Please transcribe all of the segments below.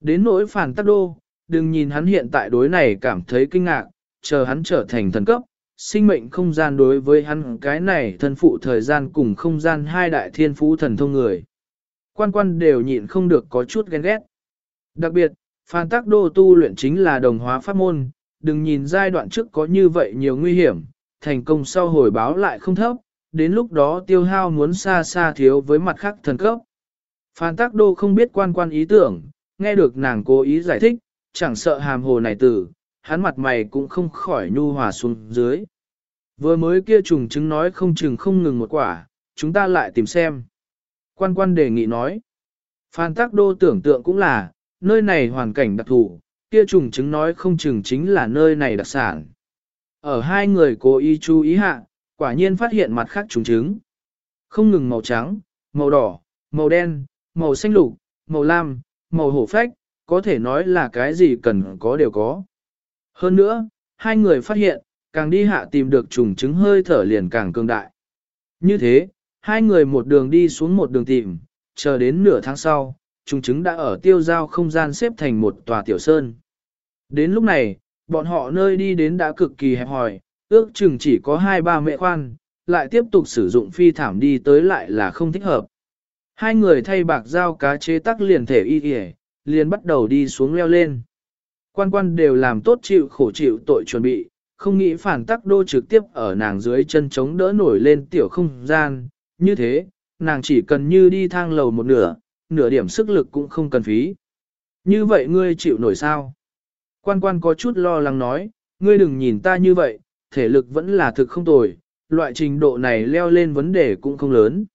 Đến nỗi phản tắc đô, đừng nhìn hắn hiện tại đối này cảm thấy kinh ngạc, chờ hắn trở thành thần cấp, sinh mệnh không gian đối với hắn cái này thân phụ thời gian cùng không gian hai đại thiên phú thần thông người. Quan quan đều nhịn không được có chút ghen ghét. Đặc biệt, phản tắc đô tu luyện chính là đồng hóa pháp môn, đừng nhìn giai đoạn trước có như vậy nhiều nguy hiểm, thành công sau hồi báo lại không thấp, đến lúc đó tiêu hao muốn xa xa thiếu với mặt khác thần cấp. Phan Tác Đô không biết quan quan ý tưởng, nghe được nàng cố ý giải thích, chẳng sợ hàm hồ này tử, hắn mặt mày cũng không khỏi nhu hòa xuống dưới. Vừa mới kia trùng chứng nói không chừng không ngừng một quả, chúng ta lại tìm xem. Quan quan đề nghị nói. Phan Tác Đô tưởng tượng cũng là, nơi này hoàn cảnh đặc thù, kia trùng chứng nói không chừng chính là nơi này đặc sản. Ở hai người cố ý chú ý hạ, quả nhiên phát hiện mặt khác trùng chứng. Không ngừng màu trắng, màu đỏ, màu đen, màu xanh lục, màu lam, màu hổ phách, có thể nói là cái gì cần có đều có. Hơn nữa, hai người phát hiện, càng đi hạ tìm được trùng trứng hơi thở liền càng cường đại. Như thế, hai người một đường đi xuống một đường tìm, chờ đến nửa tháng sau, trùng trứng đã ở tiêu giao không gian xếp thành một tòa tiểu sơn. Đến lúc này, bọn họ nơi đi đến đã cực kỳ hẹp hòi, ước chừng chỉ có hai ba mẹ khoan, lại tiếp tục sử dụng phi thảm đi tới lại là không thích hợp. Hai người thay bạc dao cá chế tắc liền thể y y, liền bắt đầu đi xuống leo lên. Quan quan đều làm tốt chịu khổ chịu tội chuẩn bị, không nghĩ phản tắc đô trực tiếp ở nàng dưới chân chống đỡ nổi lên tiểu không gian, như thế, nàng chỉ cần như đi thang lầu một nửa, nửa điểm sức lực cũng không cần phí. Như vậy ngươi chịu nổi sao? Quan quan có chút lo lắng nói, ngươi đừng nhìn ta như vậy, thể lực vẫn là thực không tồi, loại trình độ này leo lên vấn đề cũng không lớn.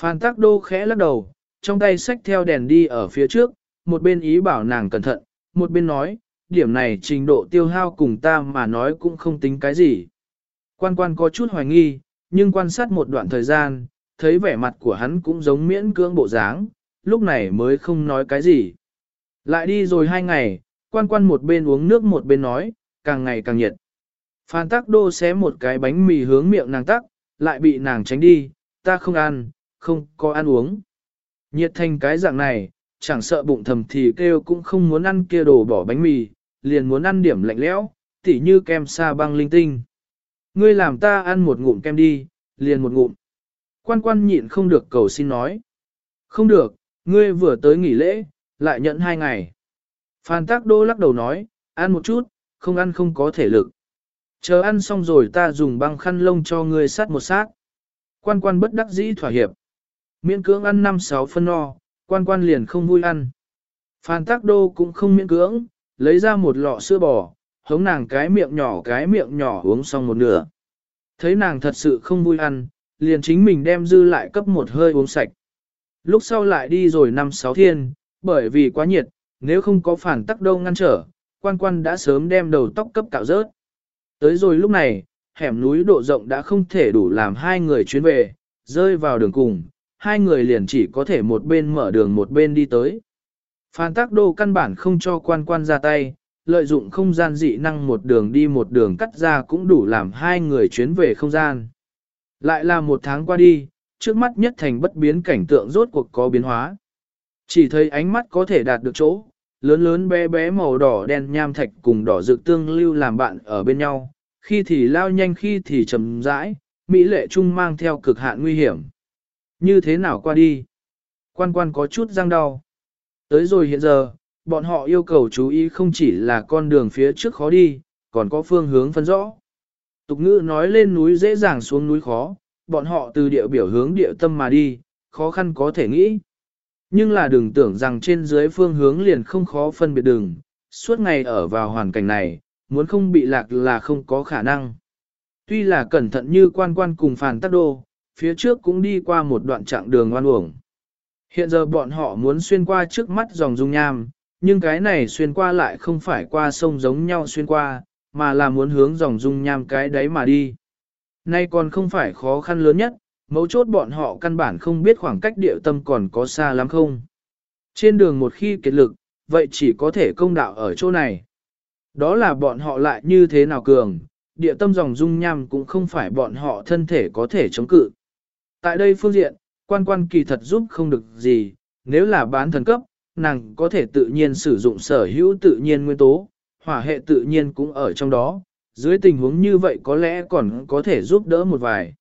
Phan Tắc Đô khẽ lắc đầu, trong tay xách theo đèn đi ở phía trước, một bên ý bảo nàng cẩn thận, một bên nói, điểm này trình độ tiêu hao cùng ta mà nói cũng không tính cái gì. Quan quan có chút hoài nghi, nhưng quan sát một đoạn thời gian, thấy vẻ mặt của hắn cũng giống miễn cưỡng bộ dáng, lúc này mới không nói cái gì. Lại đi rồi hai ngày, quan quan một bên uống nước một bên nói, càng ngày càng nhiệt. Phan tắc đô xé một cái bánh mì hướng miệng nàng tắc, lại bị nàng tránh đi, ta không ăn, không có ăn uống. Nhiệt thành cái dạng này, chẳng sợ bụng thầm thì kêu cũng không muốn ăn kia đồ bỏ bánh mì, liền muốn ăn điểm lạnh lẽo, tỉ như kem sa băng linh tinh. Ngươi làm ta ăn một ngụm kem đi, liền một ngụm. Quan quan nhịn không được cầu xin nói. Không được, ngươi vừa tới nghỉ lễ, lại nhận hai ngày. Phan Tác Đô lắc đầu nói, ăn một chút, không ăn không có thể lực. Chờ ăn xong rồi ta dùng băng khăn lông cho ngươi sát một sát. Quan quan bất đắc dĩ thỏa hiệp. Miễn cưỡng ăn năm sáu phân no, quan quan liền không vui ăn. Phan Tác Đô cũng không miễn cưỡng, lấy ra một lọ sữa bò, hống nàng cái miệng nhỏ cái miệng nhỏ uống xong một nửa. Thấy nàng thật sự không vui ăn, liền chính mình đem dư lại cấp một hơi uống sạch. Lúc sau lại đi rồi năm sáu thiên, bởi vì quá nhiệt, nếu không có phản tắc đâu ngăn trở, quan quan đã sớm đem đầu tóc cấp cạo rớt. Tới rồi lúc này, hẻm núi độ rộng đã không thể đủ làm hai người chuyến về, rơi vào đường cùng, hai người liền chỉ có thể một bên mở đường một bên đi tới. Phan tác đô căn bản không cho quan quan ra tay, lợi dụng không gian dị năng một đường đi một đường cắt ra cũng đủ làm hai người chuyến về không gian. Lại là một tháng qua đi, trước mắt nhất thành bất biến cảnh tượng rốt cuộc có biến hóa. Chỉ thấy ánh mắt có thể đạt được chỗ, lớn lớn bé bé màu đỏ đen nham thạch cùng đỏ rực tương lưu làm bạn ở bên nhau, khi thì lao nhanh khi thì chậm rãi, Mỹ lệ trung mang theo cực hạn nguy hiểm. Như thế nào qua đi? Quan quan có chút răng đau. Tới rồi hiện giờ, bọn họ yêu cầu chú ý không chỉ là con đường phía trước khó đi, còn có phương hướng phân rõ. Tục ngữ nói lên núi dễ dàng xuống núi khó, bọn họ từ địa biểu hướng địa tâm mà đi, khó khăn có thể nghĩ. Nhưng là đừng tưởng rằng trên dưới phương hướng liền không khó phân biệt đường, suốt ngày ở vào hoàn cảnh này, muốn không bị lạc là không có khả năng. Tuy là cẩn thận như quan quan cùng phàn tắc đô, phía trước cũng đi qua một đoạn trạng đường oan uổng. Hiện giờ bọn họ muốn xuyên qua trước mắt dòng dung nham, nhưng cái này xuyên qua lại không phải qua sông giống nhau xuyên qua, mà là muốn hướng dòng dung nham cái đấy mà đi. Nay còn không phải khó khăn lớn nhất, mấu chốt bọn họ căn bản không biết khoảng cách địa tâm còn có xa lắm không. Trên đường một khi kết lực, vậy chỉ có thể công đạo ở chỗ này. Đó là bọn họ lại như thế nào cường, địa tâm dòng dung nham cũng không phải bọn họ thân thể có thể chống cự. Tại đây phương diện, quan quan kỳ thật giúp không được gì, nếu là bán thần cấp, nàng có thể tự nhiên sử dụng sở hữu tự nhiên nguyên tố, hỏa hệ tự nhiên cũng ở trong đó, dưới tình huống như vậy có lẽ còn có thể giúp đỡ một vài.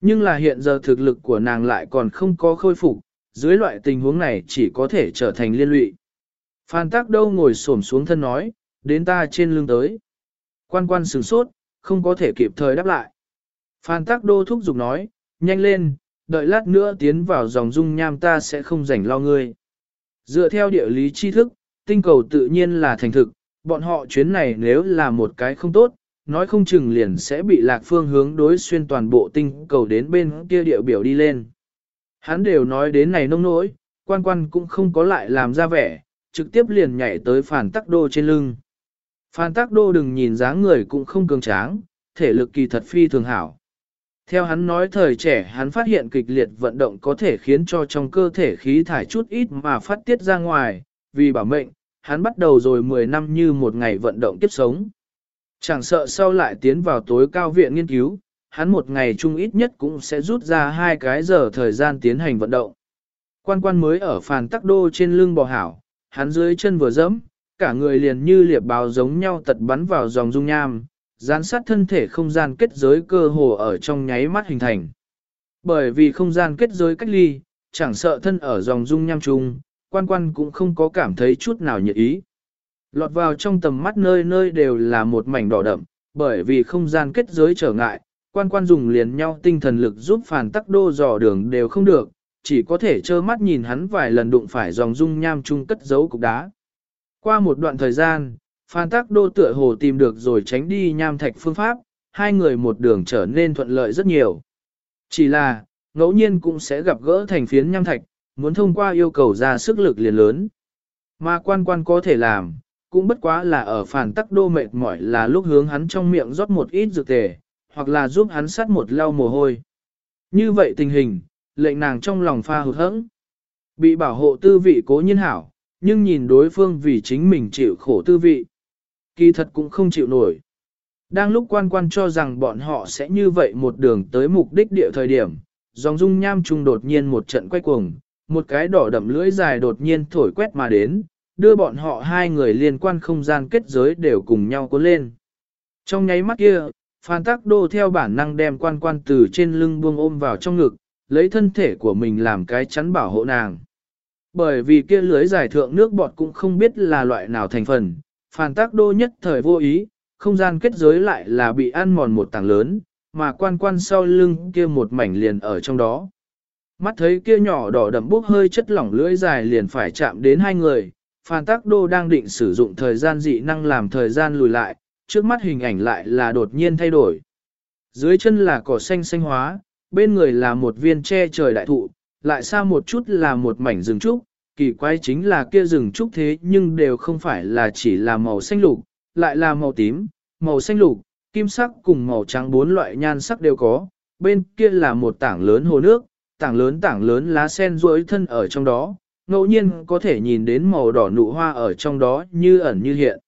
Nhưng là hiện giờ thực lực của nàng lại còn không có khôi phục, dưới loại tình huống này chỉ có thể trở thành liên lụy. Phan Tác Đâu ngồi xổm xuống thân nói, đến ta trên lưng tới. Quan quan sửng sốt, không có thể kịp thời đáp lại. Phan Tác Đô thúc giục nói, nhanh lên, đợi lát nữa tiến vào dòng dung nham ta sẽ không rảnh lo ngươi. Dựa theo địa lý tri thức, tinh cầu tự nhiên là thành thực, bọn họ chuyến này nếu là một cái không tốt, nói không chừng liền sẽ bị lạc phương hướng đối xuyên toàn bộ tinh cầu đến bên kia địa biểu đi lên. Hắn đều nói đến này nông nỗi, quan quan cũng không có lại làm ra vẻ, trực tiếp liền nhảy tới phản tắc đô trên lưng. Phan Tắc Đô đừng nhìn dáng người cũng không cường tráng, thể lực kỳ thật phi thường hảo. Theo hắn nói thời trẻ hắn phát hiện kịch liệt vận động có thể khiến cho trong cơ thể khí thải chút ít mà phát tiết ra ngoài, vì bảo mệnh, hắn bắt đầu rồi 10 năm như một ngày vận động tiếp sống. Chẳng sợ sau lại tiến vào tối cao viện nghiên cứu, hắn một ngày chung ít nhất cũng sẽ rút ra hai cái giờ thời gian tiến hành vận động. Quan quan mới ở phàn tắc đô trên lưng bò hảo, hắn dưới chân vừa dẫm, cả người liền như liệp báo giống nhau tật bắn vào dòng dung nham, gián sát thân thể không gian kết giới cơ hồ ở trong nháy mắt hình thành. Bởi vì không gian kết giới cách ly, chẳng sợ thân ở dòng dung nham trùng, quan quan cũng không có cảm thấy chút nào nhiệt ý. Lọt vào trong tầm mắt nơi nơi đều là một mảnh đỏ đậm, bởi vì không gian kết giới trở ngại, quan quan dùng liền nhau tinh thần lực giúp phản tắc đô dò đường đều không được, chỉ có thể trơ mắt nhìn hắn vài lần đụng phải dòng dung nham chung cất giấu cục đá. Qua một đoạn thời gian, Phan Tắc Đô tựa hồ tìm được rồi tránh đi nham thạch phương pháp, hai người một đường trở nên thuận lợi rất nhiều. Chỉ là, ngẫu nhiên cũng sẽ gặp gỡ thành phiến nham thạch, muốn thông qua yêu cầu ra sức lực liền lớn. Mà quan quan có thể làm, cũng bất quá là ở phản tắc đô mệt mỏi là lúc hướng hắn trong miệng rót một ít dược tề, hoặc là giúp hắn sát một lau mồ hôi. Như vậy tình hình, lệnh nàng trong lòng pha hụt hẫng. Bị bảo hộ tư vị cố nhiên hảo, nhưng nhìn đối phương vì chính mình chịu khổ tư vị. Kỳ thật cũng không chịu nổi. Đang lúc quan quan cho rằng bọn họ sẽ như vậy một đường tới mục đích địa thời điểm, dòng dung nham trung đột nhiên một trận quay cuồng, một cái đỏ đậm lưỡi dài đột nhiên thổi quét mà đến, đưa bọn họ hai người liên quan không gian kết giới đều cùng nhau cuốn lên. Trong nháy mắt kia, Phan Tắc Đô theo bản năng đem quan quan từ trên lưng buông ôm vào trong ngực, lấy thân thể của mình làm cái chắn bảo hộ nàng. Bởi vì kia lưới giải thượng nước bọt cũng không biết là loại nào thành phần, phản tác đô nhất thời vô ý, không gian kết giới lại là bị ăn mòn một tảng lớn, mà quan quan sau lưng kia một mảnh liền ở trong đó. Mắt thấy kia nhỏ đỏ đậm bốc hơi chất lỏng lưỡi dài liền phải chạm đến hai người, Phan Tắc Đô đang định sử dụng thời gian dị năng làm thời gian lùi lại, trước mắt hình ảnh lại là đột nhiên thay đổi. Dưới chân là cỏ xanh xanh hóa, bên người là một viên tre trời đại thụ, lại xa một chút là một mảnh rừng trúc, kỳ quái chính là kia rừng trúc thế nhưng đều không phải là chỉ là màu xanh lục, lại là màu tím, màu xanh lục, kim sắc cùng màu trắng bốn loại nhan sắc đều có, bên kia là một tảng lớn hồ nước, tảng lớn tảng lớn lá sen ruỗi thân ở trong đó, ngẫu nhiên có thể nhìn đến màu đỏ nụ hoa ở trong đó như ẩn như hiện.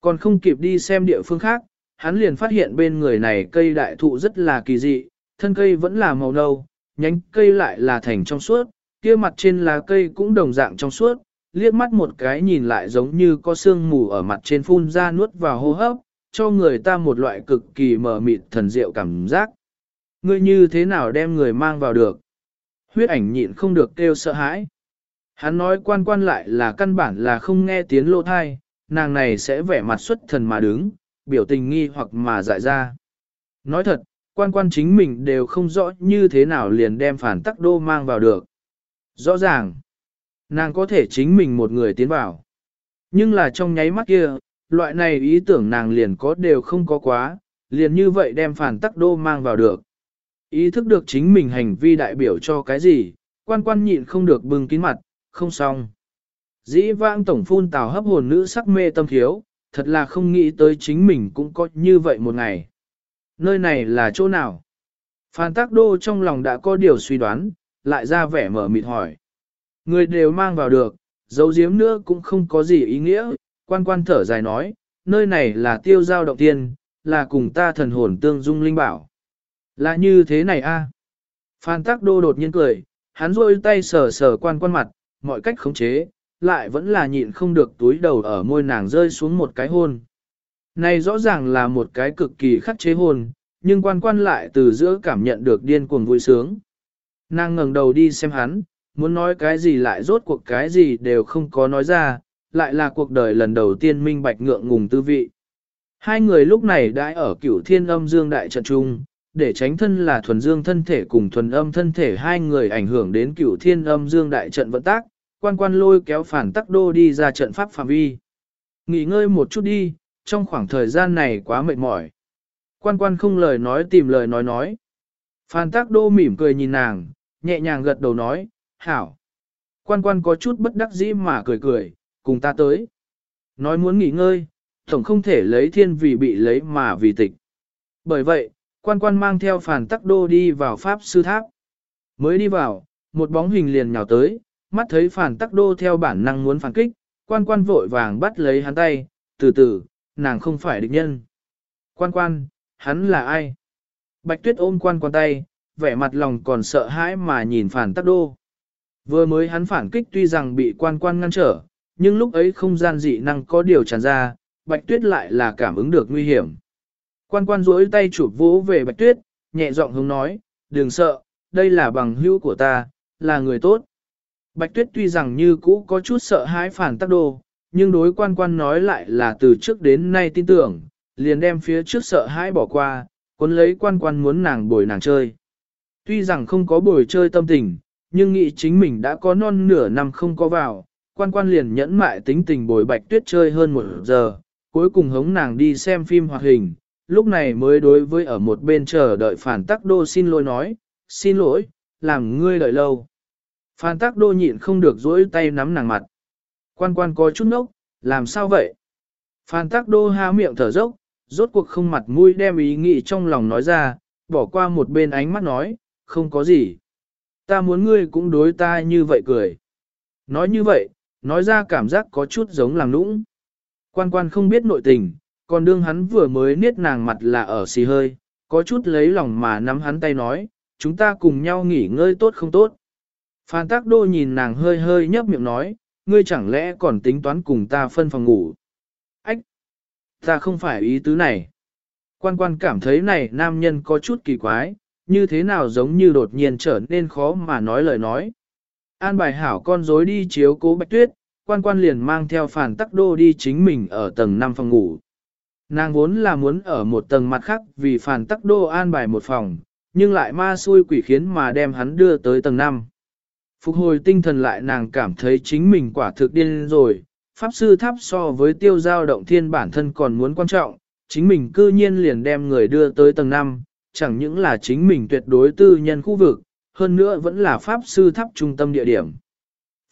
Còn không kịp đi xem địa phương khác, hắn liền phát hiện bên người này cây đại thụ rất là kỳ dị, thân cây vẫn là màu nâu, nhánh cây lại là thành trong suốt, kia mặt trên lá cây cũng đồng dạng trong suốt, liếc mắt một cái nhìn lại giống như có sương mù ở mặt trên phun ra nuốt vào hô hấp, cho người ta một loại cực kỳ mờ mịt thần diệu cảm giác. Ngươi như thế nào đem người mang vào được? Huyết ảnh nhịn không được kêu sợ hãi. Hắn nói quan quan lại là căn bản là không nghe tiếng lô thai, nàng này sẽ vẻ mặt xuất thần mà đứng, biểu tình nghi hoặc mà dại ra. Nói thật, quan quan chính mình đều không rõ như thế nào liền đem phản tắc đô mang vào được. Rõ ràng, nàng có thể chính mình một người tiến vào. Nhưng là trong nháy mắt kia, loại này ý tưởng nàng liền có đều không có quá, liền như vậy đem phản tắc đô mang vào được. Ý thức được chính mình hành vi đại biểu cho cái gì, quan quan nhịn không được bưng kín mặt, không xong. Dĩ vãng tổng phun tào hấp hồn nữ sắc mê tâm thiếu, thật là không nghĩ tới chính mình cũng có như vậy một ngày. Nơi này là chỗ nào? Phan Tác Đô trong lòng đã có điều suy đoán, lại ra vẻ mở mịt hỏi. Người đều mang vào được, dấu giếm nữa cũng không có gì ý nghĩa, quan quan thở dài nói, nơi này là tiêu giao động tiên, là cùng ta thần hồn tương dung linh bảo. Là như thế này a. Phan tắc Đô đột nhiên cười, hắn rôi tay sờ sờ quan quan mặt, mọi cách khống chế, lại vẫn là nhịn không được túi đầu ở môi nàng rơi xuống một cái hôn. Này rõ ràng là một cái cực kỳ khắc chế hôn, nhưng quan quan lại từ giữa cảm nhận được điên cuồng vui sướng. Nàng ngẩng đầu đi xem hắn, muốn nói cái gì lại rốt cuộc cái gì đều không có nói ra, lại là cuộc đời lần đầu tiên minh bạch ngượng ngùng tư vị. Hai người lúc này đã ở cửu thiên âm dương đại trận trung, để tránh thân là thuần dương thân thể cùng thuần âm thân thể hai người ảnh hưởng đến cửu thiên âm dương đại trận vận tác, quan quan lôi kéo phản tắc đô đi ra trận pháp phạm vi. Nghỉ ngơi một chút đi, trong khoảng thời gian này quá mệt mỏi. Quan quan không lời nói tìm lời nói nói. Phan tắc đô mỉm cười nhìn nàng, nhẹ nhàng gật đầu nói, hảo. Quan quan có chút bất đắc dĩ mà cười cười, cùng ta tới. Nói muốn nghỉ ngơi, tổng không thể lấy thiên vì bị lấy mà vì tịch. Bởi vậy, quan quan mang theo phản tắc đô đi vào pháp sư tháp. Mới đi vào, một bóng hình liền nhào tới, mắt thấy phản tắc đô theo bản năng muốn phản kích, quan quan vội vàng bắt lấy hắn tay, từ từ, nàng không phải địch nhân. Quan quan, hắn là ai? Bạch tuyết ôm quan quan tay, vẻ mặt lòng còn sợ hãi mà nhìn phản tắc đô. Vừa mới hắn phản kích tuy rằng bị quan quan ngăn trở, nhưng lúc ấy không gian dị năng có điều tràn ra, bạch tuyết lại là cảm ứng được nguy hiểm. Quan quan duỗi tay chụp vỗ về bạch tuyết, nhẹ giọng hướng nói, đừng sợ, đây là bằng hữu của ta, là người tốt. Bạch tuyết tuy rằng như cũ có chút sợ hãi phản tắc đô, nhưng đối quan quan nói lại là từ trước đến nay tin tưởng, liền đem phía trước sợ hãi bỏ qua, cuốn lấy quan quan muốn nàng bồi nàng chơi. Tuy rằng không có buổi chơi tâm tình, nhưng nghĩ chính mình đã có non nửa năm không có vào, quan quan liền nhẫn mại tính tình bồi bạch tuyết chơi hơn một giờ, cuối cùng hống nàng đi xem phim hoạt hình, lúc này mới đối với ở một bên chờ đợi phản tắc đô xin lỗi nói, xin lỗi, làm ngươi đợi lâu. Phản tắc đô nhịn không được dỗi tay nắm nàng mặt. Quan quan có chút nốc, làm sao vậy? Phan tắc đô há miệng thở dốc, rốt cuộc không mặt mũi đem ý nghĩ trong lòng nói ra, bỏ qua một bên ánh mắt nói, không có gì. Ta muốn ngươi cũng đối ta như vậy cười. Nói như vậy, nói ra cảm giác có chút giống làm nũng. Quan quan không biết nội tình, còn đương hắn vừa mới niết nàng mặt là ở xì hơi, có chút lấy lòng mà nắm hắn tay nói, chúng ta cùng nhau nghỉ ngơi tốt không tốt. Phan Tắc Đô nhìn nàng hơi hơi nhấp miệng nói, ngươi chẳng lẽ còn tính toán cùng ta phân phòng ngủ. Ách! Ta không phải ý tứ này. Quan quan cảm thấy này nam nhân có chút kỳ quái, như thế nào giống như đột nhiên trở nên khó mà nói lời nói. An bài hảo con rối đi chiếu cố bạch tuyết, quan quan liền mang theo phản tắc đô đi chính mình ở tầng 5 phòng ngủ. Nàng vốn là muốn ở một tầng mặt khác vì phản tắc đô an bài một phòng, nhưng lại ma xui quỷ khiến mà đem hắn đưa tới tầng 5. Phục hồi tinh thần lại nàng cảm thấy chính mình quả thực điên rồi, pháp sư tháp so với tiêu giao động thiên bản thân còn muốn quan trọng, chính mình cư nhiên liền đem người đưa tới tầng 5, chẳng những là chính mình tuyệt đối tư nhân khu vực, hơn nữa vẫn là pháp sư tháp trung tâm địa điểm.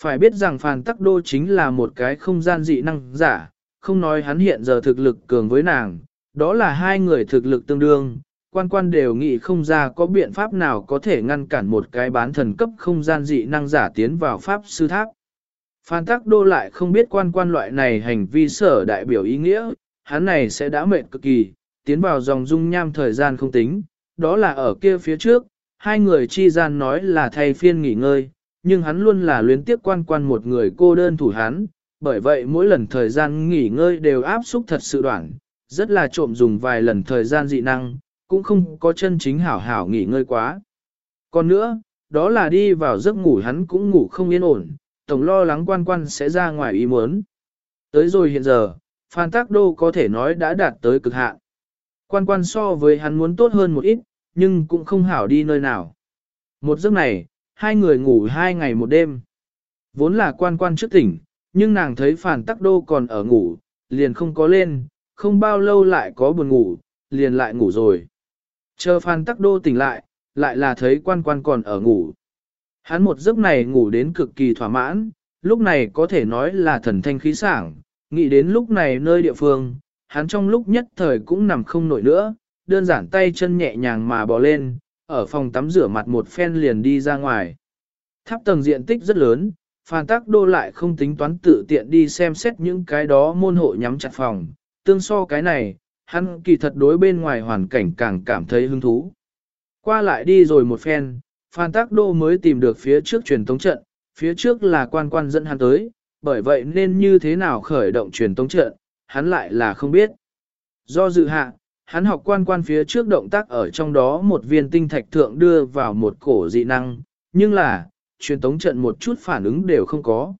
Phải biết rằng Phàn Tắc Đô chính là một cái không gian dị năng giả, không nói hắn hiện giờ thực lực cường với nàng, đó là hai người thực lực tương đương, quan quan đều nghĩ không ra có biện pháp nào có thể ngăn cản một cái bán thần cấp không gian dị năng giả tiến vào pháp sư tháp. Phan Tắc Đô lại không biết quan quan loại này hành vi sở đại biểu ý nghĩa, hắn này sẽ đã mệt cực kỳ, tiến vào dòng dung nham thời gian không tính, đó là ở kia phía trước, hai người chi gian nói là thay phiên nghỉ ngơi, nhưng hắn luôn là luyến tiếc quan quan một người cô đơn thủ hắn, bởi vậy mỗi lần thời gian nghỉ ngơi đều áp xúc thật sự đoạn, rất là trộm dùng vài lần thời gian dị năng, cũng không có chân chính hảo hảo nghỉ ngơi quá. Còn nữa, đó là đi vào giấc ngủ hắn cũng ngủ không yên ổn, tổng lo lắng quan quan sẽ ra ngoài ý muốn. Tới rồi hiện giờ, Phan Tác Đô có thể nói đã đạt tới cực hạn. Quan quan so với hắn muốn tốt hơn một ít, nhưng cũng không hảo đi nơi nào. Một giấc này, hai người ngủ hai ngày một đêm. Vốn là quan quan trước tỉnh, nhưng nàng thấy Phan Tắc Đô còn ở ngủ, liền không có lên, không bao lâu lại có buồn ngủ, liền lại ngủ rồi. Chờ Phan Tắc Đô tỉnh lại, lại là thấy quan quan còn ở ngủ. Hắn một giấc này ngủ đến cực kỳ thỏa mãn, lúc này có thể nói là thần thanh khí sảng, nghĩ đến lúc này nơi địa phương, hắn trong lúc nhất thời cũng nằm không nổi nữa, đơn giản tay chân nhẹ nhàng mà bò lên, ở phòng tắm rửa mặt một phen liền đi ra ngoài. Tháp tầng diện tích rất lớn, Phan Tắc Đô lại không tính toán tự tiện đi xem xét những cái đó môn hộ nhắm chặt phòng, tương so cái này, hắn kỳ thật đối bên ngoài hoàn cảnh càng cảm thấy hứng thú. Qua lại đi rồi một phen, Phan Tác Đô mới tìm được phía trước truyền tống trận, phía trước là quan quan dẫn hắn tới, bởi vậy nên như thế nào khởi động truyền tống trận, hắn lại là không biết. Do dự hạ, hắn học quan quan phía trước động tác ở trong đó một viên tinh thạch thượng đưa vào một cổ dị năng, nhưng là, truyền tống trận một chút phản ứng đều không có.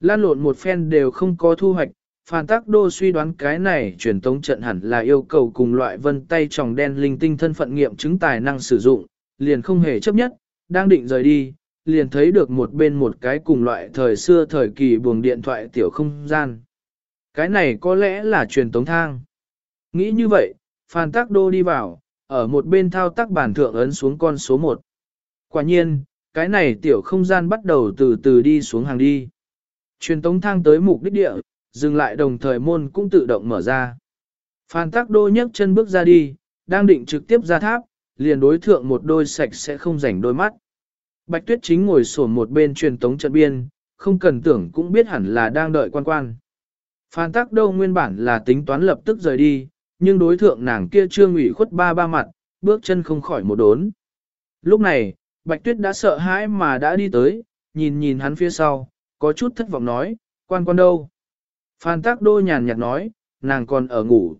Lan lộn một phen đều không có thu hoạch, phản tác Đô suy đoán cái này truyền tống trận hẳn là yêu cầu cùng loại vân tay tròng đen linh tinh thân phận nghiệm chứng tài năng sử dụng, liền không hề chấp nhất, đang định rời đi, liền thấy được một bên một cái cùng loại thời xưa thời kỳ buồng điện thoại tiểu không gian. Cái này có lẽ là truyền tống thang. Nghĩ như vậy, Phan Tắc Đô đi vào, ở một bên thao tác bản thượng ấn xuống con số 1. Quả nhiên, cái này tiểu không gian bắt đầu từ từ đi xuống hàng đi. Truyền tống thang tới mục đích địa, dừng lại đồng thời môn cũng tự động mở ra. Phan Tắc Đô nhấc chân bước ra đi, đang định trực tiếp ra tháp, liền đối thượng một đôi sạch sẽ không rảnh đôi mắt. Bạch Tuyết chính ngồi sổn một bên truyền tống trận biên, không cần tưởng cũng biết hẳn là đang đợi quan quan. Phan Tắc Đô nguyên bản là tính toán lập tức rời đi, nhưng đối thượng nàng kia trương ủy khuất ba ba mặt, bước chân không khỏi một đốn. Lúc này, Bạch Tuyết đã sợ hãi mà đã đi tới, nhìn nhìn hắn phía sau, có chút thất vọng nói, quan quan đâu. Phan Tắc Đô nhàn nhạt nói, nàng còn ở ngủ.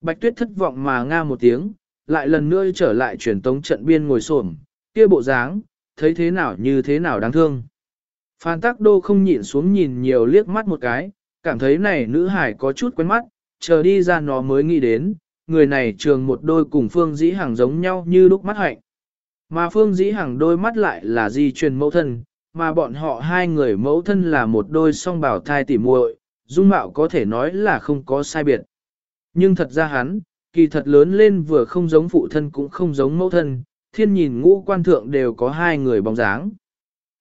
Bạch Tuyết thất vọng mà nga một tiếng, lại lần nữa trở lại truyền tống trận biên ngồi xổm, kia bộ dáng, thấy thế nào như thế nào đáng thương. Phan Tắc Đô không nhịn xuống nhìn nhiều liếc mắt một cái, cảm thấy này nữ hải có chút quen mắt, chờ đi ra nó mới nghĩ đến, người này trường một đôi cùng Phương Dĩ Hằng giống nhau như lúc mắt hạnh. Mà Phương Dĩ Hằng đôi mắt lại là di truyền mẫu thân, mà bọn họ hai người mẫu thân là một đôi song bảo thai tỉ muội, dung mạo có thể nói là không có sai biệt. Nhưng thật ra hắn, kỳ thật lớn lên vừa không giống phụ thân cũng không giống mẫu thân, thiên nhìn ngũ quan thượng đều có hai người bóng dáng.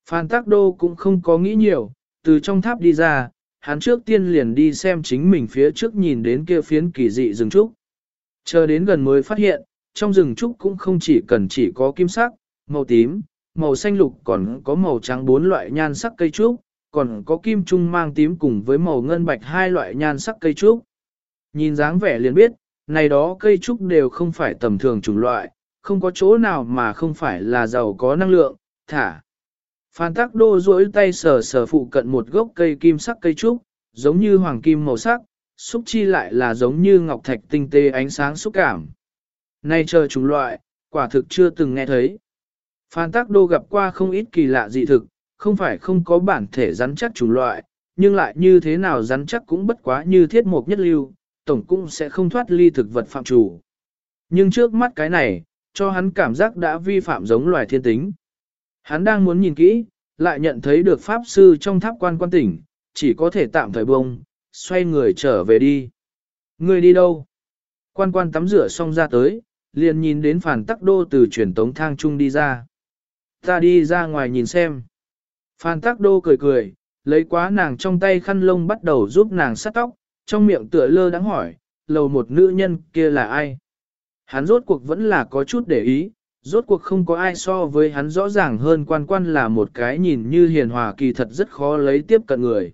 Phan Tắc Đô cũng không có nghĩ nhiều, từ trong tháp đi ra, hắn trước tiên liền đi xem chính mình phía trước nhìn đến kia phiến kỳ dị rừng trúc. Chờ đến gần mới phát hiện, trong rừng trúc cũng không chỉ cần chỉ có kim sắc, màu tím, màu xanh lục còn có màu trắng bốn loại nhan sắc cây trúc, còn có kim trung mang tím cùng với màu ngân bạch hai loại nhan sắc cây trúc. Nhìn dáng vẻ liền biết, này đó cây trúc đều không phải tầm thường chủng loại, không có chỗ nào mà không phải là giàu có năng lượng, thả. Phan Tắc Đô duỗi tay sờ sờ phụ cận một gốc cây kim sắc cây trúc, giống như hoàng kim màu sắc, xúc chi lại là giống như ngọc thạch tinh tế ánh sáng xúc cảm. Nay chờ chúng loại, quả thực chưa từng nghe thấy. Phan Tắc Đô gặp qua không ít kỳ lạ dị thực, không phải không có bản thể rắn chắc chủng loại, nhưng lại như thế nào rắn chắc cũng bất quá như thiết mục nhất lưu, tổng cũng sẽ không thoát ly thực vật phạm chủ. Nhưng trước mắt cái này, cho hắn cảm giác đã vi phạm giống loài thiên tính. Hắn đang muốn nhìn kỹ, lại nhận thấy được pháp sư trong tháp quan quan tỉnh, chỉ có thể tạm thời bông, xoay người trở về đi. Người đi đâu? Quan quan tắm rửa xong ra tới, liền nhìn đến phản tắc đô từ truyền tống thang trung đi ra. Ta đi ra ngoài nhìn xem. Phan Tắc Đô cười cười, lấy quá nàng trong tay khăn lông bắt đầu giúp nàng sát tóc, trong miệng tựa lơ đáng hỏi, lầu một nữ nhân kia là ai? Hắn rốt cuộc vẫn là có chút để ý, rốt cuộc không có ai so với hắn rõ ràng hơn quan quan là một cái nhìn như hiền hòa kỳ thật rất khó lấy tiếp cận người.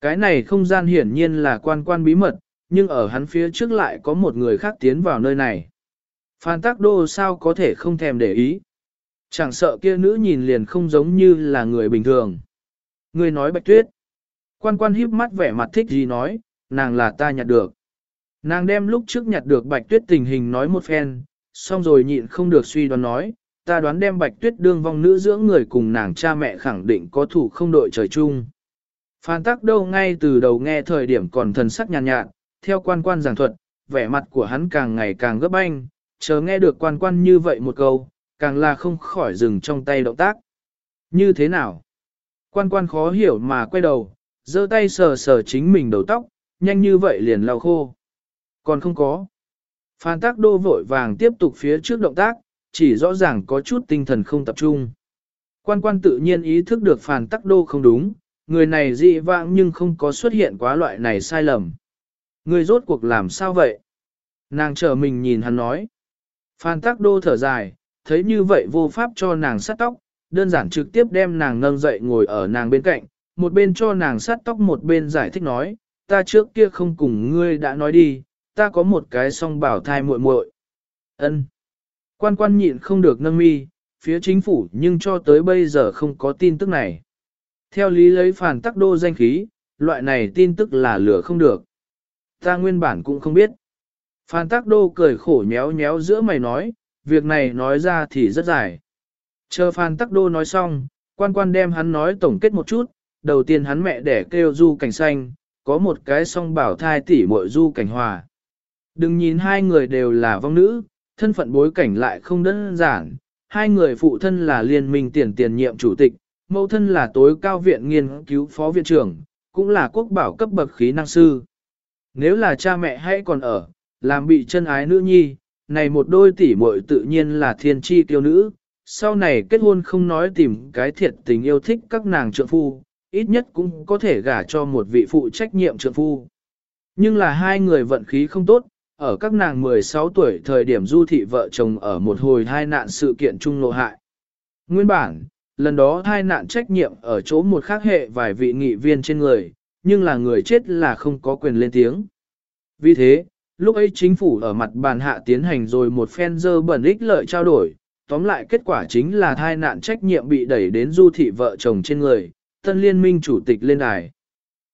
Cái này không gian hiển nhiên là quan quan bí mật, nhưng ở hắn phía trước lại có một người khác tiến vào nơi này. Phan Tắc Đô sao có thể không thèm để ý? Chẳng sợ kia nữ nhìn liền không giống như là người bình thường. Người nói bạch tuyết. Quan quan híp mắt vẻ mặt thích gì nói, nàng là ta nhặt được. Nàng đem lúc trước nhặt được bạch tuyết tình hình nói một phen, xong rồi nhịn không được suy đoán nói, ta đoán đem bạch tuyết đương vong nữ dưỡng người cùng nàng cha mẹ khẳng định có thủ không đội trời chung. Phan tắc đâu ngay từ đầu nghe thời điểm còn thần sắc nhàn nhạt, nhạt, theo quan quan giảng thuật, vẻ mặt của hắn càng ngày càng gấp anh, chờ nghe được quan quan như vậy một câu, càng là không khỏi dừng trong tay động tác. Như thế nào? Quan quan khó hiểu mà quay đầu, giơ tay sờ sờ chính mình đầu tóc, nhanh như vậy liền lau khô. Còn không có. Phan tác đô vội vàng tiếp tục phía trước động tác, chỉ rõ ràng có chút tinh thần không tập trung. Quan quan tự nhiên ý thức được Phan tắc đô không đúng, người này dị vãng nhưng không có xuất hiện quá loại này sai lầm. Người rốt cuộc làm sao vậy? Nàng chờ mình nhìn hắn nói. Phan tắc đô thở dài, thấy như vậy vô pháp cho nàng sát tóc, đơn giản trực tiếp đem nàng nâng dậy ngồi ở nàng bên cạnh, một bên cho nàng sát tóc một bên giải thích nói, ta trước kia không cùng ngươi đã nói đi, ta có một cái song bảo thai muội muội. Ân. Quan quan nhịn không được nâng mi, phía chính phủ nhưng cho tới bây giờ không có tin tức này. Theo lý lấy phản tắc đô danh khí, loại này tin tức là lửa không được. Ta nguyên bản cũng không biết. Phan Tắc Đô cười khổ nhéo nhéo giữa mày nói, việc này nói ra thì rất dài. Chờ Phan Tắc Đô nói xong, quan quan đem hắn nói tổng kết một chút, đầu tiên hắn mẹ đẻ kêu du cảnh xanh, có một cái song bảo thai tỷ muội du cảnh hòa. Đừng nhìn hai người đều là vong nữ, thân phận bối cảnh lại không đơn giản, hai người phụ thân là liên minh tiền tiền nhiệm chủ tịch, mẫu thân là tối cao viện nghiên cứu phó viện trưởng, cũng là quốc bảo cấp bậc khí năng sư. Nếu là cha mẹ hay còn ở, làm bị chân ái nữ nhi, này một đôi tỷ muội tự nhiên là thiên chi tiêu nữ, sau này kết hôn không nói tìm cái thiệt tình yêu thích các nàng trượng phu, ít nhất cũng có thể gả cho một vị phụ trách nhiệm trượng phu. Nhưng là hai người vận khí không tốt, ở các nàng 16 tuổi thời điểm du thị vợ chồng ở một hồi hai nạn sự kiện chung lộ hại. Nguyên bản, lần đó hai nạn trách nhiệm ở chỗ một khác hệ vài vị nghị viên trên người, nhưng là người chết là không có quyền lên tiếng. Vì thế, lúc ấy chính phủ ở mặt bàn hạ tiến hành rồi một phen dơ bẩn ích lợi trao đổi, tóm lại kết quả chính là thai nạn trách nhiệm bị đẩy đến du thị vợ chồng trên người, tân liên minh chủ tịch lên đài.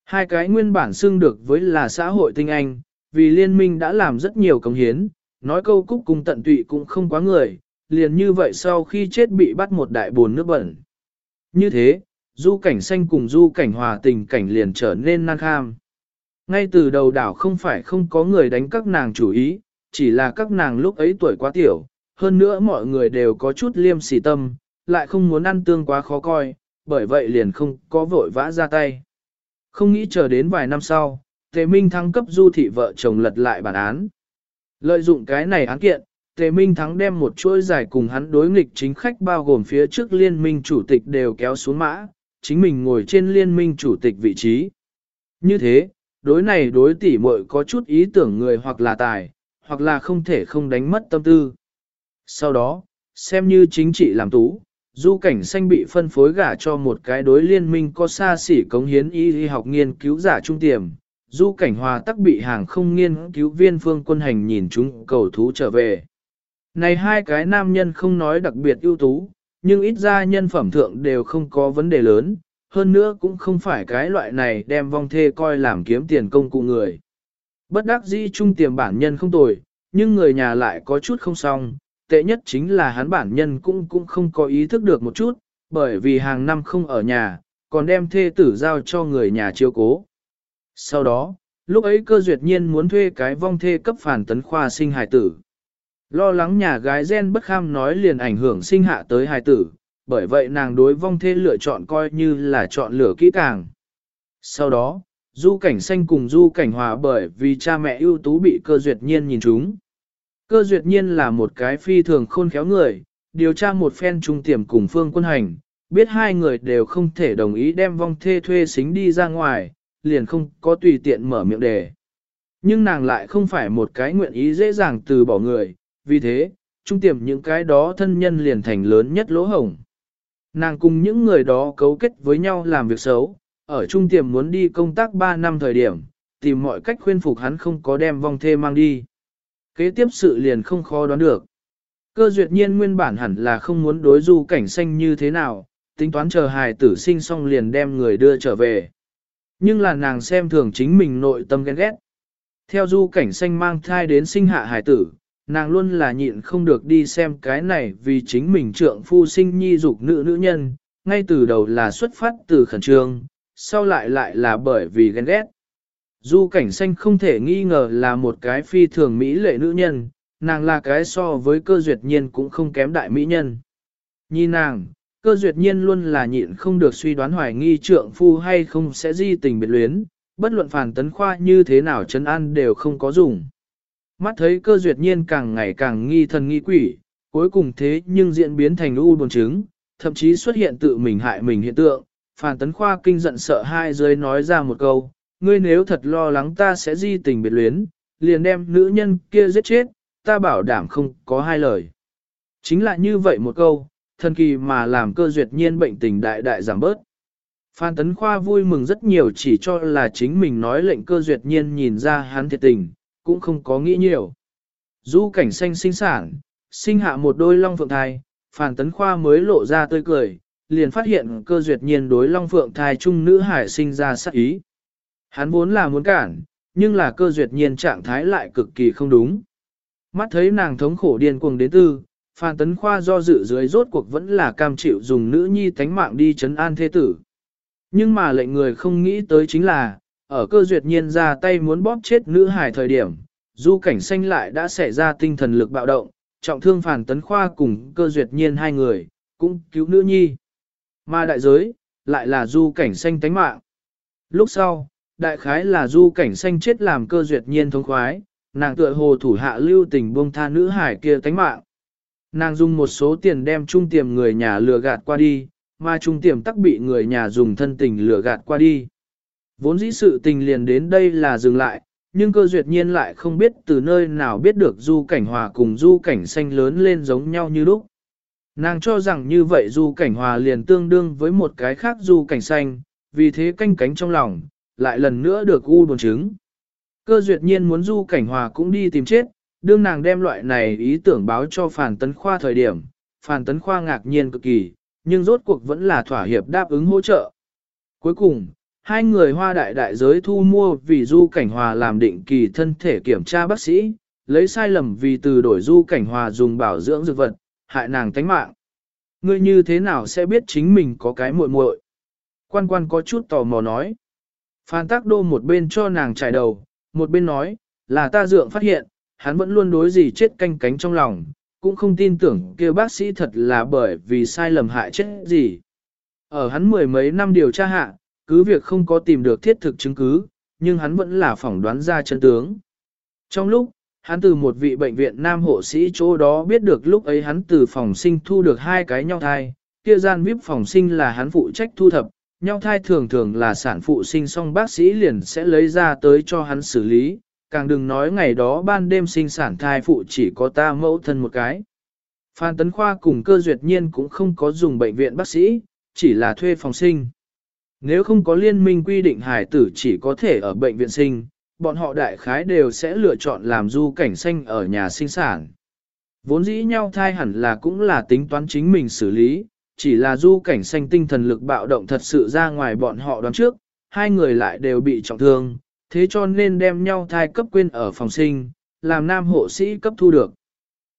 Hai cái nguyên bản xưng được với là xã hội tinh anh, vì liên minh đã làm rất nhiều công hiến, nói câu cúc cùng tận tụy cũng không quá người, liền như vậy sau khi chết bị bắt một đại buồn nước bẩn. Như thế, du cảnh xanh cùng du cảnh hòa tình cảnh liền trở nên nan kham. Ngay từ đầu đảo không phải không có người đánh các nàng chủ ý, chỉ là các nàng lúc ấy tuổi quá tiểu, hơn nữa mọi người đều có chút liêm sỉ tâm, lại không muốn ăn tương quá khó coi, bởi vậy liền không có vội vã ra tay. Không nghĩ chờ đến vài năm sau, Tề Minh Thắng cấp du thị vợ chồng lật lại bản án. Lợi dụng cái này án kiện, Tề Minh Thắng đem một chuỗi giải cùng hắn đối nghịch chính khách bao gồm phía trước liên minh chủ tịch đều kéo xuống mã, chính mình ngồi trên liên minh chủ tịch vị trí. Như thế, đối này đối tỷ muội có chút ý tưởng người hoặc là tài, hoặc là không thể không đánh mất tâm tư. Sau đó, xem như chính trị làm tú, du cảnh xanh bị phân phối gả cho một cái đối liên minh có xa xỉ cống hiến y y học nghiên cứu giả trung tiềm. Du cảnh hòa tắc bị hàng không nghiên cứu viên phương quân hành nhìn chúng cầu thú trở về. Này hai cái nam nhân không nói đặc biệt ưu tú, nhưng ít ra nhân phẩm thượng đều không có vấn đề lớn, hơn nữa cũng không phải cái loại này đem vong thê coi làm kiếm tiền công cụ người. Bất đắc dĩ trung tiềm bản nhân không tồi, nhưng người nhà lại có chút không xong, tệ nhất chính là hắn bản nhân cũng cũng không có ý thức được một chút, bởi vì hàng năm không ở nhà, còn đem thê tử giao cho người nhà chiêu cố. Sau đó, lúc ấy cơ duyệt nhiên muốn thuê cái vong thê cấp phản tấn khoa sinh hài tử. Lo lắng nhà gái gen bất kham nói liền ảnh hưởng sinh hạ tới hài tử, bởi vậy nàng đối vong thê lựa chọn coi như là chọn lựa kỹ càng. Sau đó, du cảnh xanh cùng du cảnh hòa bởi vì cha mẹ ưu tú bị cơ duyệt nhiên nhìn chúng. Cơ duyệt nhiên là một cái phi thường khôn khéo người, điều tra một phen trung tiềm cùng phương quân hành, biết hai người đều không thể đồng ý đem vong thê thuê xính đi ra ngoài, liền không có tùy tiện mở miệng đề. Nhưng nàng lại không phải một cái nguyện ý dễ dàng từ bỏ người, vì thế, trung tiềm những cái đó thân nhân liền thành lớn nhất lỗ hổng. Nàng cùng những người đó cấu kết với nhau làm việc xấu, ở trung tiềm muốn đi công tác 3 năm thời điểm, tìm mọi cách khuyên phục hắn không có đem vong thê mang đi. Kế tiếp sự liền không khó đoán được. Cơ duyệt nhiên nguyên bản hẳn là không muốn đối du cảnh xanh như thế nào, tính toán chờ hài tử sinh xong liền đem người đưa trở về. Nhưng là nàng xem thường chính mình nội tâm ghen ghét. Theo du cảnh xanh mang thai đến sinh hạ hải tử, nàng luôn là nhịn không được đi xem cái này vì chính mình trượng phu sinh nhi dục nữ nữ nhân, ngay từ đầu là xuất phát từ khẩn trương, sau lại lại là bởi vì ghen ghét. Du cảnh xanh không thể nghi ngờ là một cái phi thường mỹ lệ nữ nhân, nàng là cái so với cơ duyệt nhiên cũng không kém đại mỹ nhân. Nhìn nàng, cơ duyệt nhiên luôn là nhịn không được suy đoán hoài nghi trượng phu hay không sẽ di tình biệt luyến, bất luận phản tấn khoa như thế nào chân an đều không có dùng. Mắt thấy cơ duyệt nhiên càng ngày càng nghi thần nghi quỷ, cuối cùng thế nhưng diễn biến thành u buồn chứng, thậm chí xuất hiện tự mình hại mình hiện tượng. Phản tấn khoa kinh giận sợ hai giới nói ra một câu, ngươi nếu thật lo lắng ta sẽ di tình biệt luyến, liền đem nữ nhân kia giết chết, ta bảo đảm không có hai lời. Chính là như vậy một câu, thần kỳ mà làm cơ duyệt nhiên bệnh tình đại đại giảm bớt. Phan Tấn Khoa vui mừng rất nhiều chỉ cho là chính mình nói lệnh cơ duyệt nhiên nhìn ra hắn thiệt tình, cũng không có nghĩ nhiều. Du cảnh xanh sinh sản, sinh hạ một đôi long phượng thai, Phan Tấn Khoa mới lộ ra tươi cười, liền phát hiện cơ duyệt nhiên đối Long Phượng thai trung nữ hải sinh ra sắc ý. Hắn vốn là muốn cản, nhưng là cơ duyệt nhiên trạng thái lại cực kỳ không đúng. Mắt thấy nàng thống khổ điên cuồng đến tư, Phan Tấn Khoa do dự dưới rốt cuộc vẫn là cam chịu dùng nữ nhi tánh mạng đi chấn an thế tử. Nhưng mà lệnh người không nghĩ tới chính là, ở cơ duyệt nhiên ra tay muốn bóp chết nữ hải thời điểm, du cảnh xanh lại đã xảy ra tinh thần lực bạo động, trọng thương Phan Tấn Khoa cùng cơ duyệt nhiên hai người, cũng cứu nữ nhi. Mà đại giới, lại là du cảnh xanh tánh mạng. Lúc sau, đại khái là du cảnh xanh chết làm cơ duyệt nhiên thống khoái, nàng tựa hồ thủ hạ lưu tình buông tha nữ hải kia tánh mạng. Nàng dùng một số tiền đem trung tiềm người nhà lừa gạt qua đi, mà trung tiềm tắc bị người nhà dùng thân tình lừa gạt qua đi. Vốn dĩ sự tình liền đến đây là dừng lại, nhưng cơ duyệt nhiên lại không biết từ nơi nào biết được du cảnh hòa cùng du cảnh xanh lớn lên giống nhau như lúc. Nàng cho rằng như vậy du cảnh hòa liền tương đương với một cái khác du cảnh xanh, vì thế canh cánh trong lòng, lại lần nữa được u buồn chứng. Cơ duyệt nhiên muốn du cảnh hòa cũng đi tìm chết, đương nàng đem loại này ý tưởng báo cho Phàn Tấn Khoa thời điểm, Phàn Tấn Khoa ngạc nhiên cực kỳ, nhưng rốt cuộc vẫn là thỏa hiệp đáp ứng hỗ trợ. Cuối cùng, hai người hoa đại đại giới thu mua vì du cảnh hòa làm định kỳ thân thể kiểm tra bác sĩ, lấy sai lầm vì từ đổi du cảnh hòa dùng bảo dưỡng dược vật, hại nàng tánh mạng. Ngươi như thế nào sẽ biết chính mình có cái muội muội? Quan quan có chút tò mò nói. Phan tác đô một bên cho nàng trải đầu, một bên nói, là ta dượng phát hiện, hắn vẫn luôn đối gì chết canh cánh trong lòng, cũng không tin tưởng kêu bác sĩ thật là bởi vì sai lầm hại chết gì. Ở hắn mười mấy năm điều tra hạ, cứ việc không có tìm được thiết thực chứng cứ, nhưng hắn vẫn là phỏng đoán ra chân tướng. Trong lúc, hắn từ một vị bệnh viện nam hộ sĩ chỗ đó biết được lúc ấy hắn từ phòng sinh thu được hai cái nhau thai, kia gian VIP phòng sinh là hắn phụ trách thu thập, nhau thai thường thường là sản phụ sinh xong bác sĩ liền sẽ lấy ra tới cho hắn xử lý, càng đừng nói ngày đó ban đêm sinh sản thai phụ chỉ có ta mẫu thân một cái. Phan Tấn Khoa cùng cơ duyệt nhiên cũng không có dùng bệnh viện bác sĩ, chỉ là thuê phòng sinh. Nếu không có liên minh quy định hải tử chỉ có thể ở bệnh viện sinh, bọn họ đại khái đều sẽ lựa chọn làm du cảnh xanh ở nhà sinh sản. Vốn dĩ nhau thai hẳn là cũng là tính toán chính mình xử lý, chỉ là du cảnh xanh tinh thần lực bạo động thật sự ra ngoài bọn họ đoán trước, hai người lại đều bị trọng thương, thế cho nên đem nhau thai cấp quên ở phòng sinh, làm nam hộ sĩ cấp thu được.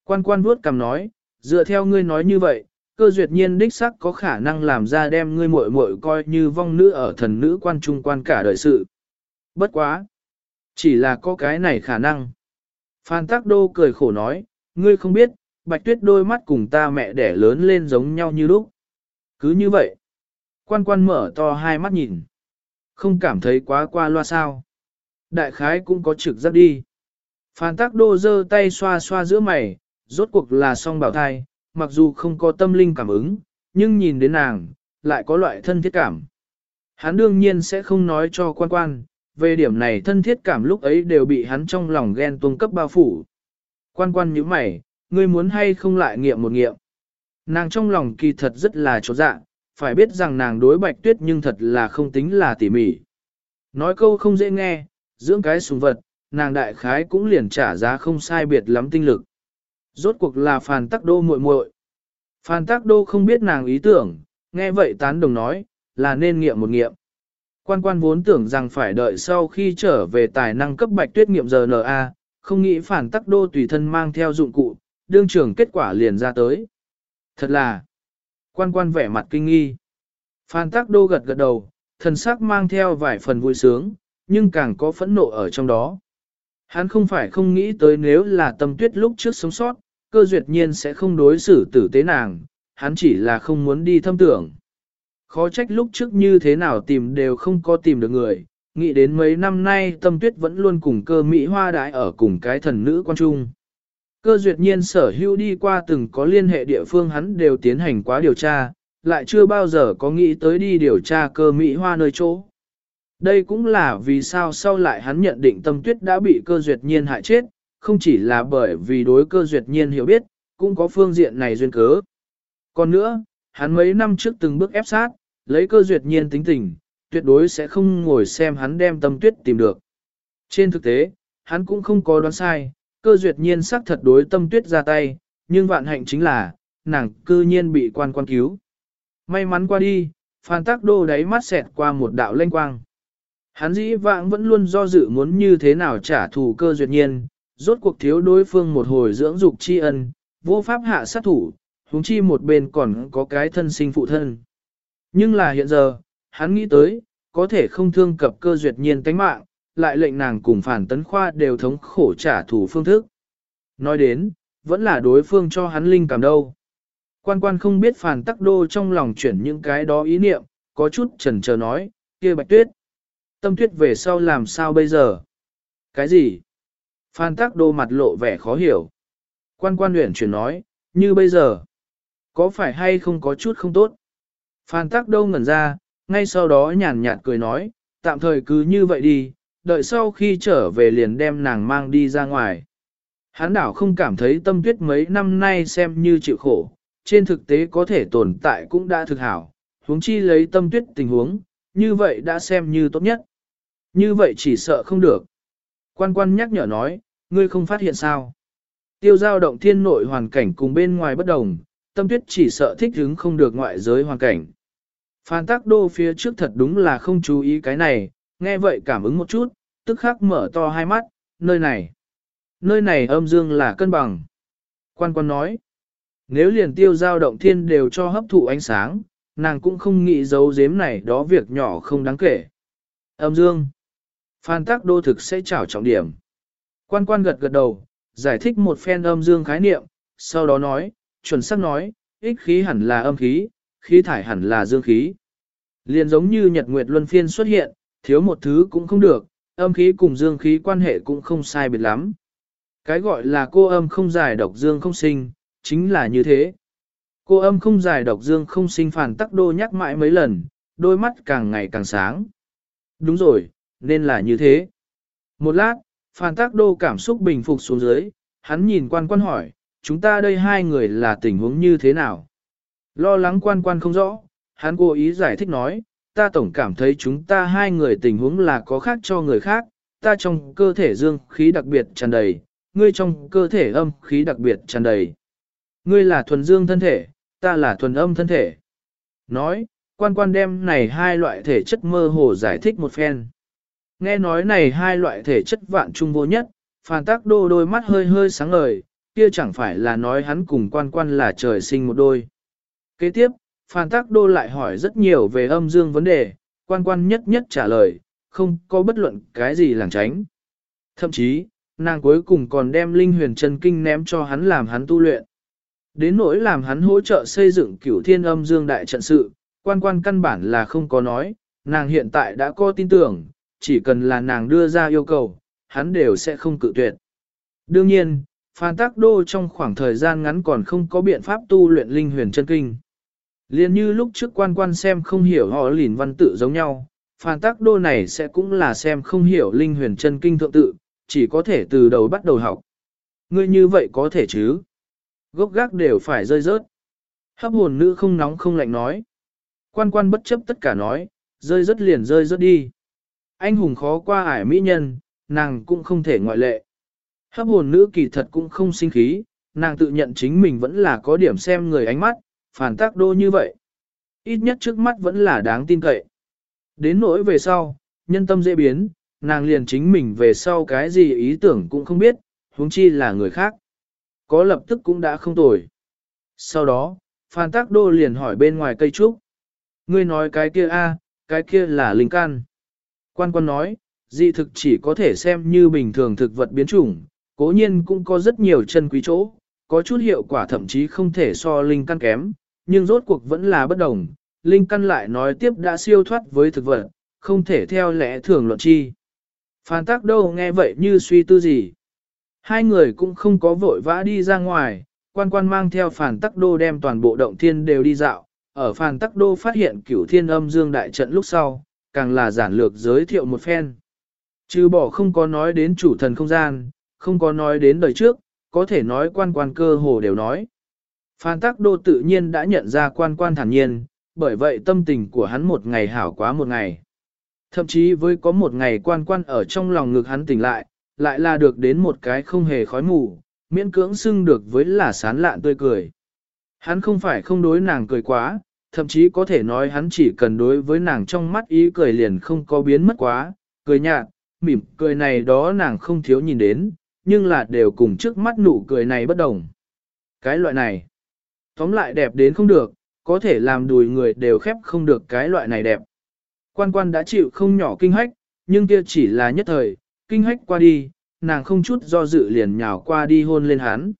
Quan quan vuốt cầm nói, dựa theo ngươi nói như vậy, cơ duyệt nhiên đích sắc có khả năng làm ra đem ngươi muội muội coi như vong nữ ở thần nữ quan trung quan cả đời sự. Bất quá. Chỉ là có cái này khả năng. Phan Tắc Đô cười khổ nói, ngươi không biết, bạch tuyết đôi mắt cùng ta mẹ đẻ lớn lên giống nhau như lúc. Cứ như vậy. Quan quan mở to hai mắt nhìn. Không cảm thấy quá qua loa sao. Đại khái cũng có trực giác đi. Phan Tắc Đô giơ tay xoa xoa giữa mày, rốt cuộc là song bảo thai, mặc dù không có tâm linh cảm ứng, nhưng nhìn đến nàng, lại có loại thân thiết cảm. Hắn đương nhiên sẽ không nói cho quan quan, về điểm này thân thiết cảm lúc ấy đều bị hắn trong lòng ghen tuông cấp bao phủ. Quan quan như mày, ngươi muốn hay không lại nghiệm một nghiệm. Nàng trong lòng kỳ thật rất là chỗ dạ, phải biết rằng nàng đối bạch tuyết nhưng thật là không tính là tỉ mỉ. Nói câu không dễ nghe, dưỡng cái sùng vật, nàng đại khái cũng liền trả giá không sai biệt lắm tinh lực. Rốt cuộc là phàn tắc đô muội muội. Phàn tắc đô không biết nàng ý tưởng, nghe vậy tán đồng nói, là nên nghiệm một nghiệm. Quan quan vốn tưởng rằng phải đợi sau khi trở về tài năng cấp bạch tuyết nghiệm RNA, không nghĩ phản tắc đô tùy thân mang theo dụng cụ, đương trưởng kết quả liền ra tới. Thật là, quan quan vẻ mặt kinh nghi. Phan tắc đô gật gật đầu, thần sắc mang theo vài phần vui sướng, nhưng càng có phẫn nộ ở trong đó. Hắn không phải không nghĩ tới nếu là tâm tuyết lúc trước sống sót, cơ duyệt nhiên sẽ không đối xử tử tế nàng, hắn chỉ là không muốn đi thâm tưởng. Khó trách lúc trước như thế nào tìm đều không có tìm được người, nghĩ đến mấy năm nay tâm tuyết vẫn luôn cùng cơ Mỹ hoa đái ở cùng cái thần nữ quan trung. Cơ duyệt nhiên sở hữu đi qua từng có liên hệ địa phương hắn đều tiến hành quá điều tra, lại chưa bao giờ có nghĩ tới đi điều tra cơ Mỹ hoa nơi chỗ. Đây cũng là vì sao sau lại hắn nhận định tâm tuyết đã bị cơ duyệt nhiên hại chết, không chỉ là bởi vì đối cơ duyệt nhiên hiểu biết, cũng có phương diện này duyên cớ. Còn nữa, hắn mấy năm trước từng bước ép sát, lấy cơ duyệt nhiên tính tình, tuyệt đối sẽ không ngồi xem hắn đem tâm tuyết tìm được. Trên thực tế, hắn cũng không có đoán sai, cơ duyệt nhiên xác thật đối tâm tuyết ra tay, nhưng vạn hạnh chính là, nàng cư nhiên bị quan quan cứu. May mắn qua đi, Phan Tắc Đô đáy mắt xẹt qua một đạo lanh quang. Hắn dĩ vãng vẫn luôn do dự muốn như thế nào trả thù cơ duyệt nhiên, rốt cuộc thiếu đối phương một hồi dưỡng dục tri ân, vô pháp hạ sát thủ, huống chi một bên còn có cái thân sinh phụ thân. Nhưng là hiện giờ, hắn nghĩ tới, có thể không thương cập cơ duyệt nhiên tánh mạng, lại lệnh nàng cùng phản tấn khoa đều thống khổ trả thù phương thức. Nói đến, vẫn là đối phương cho hắn linh cảm đâu. Quan quan không biết phản tắc đô trong lòng chuyển những cái đó ý niệm, có chút chần chờ nói, kia bạch tuyết. Tâm tuyết về sau làm sao bây giờ? Cái gì? Phan tắc đô mặt lộ vẻ khó hiểu. Quan quan luyện chuyển nói, như bây giờ. Có phải hay không có chút không tốt? Phan tắc đô ngẩn ra, ngay sau đó nhàn nhạt cười nói, tạm thời cứ như vậy đi, đợi sau khi trở về liền đem nàng mang đi ra ngoài. Hán đảo không cảm thấy tâm tuyết mấy năm nay xem như chịu khổ, trên thực tế có thể tồn tại cũng đã thực hảo, huống chi lấy tâm tuyết tình huống, như vậy đã xem như tốt nhất. Như vậy chỉ sợ không được. Quan quan nhắc nhở nói, ngươi không phát hiện sao. Tiêu giao động thiên nội hoàn cảnh cùng bên ngoài bất đồng, tâm tuyết chỉ sợ thích hứng không được ngoại giới hoàn cảnh. Phan tác đô phía trước thật đúng là không chú ý cái này, nghe vậy cảm ứng một chút, tức khắc mở to hai mắt, nơi này. Nơi này âm dương là cân bằng. Quan quan nói, nếu liền tiêu giao động thiên đều cho hấp thụ ánh sáng, nàng cũng không nghĩ giấu giếm này đó việc nhỏ không đáng kể. Âm dương. Phan tác đô thực sẽ trảo trọng điểm. Quan quan gật gật đầu, giải thích một phen âm dương khái niệm, sau đó nói, chuẩn xác nói, ích khí hẳn là âm khí, khí thải hẳn là dương khí. Liền giống như nhật nguyệt luân phiên xuất hiện, thiếu một thứ cũng không được, âm khí cùng dương khí quan hệ cũng không sai biệt lắm. Cái gọi là cô âm không giải độc dương không sinh, chính là như thế. Cô âm không giải độc dương không sinh phản tắc đô nhắc mãi mấy lần, đôi mắt càng ngày càng sáng. Đúng rồi, nên là như thế. Một lát, phản tắc đô cảm xúc bình phục xuống dưới, hắn nhìn quan quan hỏi, chúng ta đây hai người là tình huống như thế nào? Lo lắng quan quan không rõ, hắn cố ý giải thích nói, ta tổng cảm thấy chúng ta hai người tình huống là có khác cho người khác, ta trong cơ thể dương khí đặc biệt tràn đầy, ngươi trong cơ thể âm khí đặc biệt tràn đầy. Ngươi là thuần dương thân thể, ta là thuần âm thân thể. Nói, quan quan đem này hai loại thể chất mơ hồ giải thích một phen. Nghe nói này hai loại thể chất vạn trung vô nhất, phàn tác đô đôi mắt hơi hơi sáng ngời, kia chẳng phải là nói hắn cùng quan quan là trời sinh một đôi. Kế tiếp, phàn tác đô lại hỏi rất nhiều về âm dương vấn đề, quan quan nhất nhất trả lời, không có bất luận cái gì làng tránh. Thậm chí, nàng cuối cùng còn đem linh huyền chân kinh ném cho hắn làm hắn tu luyện. Đến nỗi làm hắn hỗ trợ xây dựng cửu thiên âm dương đại trận sự, quan quan căn bản là không có nói, nàng hiện tại đã có tin tưởng, chỉ cần là nàng đưa ra yêu cầu, hắn đều sẽ không cự tuyệt. Đương nhiên, Phan Tắc Đô trong khoảng thời gian ngắn còn không có biện pháp tu luyện linh huyền chân kinh. Liên như lúc trước quan quan xem không hiểu họ lìn văn tự giống nhau, Phan Tắc Đô này sẽ cũng là xem không hiểu linh huyền chân kinh thượng tự, chỉ có thể từ đầu bắt đầu học. Ngươi như vậy có thể chứ? Gốc gác đều phải rơi rớt. Hấp hồn nữ không nóng không lạnh nói. Quan quan bất chấp tất cả nói, rơi rớt liền rơi rớt đi. Anh hùng khó qua ải mỹ nhân, nàng cũng không thể ngoại lệ. Hấp hồn nữ kỳ thật cũng không sinh khí, nàng tự nhận chính mình vẫn là có điểm xem người ánh mắt, phản tác đô như vậy. Ít nhất trước mắt vẫn là đáng tin cậy. Đến nỗi về sau, nhân tâm dễ biến, nàng liền chính mình về sau cái gì ý tưởng cũng không biết, huống chi là người khác. Có lập tức cũng đã không tồi. Sau đó, Phan Tác Đô liền hỏi bên ngoài cây trúc. Ngươi nói cái kia a, cái kia là linh can. Quan quan nói, dị thực chỉ có thể xem như bình thường thực vật biến chủng, cố nhiên cũng có rất nhiều chân quý chỗ, có chút hiệu quả thậm chí không thể so linh căn kém, nhưng rốt cuộc vẫn là bất đồng. Linh căn lại nói tiếp đã siêu thoát với thực vật, không thể theo lẽ thường luận chi. Phan tác đâu nghe vậy như suy tư gì. Hai người cũng không có vội vã đi ra ngoài, quan quan mang theo phản tắc đô đem toàn bộ động thiên đều đi dạo, ở phản tắc đô phát hiện cửu thiên âm dương đại trận lúc sau, càng là giản lược giới thiệu một phen. Trừ bỏ không có nói đến chủ thần không gian, không có nói đến đời trước, có thể nói quan quan cơ hồ đều nói. Phan tắc đô tự nhiên đã nhận ra quan quan thản nhiên, bởi vậy tâm tình của hắn một ngày hảo quá một ngày. Thậm chí với có một ngày quan quan ở trong lòng ngực hắn tỉnh lại, lại là được đến một cái không hề khói mù, miễn cưỡng xưng được với là sán lạn tươi cười. Hắn không phải không đối nàng cười quá, thậm chí có thể nói hắn chỉ cần đối với nàng trong mắt ý cười liền không có biến mất quá, cười nhạt, mỉm cười này đó nàng không thiếu nhìn đến, nhưng là đều cùng trước mắt nụ cười này bất đồng. Cái loại này, tóm lại đẹp đến không được, có thể làm đùi người đều khép không được cái loại này đẹp. Quan quan đã chịu không nhỏ kinh hách, nhưng kia chỉ là nhất thời, kinh hách qua đi, nàng không chút do dự liền nhào qua đi hôn lên hắn.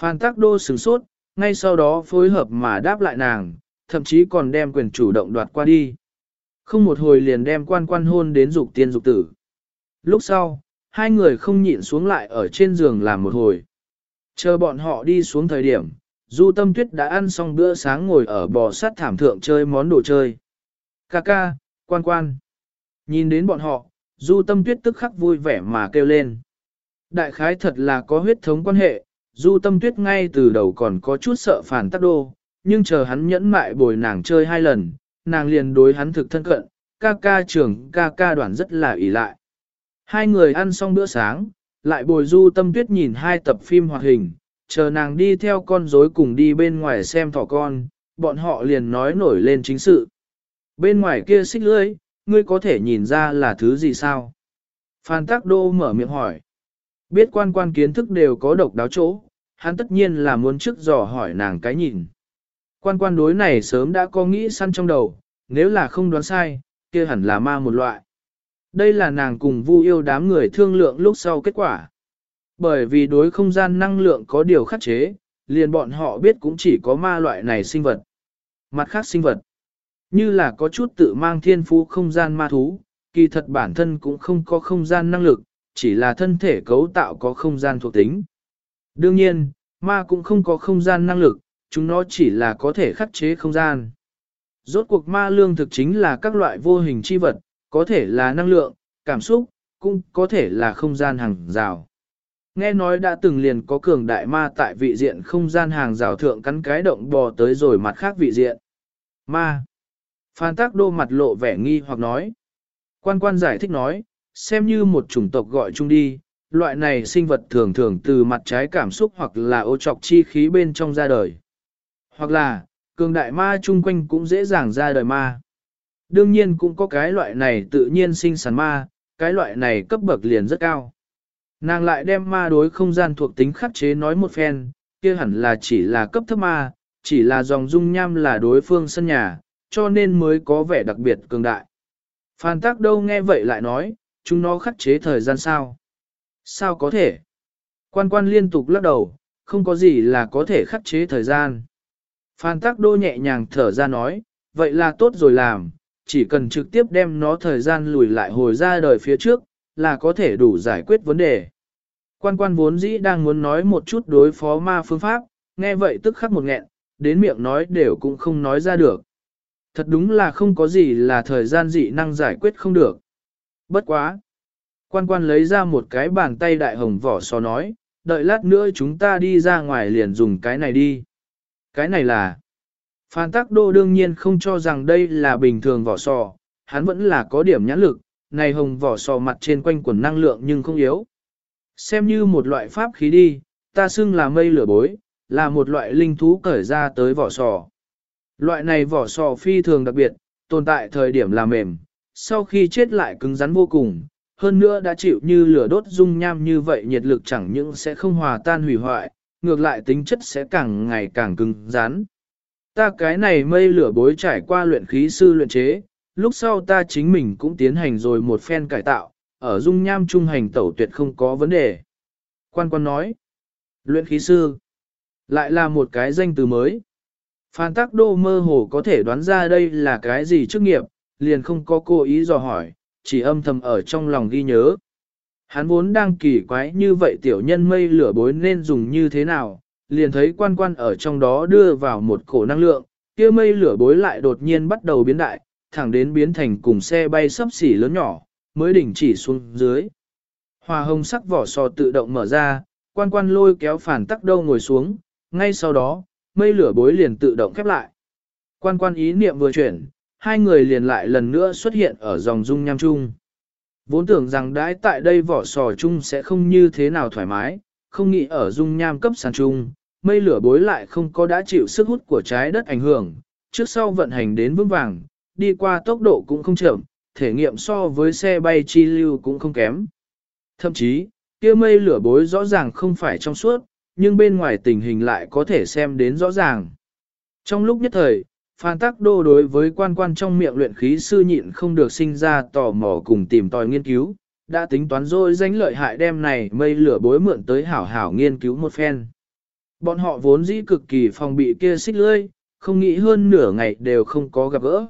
Phan Tắc Đô sửng sốt, ngay sau đó phối hợp mà đáp lại nàng, thậm chí còn đem quyền chủ động đoạt qua đi. Không một hồi liền đem quan quan hôn đến dục tiên dục tử. Lúc sau, hai người không nhịn xuống lại ở trên giường làm một hồi. Chờ bọn họ đi xuống thời điểm, Du Tâm Tuyết đã ăn xong bữa sáng ngồi ở bò sát thảm thượng chơi món đồ chơi. Ca ca, quan quan. Nhìn đến bọn họ, Du Tâm Tuyết tức khắc vui vẻ mà kêu lên. Đại khái thật là có huyết thống quan hệ, Du Tâm Tuyết ngay từ đầu còn có chút sợ phản tác đô, nhưng chờ hắn nhẫn mại bồi nàng chơi hai lần, nàng liền đối hắn thực thân cận, ca ca trưởng ca ca đoàn rất là ỷ lại. Hai người ăn xong bữa sáng, lại bồi Du Tâm Tuyết nhìn hai tập phim hoạt hình, chờ nàng đi theo con rối cùng đi bên ngoài xem thỏ con, bọn họ liền nói nổi lên chính sự. Bên ngoài kia xích lưỡi, ngươi có thể nhìn ra là thứ gì sao? Phan Tắc Đô mở miệng hỏi. Biết quan quan kiến thức đều có độc đáo chỗ, hắn tất nhiên là muốn trước dò hỏi nàng cái nhìn. Quan quan đối này sớm đã có nghĩ săn trong đầu, nếu là không đoán sai, kia hẳn là ma một loại. Đây là nàng cùng vu yêu đám người thương lượng lúc sau kết quả. Bởi vì đối không gian năng lượng có điều khắc chế, liền bọn họ biết cũng chỉ có ma loại này sinh vật. Mặt khác sinh vật, như là có chút tự mang thiên phú không gian ma thú, kỳ thật bản thân cũng không có không gian năng lực, chỉ là thân thể cấu tạo có không gian thuộc tính. Đương nhiên, ma cũng không có không gian năng lực, chúng nó chỉ là có thể khắc chế không gian. Rốt cuộc ma lương thực chính là các loại vô hình chi vật, có thể là năng lượng, cảm xúc, cũng có thể là không gian hàng rào. Nghe nói đã từng liền có cường đại ma tại vị diện không gian hàng rào thượng cắn cái động bò tới rồi mặt khác vị diện. Ma. Phan tác đô mặt lộ vẻ nghi hoặc nói. Quan quan giải thích nói, xem như một chủng tộc gọi chung đi, loại này sinh vật thường thường từ mặt trái cảm xúc hoặc là ô trọc chi khí bên trong ra đời. Hoặc là, cường đại ma chung quanh cũng dễ dàng ra đời ma. Đương nhiên cũng có cái loại này tự nhiên sinh sản ma, cái loại này cấp bậc liền rất cao. Nàng lại đem ma đối không gian thuộc tính khắc chế nói một phen, kia hẳn là chỉ là cấp thấp ma, chỉ là dòng dung nham là đối phương sân nhà, cho nên mới có vẻ đặc biệt cường đại. Phan tác đâu nghe vậy lại nói, chúng nó khắc chế thời gian sao? Sao có thể? Quan quan liên tục lắc đầu, không có gì là có thể khắc chế thời gian. Phan tác đô nhẹ nhàng thở ra nói, vậy là tốt rồi làm, chỉ cần trực tiếp đem nó thời gian lùi lại hồi ra đời phía trước, là có thể đủ giải quyết vấn đề. Quan quan vốn dĩ đang muốn nói một chút đối phó ma phương pháp, nghe vậy tức khắc một nghẹn, đến miệng nói đều cũng không nói ra được. Thật đúng là không có gì là thời gian dị năng giải quyết không được. Bất quá. Quan quan lấy ra một cái bàn tay đại hồng vỏ sò nói, đợi lát nữa chúng ta đi ra ngoài liền dùng cái này đi. Cái này là... Phan Tắc Đô đương nhiên không cho rằng đây là bình thường vỏ sò, hắn vẫn là có điểm nhãn lực, này hồng vỏ sò mặt trên quanh quần năng lượng nhưng không yếu. Xem như một loại pháp khí đi, ta xưng là mây lửa bối, là một loại linh thú cởi ra tới vỏ sò. Loại này vỏ sò phi thường đặc biệt, tồn tại thời điểm là mềm, sau khi chết lại cứng rắn vô cùng, hơn nữa đã chịu như lửa đốt dung nham như vậy nhiệt lực chẳng những sẽ không hòa tan hủy hoại, ngược lại tính chất sẽ càng ngày càng cứng rắn. Ta cái này mây lửa bối trải qua luyện khí sư luyện chế, lúc sau ta chính mình cũng tiến hành rồi một phen cải tạo, ở dung nham trung hành tẩu tuyệt không có vấn đề. Quan quan nói, luyện khí sư, lại là một cái danh từ mới. Phan Tắc Đô mơ hồ có thể đoán ra đây là cái gì chức nghiệp, liền không có cố ý dò hỏi, chỉ âm thầm ở trong lòng ghi nhớ. Hắn vốn đang kỳ quái như vậy tiểu nhân mây lửa bối nên dùng như thế nào, liền thấy quan quan ở trong đó đưa vào một cổ năng lượng, kia mây lửa bối lại đột nhiên bắt đầu biến đại, thẳng đến biến thành cùng xe bay sấp xỉ lớn nhỏ, mới đỉnh chỉ xuống dưới. Hòa hồng sắc vỏ sò tự động mở ra, quan quan lôi kéo phản tắc đâu ngồi xuống, ngay sau đó, mây lửa bối liền tự động khép lại. Quan quan ý niệm vừa chuyển, hai người liền lại lần nữa xuất hiện ở dòng dung nham chung. Vốn tưởng rằng đãi tại đây vỏ sò chung sẽ không như thế nào thoải mái, không nghĩ ở dung nham cấp sàn chung, mây lửa bối lại không có đã chịu sức hút của trái đất ảnh hưởng, trước sau vận hành đến vững vàng, đi qua tốc độ cũng không chậm, thể nghiệm so với xe bay chi lưu cũng không kém. Thậm chí, kia mây lửa bối rõ ràng không phải trong suốt, nhưng bên ngoài tình hình lại có thể xem đến rõ ràng. Trong lúc nhất thời, Phan Tắc Đô đối với quan quan trong miệng luyện khí sư nhịn không được sinh ra tò mò cùng tìm tòi nghiên cứu, đã tính toán rồi danh lợi hại đem này mây lửa bối mượn tới hảo hảo nghiên cứu một phen. Bọn họ vốn dĩ cực kỳ phòng bị kia xích lưỡi, không nghĩ hơn nửa ngày đều không có gặp gỡ.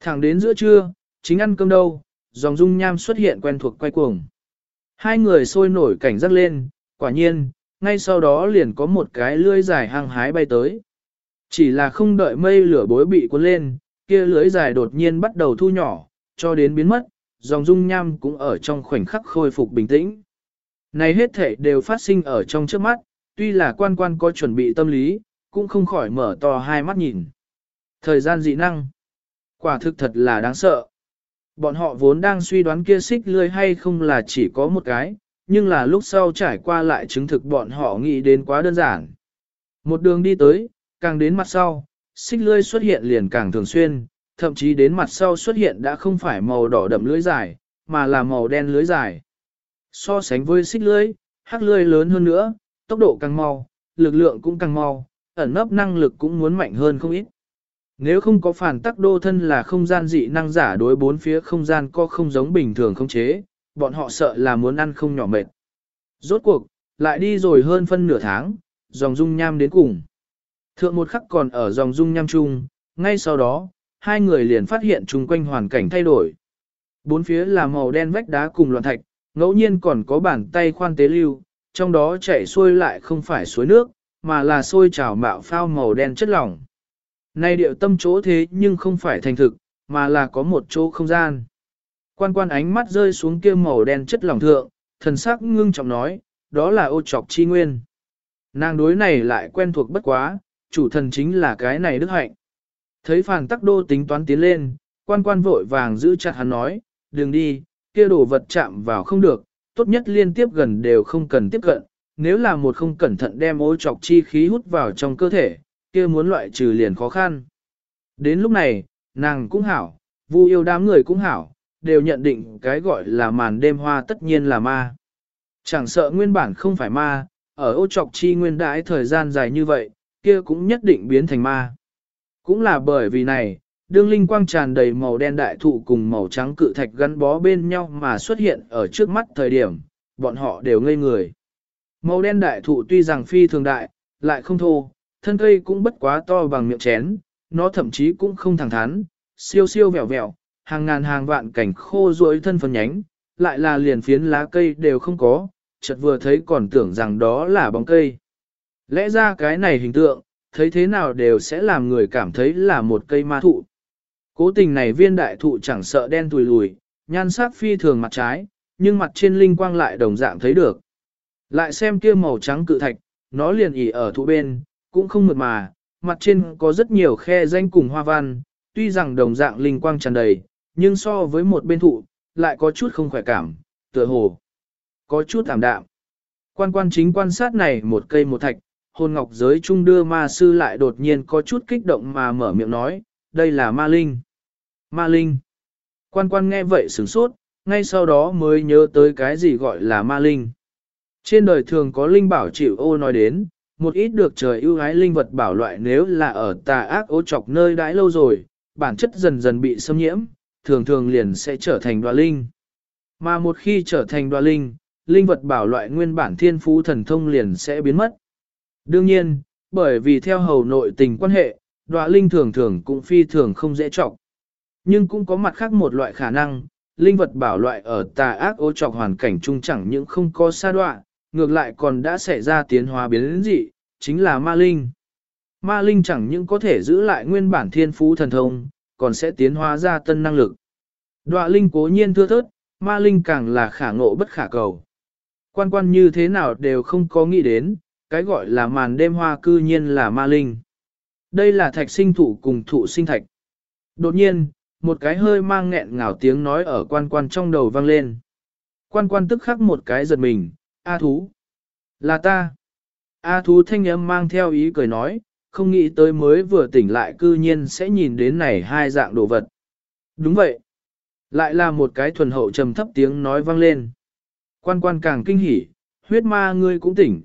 Thẳng đến giữa trưa, chính ăn cơm đâu, dòng dung nham xuất hiện quen thuộc quay cuồng. Hai người sôi nổi cảnh giác lên, quả nhiên, ngay sau đó liền có một cái lưỡi dài hăng hái bay tới. Chỉ là không đợi mây lửa bối bị cuốn lên, kia lưỡi dài đột nhiên bắt đầu thu nhỏ, cho đến biến mất, dòng dung nham cũng ở trong khoảnh khắc khôi phục bình tĩnh. Này hết thể đều phát sinh ở trong trước mắt, tuy là quan quan có chuẩn bị tâm lý, cũng không khỏi mở to hai mắt nhìn. Thời gian dị năng, quả thực thật là đáng sợ. Bọn họ vốn đang suy đoán kia xích lươi hay không là chỉ có một cái, nhưng là lúc sau trải qua lại chứng thực bọn họ nghĩ đến quá đơn giản. Một đường đi tới, càng đến mặt sau, xích lươi xuất hiện liền càng thường xuyên, thậm chí đến mặt sau xuất hiện đã không phải màu đỏ đậm lưới dài, mà là màu đen lưới dài. So sánh với xích lưới, hắc lưới lớn hơn nữa, tốc độ càng mau, lực lượng cũng càng mau, ẩn nấp năng lực cũng muốn mạnh hơn không ít. Nếu không có phản tắc đô thân là không gian dị năng giả đối bốn phía không gian có không giống bình thường không chế, bọn họ sợ là muốn ăn không nhỏ mệt. Rốt cuộc, lại đi rồi hơn phân nửa tháng, dòng dung nham đến cùng. Thượng một khắc còn ở dòng dung nham chung, ngay sau đó, hai người liền phát hiện chung quanh hoàn cảnh thay đổi. Bốn phía là màu đen vách đá cùng loạn thạch, ngẫu nhiên còn có bàn tay khoan tế lưu, trong đó chảy xuôi lại không phải suối nước, mà là sôi trào mạo phao màu đen chất lỏng. Này điệu tâm chỗ thế nhưng không phải thành thực, mà là có một chỗ không gian. Quan quan ánh mắt rơi xuống kia màu đen chất lỏng thượng, thần sắc ngưng trọng nói, đó là ô trọc chi nguyên. Nàng đối này lại quen thuộc bất quá, chủ thần chính là cái này đức hạnh. Thấy phàn tắc đô tính toán tiến lên, quan quan vội vàng giữ chặt hắn nói, đừng đi, kia đồ vật chạm vào không được, tốt nhất liên tiếp gần đều không cần tiếp cận, nếu là một không cẩn thận đem ô trọc chi khí hút vào trong cơ thể, kia muốn loại trừ liền khó khăn. Đến lúc này, nàng cũng hảo, vu yêu đám người cũng hảo, đều nhận định cái gọi là màn đêm hoa tất nhiên là ma. Chẳng sợ nguyên bản không phải ma, ở ô trọc chi nguyên đãi thời gian dài như vậy, kia cũng nhất định biến thành ma. Cũng là bởi vì này, đương linh quang tràn đầy màu đen đại thụ cùng màu trắng cự thạch gắn bó bên nhau mà xuất hiện ở trước mắt thời điểm, bọn họ đều ngây người. Màu đen đại thụ tuy rằng phi thường đại, lại không thô, thân cây cũng bất quá to bằng miệng chén, nó thậm chí cũng không thẳng thắn, siêu siêu vẹo vẹo, hàng ngàn hàng vạn cảnh khô ruỗi thân phần nhánh, lại là liền phiến lá cây đều không có, chợt vừa thấy còn tưởng rằng đó là bóng cây. Lẽ ra cái này hình tượng, thấy thế nào đều sẽ làm người cảm thấy là một cây ma thụ. Cố tình này viên đại thụ chẳng sợ đen tùi lùi, nhan sắc phi thường mặt trái, nhưng mặt trên linh quang lại đồng dạng thấy được. Lại xem kia màu trắng cự thạch, nó liền ỉ ở thụ bên, cũng không mượt mà, mặt trên có rất nhiều khe danh cùng hoa văn, tuy rằng đồng dạng linh quang tràn đầy, nhưng so với một bên thụ, lại có chút không khỏe cảm, tựa hồ, có chút tạm đạm. Quan quan chính quan sát này một cây một thạch, hồn ngọc giới trung đưa ma sư lại đột nhiên có chút kích động mà mở miệng nói, đây là ma linh. Ma linh. Quan quan nghe vậy sửng sốt, ngay sau đó mới nhớ tới cái gì gọi là ma linh. Trên đời thường có linh bảo chịu ô nói đến, một ít được trời ưu ái linh vật bảo loại nếu là ở tà ác ô chọc nơi đãi lâu rồi, bản chất dần dần bị xâm nhiễm, thường thường liền sẽ trở thành đoạ linh. Mà một khi trở thành đoạ linh, linh vật bảo loại nguyên bản thiên phú thần thông liền sẽ biến mất. Đương nhiên, bởi vì theo hầu nội tình quan hệ, đoạ linh thường thường cũng phi thường không dễ trọng. Nhưng cũng có mặt khác một loại khả năng, linh vật bảo loại ở tà ác ô trọc hoàn cảnh chung chẳng những không có sa đoạ, ngược lại còn đã xảy ra tiến hóa biến dị, chính là ma linh. Ma linh chẳng những có thể giữ lại nguyên bản thiên phú thần thông, còn sẽ tiến hóa ra tân năng lực. Đoạ linh cố nhiên thưa thớt, ma linh càng là khả ngộ bất khả cầu. Quan quan như thế nào đều không có nghĩ đến, cái gọi là màn đêm hoa cư nhiên là ma linh. Đây là thạch sinh thụ cùng thụ sinh thạch. Đột nhiên, một cái hơi mang nghẹn ngào tiếng nói ở quan quan trong đầu vang lên. Quan quan tức khắc một cái giật mình, A thú. Là ta. A thú thanh âm mang theo ý cười nói, không nghĩ tới mới vừa tỉnh lại cư nhiên sẽ nhìn đến này hai dạng đồ vật. Đúng vậy. Lại là một cái thuần hậu trầm thấp tiếng nói vang lên. Quan quan càng kinh hỉ, huyết ma ngươi cũng tỉnh.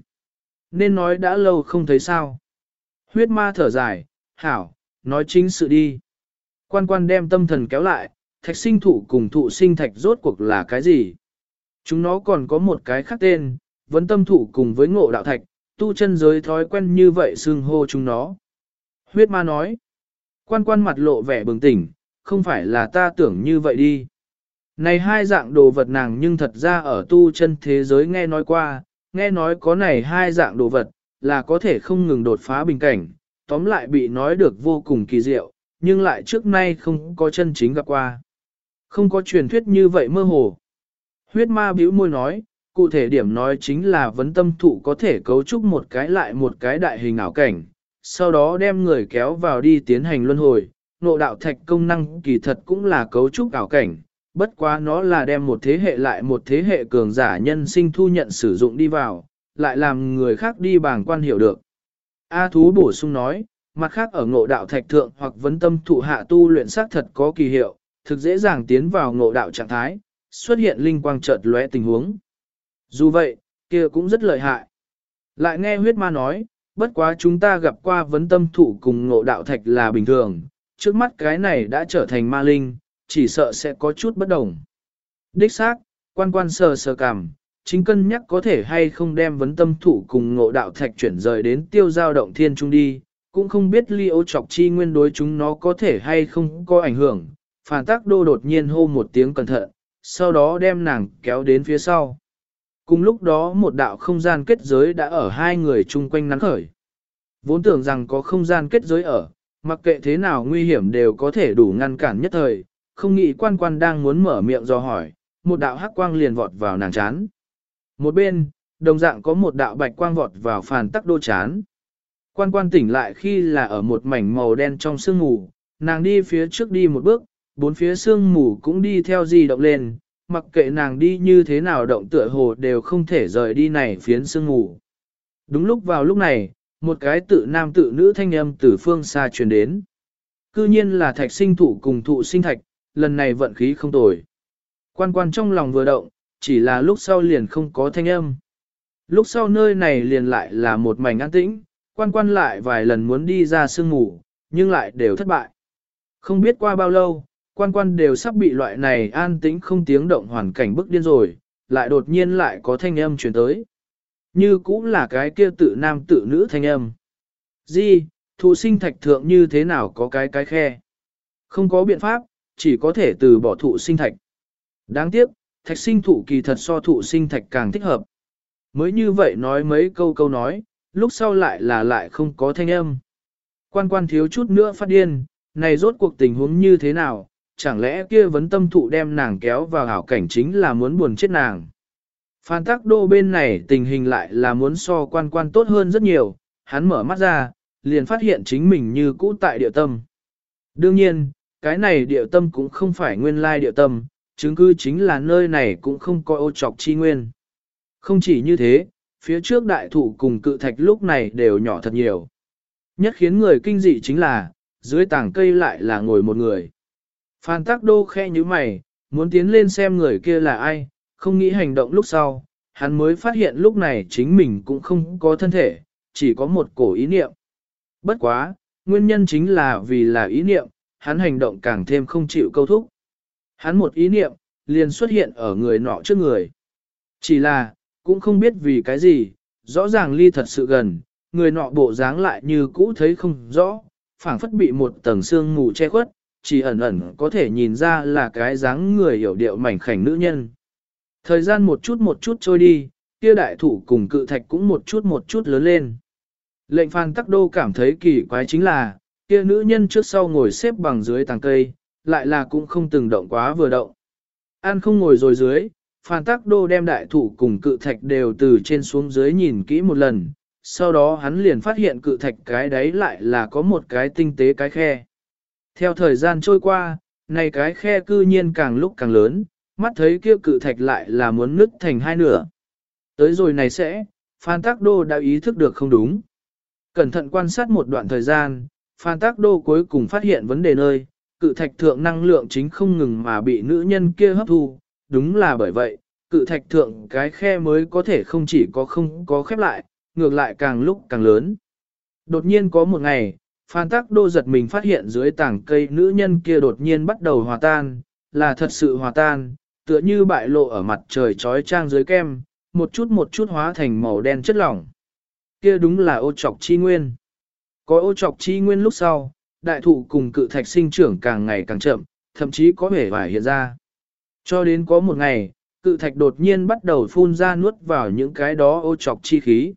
Nên nói đã lâu không thấy sao. Huyết ma thở dài, hảo, nói chính sự đi. Quan quan đem tâm thần kéo lại, thạch sinh thụ cùng thụ sinh thạch rốt cuộc là cái gì? Chúng nó còn có một cái khác tên, vấn tâm thụ cùng với ngộ đạo thạch, tu chân giới thói quen như vậy xưng hô chúng nó. Huyết ma nói, quan quan mặt lộ vẻ bừng tỉnh, không phải là ta tưởng như vậy đi. Này hai dạng đồ vật nàng nhưng thật ra ở tu chân thế giới nghe nói qua, nghe nói có này hai dạng đồ vật, là có thể không ngừng đột phá bình cảnh, tóm lại bị nói được vô cùng kỳ diệu, nhưng lại trước nay không có chân chính gặp qua. Không có truyền thuyết như vậy mơ hồ. Huyết ma bĩu môi nói, cụ thể điểm nói chính là vấn tâm thụ có thể cấu trúc một cái lại một cái đại hình ảo cảnh, sau đó đem người kéo vào đi tiến hành luân hồi. Nộ đạo thạch công năng kỳ thật cũng là cấu trúc ảo cảnh, bất quá nó là đem một thế hệ lại một thế hệ cường giả nhân sinh thu nhận sử dụng đi vào, lại làm người khác đi bàng quan hiểu được. A thú bổ sung nói, mặt khác ở ngộ đạo thạch thượng hoặc vấn tâm thụ hạ tu luyện xác thật có kỳ hiệu, thực dễ dàng tiến vào ngộ đạo trạng thái, xuất hiện linh quang chợt lóe tình huống. Dù vậy, kia cũng rất lợi hại. Lại nghe huyết ma nói, bất quá chúng ta gặp qua vấn tâm thụ cùng ngộ đạo thạch là bình thường, trước mắt cái này đã trở thành ma linh, chỉ sợ sẽ có chút bất đồng. Đích xác, quan quan sờ sờ cảm, chính cân nhắc có thể hay không đem vấn tâm thụ cùng ngộ đạo thạch chuyển rời đến tiêu giao động thiên trung đi, cũng không biết ly ô chọc chi nguyên đối chúng nó có thể hay không có ảnh hưởng. Phản tác đô đột nhiên hô một tiếng cẩn thận, sau đó đem nàng kéo đến phía sau. Cùng lúc đó một đạo không gian kết giới đã ở hai người chung quanh nắng khởi. Vốn tưởng rằng có không gian kết giới ở, mặc kệ thế nào nguy hiểm đều có thể đủ ngăn cản nhất thời, không nghĩ quan quan đang muốn mở miệng do hỏi, một đạo hắc quang liền vọt vào nàng chán. Một bên, đồng dạng có một đạo bạch quang vọt vào phàn tắc đô chán. Quan quan tỉnh lại khi là ở một mảnh màu đen trong sương mù, nàng đi phía trước đi một bước, bốn phía sương mù cũng đi theo di động lên, mặc kệ nàng đi như thế nào động tựa hồ đều không thể rời đi này phiến sương ngủ Đúng lúc vào lúc này, một cái tự nam tự nữ thanh âm từ phương xa truyền đến. Cư nhiên là thạch sinh thụ cùng thụ sinh thạch, lần này vận khí không tồi. Quan quan trong lòng vừa động, chỉ là lúc sau liền không có thanh âm. Lúc sau nơi này liền lại là một mảnh an tĩnh, quan quan lại vài lần muốn đi ra sương ngủ nhưng lại đều thất bại. Không biết qua bao lâu, quan quan đều sắp bị loại này an tĩnh không tiếng động hoàn cảnh bức điên rồi, lại đột nhiên lại có thanh âm truyền tới. Như cũng là cái kia tự nam tự nữ thanh âm. Di, thụ sinh thạch thượng như thế nào có cái cái khe? Không có biện pháp, chỉ có thể từ bỏ thụ sinh thạch. Đáng tiếc, thạch sinh thụ kỳ thật so thụ sinh thạch càng thích hợp. Mới như vậy nói mấy câu câu nói, lúc sau lại là lại không có thanh âm. Quan quan thiếu chút nữa phát điên, này rốt cuộc tình huống như thế nào, chẳng lẽ kia vấn tâm thụ đem nàng kéo vào hảo cảnh chính là muốn buồn chết nàng. Phan tắc đô bên này tình hình lại là muốn so quan quan tốt hơn rất nhiều, hắn mở mắt ra, liền phát hiện chính mình như cũ tại địa tâm. Đương nhiên, cái này địa tâm cũng không phải nguyên lai địa tâm, chứng cứ chính là nơi này cũng không có ô trọc chi nguyên. Không chỉ như thế, phía trước đại thụ cùng cự thạch lúc này đều nhỏ thật nhiều. Nhất khiến người kinh dị chính là, dưới tảng cây lại là ngồi một người. Phan Tắc Đô khe như mày, muốn tiến lên xem người kia là ai, không nghĩ hành động lúc sau, hắn mới phát hiện lúc này chính mình cũng không có thân thể, chỉ có một cổ ý niệm. Bất quá, nguyên nhân chính là vì là ý niệm, hắn hành động càng thêm không chịu câu thúc. Hắn một ý niệm, liền xuất hiện ở người nọ trước người. Chỉ là, cũng không biết vì cái gì, rõ ràng ly thật sự gần, người nọ bộ dáng lại như cũ thấy không rõ, phảng phất bị một tầng xương mù che khuất, chỉ ẩn ẩn có thể nhìn ra là cái dáng người hiểu điệu mảnh khảnh nữ nhân. Thời gian một chút một chút trôi đi, kia đại thủ cùng cự thạch cũng một chút một chút lớn lên. Lệnh phan tắc đô cảm thấy kỳ quái chính là, kia nữ nhân trước sau ngồi xếp bằng dưới tàng cây, lại là cũng không từng động quá vừa động. An không ngồi rồi dưới, phan tắc đô đem đại thủ cùng cự thạch đều từ trên xuống dưới nhìn kỹ một lần, sau đó hắn liền phát hiện cự thạch cái đấy lại là có một cái tinh tế cái khe. Theo thời gian trôi qua, này cái khe cư nhiên càng lúc càng lớn, mắt thấy kia cự thạch lại là muốn nứt thành hai nửa. Tới rồi này sẽ, Phan Tác Đô đã ý thức được không đúng. Cẩn thận quan sát một đoạn thời gian, Phan Tác Đô cuối cùng phát hiện vấn đề nơi, cự thạch thượng năng lượng chính không ngừng mà bị nữ nhân kia hấp thu, đúng là bởi vậy, cự thạch thượng cái khe mới có thể không chỉ có không có khép lại, ngược lại càng lúc càng lớn. Đột nhiên có một ngày, Phan Tắc Đô giật mình phát hiện dưới tảng cây nữ nhân kia đột nhiên bắt đầu hòa tan, là thật sự hòa tan, tựa như bại lộ ở mặt trời trói trang dưới kem, một chút một chút hóa thành màu đen chất lỏng. Kia đúng là ô trọc chi nguyên. Có ô trọc chi nguyên lúc sau, đại thụ cùng cự thạch sinh trưởng càng ngày càng chậm, thậm chí có vẻ vải hiện ra. Cho đến có một ngày, cự thạch đột nhiên bắt đầu phun ra nuốt vào những cái đó ô trọc chi khí.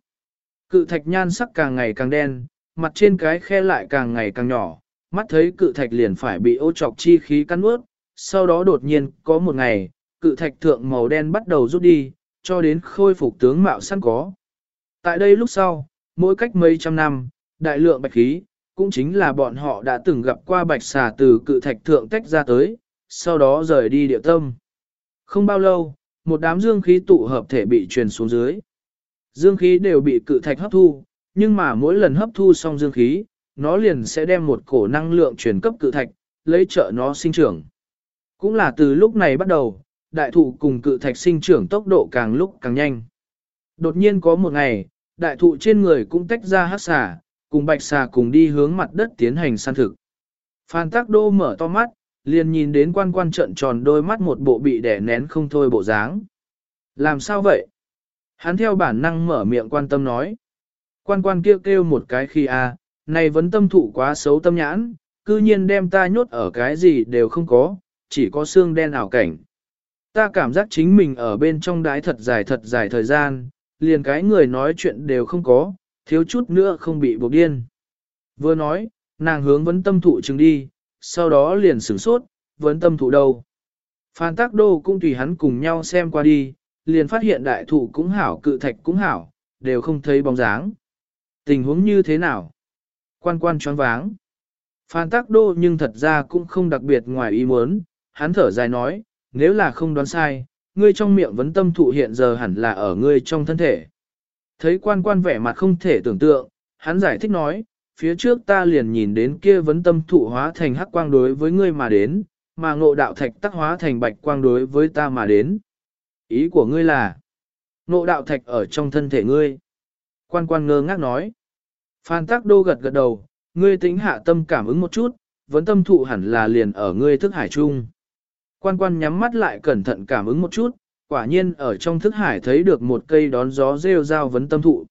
Cự thạch nhan sắc càng ngày càng đen, mặt trên cái khe lại càng ngày càng nhỏ, mắt thấy cự thạch liền phải bị ô trọc chi khí cắn nuốt, sau đó đột nhiên có một ngày, cự thạch thượng màu đen bắt đầu rút đi, cho đến khôi phục tướng mạo sẵn có. Tại đây lúc sau, mỗi cách mấy trăm năm, đại lượng bạch khí, cũng chính là bọn họ đã từng gặp qua bạch xà từ cự thạch thượng tách ra tới, sau đó rời đi địa tâm. Không bao lâu, một đám dương khí tụ hợp thể bị truyền xuống dưới. Dương khí đều bị cự thạch hấp thu, nhưng mà mỗi lần hấp thu xong dương khí, nó liền sẽ đem một cổ năng lượng truyền cấp cự thạch, lấy trợ nó sinh trưởng. Cũng là từ lúc này bắt đầu, đại thụ cùng cự thạch sinh trưởng tốc độ càng lúc càng nhanh. Đột nhiên có một ngày, đại thụ trên người cũng tách ra hát xà, cùng bạch xà cùng đi hướng mặt đất tiến hành săn thực. Phan Tắc Đô mở to mắt, liền nhìn đến quan quan trận tròn đôi mắt một bộ bị đẻ nén không thôi bộ dáng. Làm sao vậy? Hắn theo bản năng mở miệng quan tâm nói. Quan quan kêu kêu một cái khi a, à, này vẫn tâm thụ quá xấu tâm nhãn, cư nhiên đem ta nhốt ở cái gì đều không có, chỉ có xương đen ảo cảnh. Ta cảm giác chính mình ở bên trong đái thật dài thật dài thời gian, liền cái người nói chuyện đều không có, thiếu chút nữa không bị buộc điên. Vừa nói, nàng hướng vấn tâm thụ chứng đi, sau đó liền sửng sốt, vấn tâm thụ đâu. Phan Tác Đô cũng tùy hắn cùng nhau xem qua đi, liền phát hiện đại thụ cũng hảo cự thạch cũng hảo, đều không thấy bóng dáng. Tình huống như thế nào? Quan quan choáng váng. Phan Tác Đô nhưng thật ra cũng không đặc biệt ngoài ý muốn, hắn thở dài nói, nếu là không đoán sai, ngươi trong miệng vấn tâm thụ hiện giờ hẳn là ở ngươi trong thân thể. Thấy quan quan vẻ mặt không thể tưởng tượng, hắn giải thích nói, phía trước ta liền nhìn đến kia vấn tâm thụ hóa thành hắc quang đối với ngươi mà đến, mà ngộ đạo thạch tắc hóa thành bạch quang đối với ta mà đến. Ý của ngươi là, ngộ đạo thạch ở trong thân thể ngươi. Quan quan ngơ ngác nói. Phan tác đô gật gật đầu, ngươi tính hạ tâm cảm ứng một chút, vấn tâm thụ hẳn là liền ở ngươi thức hải trung. Quan quan nhắm mắt lại cẩn thận cảm ứng một chút, quả nhiên ở trong thức hải thấy được một cây đón gió rêu rao vấn tâm thụ.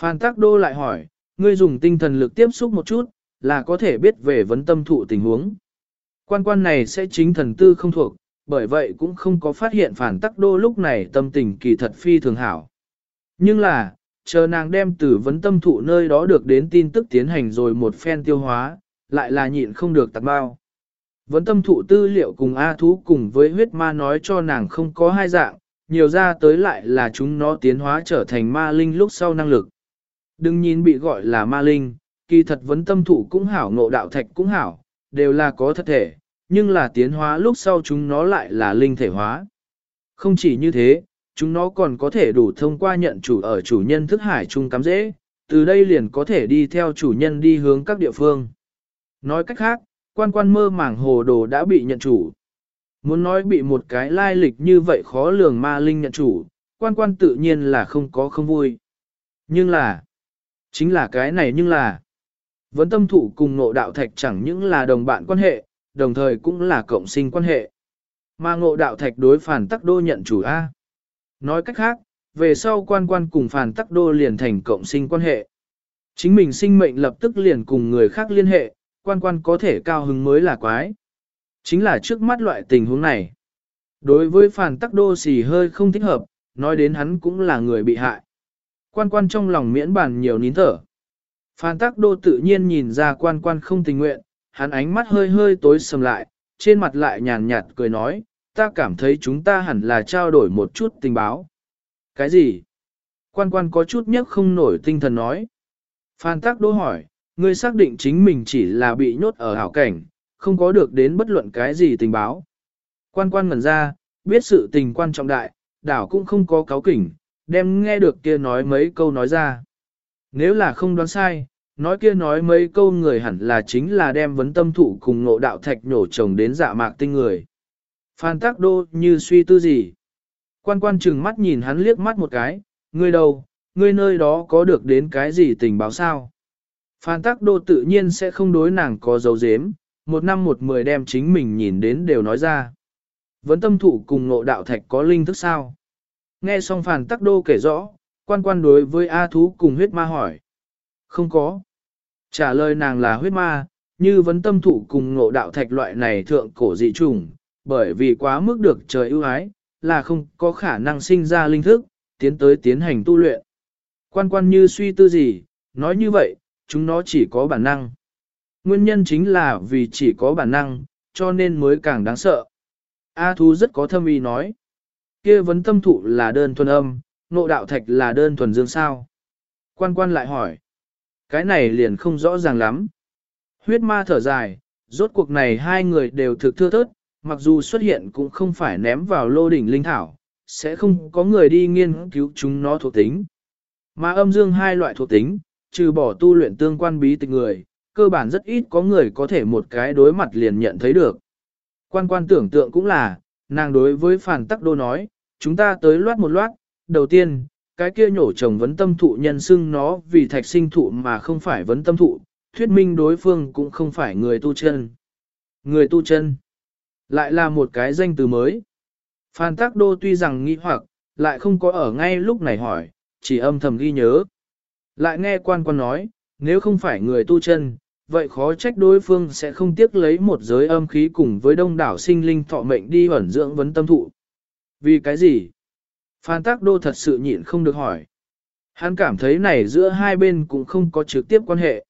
Phan Tắc Đô lại hỏi, ngươi dùng tinh thần lực tiếp xúc một chút, là có thể biết về vấn tâm thụ tình huống. Quan quan này sẽ chính thần tư không thuộc, bởi vậy cũng không có phát hiện Phan Tắc Đô lúc này tâm tình kỳ thật phi thường hảo. Nhưng là, chờ nàng đem từ vấn tâm thụ nơi đó được đến tin tức tiến hành rồi một phen tiêu hóa, lại là nhịn không được tạc bao. Vấn tâm thụ tư liệu cùng A thú cùng với huyết ma nói cho nàng không có hai dạng, nhiều ra tới lại là chúng nó tiến hóa trở thành ma linh lúc sau năng lực. Đừng nhìn bị gọi là ma linh, kỳ thật vấn tâm thụ cũng hảo ngộ đạo thạch cũng hảo, đều là có thật thể, nhưng là tiến hóa lúc sau chúng nó lại là linh thể hóa. Không chỉ như thế, chúng nó còn có thể đủ thông qua nhận chủ ở chủ nhân thức hải chung cắm dễ, từ đây liền có thể đi theo chủ nhân đi hướng các địa phương. Nói cách khác, quan quan mơ màng hồ đồ đã bị nhận chủ. Muốn nói bị một cái lai lịch như vậy khó lường ma linh nhận chủ, quan quan tự nhiên là không có không vui. Nhưng là, chính là cái này nhưng là, vấn tâm thủ cùng ngộ đạo thạch chẳng những là đồng bạn quan hệ, đồng thời cũng là cộng sinh quan hệ. Mà ngộ đạo thạch đối phản tắc đô nhận chủ A. Nói cách khác, về sau quan quan cùng phản tắc đô liền thành cộng sinh quan hệ. Chính mình sinh mệnh lập tức liền cùng người khác liên hệ, quan quan có thể cao hứng mới là quái. Chính là trước mắt loại tình huống này. Đối với phản tắc đô xì hơi không thích hợp, nói đến hắn cũng là người bị hại. Quan quan trong lòng miễn bàn nhiều nín thở. Phan tắc đô tự nhiên nhìn ra quan quan không tình nguyện, hắn ánh mắt hơi hơi tối sầm lại, trên mặt lại nhàn nhạt cười nói, ta cảm thấy chúng ta hẳn là trao đổi một chút tình báo. Cái gì? Quan quan có chút nhất không nổi tinh thần nói. Phan tắc đối hỏi, ngươi xác định chính mình chỉ là bị nhốt ở hảo cảnh, không có được đến bất luận cái gì tình báo. Quan quan ngẩn ra, biết sự tình quan trọng đại, đảo cũng không có cáo kỉnh, đem nghe được kia nói mấy câu nói ra. Nếu là không đoán sai, nói kia nói mấy câu người hẳn là chính là đem vấn tâm thụ cùng ngộ đạo thạch nhổ chồng đến dạ mạc tinh người. Phan Tắc Đô như suy tư gì. Quan quan chừng mắt nhìn hắn liếc mắt một cái, ngươi đâu, ngươi nơi đó có được đến cái gì tình báo sao? Phan Tắc Đô tự nhiên sẽ không đối nàng có dấu dếm, một năm một mười đem chính mình nhìn đến đều nói ra. Vấn tâm thụ cùng ngộ đạo thạch có linh thức sao? Nghe xong Phan Tắc Đô kể rõ, quan quan đối với A thú cùng huyết ma hỏi. Không có. Trả lời nàng là huyết ma, như vấn tâm thụ cùng ngộ đạo thạch loại này thượng cổ dị trùng, bởi vì quá mức được trời ưu ái, là không có khả năng sinh ra linh thức, tiến tới tiến hành tu luyện. Quan quan như suy tư gì, nói như vậy, chúng nó chỉ có bản năng. Nguyên nhân chính là vì chỉ có bản năng, cho nên mới càng đáng sợ. A thú rất có thâm ý nói. kia vấn tâm thụ là đơn thuần âm, nộ đạo thạch là đơn thuần dương sao. Quan quan lại hỏi. Cái này liền không rõ ràng lắm. Huyết ma thở dài, rốt cuộc này hai người đều thực thưa thớt, mặc dù xuất hiện cũng không phải ném vào lô đỉnh linh thảo, sẽ không có người đi nghiên cứu chúng nó thuộc tính. Mà âm dương hai loại thuộc tính, trừ bỏ tu luyện tương quan bí tịch người, cơ bản rất ít có người có thể một cái đối mặt liền nhận thấy được. Quan quan tưởng tượng cũng là, nàng đối với phản tắc đô nói, chúng ta tới loát một loát, đầu tiên, cái kia nhổ chồng vấn tâm thụ nhân xưng nó vì thạch sinh thụ mà không phải vấn tâm thụ, thuyết minh đối phương cũng không phải người tu chân. Người tu chân lại là một cái danh từ mới. Phan Tác Đô tuy rằng nghi hoặc, lại không có ở ngay lúc này hỏi, chỉ âm thầm ghi nhớ. Lại nghe quan quan nói, nếu không phải người tu chân, vậy khó trách đối phương sẽ không tiếc lấy một giới âm khí cùng với đông đảo sinh linh thọ mệnh đi ẩn dưỡng vấn tâm thụ. Vì cái gì? Phan Tác Đô thật sự nhịn không được hỏi. Hắn cảm thấy này giữa hai bên cũng không có trực tiếp quan hệ.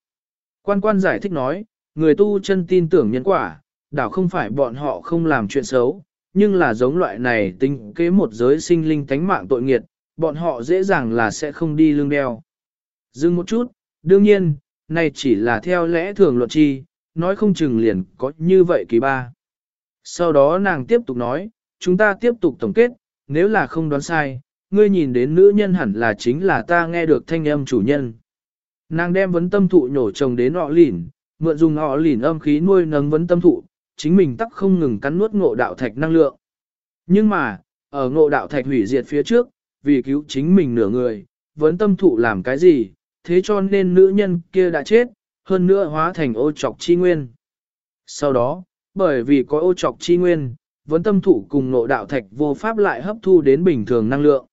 Quan quan giải thích nói, người tu chân tin tưởng nhân quả, đảo không phải bọn họ không làm chuyện xấu, nhưng là giống loại này tính kế một giới sinh linh tánh mạng tội nghiệt, bọn họ dễ dàng là sẽ không đi lương đeo. Dừng một chút, đương nhiên, này chỉ là theo lẽ thường luật chi, nói không chừng liền có như vậy kỳ ba. Sau đó nàng tiếp tục nói, chúng ta tiếp tục tổng kết, nếu là không đoán sai, ngươi nhìn đến nữ nhân hẳn là chính là ta nghe được thanh âm chủ nhân. Nàng đem vấn tâm thụ nhổ chồng đến họ lỉn, mượn dùng họ lỉn âm khí nuôi nấng vấn tâm thụ, chính mình tắc không ngừng cắn nuốt ngộ đạo thạch năng lượng. Nhưng mà, ở ngộ đạo thạch hủy diệt phía trước, vì cứu chính mình nửa người, vẫn tâm thụ làm cái gì, thế cho nên nữ nhân kia đã chết, hơn nữa hóa thành ô trọc chi nguyên. Sau đó, bởi vì có ô trọc chi nguyên, vẫn tâm thụ cùng ngộ đạo thạch vô pháp lại hấp thu đến bình thường năng lượng.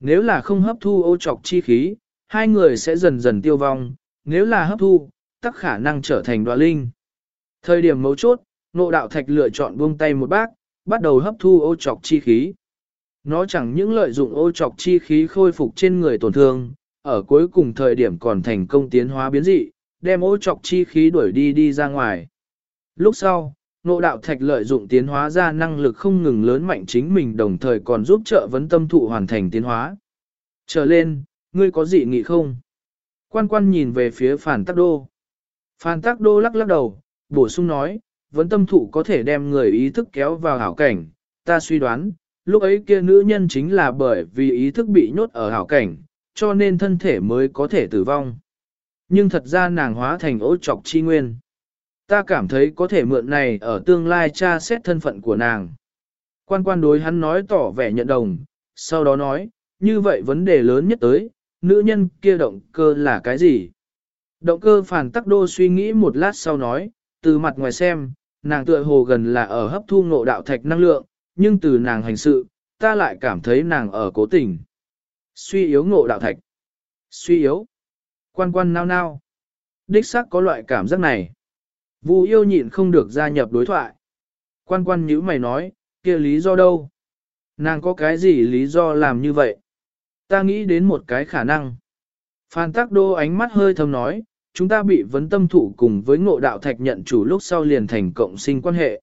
Nếu là không hấp thu ô trọc chi khí, hai người sẽ dần dần tiêu vong, nếu là hấp thu, tắc khả năng trở thành đoạ linh. Thời điểm mấu chốt, Nộ đạo thạch lựa chọn buông tay một bác, bắt đầu hấp thu ô trọc chi khí. Nó chẳng những lợi dụng ô trọc chi khí khôi phục trên người tổn thương, ở cuối cùng thời điểm còn thành công tiến hóa biến dị, đem ô trọc chi khí đuổi đi đi ra ngoài. Lúc sau, nộ đạo thạch lợi dụng tiến hóa ra năng lực không ngừng lớn mạnh chính mình đồng thời còn giúp trợ vấn tâm thụ hoàn thành tiến hóa. Trở lên, ngươi có dị nghị không? Quan quan nhìn về phía phản tắc đô. Phản tắc đô lắc lắc đầu, bổ sung nói, vấn tâm thụ có thể đem người ý thức kéo vào hảo cảnh, ta suy đoán, lúc ấy kia nữ nhân chính là bởi vì ý thức bị nhốt ở hảo cảnh, cho nên thân thể mới có thể tử vong. Nhưng thật ra nàng hóa thành ố trọc chi nguyên. Ta cảm thấy có thể mượn này ở tương lai tra xét thân phận của nàng. Quan quan đối hắn nói tỏ vẻ nhận đồng, sau đó nói, như vậy vấn đề lớn nhất tới, nữ nhân kia động cơ là cái gì? Động cơ phản tắc đô suy nghĩ một lát sau nói, từ mặt ngoài xem, nàng tựa hồ gần là ở hấp thu ngộ đạo thạch năng lượng, nhưng từ nàng hành sự, ta lại cảm thấy nàng ở cố tình. Suy yếu ngộ đạo thạch. Suy yếu. Quan quan nao nao. Đích xác có loại cảm giác này. Vu yêu nhịn không được gia nhập đối thoại. Quan quan nhữ mày nói, kia lý do đâu? Nàng có cái gì lý do làm như vậy? Ta nghĩ đến một cái khả năng. Phan Tắc Đô ánh mắt hơi thầm nói, chúng ta bị vấn tâm thủ cùng với ngộ đạo thạch nhận chủ lúc sau liền thành cộng sinh quan hệ.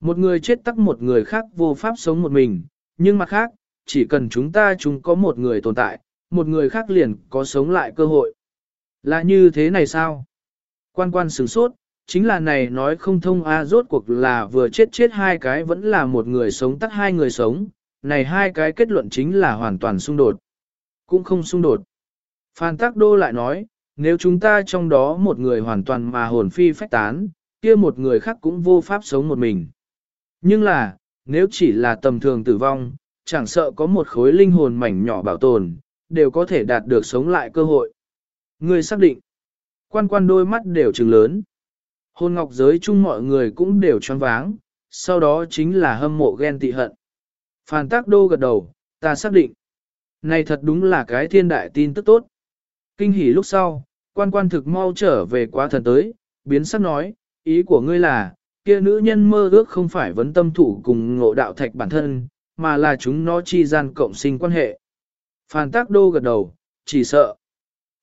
Một người chết tắc một người khác vô pháp sống một mình, nhưng mặt khác, chỉ cần chúng ta chúng có một người tồn tại, một người khác liền có sống lại cơ hội. Là như thế này sao? Quan quan sửng sốt, chính là này nói không thông a rốt cuộc là vừa chết chết hai cái vẫn là một người sống tắt hai người sống, này hai cái kết luận chính là hoàn toàn xung đột. Cũng không xung đột. Phan Tắc Đô lại nói, nếu chúng ta trong đó một người hoàn toàn mà hồn phi phách tán, kia một người khác cũng vô pháp sống một mình. Nhưng là, nếu chỉ là tầm thường tử vong, chẳng sợ có một khối linh hồn mảnh nhỏ bảo tồn, đều có thể đạt được sống lại cơ hội. Người xác định, quan quan đôi mắt đều trừng lớn. Hôn ngọc giới chung mọi người cũng đều choáng váng, sau đó chính là hâm mộ ghen tị hận. Phan Tác Đô gật đầu, ta xác định. Này thật đúng là cái thiên đại tin tức tốt. Kinh hỉ lúc sau, quan quan thực mau trở về quá thần tới, biến sắc nói, ý của ngươi là, kia nữ nhân mơ ước không phải vấn tâm thủ cùng ngộ đạo thạch bản thân, mà là chúng nó chi gian cộng sinh quan hệ. Phan Tác Đô gật đầu, chỉ sợ.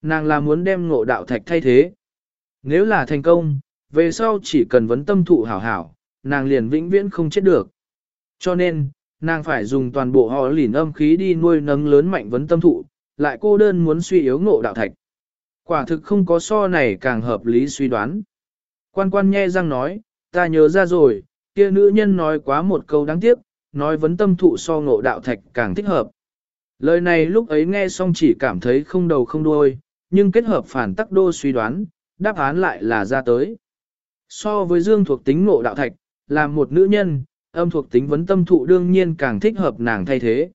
Nàng là muốn đem ngộ đạo thạch thay thế. Nếu là thành công, về sau chỉ cần vấn tâm thụ hảo hảo, nàng liền vĩnh viễn không chết được. Cho nên, nàng phải dùng toàn bộ họ lỉn âm khí đi nuôi nấng lớn mạnh vấn tâm thụ, lại cô đơn muốn suy yếu ngộ đạo thạch. Quả thực không có so này càng hợp lý suy đoán. Quan quan nghe răng nói, ta nhớ ra rồi, kia nữ nhân nói quá một câu đáng tiếc, nói vấn tâm thụ so ngộ đạo thạch càng thích hợp. Lời này lúc ấy nghe xong chỉ cảm thấy không đầu không đuôi, nhưng kết hợp phản tắc đô suy đoán, đáp án lại là ra tới. So với dương thuộc tính ngộ đạo thạch, làm một nữ nhân, âm thuộc tính vấn tâm thụ đương nhiên càng thích hợp nàng thay thế.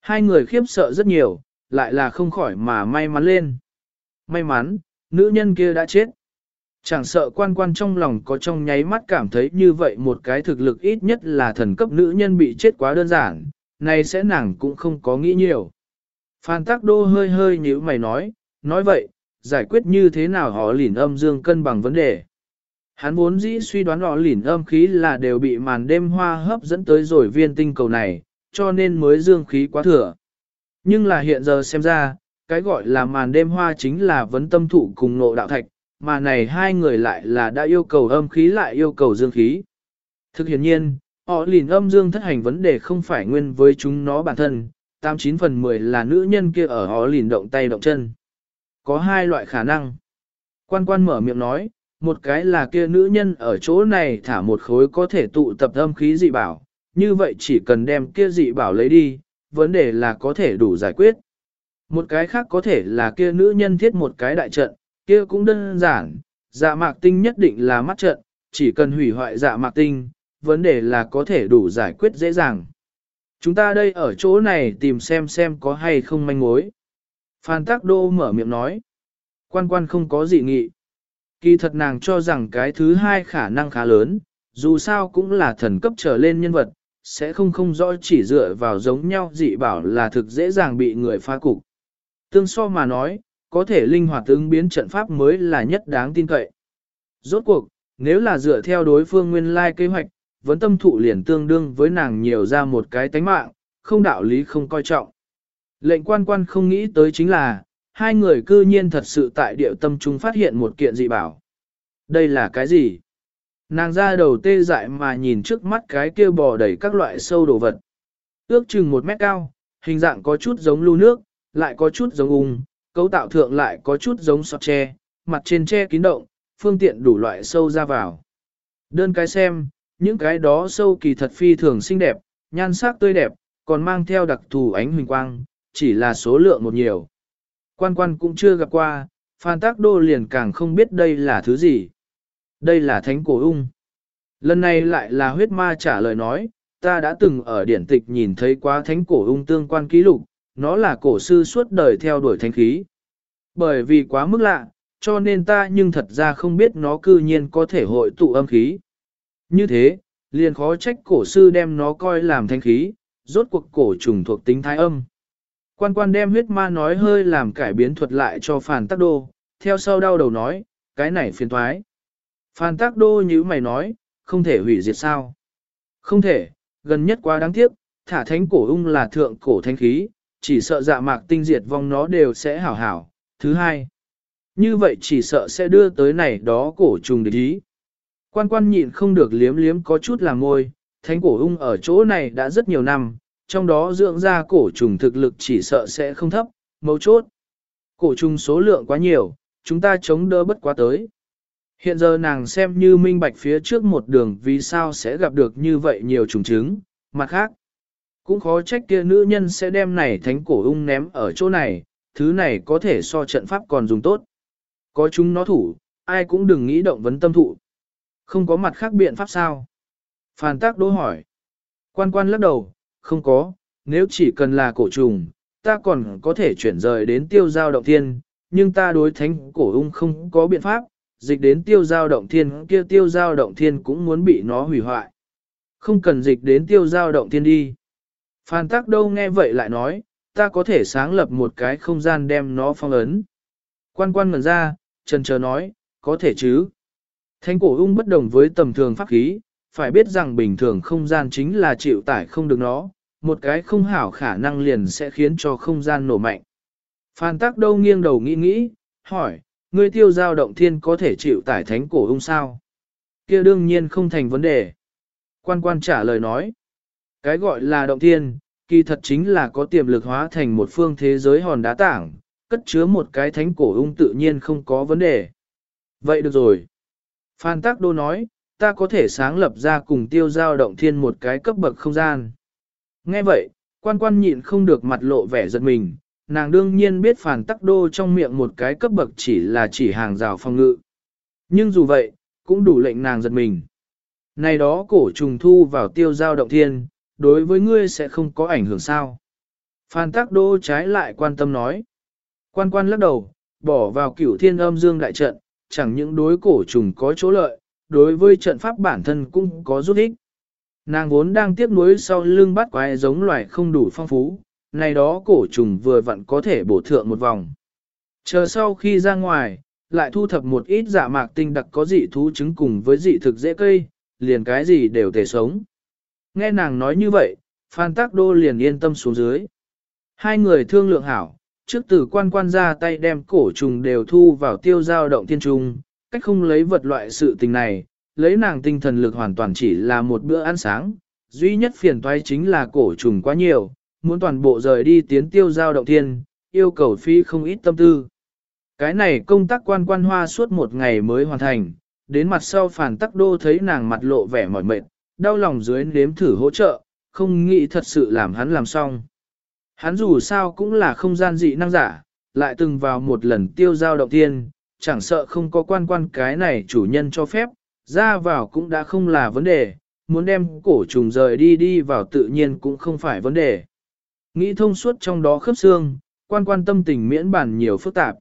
Hai người khiếp sợ rất nhiều, lại là không khỏi mà may mắn lên. May mắn, nữ nhân kia đã chết. Chẳng sợ quan quan trong lòng có trong nháy mắt cảm thấy như vậy một cái thực lực ít nhất là thần cấp nữ nhân bị chết quá đơn giản, này sẽ nàng cũng không có nghĩ nhiều. Phan Tắc Đô hơi hơi như mày nói, nói vậy, giải quyết như thế nào họ lỉn âm dương cân bằng vấn đề. Hắn vốn dĩ suy đoán họ lỉn âm khí là đều bị màn đêm hoa hấp dẫn tới rồi viên tinh cầu này, cho nên mới dương khí quá thừa. Nhưng là hiện giờ xem ra, cái gọi là màn đêm hoa chính là vấn tâm thụ cùng nộ đạo thạch, mà này hai người lại là đã yêu cầu âm khí lại yêu cầu dương khí. Thực hiện nhiên, họ lìn âm dương thất hành vấn đề không phải nguyên với chúng nó bản thân, 89 phần 10 là nữ nhân kia ở họ lìn động tay động chân. Có hai loại khả năng. Quan quan mở miệng nói, một cái là kia nữ nhân ở chỗ này thả một khối có thể tụ tập âm khí dị bảo, như vậy chỉ cần đem kia dị bảo lấy đi, vấn đề là có thể đủ giải quyết. Một cái khác có thể là kia nữ nhân thiết một cái đại trận, kia cũng đơn giản, dạ mạc tinh nhất định là mắt trận, chỉ cần hủy hoại dạ mạc tinh, vấn đề là có thể đủ giải quyết dễ dàng. Chúng ta đây ở chỗ này tìm xem xem có hay không manh mối. Phan Tắc Đô mở miệng nói. Quan quan không có gì nghị. Kỳ thật nàng cho rằng cái thứ hai khả năng khá lớn, dù sao cũng là thần cấp trở lên nhân vật, sẽ không không rõ chỉ dựa vào giống nhau dị bảo là thực dễ dàng bị người phá cục. Tương so mà nói, có thể linh hoạt ứng biến trận pháp mới là nhất đáng tin cậy. Rốt cuộc, nếu là dựa theo đối phương nguyên lai kế hoạch, vấn tâm thụ liền tương đương với nàng nhiều ra một cái tánh mạng, không đạo lý không coi trọng. Lệnh quan quan không nghĩ tới chính là, hai người cư nhiên thật sự tại địa tâm trung phát hiện một kiện dị bảo. Đây là cái gì? Nàng ra đầu tê dại mà nhìn trước mắt cái kia bò đầy các loại sâu đồ vật. Ước chừng một mét cao, hình dạng có chút giống lưu nước, lại có chút giống ung, cấu tạo thượng lại có chút giống sọt tre, mặt trên tre kín động, phương tiện đủ loại sâu ra vào. Đơn cái xem, những cái đó sâu kỳ thật phi thường xinh đẹp, nhan sắc tươi đẹp, còn mang theo đặc thù ánh huỳnh quang, chỉ là số lượng một nhiều. Quan quan cũng chưa gặp qua, Phan Tác Đô liền càng không biết đây là thứ gì. Đây là thánh cổ ung. Lần này lại là huyết ma trả lời nói, ta đã từng ở điển tịch nhìn thấy quá thánh cổ ung tương quan ký lục, nó là cổ sư suốt đời theo đuổi thánh khí. Bởi vì quá mức lạ, cho nên ta nhưng thật ra không biết nó cư nhiên có thể hội tụ âm khí. Như thế, liền khó trách cổ sư đem nó coi làm thánh khí, rốt cuộc cổ trùng thuộc tính thái âm. Quan quan đem huyết ma nói hơi làm cải biến thuật lại cho phản tắc đô, theo sau đau đầu nói, cái này phiền thoái. Phan Tác Đô như mày nói, không thể hủy diệt sao? Không thể, gần nhất quá đáng tiếc, thả thánh cổ ung là thượng cổ thánh khí, chỉ sợ dạ mạc tinh diệt vong nó đều sẽ hảo hảo. Thứ hai, như vậy chỉ sợ sẽ đưa tới này đó cổ trùng địch ý. Quan quan nhịn không được liếm liếm có chút là ngôi thánh cổ ung ở chỗ này đã rất nhiều năm, trong đó dưỡng ra cổ trùng thực lực chỉ sợ sẽ không thấp, mấu chốt. Cổ trùng số lượng quá nhiều, chúng ta chống đỡ bất quá tới. Hiện giờ nàng xem như minh bạch phía trước một đường vì sao sẽ gặp được như vậy nhiều trùng trứng mặt khác. Cũng khó trách kia nữ nhân sẽ đem này thánh cổ ung ném ở chỗ này, thứ này có thể so trận pháp còn dùng tốt. Có chúng nó thủ, ai cũng đừng nghĩ động vấn tâm thụ. Không có mặt khác biện pháp sao? phàn tác đối hỏi. Quan quan lắc đầu, không có, nếu chỉ cần là cổ trùng, ta còn có thể chuyển rời đến tiêu giao động thiên, nhưng ta đối thánh cổ ung không có biện pháp, dịch đến tiêu giao động thiên kia tiêu giao động thiên cũng muốn bị nó hủy hoại. Không cần dịch đến tiêu giao động thiên đi. Phan Tắc đâu nghe vậy lại nói, ta có thể sáng lập một cái không gian đem nó phong ấn. Quan quan ngần ra, trần chờ nói, có thể chứ. Thánh cổ ung bất đồng với tầm thường pháp khí, phải biết rằng bình thường không gian chính là chịu tải không được nó, một cái không hảo khả năng liền sẽ khiến cho không gian nổ mạnh. Phan Tắc đâu nghiêng đầu nghĩ nghĩ, hỏi, ngươi tiêu giao động thiên có thể chịu tải thánh cổ ung sao? kia đương nhiên không thành vấn đề. Quan quan trả lời nói, cái gọi là động thiên, kỳ thật chính là có tiềm lực hóa thành một phương thế giới hòn đá tảng, cất chứa một cái thánh cổ ung tự nhiên không có vấn đề. Vậy được rồi. Phan Tác Đô nói, ta có thể sáng lập ra cùng tiêu giao động thiên một cái cấp bậc không gian. Nghe vậy, quan quan nhịn không được mặt lộ vẻ giật mình, nàng đương nhiên biết phản tắc đô trong miệng một cái cấp bậc chỉ là chỉ hàng rào phòng ngự. Nhưng dù vậy, cũng đủ lệnh nàng giật mình. Này đó cổ trùng thu vào tiêu giao động thiên, đối với ngươi sẽ không có ảnh hưởng sao. Phan Tắc Đô trái lại quan tâm nói. Quan quan lắc đầu, bỏ vào cửu thiên âm dương đại trận, chẳng những đối cổ trùng có chỗ lợi, đối với trận pháp bản thân cũng có giúp ích. Nàng vốn đang tiếc nuối sau lưng bắt quái giống loài không đủ phong phú, này đó cổ trùng vừa vặn có thể bổ thượng một vòng. Chờ sau khi ra ngoài, lại thu thập một ít dạ mạc tinh đặc có dị thú chứng cùng với dị thực dễ cây, liền cái gì đều thể sống. Nghe nàng nói như vậy, Phan Tác Đô liền yên tâm xuống dưới. Hai người thương lượng hảo, trước từ quan quan ra tay đem cổ trùng đều thu vào tiêu giao động thiên trung, cách không lấy vật loại sự tình này, lấy nàng tinh thần lực hoàn toàn chỉ là một bữa ăn sáng, duy nhất phiền toái chính là cổ trùng quá nhiều, muốn toàn bộ rời đi tiến tiêu giao động thiên, yêu cầu phi không ít tâm tư. Cái này công tác quan quan hoa suốt một ngày mới hoàn thành, đến mặt sau phản tắc đô thấy nàng mặt lộ vẻ mỏi mệt, đau lòng dưới nếm thử hỗ trợ, không nghĩ thật sự làm hắn làm xong. Hắn dù sao cũng là không gian dị năng giả, lại từng vào một lần tiêu giao động thiên, chẳng sợ không có quan quan cái này chủ nhân cho phép, ra vào cũng đã không là vấn đề, muốn đem cổ trùng rời đi đi vào tự nhiên cũng không phải vấn đề. Nghĩ thông suốt trong đó khớp xương, quan quan tâm tình miễn bản nhiều phức tạp.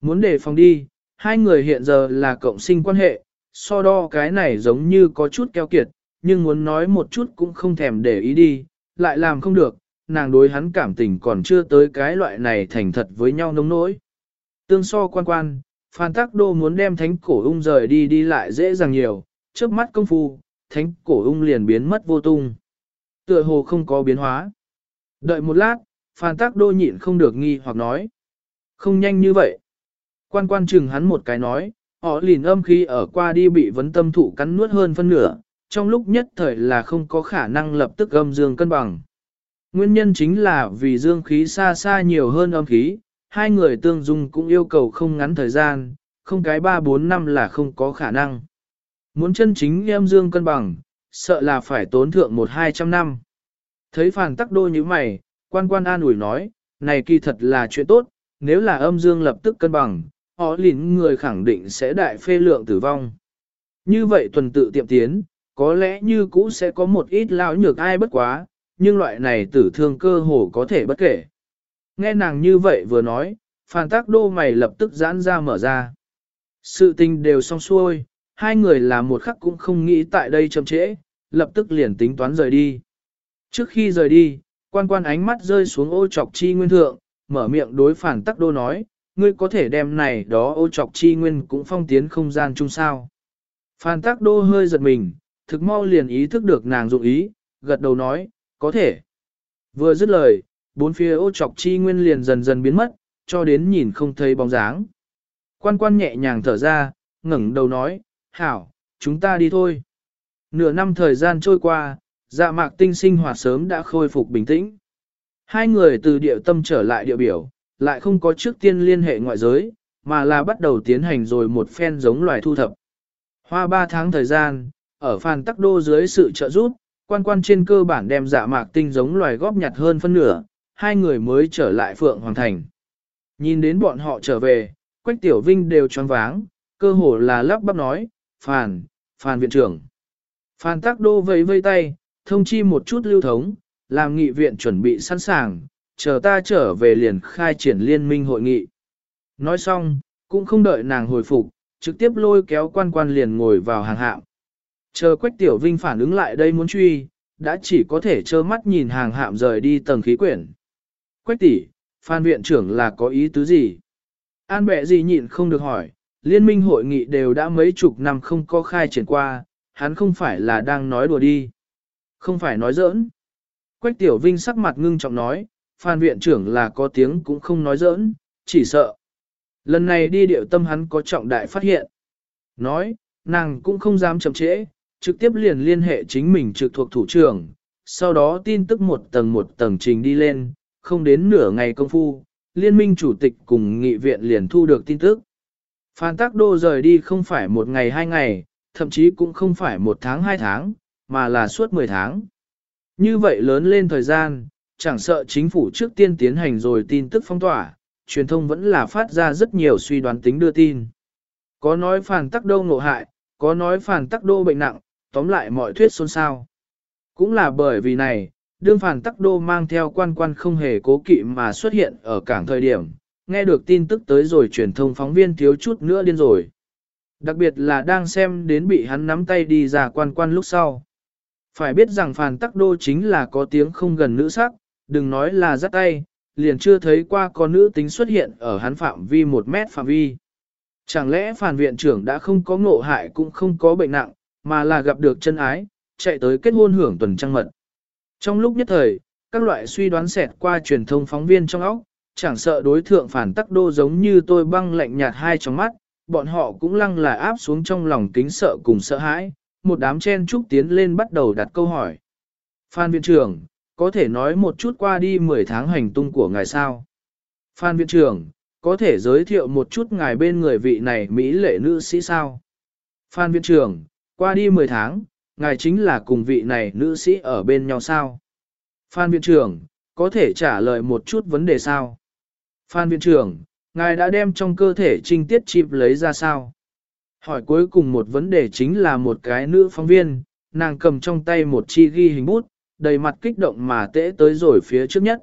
Muốn đề phòng đi, hai người hiện giờ là cộng sinh quan hệ, so đo cái này giống như có chút keo kiệt, nhưng muốn nói một chút cũng không thèm để ý đi, lại làm không được, nàng đối hắn cảm tình còn chưa tới cái loại này thành thật với nhau nông nỗi. Tương so quan quan, Phan Tắc Đô muốn đem thánh cổ ung rời đi đi lại dễ dàng nhiều, trước mắt công phu, thánh cổ ung liền biến mất vô tung. Tựa hồ không có biến hóa. Đợi một lát, Phan Tắc Đô nhịn không được nghi hoặc nói. Không nhanh như vậy. Quan quan chừng hắn một cái nói, họ lìn âm khi ở qua đi bị vấn tâm thụ cắn nuốt hơn phân nửa, trong lúc nhất thời là không có khả năng lập tức âm dương cân bằng. Nguyên nhân chính là vì dương khí xa xa nhiều hơn âm khí, hai người tương dung cũng yêu cầu không ngắn thời gian, không cái 3-4 năm là không có khả năng. Muốn chân chính âm dương cân bằng, sợ là phải tốn thượng một hai trăm năm. Thấy phản tắc đô như mày, quan quan an ủi nói, này kỳ thật là chuyện tốt, nếu là âm dương lập tức cân bằng, họ lìn người khẳng định sẽ đại phê lượng tử vong. Như vậy tuần tự tiệm tiến, có lẽ như cũ sẽ có một ít lão nhược ai bất quá, nhưng loại này tử thương cơ hồ có thể bất kể. Nghe nàng như vậy vừa nói, phản tác đô mày lập tức giãn ra mở ra. Sự tình đều xong xuôi, hai người làm một khắc cũng không nghĩ tại đây chậm trễ, lập tức liền tính toán rời đi. Trước khi rời đi, quan quan ánh mắt rơi xuống ô trọc chi nguyên thượng, mở miệng đối phản tắc đô nói, ngươi có thể đem này đó ô trọc chi nguyên cũng phong tiến không gian chung sao. Phản tắc đô hơi giật mình, thực mau liền ý thức được nàng dụng ý, gật đầu nói, có thể. Vừa dứt lời, bốn phía ô trọc chi nguyên liền dần dần biến mất, cho đến nhìn không thấy bóng dáng. Quan quan nhẹ nhàng thở ra, ngẩng đầu nói, hảo, chúng ta đi thôi. Nửa năm thời gian trôi qua, dạ mạc tinh sinh hoạt sớm đã khôi phục bình tĩnh. Hai người từ địa tâm trở lại địa biểu, lại không có trước tiên liên hệ ngoại giới, mà là bắt đầu tiến hành rồi một phen giống loài thu thập. Hoa ba tháng thời gian, ở phàn tắc đô dưới sự trợ giúp, quan quan trên cơ bản đem dạ mạc tinh giống loài góp nhặt hơn phân nửa, hai người mới trở lại Phượng Hoàng Thành. Nhìn đến bọn họ trở về, Quách Tiểu Vinh đều choáng váng, cơ hồ là lắp bắp nói, Phàn, Phàn viện trưởng. Phan Tắc Đô vẫy vây tay, thông chi một chút lưu thống, làm nghị viện chuẩn bị sẵn sàng, chờ ta trở về liền khai triển liên minh hội nghị. Nói xong, cũng không đợi nàng hồi phục, trực tiếp lôi kéo quan quan liền ngồi vào hàng hạng. Chờ Quách Tiểu Vinh phản ứng lại đây muốn truy, đã chỉ có thể trơ mắt nhìn hàng hạm rời đi tầng khí quyển. Quách tỷ, Phan viện trưởng là có ý tứ gì? An bệ gì nhịn không được hỏi, liên minh hội nghị đều đã mấy chục năm không có khai triển qua, hắn không phải là đang nói đùa đi. Không phải nói giỡn. Quách Tiểu Vinh sắc mặt ngưng trọng nói, Phan viện trưởng là có tiếng cũng không nói giỡn, chỉ sợ. Lần này đi điệu tâm hắn có trọng đại phát hiện. Nói, nàng cũng không dám chậm trễ, trực tiếp liền liên hệ chính mình trực thuộc thủ trưởng, sau đó tin tức một tầng một tầng trình đi lên, không đến nửa ngày công phu, liên minh chủ tịch cùng nghị viện liền thu được tin tức. Phan Tắc Đô rời đi không phải một ngày hai ngày, thậm chí cũng không phải một tháng hai tháng, mà là suốt 10 tháng. Như vậy lớn lên thời gian, chẳng sợ chính phủ trước tiên tiến hành rồi tin tức phong tỏa, truyền thông vẫn là phát ra rất nhiều suy đoán tính đưa tin. Có nói phản tắc đô ngộ hại, có nói phản tắc đô bệnh nặng, tóm lại mọi thuyết xôn xao. Cũng là bởi vì này, đương phản tắc đô mang theo quan quan không hề cố kỵ mà xuất hiện ở cảng thời điểm, nghe được tin tức tới rồi truyền thông phóng viên thiếu chút nữa điên rồi. Đặc biệt là đang xem đến bị hắn nắm tay đi ra quan quan lúc sau. Phải biết rằng phản tắc đô chính là có tiếng không gần nữ sắc, đừng nói là dắt tay, liền chưa thấy qua có nữ tính xuất hiện ở hắn phạm vi một mét phạm vi. Chẳng lẽ phản viện trưởng đã không có ngộ hại cũng không có bệnh nặng, mà là gặp được chân ái, chạy tới kết hôn hưởng tuần trăng mật. Trong lúc nhất thời, các loại suy đoán xẹt qua truyền thông phóng viên trong óc, chẳng sợ đối thượng phản tắc đô giống như tôi băng lạnh nhạt hai trong mắt, bọn họ cũng lăng là áp xuống trong lòng kính sợ cùng sợ hãi, một đám chen trúc tiến lên bắt đầu đặt câu hỏi. Phan viện trưởng, có thể nói một chút qua đi 10 tháng hành tung của ngài sao? Phan viện trưởng, có thể giới thiệu một chút ngài bên người vị này Mỹ lệ nữ sĩ sao? Phan viện trưởng, qua đi 10 tháng, ngài chính là cùng vị này nữ sĩ ở bên nhau sao? Phan viện trưởng, có thể trả lời một chút vấn đề sao? Phan viện trưởng, ngài đã đem trong cơ thể trinh tiết chip lấy ra sao? Hỏi cuối cùng một vấn đề chính là một cái nữ phóng viên, nàng cầm trong tay một chi ghi hình bút, đầy mặt kích động mà tễ tới rồi phía trước nhất.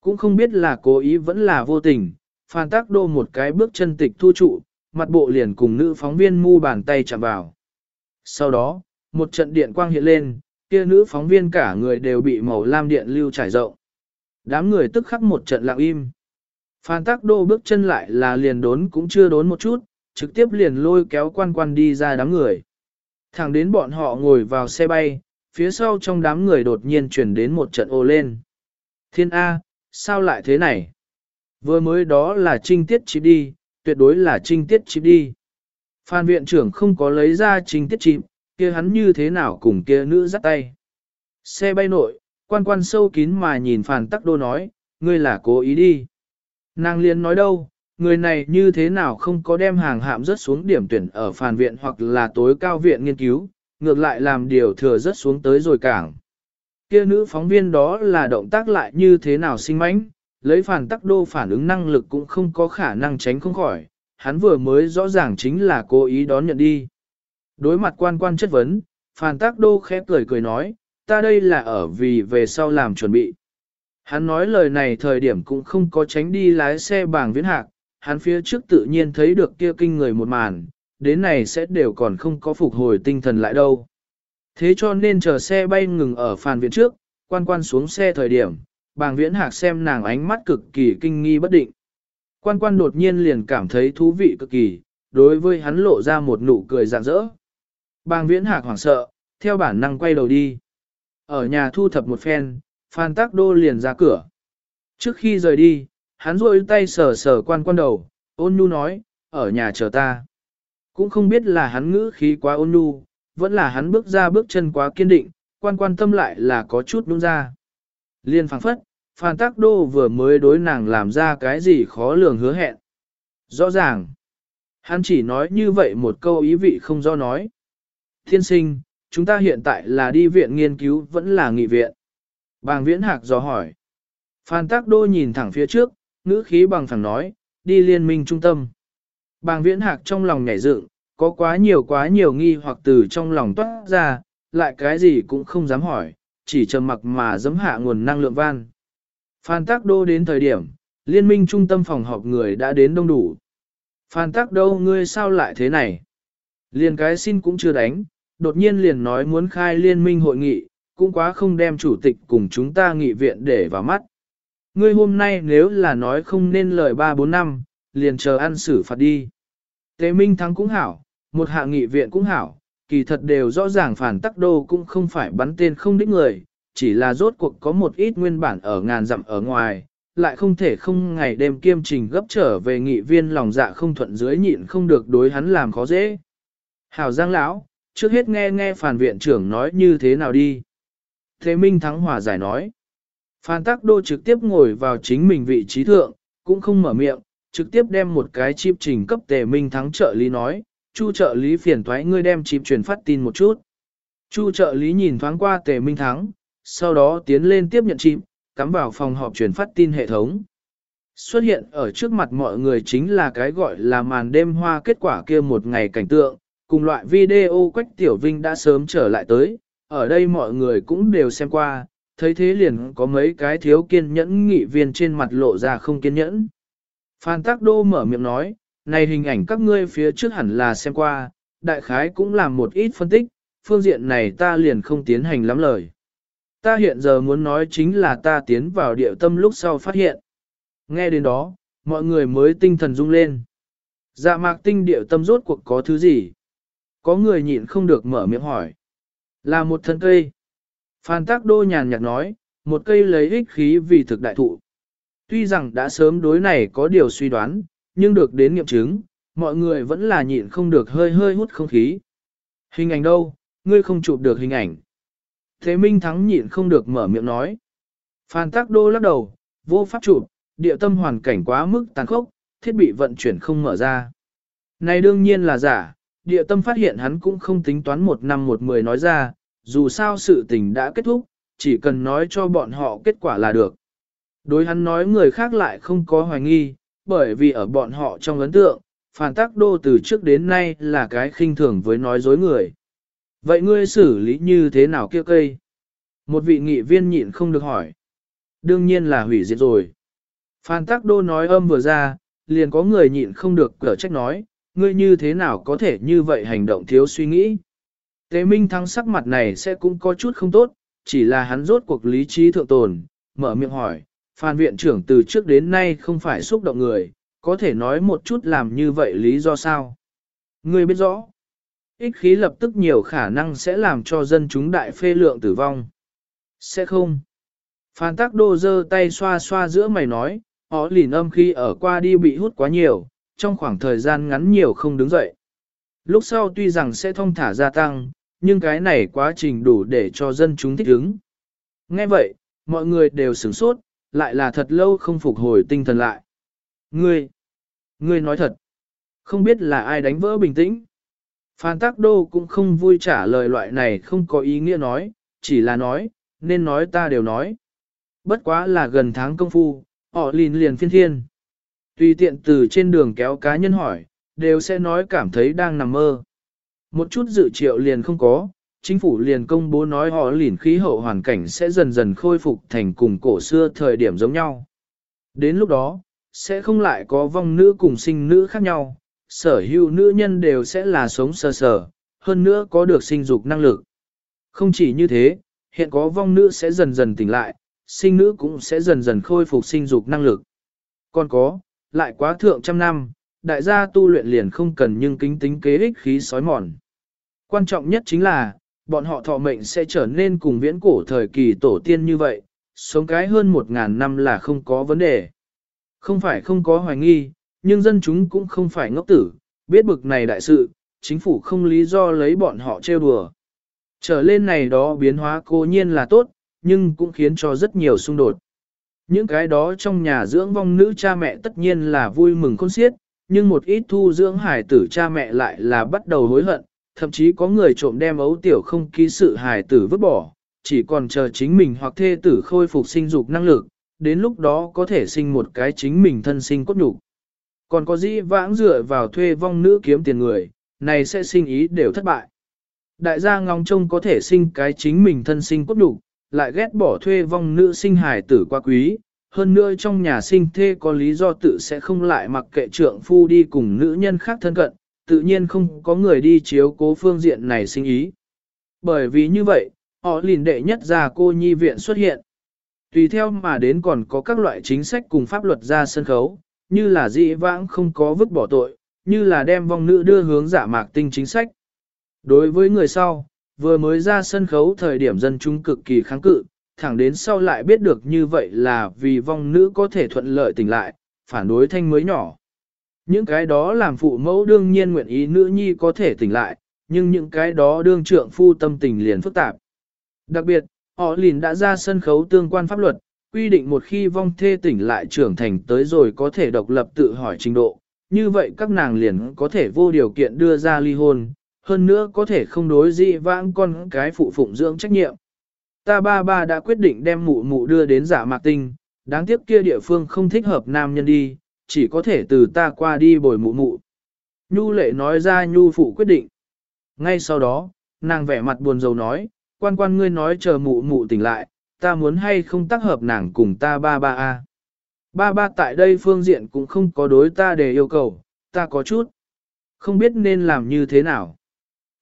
Cũng không biết là cố ý vẫn là vô tình, Phan Tác Đô một cái bước chân tịch thu trụ, mặt bộ liền cùng nữ phóng viên mu bàn tay chạm vào. Sau đó, một trận điện quang hiện lên, kia nữ phóng viên cả người đều bị màu lam điện lưu trải rộng. Đám người tức khắc một trận lặng im. Phan Tác Đô bước chân lại là liền đốn cũng chưa đốn một chút, trực tiếp liền lôi kéo quan quan đi ra đám người. Thẳng đến bọn họ ngồi vào xe bay, phía sau trong đám người đột nhiên chuyển đến một trận ô lên. Thiên A, sao lại thế này? Vừa mới đó là trinh tiết chip đi, tuyệt đối là trinh tiết chip đi. Phan viện trưởng không có lấy ra trình tiết chìm, kia hắn như thế nào cùng kia nữ dắt tay. Xe bay nội, quan quan sâu kín mà nhìn phàn tắc đô nói, ngươi là cố ý đi. Nàng liên nói đâu, người này như thế nào không có đem hàng hạm rớt xuống điểm tuyển ở phàn viện hoặc là tối cao viện nghiên cứu, ngược lại làm điều thừa rớt xuống tới rồi cảng. Kia nữ phóng viên đó là động tác lại như thế nào sinh mãnh, lấy phản tắc đô phản ứng năng lực cũng không có khả năng tránh không khỏi, hắn vừa mới rõ ràng chính là cố ý đón nhận đi. Đối mặt quan quan chất vấn, Phan tắc đô khẽ cười cười nói, ta đây là ở vì về sau làm chuẩn bị. Hắn nói lời này thời điểm cũng không có tránh đi lái xe bảng viễn hạc, hắn phía trước tự nhiên thấy được kia kinh người một màn, đến này sẽ đều còn không có phục hồi tinh thần lại đâu. Thế cho nên chờ xe bay ngừng ở phàn viện trước, quan quan xuống xe thời điểm, bàng viễn hạc xem nàng ánh mắt cực kỳ kinh nghi bất định. Quan quan đột nhiên liền cảm thấy thú vị cực kỳ, đối với hắn lộ ra một nụ cười rạng rỡ. Bàng viễn hạc hoảng sợ, theo bản năng quay đầu đi. Ở nhà thu thập một phen, Phan Tắc Đô liền ra cửa. Trước khi rời đi, hắn rôi tay sờ sờ quan quan đầu, ôn nhu nói, ở nhà chờ ta. Cũng không biết là hắn ngữ khí quá ôn nhu, vẫn là hắn bước ra bước chân quá kiên định, quan quan tâm lại là có chút đúng ra. Liên phảng phất, Phan Tắc Đô vừa mới đối nàng làm ra cái gì khó lường hứa hẹn. Rõ ràng, hắn chỉ nói như vậy một câu ý vị không do nói. Thiên sinh, chúng ta hiện tại là đi viện nghiên cứu vẫn là nghị viện. Bàng viễn hạc dò hỏi. Phan Tắc Đô nhìn thẳng phía trước, ngữ khí bằng phẳng nói, đi liên minh trung tâm. Bàng viễn hạc trong lòng nhảy dựng, có quá nhiều quá nhiều nghi hoặc từ trong lòng toát ra, lại cái gì cũng không dám hỏi, chỉ trầm mặc mà dấm hạ nguồn năng lượng van. Phan Tác Đô đến thời điểm, liên minh trung tâm phòng họp người đã đến đông đủ. Phan Tác Đô ngươi sao lại thế này? Liền cái xin cũng chưa đánh, đột nhiên liền nói muốn khai liên minh hội nghị, cũng quá không đem chủ tịch cùng chúng ta nghị viện để vào mắt. Ngươi hôm nay nếu là nói không nên lời 3-4 năm, liền chờ ăn xử phạt đi. Tế Minh Thắng cũng hảo, một hạ nghị viện cũng hảo, kỳ thật đều rõ ràng phản tắc đô cũng không phải bắn tên không đích người, chỉ là rốt cuộc có một ít nguyên bản ở ngàn dặm ở ngoài, lại không thể không ngày đêm kiêm trình gấp trở về nghị viên lòng dạ không thuận dưới nhịn không được đối hắn làm khó dễ. Hảo Giang lão, trước hết nghe nghe phản viện trưởng nói như thế nào đi. Thế Minh Thắng hòa giải nói. Phan Tắc Đô trực tiếp ngồi vào chính mình vị trí thượng, cũng không mở miệng, trực tiếp đem một cái chip trình cấp Tề Minh Thắng trợ lý nói, Chu trợ lý phiền thoái ngươi đem chip truyền phát tin một chút. Chu trợ lý nhìn thoáng qua Tề Minh Thắng, sau đó tiến lên tiếp nhận chim cắm vào phòng họp truyền phát tin hệ thống. Xuất hiện ở trước mặt mọi người chính là cái gọi là màn đêm hoa kết quả kia một ngày cảnh tượng, cùng loại video Quách Tiểu Vinh đã sớm trở lại tới, ở đây mọi người cũng đều xem qua, thấy thế liền có mấy cái thiếu kiên nhẫn nghị viên trên mặt lộ ra không kiên nhẫn. Phan Tác Đô mở miệng nói, này hình ảnh các ngươi phía trước hẳn là xem qua, đại khái cũng làm một ít phân tích, phương diện này ta liền không tiến hành lắm lời. Ta hiện giờ muốn nói chính là ta tiến vào địa tâm lúc sau phát hiện. Nghe đến đó, mọi người mới tinh thần rung lên. Dạ mạc tinh địa tâm rốt cuộc có thứ gì? Có người nhịn không được mở miệng hỏi. Là một thân cây. Phan Tác Đô nhàn nhạt nói, một cây lấy ích khí vì thực đại thụ. Tuy rằng đã sớm đối này có điều suy đoán, nhưng được đến nghiệm chứng, mọi người vẫn là nhịn không được hơi hơi hút không khí. Hình ảnh đâu, ngươi không chụp được hình ảnh. Thế Minh Thắng nhịn không được mở miệng nói. Phan Tác Đô lắc đầu, vô pháp chụp, địa tâm hoàn cảnh quá mức tàn khốc, thiết bị vận chuyển không mở ra. Này đương nhiên là giả, địa tâm phát hiện hắn cũng không tính toán một năm một mười nói ra, dù sao sự tình đã kết thúc, chỉ cần nói cho bọn họ kết quả là được. Đối hắn nói người khác lại không có hoài nghi, bởi vì ở bọn họ trong ấn tượng, phản tác đô từ trước đến nay là cái khinh thường với nói dối người. Vậy ngươi xử lý như thế nào kia cây? Một vị nghị viên nhịn không được hỏi. Đương nhiên là hủy diệt rồi. Phan Tắc Đô nói âm vừa ra, liền có người nhịn không được cở trách nói, ngươi như thế nào có thể như vậy hành động thiếu suy nghĩ. Tế Minh Thắng sắc mặt này sẽ cũng có chút không tốt, chỉ là hắn rốt cuộc lý trí thượng tồn, mở miệng hỏi, Phan viện trưởng từ trước đến nay không phải xúc động người, có thể nói một chút làm như vậy lý do sao? Ngươi biết rõ, ích khí lập tức nhiều khả năng sẽ làm cho dân chúng đại phê lượng tử vong. Sẽ không. Phan Tắc Đô Dơ tay xoa xoa giữa mày nói, họ lìn âm khi ở qua đi bị hút quá nhiều, trong khoảng thời gian ngắn nhiều không đứng dậy. Lúc sau tuy rằng sẽ thông thả gia tăng, nhưng cái này quá trình đủ để cho dân chúng thích ứng. Nghe vậy, mọi người đều sửng sốt, lại là thật lâu không phục hồi tinh thần lại. Ngươi, ngươi nói thật, không biết là ai đánh vỡ bình tĩnh. Phan Tắc Đô cũng không vui trả lời loại này không có ý nghĩa nói, chỉ là nói, nên nói ta đều nói. Bất quá là gần tháng công phu, họ liền liền phiên thiên. Tùy tiện từ trên đường kéo cá nhân hỏi, đều sẽ nói cảm thấy đang nằm mơ. Một chút dự triệu liền không có, chính phủ liền công bố nói họ lìn khí hậu hoàn cảnh sẽ dần dần khôi phục thành cùng cổ xưa thời điểm giống nhau. Đến lúc đó, sẽ không lại có vong nữ cùng sinh nữ khác nhau, sở hữu nữ nhân đều sẽ là sống sơ sờ, hơn nữa có được sinh dục năng lực. Không chỉ như thế, hiện có vong nữ sẽ dần dần tỉnh lại, sinh nữ cũng sẽ dần dần khôi phục sinh dục năng lực. Còn có, lại quá thượng trăm năm, đại gia tu luyện liền không cần nhưng kính tính kế ích khí sói mòn. Quan trọng nhất chính là, bọn họ thọ mệnh sẽ trở nên cùng viễn cổ thời kỳ tổ tiên như vậy, sống cái hơn một ngàn năm là không có vấn đề. Không phải không có hoài nghi, nhưng dân chúng cũng không phải ngốc tử, biết bực này đại sự, chính phủ không lý do lấy bọn họ trêu đùa. Trở lên này đó biến hóa cố nhiên là tốt, nhưng cũng khiến cho rất nhiều xung đột. Những cái đó trong nhà dưỡng vong nữ cha mẹ tất nhiên là vui mừng khôn xiết, nhưng một ít thu dưỡng hải tử cha mẹ lại là bắt đầu hối hận, thậm chí có người trộm đem ấu tiểu không ký sự hải tử vứt bỏ, chỉ còn chờ chính mình hoặc thê tử khôi phục sinh dục năng lực, đến lúc đó có thể sinh một cái chính mình thân sinh cốt nhục. Còn có dĩ vãng dựa vào thuê vong nữ kiếm tiền người, này sẽ sinh ý đều thất bại. Đại gia ngóng trông có thể sinh cái chính mình thân sinh cốt đủ lại ghét bỏ thuê vong nữ sinh hài tử quá quý, hơn nữa trong nhà sinh thê có lý do tự sẽ không lại mặc kệ trượng phu đi cùng nữ nhân khác thân cận, tự nhiên không có người đi chiếu cố phương diện này sinh ý. Bởi vì như vậy, họ liền đệ nhất ra cô nhi viện xuất hiện. Tùy theo mà đến còn có các loại chính sách cùng pháp luật ra sân khấu, như là dị vãng không có vứt bỏ tội, như là đem vong nữ đưa hướng giả mạc tinh chính sách. Đối với người sau, vừa mới ra sân khấu thời điểm dân chúng cực kỳ kháng cự, thẳng đến sau lại biết được như vậy là vì vong nữ có thể thuận lợi tỉnh lại, phản đối thanh mới nhỏ. Những cái đó làm phụ mẫu đương nhiên nguyện ý nữ nhi có thể tỉnh lại, nhưng những cái đó đương trượng phu tâm tình liền phức tạp. Đặc biệt, họ liền đã ra sân khấu tương quan pháp luật, quy định một khi vong thê tỉnh lại trưởng thành tới rồi có thể độc lập tự hỏi trình độ, như vậy các nàng liền có thể vô điều kiện đưa ra ly hôn, hơn nữa có thể không đối dị vãng con cái phụ phụng dưỡng trách nhiệm. Ta ba ba đã quyết định đem mụ mụ đưa đến giả mạc tinh, đáng tiếc kia địa phương không thích hợp nam nhân đi, chỉ có thể từ ta qua đi bồi mụ mụ. Nhu lệ nói ra nhu phụ quyết định. Ngay sau đó, nàng vẻ mặt buồn rầu nói, quan quan ngươi nói chờ mụ mụ tỉnh lại, ta muốn hay không tác hợp nàng cùng ta ba ba a. Ba ba tại đây phương diện cũng không có đối ta để yêu cầu, ta có chút. Không biết nên làm như thế nào.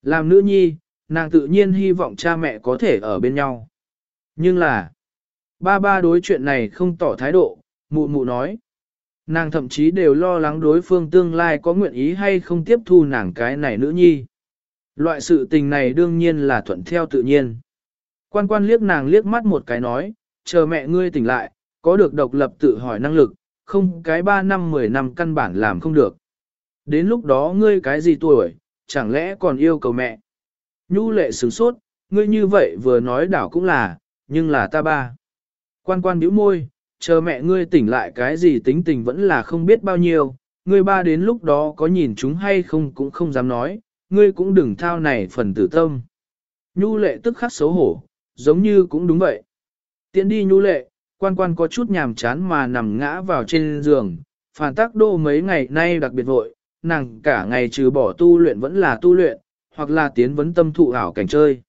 Làm nữ nhi, nàng tự nhiên hy vọng cha mẹ có thể ở bên nhau. Nhưng là, ba ba đối chuyện này không tỏ thái độ, mụ mụ nói. Nàng thậm chí đều lo lắng đối phương tương lai có nguyện ý hay không tiếp thu nàng cái này nữ nhi. Loại sự tình này đương nhiên là thuận theo tự nhiên. Quan quan liếc nàng liếc mắt một cái nói, chờ mẹ ngươi tỉnh lại, có được độc lập tự hỏi năng lực, không cái 3 năm 10 năm căn bản làm không được. Đến lúc đó ngươi cái gì tuổi, chẳng lẽ còn yêu cầu mẹ? Nhu lệ sửng sốt, ngươi như vậy vừa nói đảo cũng là, nhưng là ta ba. Quan quan bĩu môi, chờ mẹ ngươi tỉnh lại cái gì tính tình vẫn là không biết bao nhiêu, ngươi ba đến lúc đó có nhìn chúng hay không cũng không dám nói, ngươi cũng đừng thao này phần tử tâm. Nhu lệ tức khắc xấu hổ, giống như cũng đúng vậy. Tiến đi nhu lệ, quan quan có chút nhàm chán mà nằm ngã vào trên giường, phản tác đô mấy ngày nay đặc biệt vội, nàng cả ngày trừ bỏ tu luyện vẫn là tu luyện, hoặc là tiến vấn tâm thụ ảo cảnh chơi.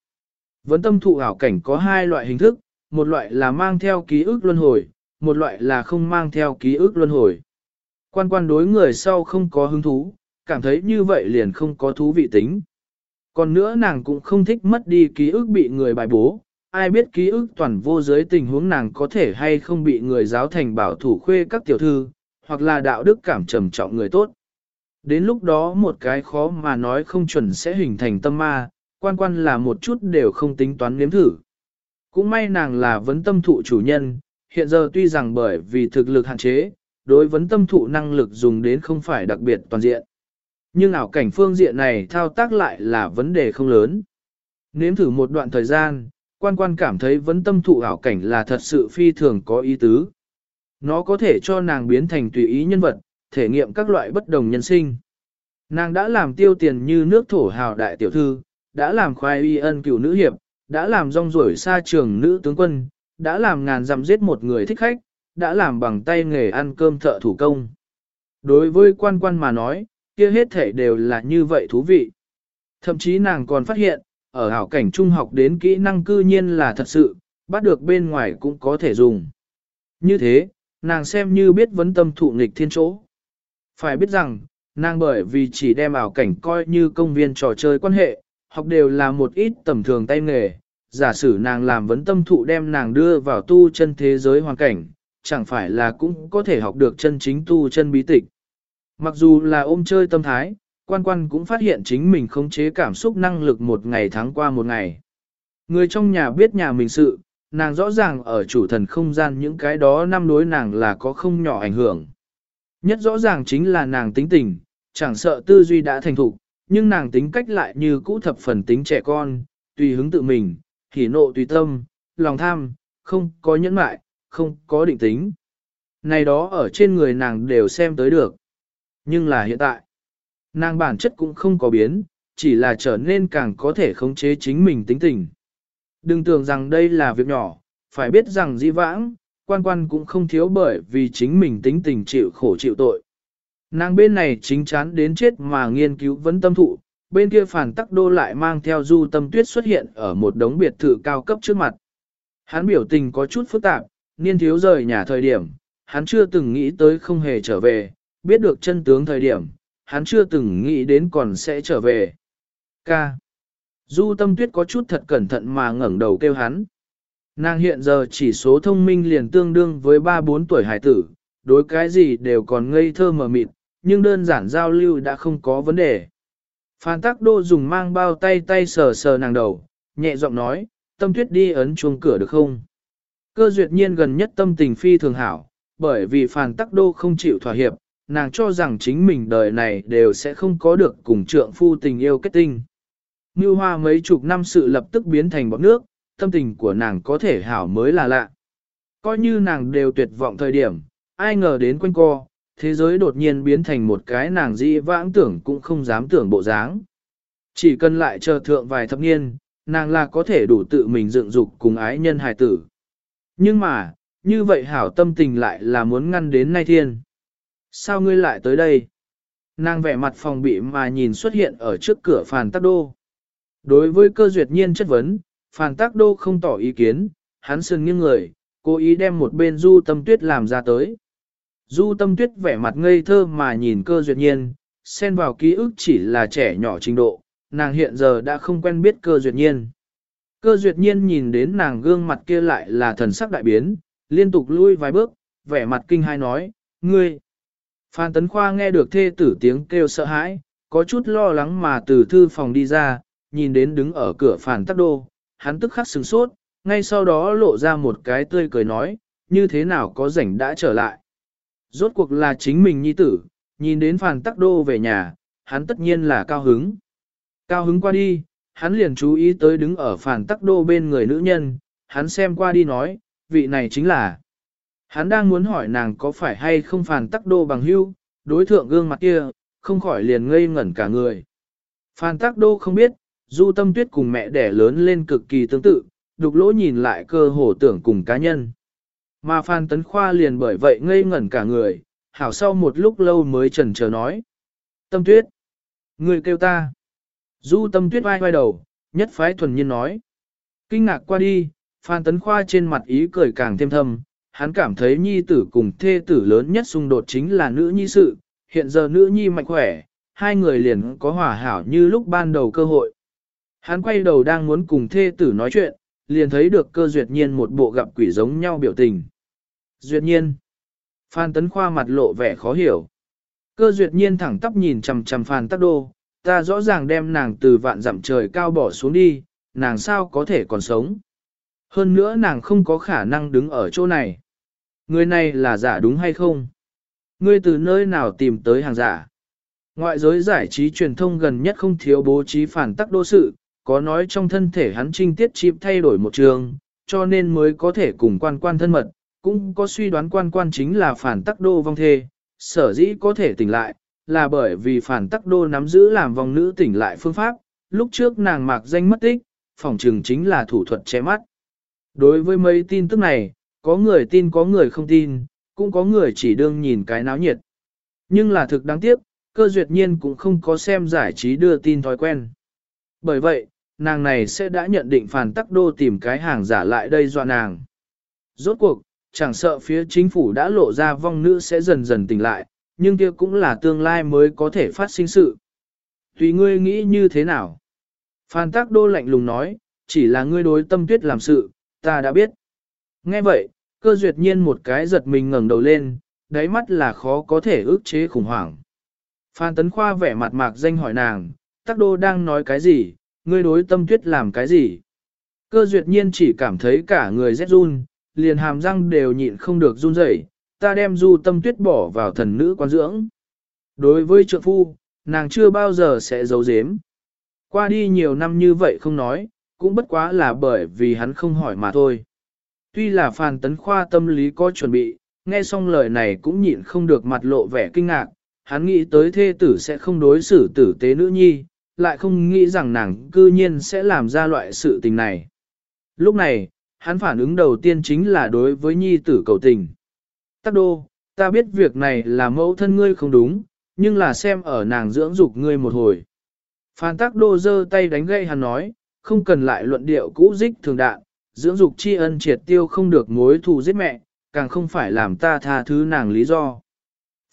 Vấn tâm thụ ảo cảnh có hai loại hình thức, một loại là mang theo ký ức luân hồi, một loại là không mang theo ký ức luân hồi. Quan quan đối người sau không có hứng thú, cảm thấy như vậy liền không có thú vị tính. Còn nữa nàng cũng không thích mất đi ký ức bị người bài bố, ai biết ký ức toàn vô giới tình huống nàng có thể hay không bị người giáo thành bảo thủ khuê các tiểu thư, hoặc là đạo đức cảm trầm trọng người tốt. Đến lúc đó một cái khó mà nói không chuẩn sẽ hình thành tâm ma, quan quan là một chút đều không tính toán nếm thử. Cũng may nàng là vấn tâm thụ chủ nhân, hiện giờ tuy rằng bởi vì thực lực hạn chế, đối vấn tâm thụ năng lực dùng đến không phải đặc biệt toàn diện. Nhưng ảo cảnh phương diện này thao tác lại là vấn đề không lớn. Nếm thử một đoạn thời gian, quan quan cảm thấy vấn tâm thụ ảo cảnh là thật sự phi thường có ý tứ. Nó có thể cho nàng biến thành tùy ý nhân vật, thể nghiệm các loại bất đồng nhân sinh. Nàng đã làm tiêu tiền như nước thổ hào đại tiểu thư, đã làm khoai y ân cựu nữ hiệp, đã làm rong ruổi xa trường nữ tướng quân, đã làm ngàn dặm giết một người thích khách, đã làm bằng tay nghề ăn cơm thợ thủ công. Đối với quan quan mà nói, kia hết thể đều là như vậy thú vị. Thậm chí nàng còn phát hiện, ở hảo cảnh trung học đến kỹ năng cư nhiên là thật sự, bắt được bên ngoài cũng có thể dùng. Như thế, nàng xem như biết vấn tâm thụ nghịch thiên chỗ. Phải biết rằng, nàng bởi vì chỉ đem ảo cảnh coi như công viên trò chơi quan hệ, học đều là một ít tầm thường tay nghề. Giả sử nàng làm vấn tâm thụ đem nàng đưa vào tu chân thế giới hoàn cảnh, chẳng phải là cũng có thể học được chân chính tu chân bí tịch. Mặc dù là ôm chơi tâm thái, quan quan cũng phát hiện chính mình khống chế cảm xúc năng lực một ngày tháng qua một ngày. Người trong nhà biết nhà mình sự, nàng rõ ràng ở chủ thần không gian những cái đó năm đối nàng là có không nhỏ ảnh hưởng. Nhất rõ ràng chính là nàng tính tình, chẳng sợ tư duy đã thành thục, nhưng nàng tính cách lại như cũ thập phần tính trẻ con, tùy hứng tự mình, hỉ nộ tùy tâm, lòng tham, không có nhẫn mại, không có định tính. Này đó ở trên người nàng đều xem tới được. Nhưng là hiện tại, nàng bản chất cũng không có biến, chỉ là trở nên càng có thể khống chế chính mình tính tình. Đừng tưởng rằng đây là việc nhỏ, phải biết rằng di vãng, quan quan cũng không thiếu bởi vì chính mình tính tình chịu khổ chịu tội. Nàng bên này chính chán đến chết mà nghiên cứu vấn tâm thụ, bên kia phản tắc đô lại mang theo du tâm tuyết xuất hiện ở một đống biệt thự cao cấp trước mặt. Hắn biểu tình có chút phức tạp, niên thiếu rời nhà thời điểm, hắn chưa từng nghĩ tới không hề trở về, biết được chân tướng thời điểm, hắn chưa từng nghĩ đến còn sẽ trở về. Ca. Du tâm tuyết có chút thật cẩn thận mà ngẩng đầu kêu hắn. Nàng hiện giờ chỉ số thông minh liền tương đương với 3-4 tuổi hải tử, đối cái gì đều còn ngây thơ mờ mịt, nhưng đơn giản giao lưu đã không có vấn đề. Phan Tắc Đô dùng mang bao tay tay sờ sờ nàng đầu, nhẹ giọng nói, tâm tuyết đi ấn chuông cửa được không? Cơ duyệt nhiên gần nhất tâm tình phi thường hảo, bởi vì Phan Tắc Đô không chịu thỏa hiệp, nàng cho rằng chính mình đời này đều sẽ không có được cùng trượng phu tình yêu kết tinh. Như hoa mấy chục năm sự lập tức biến thành bọt nước, tâm tình của nàng có thể hảo mới là lạ. Coi như nàng đều tuyệt vọng thời điểm, ai ngờ đến quanh co, thế giới đột nhiên biến thành một cái nàng dĩ vãng tưởng cũng không dám tưởng bộ dáng. Chỉ cần lại chờ thượng vài thập niên, nàng là có thể đủ tự mình dựng dục cùng ái nhân hài tử. Nhưng mà, như vậy hảo tâm tình lại là muốn ngăn đến nay thiên. Sao ngươi lại tới đây? Nàng vẻ mặt phòng bị mà nhìn xuất hiện ở trước cửa phàn tắc đô. Đối với cơ duyệt nhiên chất vấn, phàn tắc đô không tỏ ý kiến, hắn sừng nghiêng người, cố ý đem một bên du tâm tuyết làm ra tới. Du tâm tuyết vẻ mặt ngây thơ mà nhìn cơ duyệt nhiên, xen vào ký ức chỉ là trẻ nhỏ trình độ, nàng hiện giờ đã không quen biết cơ duyệt nhiên. Cơ duyệt nhiên nhìn đến nàng gương mặt kia lại là thần sắc đại biến, liên tục lui vài bước, vẻ mặt kinh hai nói, ngươi. Phan Tấn Khoa nghe được thê tử tiếng kêu sợ hãi, có chút lo lắng mà từ thư phòng đi ra, nhìn đến đứng ở cửa Phan tắc đô, hắn tức khắc sửng sốt, ngay sau đó lộ ra một cái tươi cười nói, như thế nào có rảnh đã trở lại. Rốt cuộc là chính mình nhi tử, nhìn đến Phan tắc đô về nhà, hắn tất nhiên là cao hứng. Cao hứng qua đi, hắn liền chú ý tới đứng ở Phan tắc đô bên người nữ nhân, hắn xem qua đi nói, vị này chính là. Hắn đang muốn hỏi nàng có phải hay không phản tắc đô bằng hưu, đối thượng gương mặt kia, không khỏi liền ngây ngẩn cả người. Phan Tắc Đô không biết, Du Tâm Tuyết cùng mẹ đẻ lớn lên cực kỳ tương tự, đục lỗ nhìn lại cơ hồ tưởng cùng cá nhân. Mà Phan Tấn Khoa liền bởi vậy ngây ngẩn cả người, hảo sau một lúc lâu mới trần chờ nói. Tâm Tuyết, người kêu ta. Du Tâm Tuyết vai vai đầu, nhất phái thuần nhiên nói. Kinh ngạc qua đi, Phan Tấn Khoa trên mặt ý cười càng thêm thâm, hắn cảm thấy nhi tử cùng thê tử lớn nhất xung đột chính là nữ nhi sự, hiện giờ nữ nhi mạnh khỏe, hai người liền có hòa hảo như lúc ban đầu cơ hội. Hắn quay đầu đang muốn cùng thê tử nói chuyện, liền thấy được cơ duyệt nhiên một bộ gặp quỷ giống nhau biểu tình. Duyệt nhiên. Phan Tấn Khoa mặt lộ vẻ khó hiểu. Cơ duyệt nhiên thẳng tắp nhìn chằm chằm Phan Tắc Đô, ta rõ ràng đem nàng từ vạn dặm trời cao bỏ xuống đi, nàng sao có thể còn sống. Hơn nữa nàng không có khả năng đứng ở chỗ này. Người này là giả đúng hay không? Ngươi từ nơi nào tìm tới hàng giả? Ngoại giới giải trí truyền thông gần nhất không thiếu bố trí phản tắc đô sự, có nói trong thân thể hắn trinh tiết chip thay đổi một trường, cho nên mới có thể cùng quan quan thân mật, cũng có suy đoán quan quan chính là phản tắc đô vong thê, sở dĩ có thể tỉnh lại, là bởi vì phản tắc đô nắm giữ làm vong nữ tỉnh lại phương pháp, lúc trước nàng mạc danh mất tích, phòng trường chính là thủ thuật che mắt. Đối với mấy tin tức này, có người tin có người không tin, cũng có người chỉ đương nhìn cái náo nhiệt. Nhưng là thực đáng tiếc, cơ duyệt nhiên cũng không có xem giải trí đưa tin thói quen. Bởi vậy, nàng này sẽ đã nhận định phản tắc đô tìm cái hàng giả lại đây dọa nàng. Rốt cuộc, chẳng sợ phía chính phủ đã lộ ra vong nữ sẽ dần dần tỉnh lại, nhưng kia cũng là tương lai mới có thể phát sinh sự. Tùy ngươi nghĩ như thế nào? Phan Tắc Đô lạnh lùng nói, chỉ là ngươi đối tâm tuyết làm sự, ta đã biết. Nghe vậy, cơ duyệt nhiên một cái giật mình ngẩng đầu lên, đáy mắt là khó có thể ước chế khủng hoảng. Phan Tấn Khoa vẻ mặt mạc danh hỏi nàng, Tắc Đô đang nói cái gì, ngươi đối tâm tuyết làm cái gì? Cơ duyệt nhiên chỉ cảm thấy cả người rét run, liền hàm răng đều nhịn không được run rẩy. ta đem du tâm tuyết bỏ vào thần nữ quan dưỡng. Đối với trượng phu, nàng chưa bao giờ sẽ giấu giếm. Qua đi nhiều năm như vậy không nói, cũng bất quá là bởi vì hắn không hỏi mà thôi. Tuy là Phan Tấn Khoa tâm lý có chuẩn bị, nghe xong lời này cũng nhịn không được mặt lộ vẻ kinh ngạc, hắn nghĩ tới thê tử sẽ không đối xử tử tế nữ nhi, lại không nghĩ rằng nàng cư nhiên sẽ làm ra loại sự tình này. Lúc này, hắn phản ứng đầu tiên chính là đối với nhi tử cầu tình. Tắc đô, ta biết việc này là mẫu thân ngươi không đúng, nhưng là xem ở nàng dưỡng dục ngươi một hồi. Phan tắc đô giơ tay đánh gậy hắn nói, không cần lại luận điệu cũ dích thường đạn, dưỡng dục tri ân triệt tiêu không được mối thù giết mẹ, càng không phải làm ta tha thứ nàng lý do.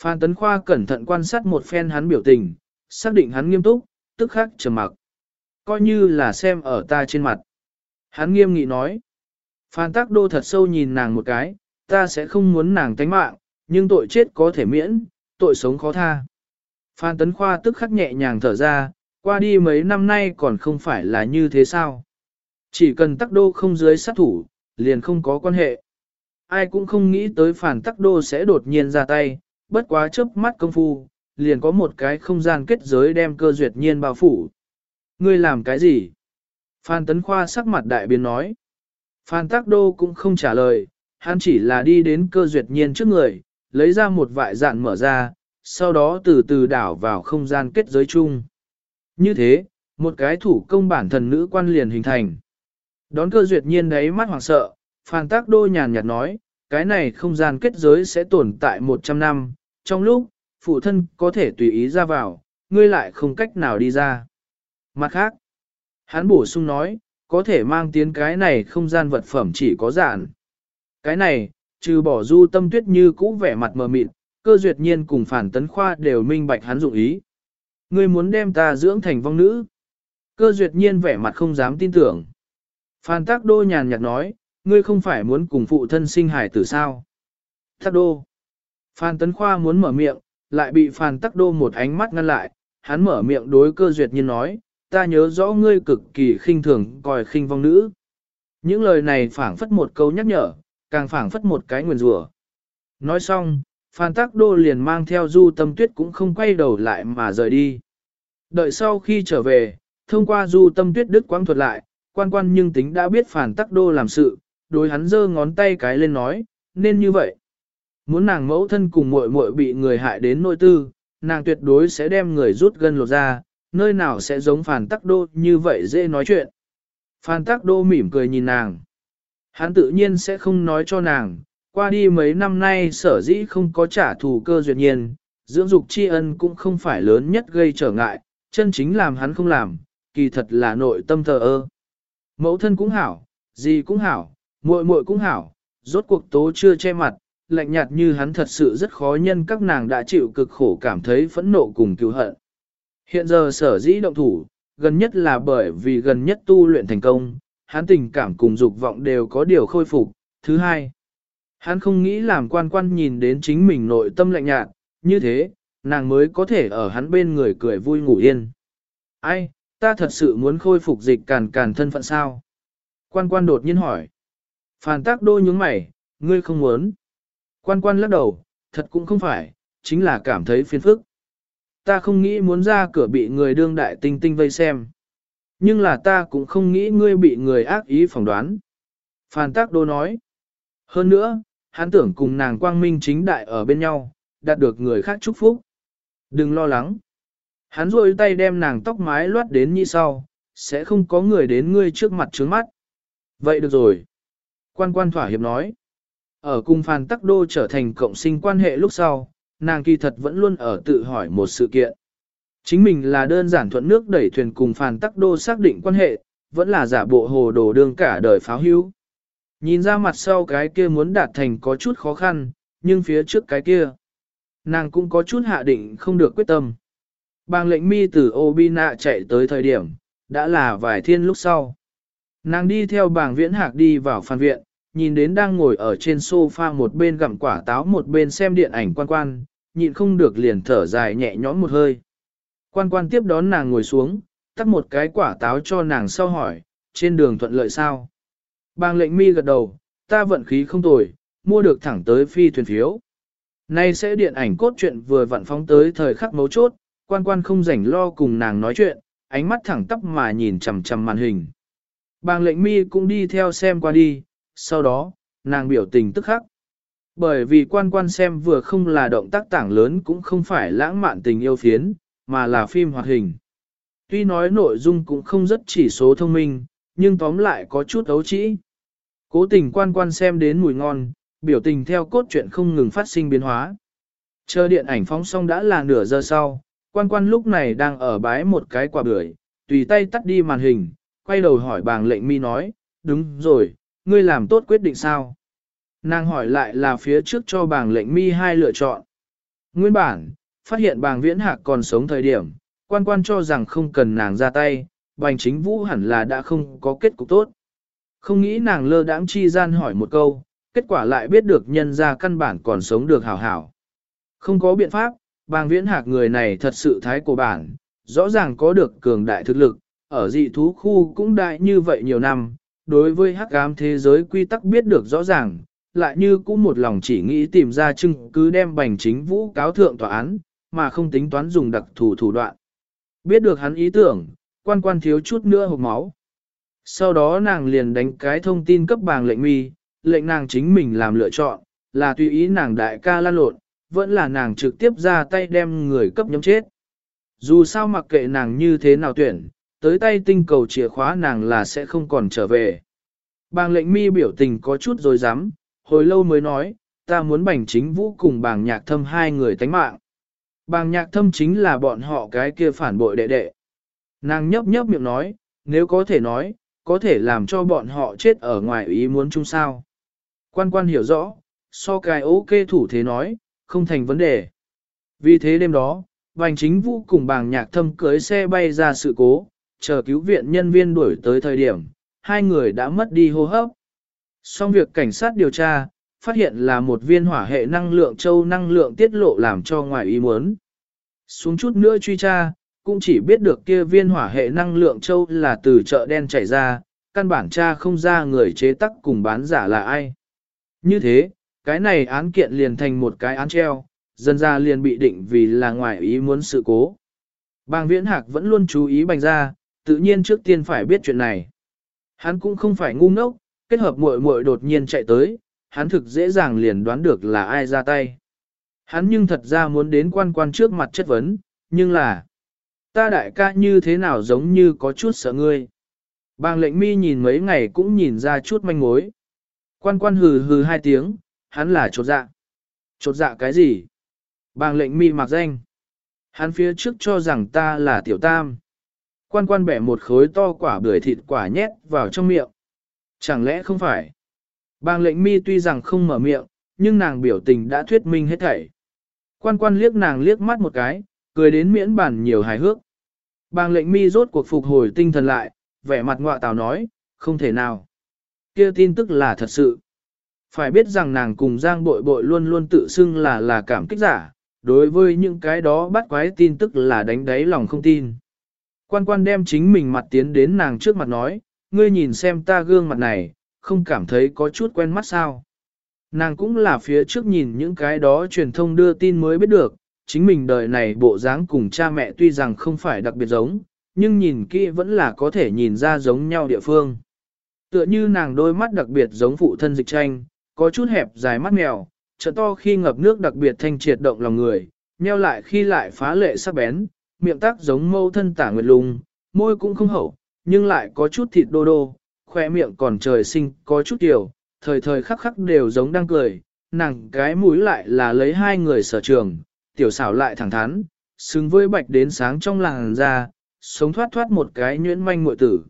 Phan Tấn Khoa cẩn thận quan sát một phen hắn biểu tình, xác định hắn nghiêm túc, tức khắc trầm mặc. Coi như là xem ở ta trên mặt. Hắn nghiêm nghị nói. Phan Tắc Đô thật sâu nhìn nàng một cái, ta sẽ không muốn nàng tánh mạng, nhưng tội chết có thể miễn, tội sống khó tha. Phan Tấn Khoa tức khắc nhẹ nhàng thở ra, qua đi mấy năm nay còn không phải là như thế sao. Chỉ cần Tắc Đô không dưới sát thủ, liền không có quan hệ. Ai cũng không nghĩ tới phản Tắc Đô sẽ đột nhiên ra tay, bất quá chớp mắt công phu, liền có một cái không gian kết giới đem cơ duyệt nhiên bao phủ. Ngươi làm cái gì? Phan Tấn Khoa sắc mặt đại biến nói. Phan Tắc Đô cũng không trả lời, hắn chỉ là đi đến cơ duyệt nhiên trước người, lấy ra một vại dạn mở ra, sau đó từ từ đảo vào không gian kết giới chung. Như thế, một cái thủ công bản thần nữ quan liền hình thành. Đón cơ duyệt nhiên đấy mắt hoảng sợ, Phan Tác Đô nhàn nhạt nói, cái này không gian kết giới sẽ tồn tại 100 năm, trong lúc, phụ thân có thể tùy ý ra vào, ngươi lại không cách nào đi ra. Mặt khác, hắn bổ sung nói, có thể mang tiến cái này không gian vật phẩm chỉ có giản. Cái này, trừ bỏ du tâm tuyết như cũ vẻ mặt mờ mịt, cơ duyệt nhiên cùng phản tấn khoa đều minh bạch hắn dụng ý. Ngươi muốn đem ta dưỡng thành vong nữ. Cơ duyệt nhiên vẻ mặt không dám tin tưởng. Phan tác đô nhàn nhạt nói, ngươi không phải muốn cùng phụ thân sinh hải tử sao. Tác đô. Phan tấn khoa muốn mở miệng, lại bị Phan Tắc Đô một ánh mắt ngăn lại, hắn mở miệng đối cơ duyệt nhiên nói, ta nhớ rõ ngươi cực kỳ khinh thường coi khinh vong nữ. Những lời này phảng phất một câu nhắc nhở, càng phảng phất một cái nguyền rủa. Nói xong, Phan Tắc Đô liền mang theo Du Tâm Tuyết cũng không quay đầu lại mà rời đi. Đợi sau khi trở về, thông qua Du Tâm Tuyết Đức quang thuật lại, quan quan nhưng tính đã biết phản Tắc Đô làm sự, đối hắn giơ ngón tay cái lên nói, nên như vậy. Muốn nàng mẫu thân cùng muội muội bị người hại đến nội tư, nàng tuyệt đối sẽ đem người rút gân lột ra, nơi nào sẽ giống phản tắc đô như vậy dễ nói chuyện. Phan tắc đô mỉm cười nhìn nàng. Hắn tự nhiên sẽ không nói cho nàng, qua đi mấy năm nay sở dĩ không có trả thù cơ duyệt nhiên, dưỡng dục tri ân cũng không phải lớn nhất gây trở ngại, chân chính làm hắn không làm, kỳ thật là nội tâm thờ ơ. Mẫu thân cũng hảo, gì cũng hảo, muội muội cũng hảo, rốt cuộc tố chưa che mặt, lạnh nhạt như hắn thật sự rất khó nhân các nàng đã chịu cực khổ cảm thấy phẫn nộ cùng cứu hận. Hiện giờ sở dĩ động thủ, gần nhất là bởi vì gần nhất tu luyện thành công, hắn tình cảm cùng dục vọng đều có điều khôi phục. Thứ hai, hắn không nghĩ làm quan quan nhìn đến chính mình nội tâm lạnh nhạt, như thế, nàng mới có thể ở hắn bên người cười vui ngủ yên. Ai, ta thật sự muốn khôi phục dịch càn càn thân phận sao? Quan quan đột nhiên hỏi. Phản tác đôi nhướng mày, ngươi không muốn. Quan quan lắc đầu, thật cũng không phải, chính là cảm thấy phiền phức. Ta không nghĩ muốn ra cửa bị người đương đại tinh tinh vây xem. Nhưng là ta cũng không nghĩ ngươi bị người ác ý phỏng đoán. Phan Tác Đô nói. Hơn nữa, hắn tưởng cùng nàng quang minh chính đại ở bên nhau, đạt được người khác chúc phúc. Đừng lo lắng. Hắn rôi tay đem nàng tóc mái loát đến như sau, sẽ không có người đến ngươi trước mặt trướng mắt. Vậy được rồi. Quan quan thỏa hiệp nói. Ở cung Phan Tắc Đô trở thành cộng sinh quan hệ lúc sau, nàng kỳ thật vẫn luôn ở tự hỏi một sự kiện. Chính mình là đơn giản thuận nước đẩy thuyền cùng Phan Tắc Đô xác định quan hệ, vẫn là giả bộ hồ đồ đương cả đời pháo hữu. Nhìn ra mặt sau cái kia muốn đạt thành có chút khó khăn, nhưng phía trước cái kia, nàng cũng có chút hạ định không được quyết tâm. Bàng lệnh mi từ Obina chạy tới thời điểm, đã là vài thiên lúc sau. Nàng đi theo bàng viễn hạc đi vào phan viện, nhìn đến đang ngồi ở trên sofa một bên gặm quả táo một bên xem điện ảnh quan quan, nhịn không được liền thở dài nhẹ nhõm một hơi. Quan quan tiếp đón nàng ngồi xuống, tắt một cái quả táo cho nàng sau hỏi, trên đường thuận lợi sao? Bang lệnh mi gật đầu, ta vận khí không tồi, mua được thẳng tới phi thuyền phiếu. Nay sẽ điện ảnh cốt truyện vừa vặn phóng tới thời khắc mấu chốt, quan quan không rảnh lo cùng nàng nói chuyện, ánh mắt thẳng tắp mà nhìn chằm chằm màn hình. Bang lệnh mi cũng đi theo xem qua đi, sau đó, nàng biểu tình tức khắc. Bởi vì quan quan xem vừa không là động tác tảng lớn cũng không phải lãng mạn tình yêu phiến, mà là phim hoạt hình. Tuy nói nội dung cũng không rất chỉ số thông minh, nhưng tóm lại có chút ấu trĩ. Cố tình quan quan xem đến mùi ngon, biểu tình theo cốt truyện không ngừng phát sinh biến hóa. Chờ điện ảnh phóng xong đã là nửa giờ sau, quan quan lúc này đang ở bái một cái quả bưởi, tùy tay tắt đi màn hình, quay đầu hỏi bàng lệnh mi nói, đúng rồi, ngươi làm tốt quyết định sao? Nàng hỏi lại là phía trước cho bàng lệnh mi hai lựa chọn. Nguyên bản, phát hiện bàng viễn hạc còn sống thời điểm, quan quan cho rằng không cần nàng ra tay, bành chính vũ hẳn là đã không có kết cục tốt. Không nghĩ nàng lơ đãng chi gian hỏi một câu, kết quả lại biết được nhân ra căn bản còn sống được hảo hảo. Không có biện pháp, bàng viễn hạc người này thật sự thái cổ bản, rõ ràng có được cường đại thực lực, ở dị thú khu cũng đại như vậy nhiều năm, đối với hắc ám thế giới quy tắc biết được rõ ràng, lại như cũng một lòng chỉ nghĩ tìm ra chứng cứ đem bành chính vũ cáo thượng tòa án, mà không tính toán dùng đặc thù thủ đoạn. Biết được hắn ý tưởng, quan quan thiếu chút nữa hộp máu. Sau đó nàng liền đánh cái thông tin cấp bàng lệnh mi, lệnh nàng chính mình làm lựa chọn, là tùy ý nàng đại ca lan lộn, vẫn là nàng trực tiếp ra tay đem người cấp nhóm chết. Dù sao mặc kệ nàng như thế nào tuyển, tới tay tinh cầu chìa khóa nàng là sẽ không còn trở về. Bàng lệnh mi biểu tình có chút rồi dám, hồi lâu mới nói, ta muốn bành chính vũ cùng bàng nhạc thâm hai người tánh mạng. Bàng nhạc thâm chính là bọn họ cái kia phản bội đệ đệ. Nàng nhấp nhấp miệng nói, nếu có thể nói, có thể làm cho bọn họ chết ở ngoài ý muốn chung sao. Quan quan hiểu rõ, so cái ok thủ thế nói, không thành vấn đề. Vì thế đêm đó, Bành chính vũ cùng bàng nhạc thâm cưới xe bay ra sự cố, chờ cứu viện nhân viên đuổi tới thời điểm, hai người đã mất đi hô hấp. Xong việc cảnh sát điều tra, phát hiện là một viên hỏa hệ năng lượng châu năng lượng tiết lộ làm cho ngoài ý muốn. Xuống chút nữa truy tra, cũng chỉ biết được kia viên hỏa hệ năng lượng châu là từ chợ đen chảy ra, căn bản tra không ra người chế tắc cùng bán giả là ai. Như thế, cái này án kiện liền thành một cái án treo, dân ra liền bị định vì là ngoại ý muốn sự cố. Bàng viễn hạc vẫn luôn chú ý bành ra, tự nhiên trước tiên phải biết chuyện này. Hắn cũng không phải ngu ngốc, kết hợp muội muội đột nhiên chạy tới, hắn thực dễ dàng liền đoán được là ai ra tay. Hắn nhưng thật ra muốn đến quan quan trước mặt chất vấn, nhưng là, ta đại ca như thế nào giống như có chút sợ ngươi. Bàng lệnh mi nhìn mấy ngày cũng nhìn ra chút manh mối. Quan quan hừ hừ hai tiếng, hắn là chột dạ. Chột dạ cái gì? Bàng lệnh mi mặc danh. Hắn phía trước cho rằng ta là tiểu tam. Quan quan bẻ một khối to quả bưởi thịt quả nhét vào trong miệng. Chẳng lẽ không phải? Bàng lệnh mi tuy rằng không mở miệng, nhưng nàng biểu tình đã thuyết minh hết thảy. Quan quan liếc nàng liếc mắt một cái, cười đến miễn bản nhiều hài hước. Bàng lệnh mi rốt cuộc phục hồi tinh thần lại, vẻ mặt ngọa tào nói, không thể nào. kia tin tức là thật sự. Phải biết rằng nàng cùng Giang bội bội luôn luôn tự xưng là là cảm kích giả, đối với những cái đó bắt quái tin tức là đánh đáy lòng không tin. Quan quan đem chính mình mặt tiến đến nàng trước mặt nói, ngươi nhìn xem ta gương mặt này, không cảm thấy có chút quen mắt sao. Nàng cũng là phía trước nhìn những cái đó truyền thông đưa tin mới biết được, chính mình đời này bộ dáng cùng cha mẹ tuy rằng không phải đặc biệt giống, nhưng nhìn kỹ vẫn là có thể nhìn ra giống nhau địa phương. Tựa như nàng đôi mắt đặc biệt giống phụ thân dịch tranh, có chút hẹp dài mắt mèo, trợ to khi ngập nước đặc biệt thanh triệt động lòng người, nheo lại khi lại phá lệ sắc bén, miệng tác giống mâu thân tả nguyệt lùng, môi cũng không hậu, nhưng lại có chút thịt đô đô, khoe miệng còn trời sinh, có chút tiểu, thời thời khắc khắc đều giống đang cười, nàng cái mũi lại là lấy hai người sở trường, tiểu xảo lại thẳng thắn, xứng với bạch đến sáng trong làng ra, sống thoát thoát một cái nhuyễn manh muội tử.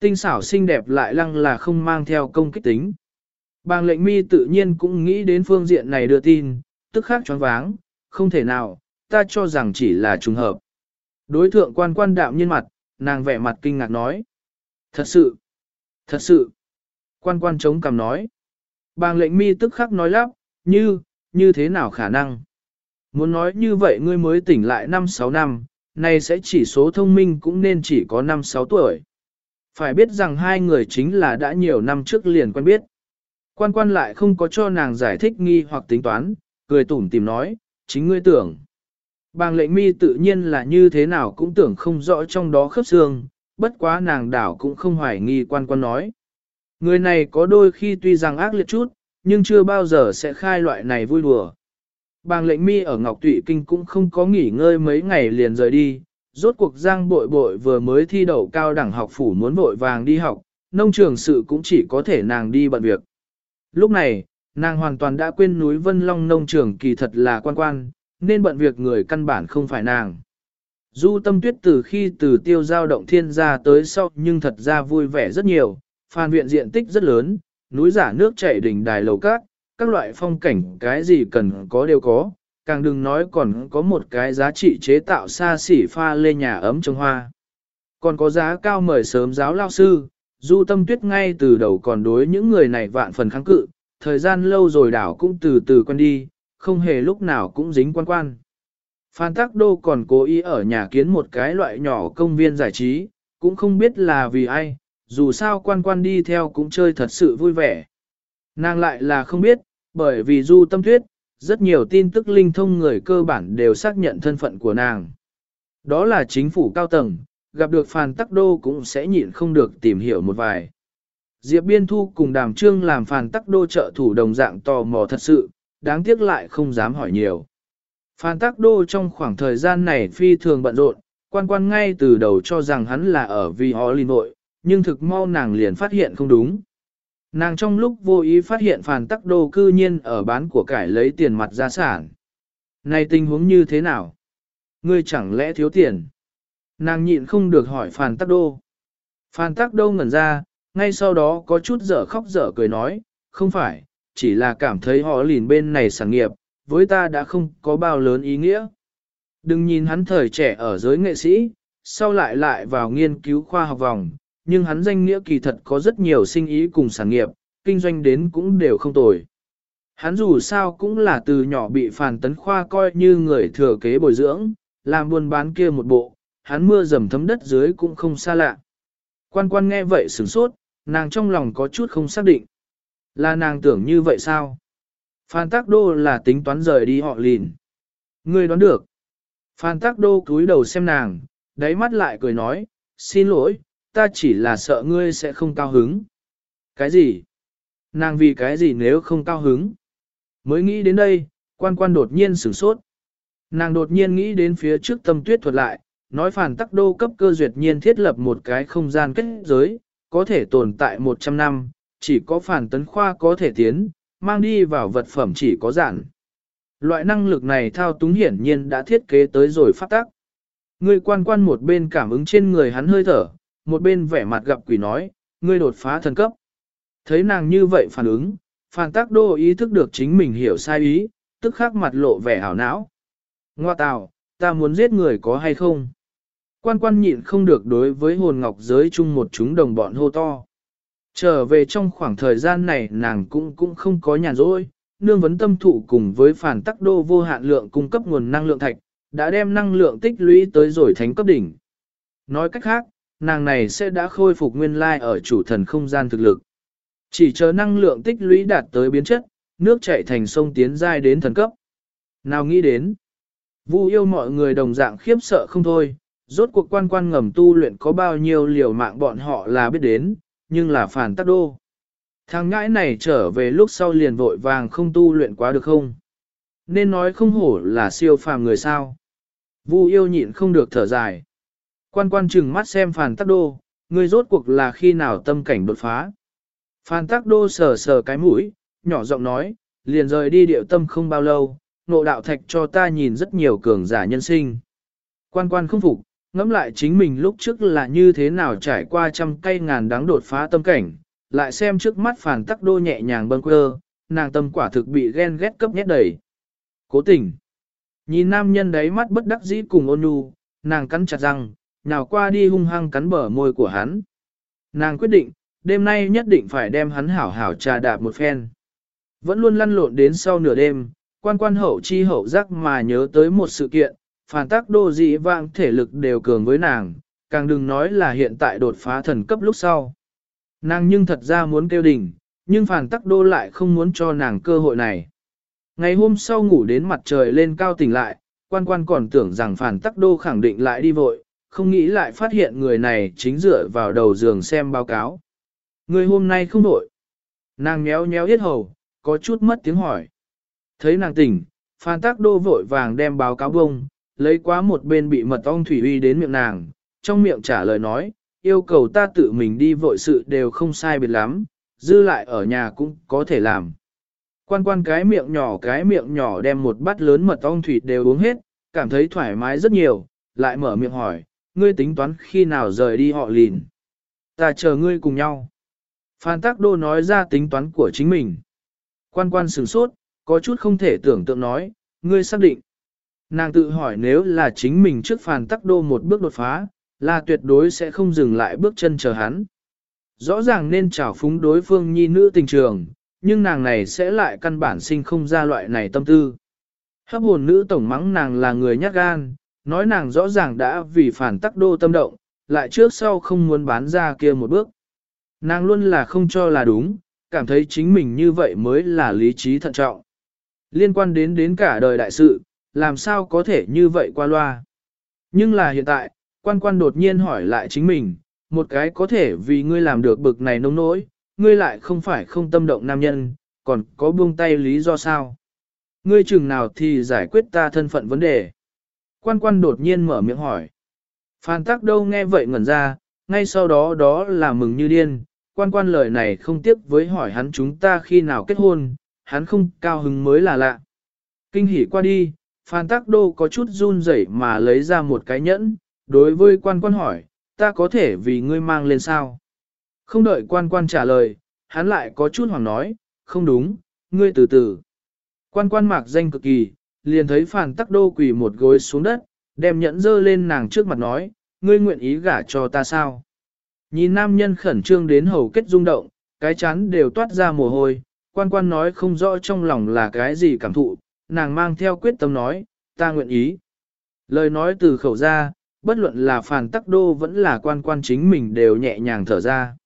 Tinh xảo xinh đẹp lại lăng là không mang theo công kích tính. Bàng lệnh mi tự nhiên cũng nghĩ đến phương diện này đưa tin, tức khác choáng váng, không thể nào, ta cho rằng chỉ là trùng hợp. Đối thượng quan quan đạm nhân mặt, nàng vẻ mặt kinh ngạc nói. Thật sự, thật sự, quan quan chống cằm nói. Bàng lệnh mi tức khắc nói lắp, như, như thế nào khả năng? Muốn nói như vậy ngươi mới tỉnh lại 5-6 năm, nay sẽ chỉ số thông minh cũng nên chỉ có 5-6 tuổi. Phải biết rằng hai người chính là đã nhiều năm trước liền quen biết. Quan quan lại không có cho nàng giải thích nghi hoặc tính toán, cười tủm tìm nói, chính ngươi tưởng. Bàng lệnh mi tự nhiên là như thế nào cũng tưởng không rõ trong đó khớp xương, bất quá nàng đảo cũng không hoài nghi quan quan nói. Người này có đôi khi tuy rằng ác liệt chút, nhưng chưa bao giờ sẽ khai loại này vui đùa. Bàng lệnh mi ở Ngọc Tụy Kinh cũng không có nghỉ ngơi mấy ngày liền rời đi, rốt cuộc giang bội bội vừa mới thi đậu cao đẳng học phủ muốn vội vàng đi học, nông trường sự cũng chỉ có thể nàng đi bận việc. Lúc này, nàng hoàn toàn đã quên núi Vân Long nông trường kỳ thật là quan quan, nên bận việc người căn bản không phải nàng. Du tâm tuyết từ khi từ tiêu giao động thiên ra tới sau nhưng thật ra vui vẻ rất nhiều, phan viện diện tích rất lớn, núi giả nước chảy đỉnh đài lầu cát, các loại phong cảnh cái gì cần có đều có, càng đừng nói còn có một cái giá trị chế tạo xa xỉ pha lê nhà ấm trồng hoa. Còn có giá cao mời sớm giáo lao sư, du tâm tuyết ngay từ đầu còn đối những người này vạn phần kháng cự, thời gian lâu rồi đảo cũng từ từ quen đi, không hề lúc nào cũng dính quan quan. Phan Tắc Đô còn cố ý ở nhà kiến một cái loại nhỏ công viên giải trí, cũng không biết là vì ai, dù sao quan quan đi theo cũng chơi thật sự vui vẻ. Nàng lại là không biết, bởi vì du tâm tuyết, rất nhiều tin tức linh thông người cơ bản đều xác nhận thân phận của nàng. Đó là chính phủ cao tầng, gặp được Phan Tắc Đô cũng sẽ nhịn không được tìm hiểu một vài. Diệp Biên Thu cùng Đàm Trương làm Phan Tắc Đô trợ thủ đồng dạng tò mò thật sự, đáng tiếc lại không dám hỏi nhiều. Phan Tắc Đô trong khoảng thời gian này phi thường bận rộn, quan quan ngay từ đầu cho rằng hắn là ở vì họ linh nội, nhưng thực mau nàng liền phát hiện không đúng. Nàng trong lúc vô ý phát hiện Phan Tắc Đô cư nhiên ở bán của cải lấy tiền mặt gia sản. Này tình huống như thế nào? Ngươi chẳng lẽ thiếu tiền? Nàng nhịn không được hỏi Phan Tắc Đô. Phan Tắc Đô ngẩn ra, ngay sau đó có chút dở khóc dở cười nói, không phải, chỉ là cảm thấy họ lìn bên này sản nghiệp, với ta đã không có bao lớn ý nghĩa. Đừng nhìn hắn thời trẻ ở giới nghệ sĩ, sau lại lại vào nghiên cứu khoa học vòng, nhưng hắn danh nghĩa kỳ thật có rất nhiều sinh ý cùng sản nghiệp, kinh doanh đến cũng đều không tồi. Hắn dù sao cũng là từ nhỏ bị phản tấn khoa coi như người thừa kế bồi dưỡng, làm buôn bán kia một bộ, hắn mưa dầm thấm đất dưới cũng không xa lạ. Quan quan nghe vậy sửng sốt, nàng trong lòng có chút không xác định. Là nàng tưởng như vậy sao? Phan Tắc Đô là tính toán rời đi họ lìn. Ngươi đoán được. Phan Tắc Đô cúi đầu xem nàng, đáy mắt lại cười nói, xin lỗi, ta chỉ là sợ ngươi sẽ không cao hứng. Cái gì? Nàng vì cái gì nếu không cao hứng? Mới nghĩ đến đây, quan quan đột nhiên sửng sốt. Nàng đột nhiên nghĩ đến phía trước tâm tuyết thuật lại, nói phản tắc đô cấp cơ duyệt nhiên thiết lập một cái không gian kết giới, có thể tồn tại 100 năm, chỉ có phản tấn khoa có thể tiến, mang đi vào vật phẩm chỉ có giản. Loại năng lực này thao túng hiển nhiên đã thiết kế tới rồi phát tác. Người quan quan một bên cảm ứng trên người hắn hơi thở, một bên vẻ mặt gặp quỷ nói, ngươi đột phá thần cấp. Thấy nàng như vậy phản ứng, phản tác đô ý thức được chính mình hiểu sai ý, tức khắc mặt lộ vẻ hảo não. Ngoa tào, ta muốn giết người có hay không? Quan quan nhịn không được đối với hồn ngọc giới chung một chúng đồng bọn hô to. Trở về trong khoảng thời gian này nàng cũng cũng không có nhàn rỗi, nương vấn tâm thụ cùng với phản tắc đô vô hạn lượng cung cấp nguồn năng lượng thạch, đã đem năng lượng tích lũy tới rồi thánh cấp đỉnh. Nói cách khác, nàng này sẽ đã khôi phục nguyên lai ở chủ thần không gian thực lực. Chỉ chờ năng lượng tích lũy đạt tới biến chất, nước chảy thành sông tiến giai đến thần cấp. Nào nghĩ đến, vu yêu mọi người đồng dạng khiếp sợ không thôi, rốt cuộc quan quan ngầm tu luyện có bao nhiêu liều mạng bọn họ là biết đến, nhưng là phản tắc đô. Thằng ngãi này trở về lúc sau liền vội vàng không tu luyện quá được không? Nên nói không hổ là siêu phàm người sao. Vu yêu nhịn không được thở dài. Quan quan chừng mắt xem phản tắc đô, người rốt cuộc là khi nào tâm cảnh đột phá. Phan Tắc Đô sờ sờ cái mũi, nhỏ giọng nói, liền rời đi điệu tâm không bao lâu, nộ đạo thạch cho ta nhìn rất nhiều cường giả nhân sinh. Quan quan không phục, ngẫm lại chính mình lúc trước là như thế nào trải qua trăm cây ngàn đáng đột phá tâm cảnh, lại xem trước mắt phản Tắc Đô nhẹ nhàng bâng quơ, nàng tâm quả thực bị ghen ghét cấp nhét đầy. Cố tình. Nhìn nam nhân đấy mắt bất đắc dĩ cùng ôn nhu, nàng cắn chặt răng, nào qua đi hung hăng cắn bờ môi của hắn. Nàng quyết định, đêm nay nhất định phải đem hắn hảo hảo trà đạp một phen. Vẫn luôn lăn lộn đến sau nửa đêm, quan quan hậu chi hậu giác mà nhớ tới một sự kiện, phản tác đô dị vãng thể lực đều cường với nàng, càng đừng nói là hiện tại đột phá thần cấp lúc sau. Nàng nhưng thật ra muốn kêu đỉnh, nhưng phản tắc đô lại không muốn cho nàng cơ hội này. Ngày hôm sau ngủ đến mặt trời lên cao tỉnh lại, quan quan còn tưởng rằng phản tắc đô khẳng định lại đi vội, không nghĩ lại phát hiện người này chính dựa vào đầu giường xem báo cáo. Người hôm nay không đổi. Nàng méo méo yết hầu, có chút mất tiếng hỏi. Thấy nàng tỉnh, phản tắc Đô vội vàng đem báo cáo bông, lấy quá một bên bị mật ong thủy uy đến miệng nàng, trong miệng trả lời nói, yêu cầu ta tự mình đi vội sự đều không sai biệt lắm, dư lại ở nhà cũng có thể làm. Quan quan cái miệng nhỏ cái miệng nhỏ đem một bát lớn mật ong thủy đều uống hết, cảm thấy thoải mái rất nhiều, lại mở miệng hỏi, ngươi tính toán khi nào rời đi họ lìn. Ta chờ ngươi cùng nhau. Phan Tắc Đô nói ra tính toán của chính mình. Quan quan sửng sốt, có chút không thể tưởng tượng nói, ngươi xác định. Nàng tự hỏi nếu là chính mình trước phàn Tắc Đô một bước đột phá, là tuyệt đối sẽ không dừng lại bước chân chờ hắn. Rõ ràng nên trào phúng đối phương nhi nữ tình trường, nhưng nàng này sẽ lại căn bản sinh không ra loại này tâm tư. Hấp hồn nữ tổng mắng nàng là người nhát gan, nói nàng rõ ràng đã vì phản tắc đô tâm động, lại trước sau không muốn bán ra kia một bước. Nàng luôn là không cho là đúng, cảm thấy chính mình như vậy mới là lý trí thận trọng. Liên quan đến đến cả đời đại sự, làm sao có thể như vậy qua loa. Nhưng là hiện tại, quan quan đột nhiên hỏi lại chính mình, một cái có thể vì ngươi làm được bực này nông nỗi, ngươi lại không phải không tâm động nam nhân, còn có buông tay lý do sao? Ngươi chừng nào thì giải quyết ta thân phận vấn đề? Quan quan đột nhiên mở miệng hỏi. Phan tắc đâu nghe vậy ngẩn ra, ngay sau đó đó là mừng như điên, quan quan lời này không tiếc với hỏi hắn chúng ta khi nào kết hôn, hắn không cao hứng mới là lạ. Kinh hỉ qua đi, Phan Tắc Đô có chút run rẩy mà lấy ra một cái nhẫn, đối với quan quan hỏi, ta có thể vì ngươi mang lên sao? Không đợi quan quan trả lời, hắn lại có chút hoảng nói, không đúng, ngươi từ từ. Quan quan mạc danh cực kỳ, liền thấy Phan tắc đô quỳ một gối xuống đất, đem nhẫn dơ lên nàng trước mặt nói, ngươi nguyện ý gả cho ta sao? Nhìn nam nhân khẩn trương đến hầu kết rung động, cái chán đều toát ra mồ hôi, quan quan nói không rõ trong lòng là cái gì cảm thụ, nàng mang theo quyết tâm nói, ta nguyện ý. Lời nói từ khẩu ra, bất luận là phàn tắc đô vẫn là quan quan chính mình đều nhẹ nhàng thở ra.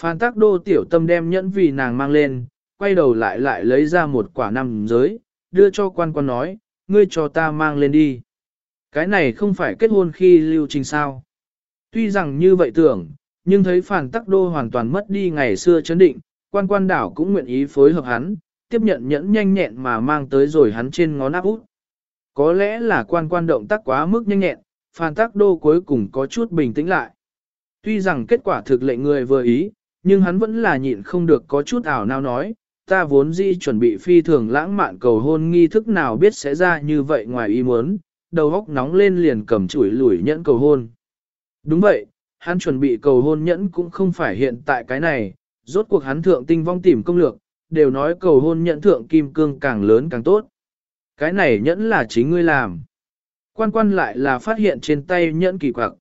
Phan Tắc Đô tiểu tâm đem nhẫn vì nàng mang lên, quay đầu lại lại lấy ra một quả nam giới, đưa cho quan quan nói, ngươi cho ta mang lên đi. Cái này không phải kết hôn khi lưu trình sao. Tuy rằng như vậy tưởng, nhưng thấy Phan Tắc Đô hoàn toàn mất đi ngày xưa chấn định, quan quan đảo cũng nguyện ý phối hợp hắn, tiếp nhận nhẫn nhanh nhẹn mà mang tới rồi hắn trên ngón áp út. Có lẽ là quan quan động tác quá mức nhanh nhẹn, Phan Tắc Đô cuối cùng có chút bình tĩnh lại. Tuy rằng kết quả thực lệnh người vừa ý, nhưng hắn vẫn là nhịn không được có chút ảo nào nói, ta vốn di chuẩn bị phi thường lãng mạn cầu hôn nghi thức nào biết sẽ ra như vậy ngoài ý muốn, đầu óc nóng lên liền cầm chuỗi lủi nhẫn cầu hôn. Đúng vậy, hắn chuẩn bị cầu hôn nhẫn cũng không phải hiện tại cái này, rốt cuộc hắn thượng tinh vong tìm công lược, đều nói cầu hôn nhẫn thượng kim cương càng lớn càng tốt. Cái này nhẫn là chính ngươi làm. Quan quan lại là phát hiện trên tay nhẫn kỳ quặc.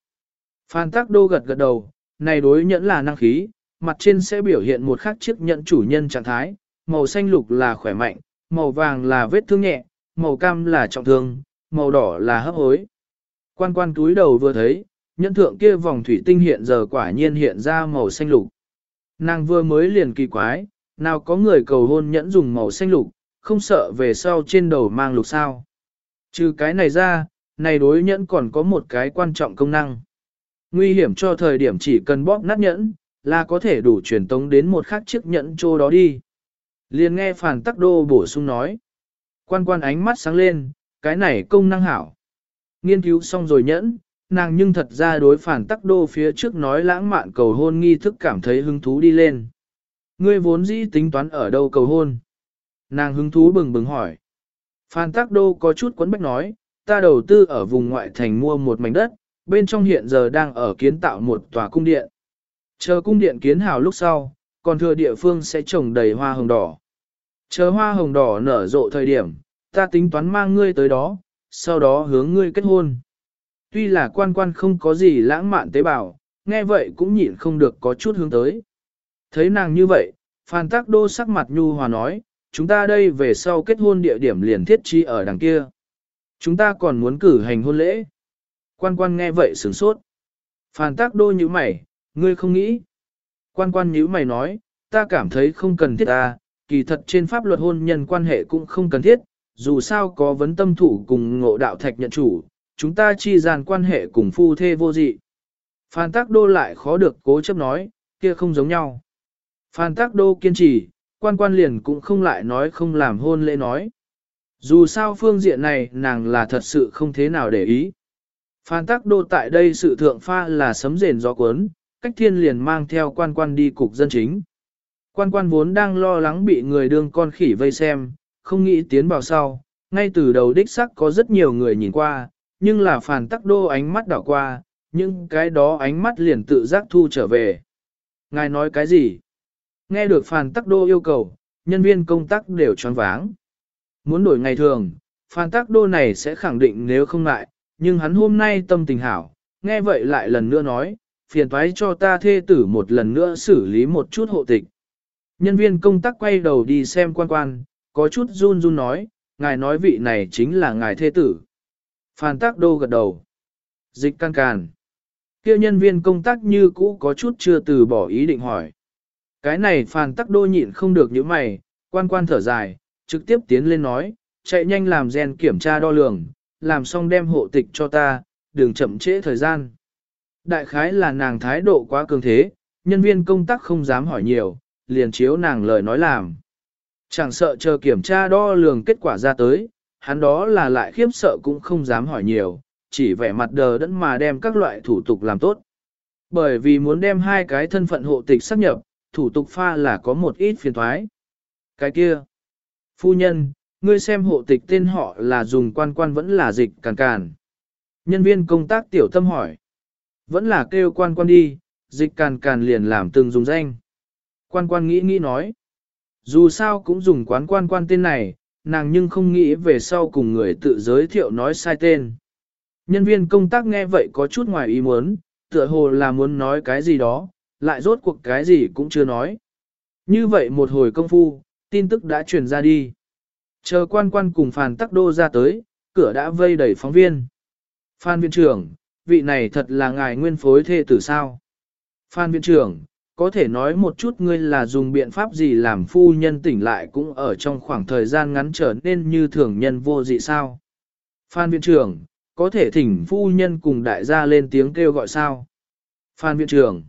Phan tác đô gật gật đầu, này đối nhẫn là năng khí, mặt trên sẽ biểu hiện một khắc chiếc nhẫn chủ nhân trạng thái, màu xanh lục là khỏe mạnh, màu vàng là vết thương nhẹ, màu cam là trọng thương, màu đỏ là hấp hối. Quan quan túi đầu vừa thấy, nhẫn thượng kia vòng thủy tinh hiện giờ quả nhiên hiện ra màu xanh lục. Nàng vừa mới liền kỳ quái, nào có người cầu hôn nhẫn dùng màu xanh lục, không sợ về sau trên đầu mang lục sao. Trừ cái này ra, này đối nhẫn còn có một cái quan trọng công năng. Nguy hiểm cho thời điểm chỉ cần bóp nát nhẫn, là có thể đủ truyền tống đến một khác chiếc nhẫn chỗ đó đi. Liền nghe phản tắc đô bổ sung nói. Quan quan ánh mắt sáng lên, cái này công năng hảo. Nghiên cứu xong rồi nhẫn, nàng nhưng thật ra đối phản tắc đô phía trước nói lãng mạn cầu hôn nghi thức cảm thấy hứng thú đi lên. Ngươi vốn dĩ tính toán ở đâu cầu hôn? Nàng hứng thú bừng bừng hỏi. Phan Tắc Đô có chút quấn bách nói, ta đầu tư ở vùng ngoại thành mua một mảnh đất, bên trong hiện giờ đang ở kiến tạo một tòa cung điện. Chờ cung điện kiến hào lúc sau, còn thừa địa phương sẽ trồng đầy hoa hồng đỏ. Chờ hoa hồng đỏ nở rộ thời điểm, ta tính toán mang ngươi tới đó, sau đó hướng ngươi kết hôn. Tuy là quan quan không có gì lãng mạn tế bào, nghe vậy cũng nhịn không được có chút hướng tới. Thấy nàng như vậy, Phan tắc Đô sắc mặt nhu hòa nói, chúng ta đây về sau kết hôn địa điểm liền thiết chi ở đằng kia. Chúng ta còn muốn cử hành hôn lễ. Quan quan nghe vậy sửng sốt. Phan tắc Đô như mày, Ngươi không nghĩ. Quan quan như mày nói, ta cảm thấy không cần thiết ta, kỳ thật trên pháp luật hôn nhân quan hệ cũng không cần thiết, dù sao có vấn tâm thủ cùng ngộ đạo thạch nhận chủ, chúng ta chi dàn quan hệ cùng phu thê vô dị. Phan tắc Đô lại khó được cố chấp nói, kia không giống nhau. Phan Tắc Đô kiên trì, quan quan liền cũng không lại nói không làm hôn lễ nói. Dù sao phương diện này nàng là thật sự không thế nào để ý. Phan Tắc Đô tại đây sự thượng pha là sấm rền gió cuốn, cách thiên liền mang theo quan quan đi cục dân chính. Quan quan vốn đang lo lắng bị người đương con khỉ vây xem, không nghĩ tiến vào sau, ngay từ đầu đích sắc có rất nhiều người nhìn qua, nhưng là phản tắc đô ánh mắt đảo qua, nhưng cái đó ánh mắt liền tự giác thu trở về. Ngài nói cái gì? Nghe được Phan tắc đô yêu cầu, nhân viên công tác đều choáng váng. Muốn đổi ngày thường, Phan tắc đô này sẽ khẳng định nếu không ngại, nhưng hắn hôm nay tâm tình hảo, nghe vậy lại lần nữa nói, phiền toái cho ta thê tử một lần nữa xử lý một chút hộ tịch. Nhân viên công tác quay đầu đi xem quan quan, có chút run run nói, ngài nói vị này chính là ngài thê tử. Phan Tắc đô gật đầu. Dịch can càn. Kêu nhân viên công tác như cũ có chút chưa từ bỏ ý định hỏi. Cái này phàn tắc đô nhịn không được những mày, quan quan thở dài, trực tiếp tiến lên nói, chạy nhanh làm gen kiểm tra đo lường, làm xong đem hộ tịch cho ta, đừng chậm trễ thời gian. Đại khái là nàng thái độ quá cường thế, nhân viên công tác không dám hỏi nhiều, liền chiếu nàng lời nói làm. Chẳng sợ chờ kiểm tra đo lường kết quả ra tới, hắn đó là lại khiếp sợ cũng không dám hỏi nhiều, chỉ vẻ mặt đờ đẫn mà đem các loại thủ tục làm tốt. Bởi vì muốn đem hai cái thân phận hộ tịch xác nhập, thủ tục pha là có một ít phiền thoái. Cái kia, phu nhân, ngươi xem hộ tịch tên họ là dùng quan quan vẫn là dịch càn càn. Nhân viên công tác tiểu tâm hỏi. Vẫn là kêu quan quan đi, dịch càn càn liền làm từng dùng danh. Quan quan nghĩ nghĩ nói. Dù sao cũng dùng quán quan quan tên này, nàng nhưng không nghĩ về sau cùng người tự giới thiệu nói sai tên. Nhân viên công tác nghe vậy có chút ngoài ý muốn, tựa hồ là muốn nói cái gì đó, lại rốt cuộc cái gì cũng chưa nói. Như vậy một hồi công phu, tin tức đã truyền ra đi. Chờ quan quan cùng Phan Tắc Đô ra tới, cửa đã vây đầy phóng viên. Phan viên trưởng, vị này thật là ngài nguyên phối thê tử sao? Phan viên trưởng, có thể nói một chút ngươi là dùng biện pháp gì làm phu nhân tỉnh lại cũng ở trong khoảng thời gian ngắn trở nên như thường nhân vô dị sao? Phan viện trưởng, có thể thỉnh phu nhân cùng đại gia lên tiếng kêu gọi sao? Phan viện trưởng,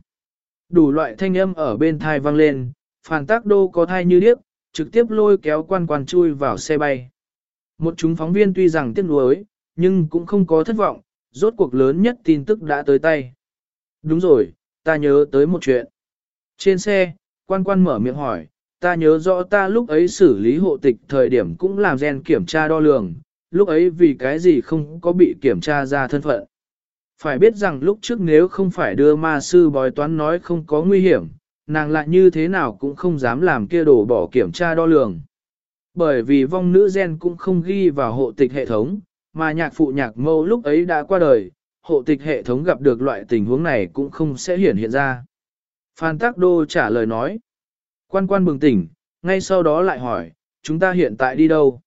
đủ loại thanh âm ở bên thai vang lên, Phản tác đô có thai như điếc, trực tiếp lôi kéo quan quan chui vào xe bay. Một chúng phóng viên tuy rằng tiếc nuối, nhưng cũng không có thất vọng, rốt cuộc lớn nhất tin tức đã tới tay. Đúng rồi, ta nhớ tới một chuyện. Trên xe, quan quan mở miệng hỏi, ta nhớ rõ ta lúc ấy xử lý hộ tịch thời điểm cũng làm gen kiểm tra đo lường, lúc ấy vì cái gì không có bị kiểm tra ra thân phận. Phải biết rằng lúc trước nếu không phải đưa ma sư bói toán nói không có nguy hiểm, nàng lại như thế nào cũng không dám làm kia đổ bỏ kiểm tra đo lường. Bởi vì vong nữ gen cũng không ghi vào hộ tịch hệ thống, mà nhạc phụ nhạc mâu lúc ấy đã qua đời, hộ tịch hệ thống gặp được loại tình huống này cũng không sẽ hiển hiện ra. Phan Tắc Đô trả lời nói. Quan quan bừng tỉnh, ngay sau đó lại hỏi, chúng ta hiện tại đi đâu?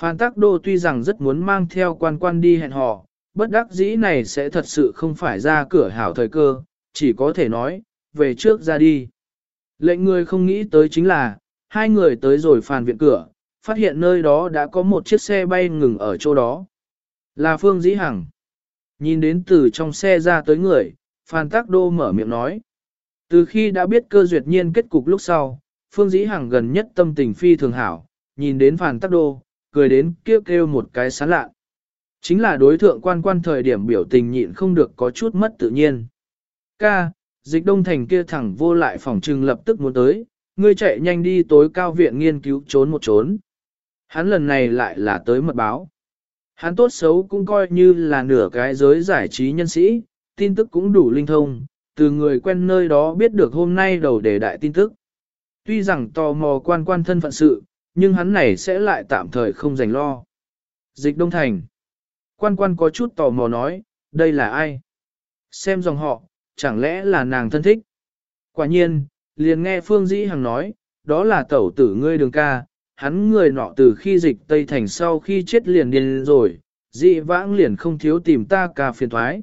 Phan Tắc Đô tuy rằng rất muốn mang theo quan quan đi hẹn hò, bất đắc dĩ này sẽ thật sự không phải ra cửa hảo thời cơ, chỉ có thể nói, về trước ra đi. Lệnh người không nghĩ tới chính là, hai người tới rồi phàn viện cửa, phát hiện nơi đó đã có một chiếc xe bay ngừng ở chỗ đó. Là Phương Dĩ Hằng. Nhìn đến từ trong xe ra tới người, Phan Tắc Đô mở miệng nói. Từ khi đã biết cơ duyệt nhiên kết cục lúc sau, Phương Dĩ Hằng gần nhất tâm tình phi thường hảo, nhìn đến Phan Tắc Đô, cười đến kêu kêu một cái sán lạ. Chính là đối thượng quan quan thời điểm biểu tình nhịn không được có chút mất tự nhiên. Ca, dịch đông thành kia thẳng vô lại phòng trừng lập tức muốn tới, ngươi chạy nhanh đi tối cao viện nghiên cứu trốn một trốn. Hắn lần này lại là tới mật báo. Hắn tốt xấu cũng coi như là nửa cái giới giải trí nhân sĩ, tin tức cũng đủ linh thông, từ người quen nơi đó biết được hôm nay đầu đề đại tin tức. Tuy rằng tò mò quan quan thân phận sự, nhưng hắn này sẽ lại tạm thời không dành lo. Dịch Đông Thành. Quan quan có chút tò mò nói, đây là ai? Xem dòng họ, chẳng lẽ là nàng thân thích? Quả nhiên, liền nghe Phương Dĩ Hằng nói, đó là tẩu tử ngươi đường ca, hắn người nọ từ khi dịch Tây Thành sau khi chết liền điên rồi, dị vãng liền không thiếu tìm ta ca phiền thoái.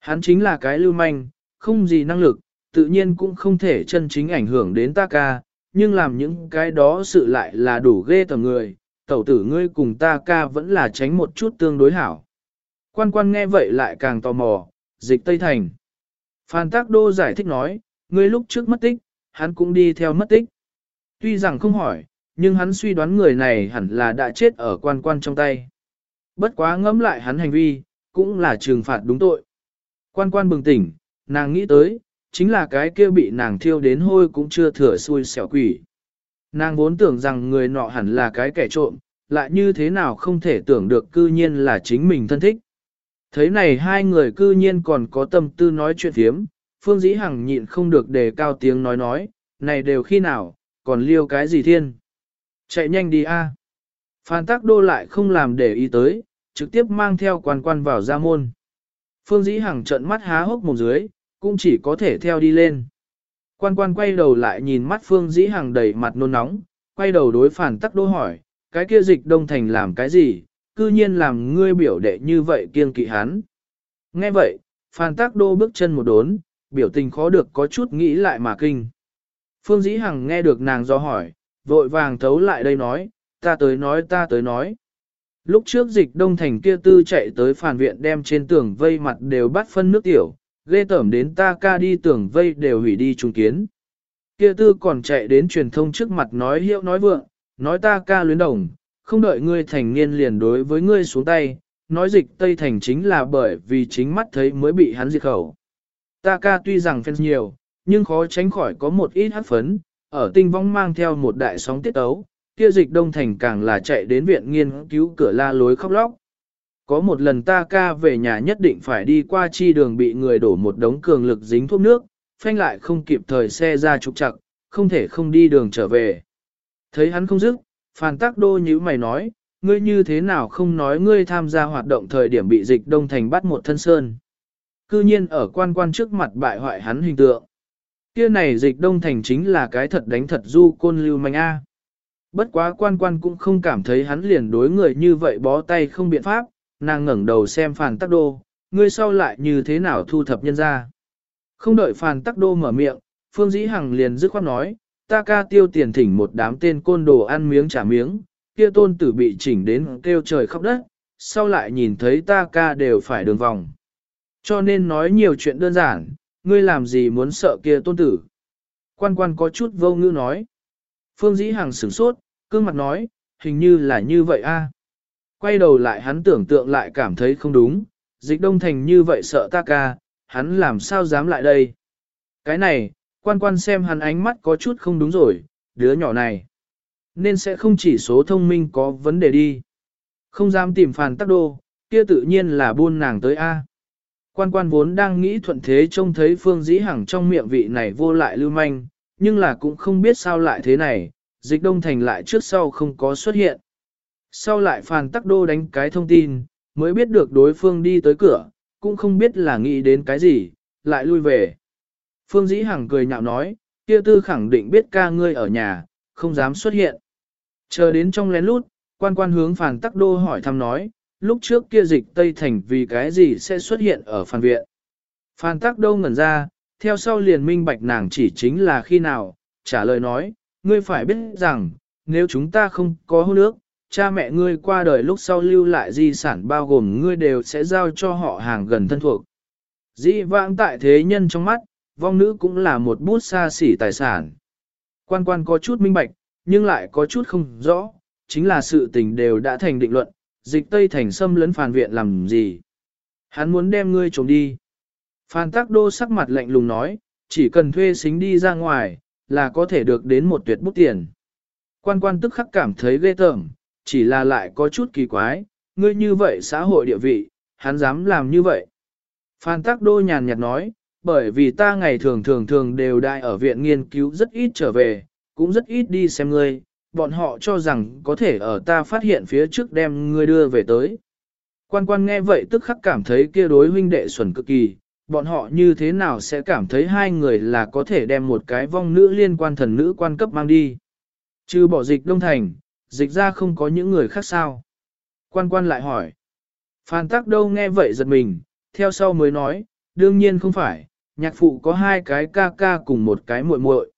Hắn chính là cái lưu manh, không gì năng lực, tự nhiên cũng không thể chân chính ảnh hưởng đến ta ca, nhưng làm những cái đó sự lại là đủ ghê tầm người, tẩu tử ngươi cùng ta ca vẫn là tránh một chút tương đối hảo. Quan quan nghe vậy lại càng tò mò, dịch Tây Thành. Phan Tác Đô giải thích nói, ngươi lúc trước mất tích, hắn cũng đi theo mất tích. Tuy rằng không hỏi, nhưng hắn suy đoán người này hẳn là đã chết ở quan quan trong tay. Bất quá ngẫm lại hắn hành vi, cũng là trừng phạt đúng tội. Quan quan bừng tỉnh, nàng nghĩ tới, chính là cái kia bị nàng thiêu đến hôi cũng chưa thừa xui xẻo quỷ. Nàng vốn tưởng rằng người nọ hẳn là cái kẻ trộm, lại như thế nào không thể tưởng được cư nhiên là chính mình thân thích. Thấy này hai người cư nhiên còn có tâm tư nói chuyện thiếm, Phương Dĩ Hằng nhịn không được đề cao tiếng nói nói, này đều khi nào, còn liêu cái gì thiên. Chạy nhanh đi a. Phan Tắc Đô lại không làm để ý tới, trực tiếp mang theo quan quan vào ra môn. Phương Dĩ Hằng trận mắt há hốc một dưới, cũng chỉ có thể theo đi lên. Quan quan quay đầu lại nhìn mắt Phương Dĩ Hằng đầy mặt nôn nóng, quay đầu đối phản Tắc Đô hỏi, cái kia dịch đông thành làm cái gì, cư nhiên làm ngươi biểu đệ như vậy kiêng kỵ hắn. Nghe vậy, Phản Tắc Đô bước chân một đốn, biểu tình khó được có chút nghĩ lại mà kinh. Phương Dĩ Hằng nghe được nàng do hỏi, vội vàng thấu lại đây nói, ta tới nói ta tới nói. Lúc trước dịch đông thành kia tư chạy tới phản viện đem trên tường vây mặt đều bắt phân nước tiểu, ghê tởm đến ta ca đi tưởng vây đều hủy đi trung kiến. Kia tư còn chạy đến truyền thông trước mặt nói hiệu nói vượng, nói ta ca luyến đồng, không đợi ngươi thành niên liền đối với ngươi xuống tay, nói dịch Tây Thành chính là bởi vì chính mắt thấy mới bị hắn diệt khẩu. Ta ca tuy rằng fans nhiều, nhưng khó tránh khỏi có một ít hát phấn, ở tinh vong mang theo một đại sóng tiết ấu, kia dịch đông thành càng là chạy đến viện nghiên cứu cửa la lối khóc lóc. Có một lần ta ca về nhà nhất định phải đi qua chi đường bị người đổ một đống cường lực dính thuốc nước, phanh lại không kịp thời xe ra trục chặt, không thể không đi đường trở về. Thấy hắn không dứt, Phan Tắc Đô như mày nói, ngươi như thế nào không nói ngươi tham gia hoạt động thời điểm bị dịch đông thành bắt một thân sơn. Cư nhiên ở quan quan trước mặt bại hoại hắn hình tượng. Kia này dịch đông thành chính là cái thật đánh thật du côn lưu manh A. Bất quá quan quan cũng không cảm thấy hắn liền đối người như vậy bó tay không biện pháp, nàng ngẩng đầu xem phàn tắc đô, ngươi sau lại như thế nào thu thập nhân ra. Không đợi phàn tắc đô mở miệng, Phương Dĩ Hằng liền dứt khoát nói, ta ca tiêu tiền thỉnh một đám tên côn đồ ăn miếng trả miếng, kia tôn tử bị chỉnh đến kêu trời khóc đất, sau lại nhìn thấy ta ca đều phải đường vòng. Cho nên nói nhiều chuyện đơn giản, ngươi làm gì muốn sợ kia tôn tử. Quan quan có chút vô ngữ nói. Phương Dĩ Hằng sửng sốt, cương mặt nói, hình như là như vậy a. Quay đầu lại hắn tưởng tượng lại cảm thấy không đúng, dịch đông thành như vậy sợ ta ca, hắn làm sao dám lại đây. Cái này, quan quan xem hắn ánh mắt có chút không đúng rồi, đứa nhỏ này. Nên sẽ không chỉ số thông minh có vấn đề đi. Không dám tìm phàn tắc đô, kia tự nhiên là buôn nàng tới A. Quan quan vốn đang nghĩ thuận thế trông thấy phương dĩ hằng trong miệng vị này vô lại lưu manh, nhưng là cũng không biết sao lại thế này, dịch đông thành lại trước sau không có xuất hiện. Sau lại phàn tắc đô đánh cái thông tin, mới biết được đối phương đi tới cửa, cũng không biết là nghĩ đến cái gì, lại lui về. Phương Dĩ Hằng cười nhạo nói, kia tư khẳng định biết ca ngươi ở nhà, không dám xuất hiện. Chờ đến trong lén lút, quan quan hướng phàn tắc đô hỏi thăm nói, lúc trước kia dịch Tây Thành vì cái gì sẽ xuất hiện ở phàn viện. Phàn tắc đô ngẩn ra, theo sau liền minh bạch nàng chỉ chính là khi nào, trả lời nói, ngươi phải biết rằng, nếu chúng ta không có hôn ước, cha mẹ ngươi qua đời lúc sau lưu lại di sản bao gồm ngươi đều sẽ giao cho họ hàng gần thân thuộc. Dĩ vãng tại thế nhân trong mắt, vong nữ cũng là một bút xa xỉ tài sản. Quan quan có chút minh bạch, nhưng lại có chút không rõ, chính là sự tình đều đã thành định luận, dịch Tây Thành xâm lấn phản viện làm gì. Hắn muốn đem ngươi trốn đi. Phan Tắc Đô sắc mặt lạnh lùng nói, chỉ cần thuê xính đi ra ngoài, là có thể được đến một tuyệt bút tiền. Quan quan tức khắc cảm thấy ghê tởm, chỉ là lại có chút kỳ quái, ngươi như vậy xã hội địa vị, hắn dám làm như vậy. Phan Tắc Đô nhàn nhạt nói, bởi vì ta ngày thường thường thường đều đại ở viện nghiên cứu rất ít trở về, cũng rất ít đi xem ngươi, bọn họ cho rằng có thể ở ta phát hiện phía trước đem ngươi đưa về tới. Quan quan nghe vậy tức khắc cảm thấy kia đối huynh đệ xuẩn cực kỳ, bọn họ như thế nào sẽ cảm thấy hai người là có thể đem một cái vong nữ liên quan thần nữ quan cấp mang đi. Trừ bỏ dịch đông thành, dịch ra không có những người khác sao. Quan quan lại hỏi. Phan tắc đâu nghe vậy giật mình, theo sau mới nói, đương nhiên không phải, nhạc phụ có hai cái ca ca cùng một cái muội muội.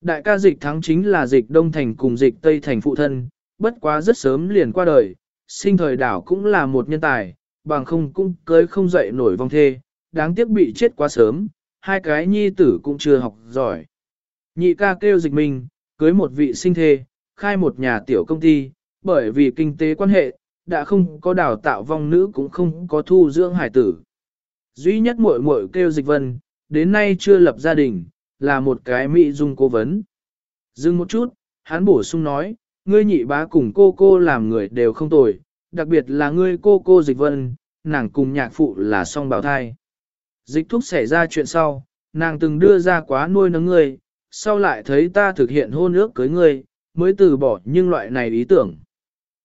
Đại ca dịch thắng chính là dịch đông thành cùng dịch tây thành phụ thân, bất quá rất sớm liền qua đời, sinh thời đảo cũng là một nhân tài, bằng không cũng cưới không dậy nổi vong thê, đáng tiếc bị chết quá sớm, hai cái nhi tử cũng chưa học giỏi. Nhị ca kêu dịch mình, cưới một vị sinh thê, khai một nhà tiểu công ty, bởi vì kinh tế quan hệ, đã không có đào tạo vong nữ cũng không có thu dưỡng hải tử. Duy nhất muội muội kêu dịch vân, đến nay chưa lập gia đình, là một cái mỹ dung cố vấn. Dừng một chút, hắn bổ sung nói, ngươi nhị bá cùng cô cô làm người đều không tồi, đặc biệt là ngươi cô cô dịch vân, nàng cùng nhạc phụ là song bảo thai. Dịch thúc xảy ra chuyện sau, nàng từng đưa ra quá nuôi nấng ngươi, sau lại thấy ta thực hiện hôn ước cưới ngươi, mới từ bỏ nhưng loại này ý tưởng.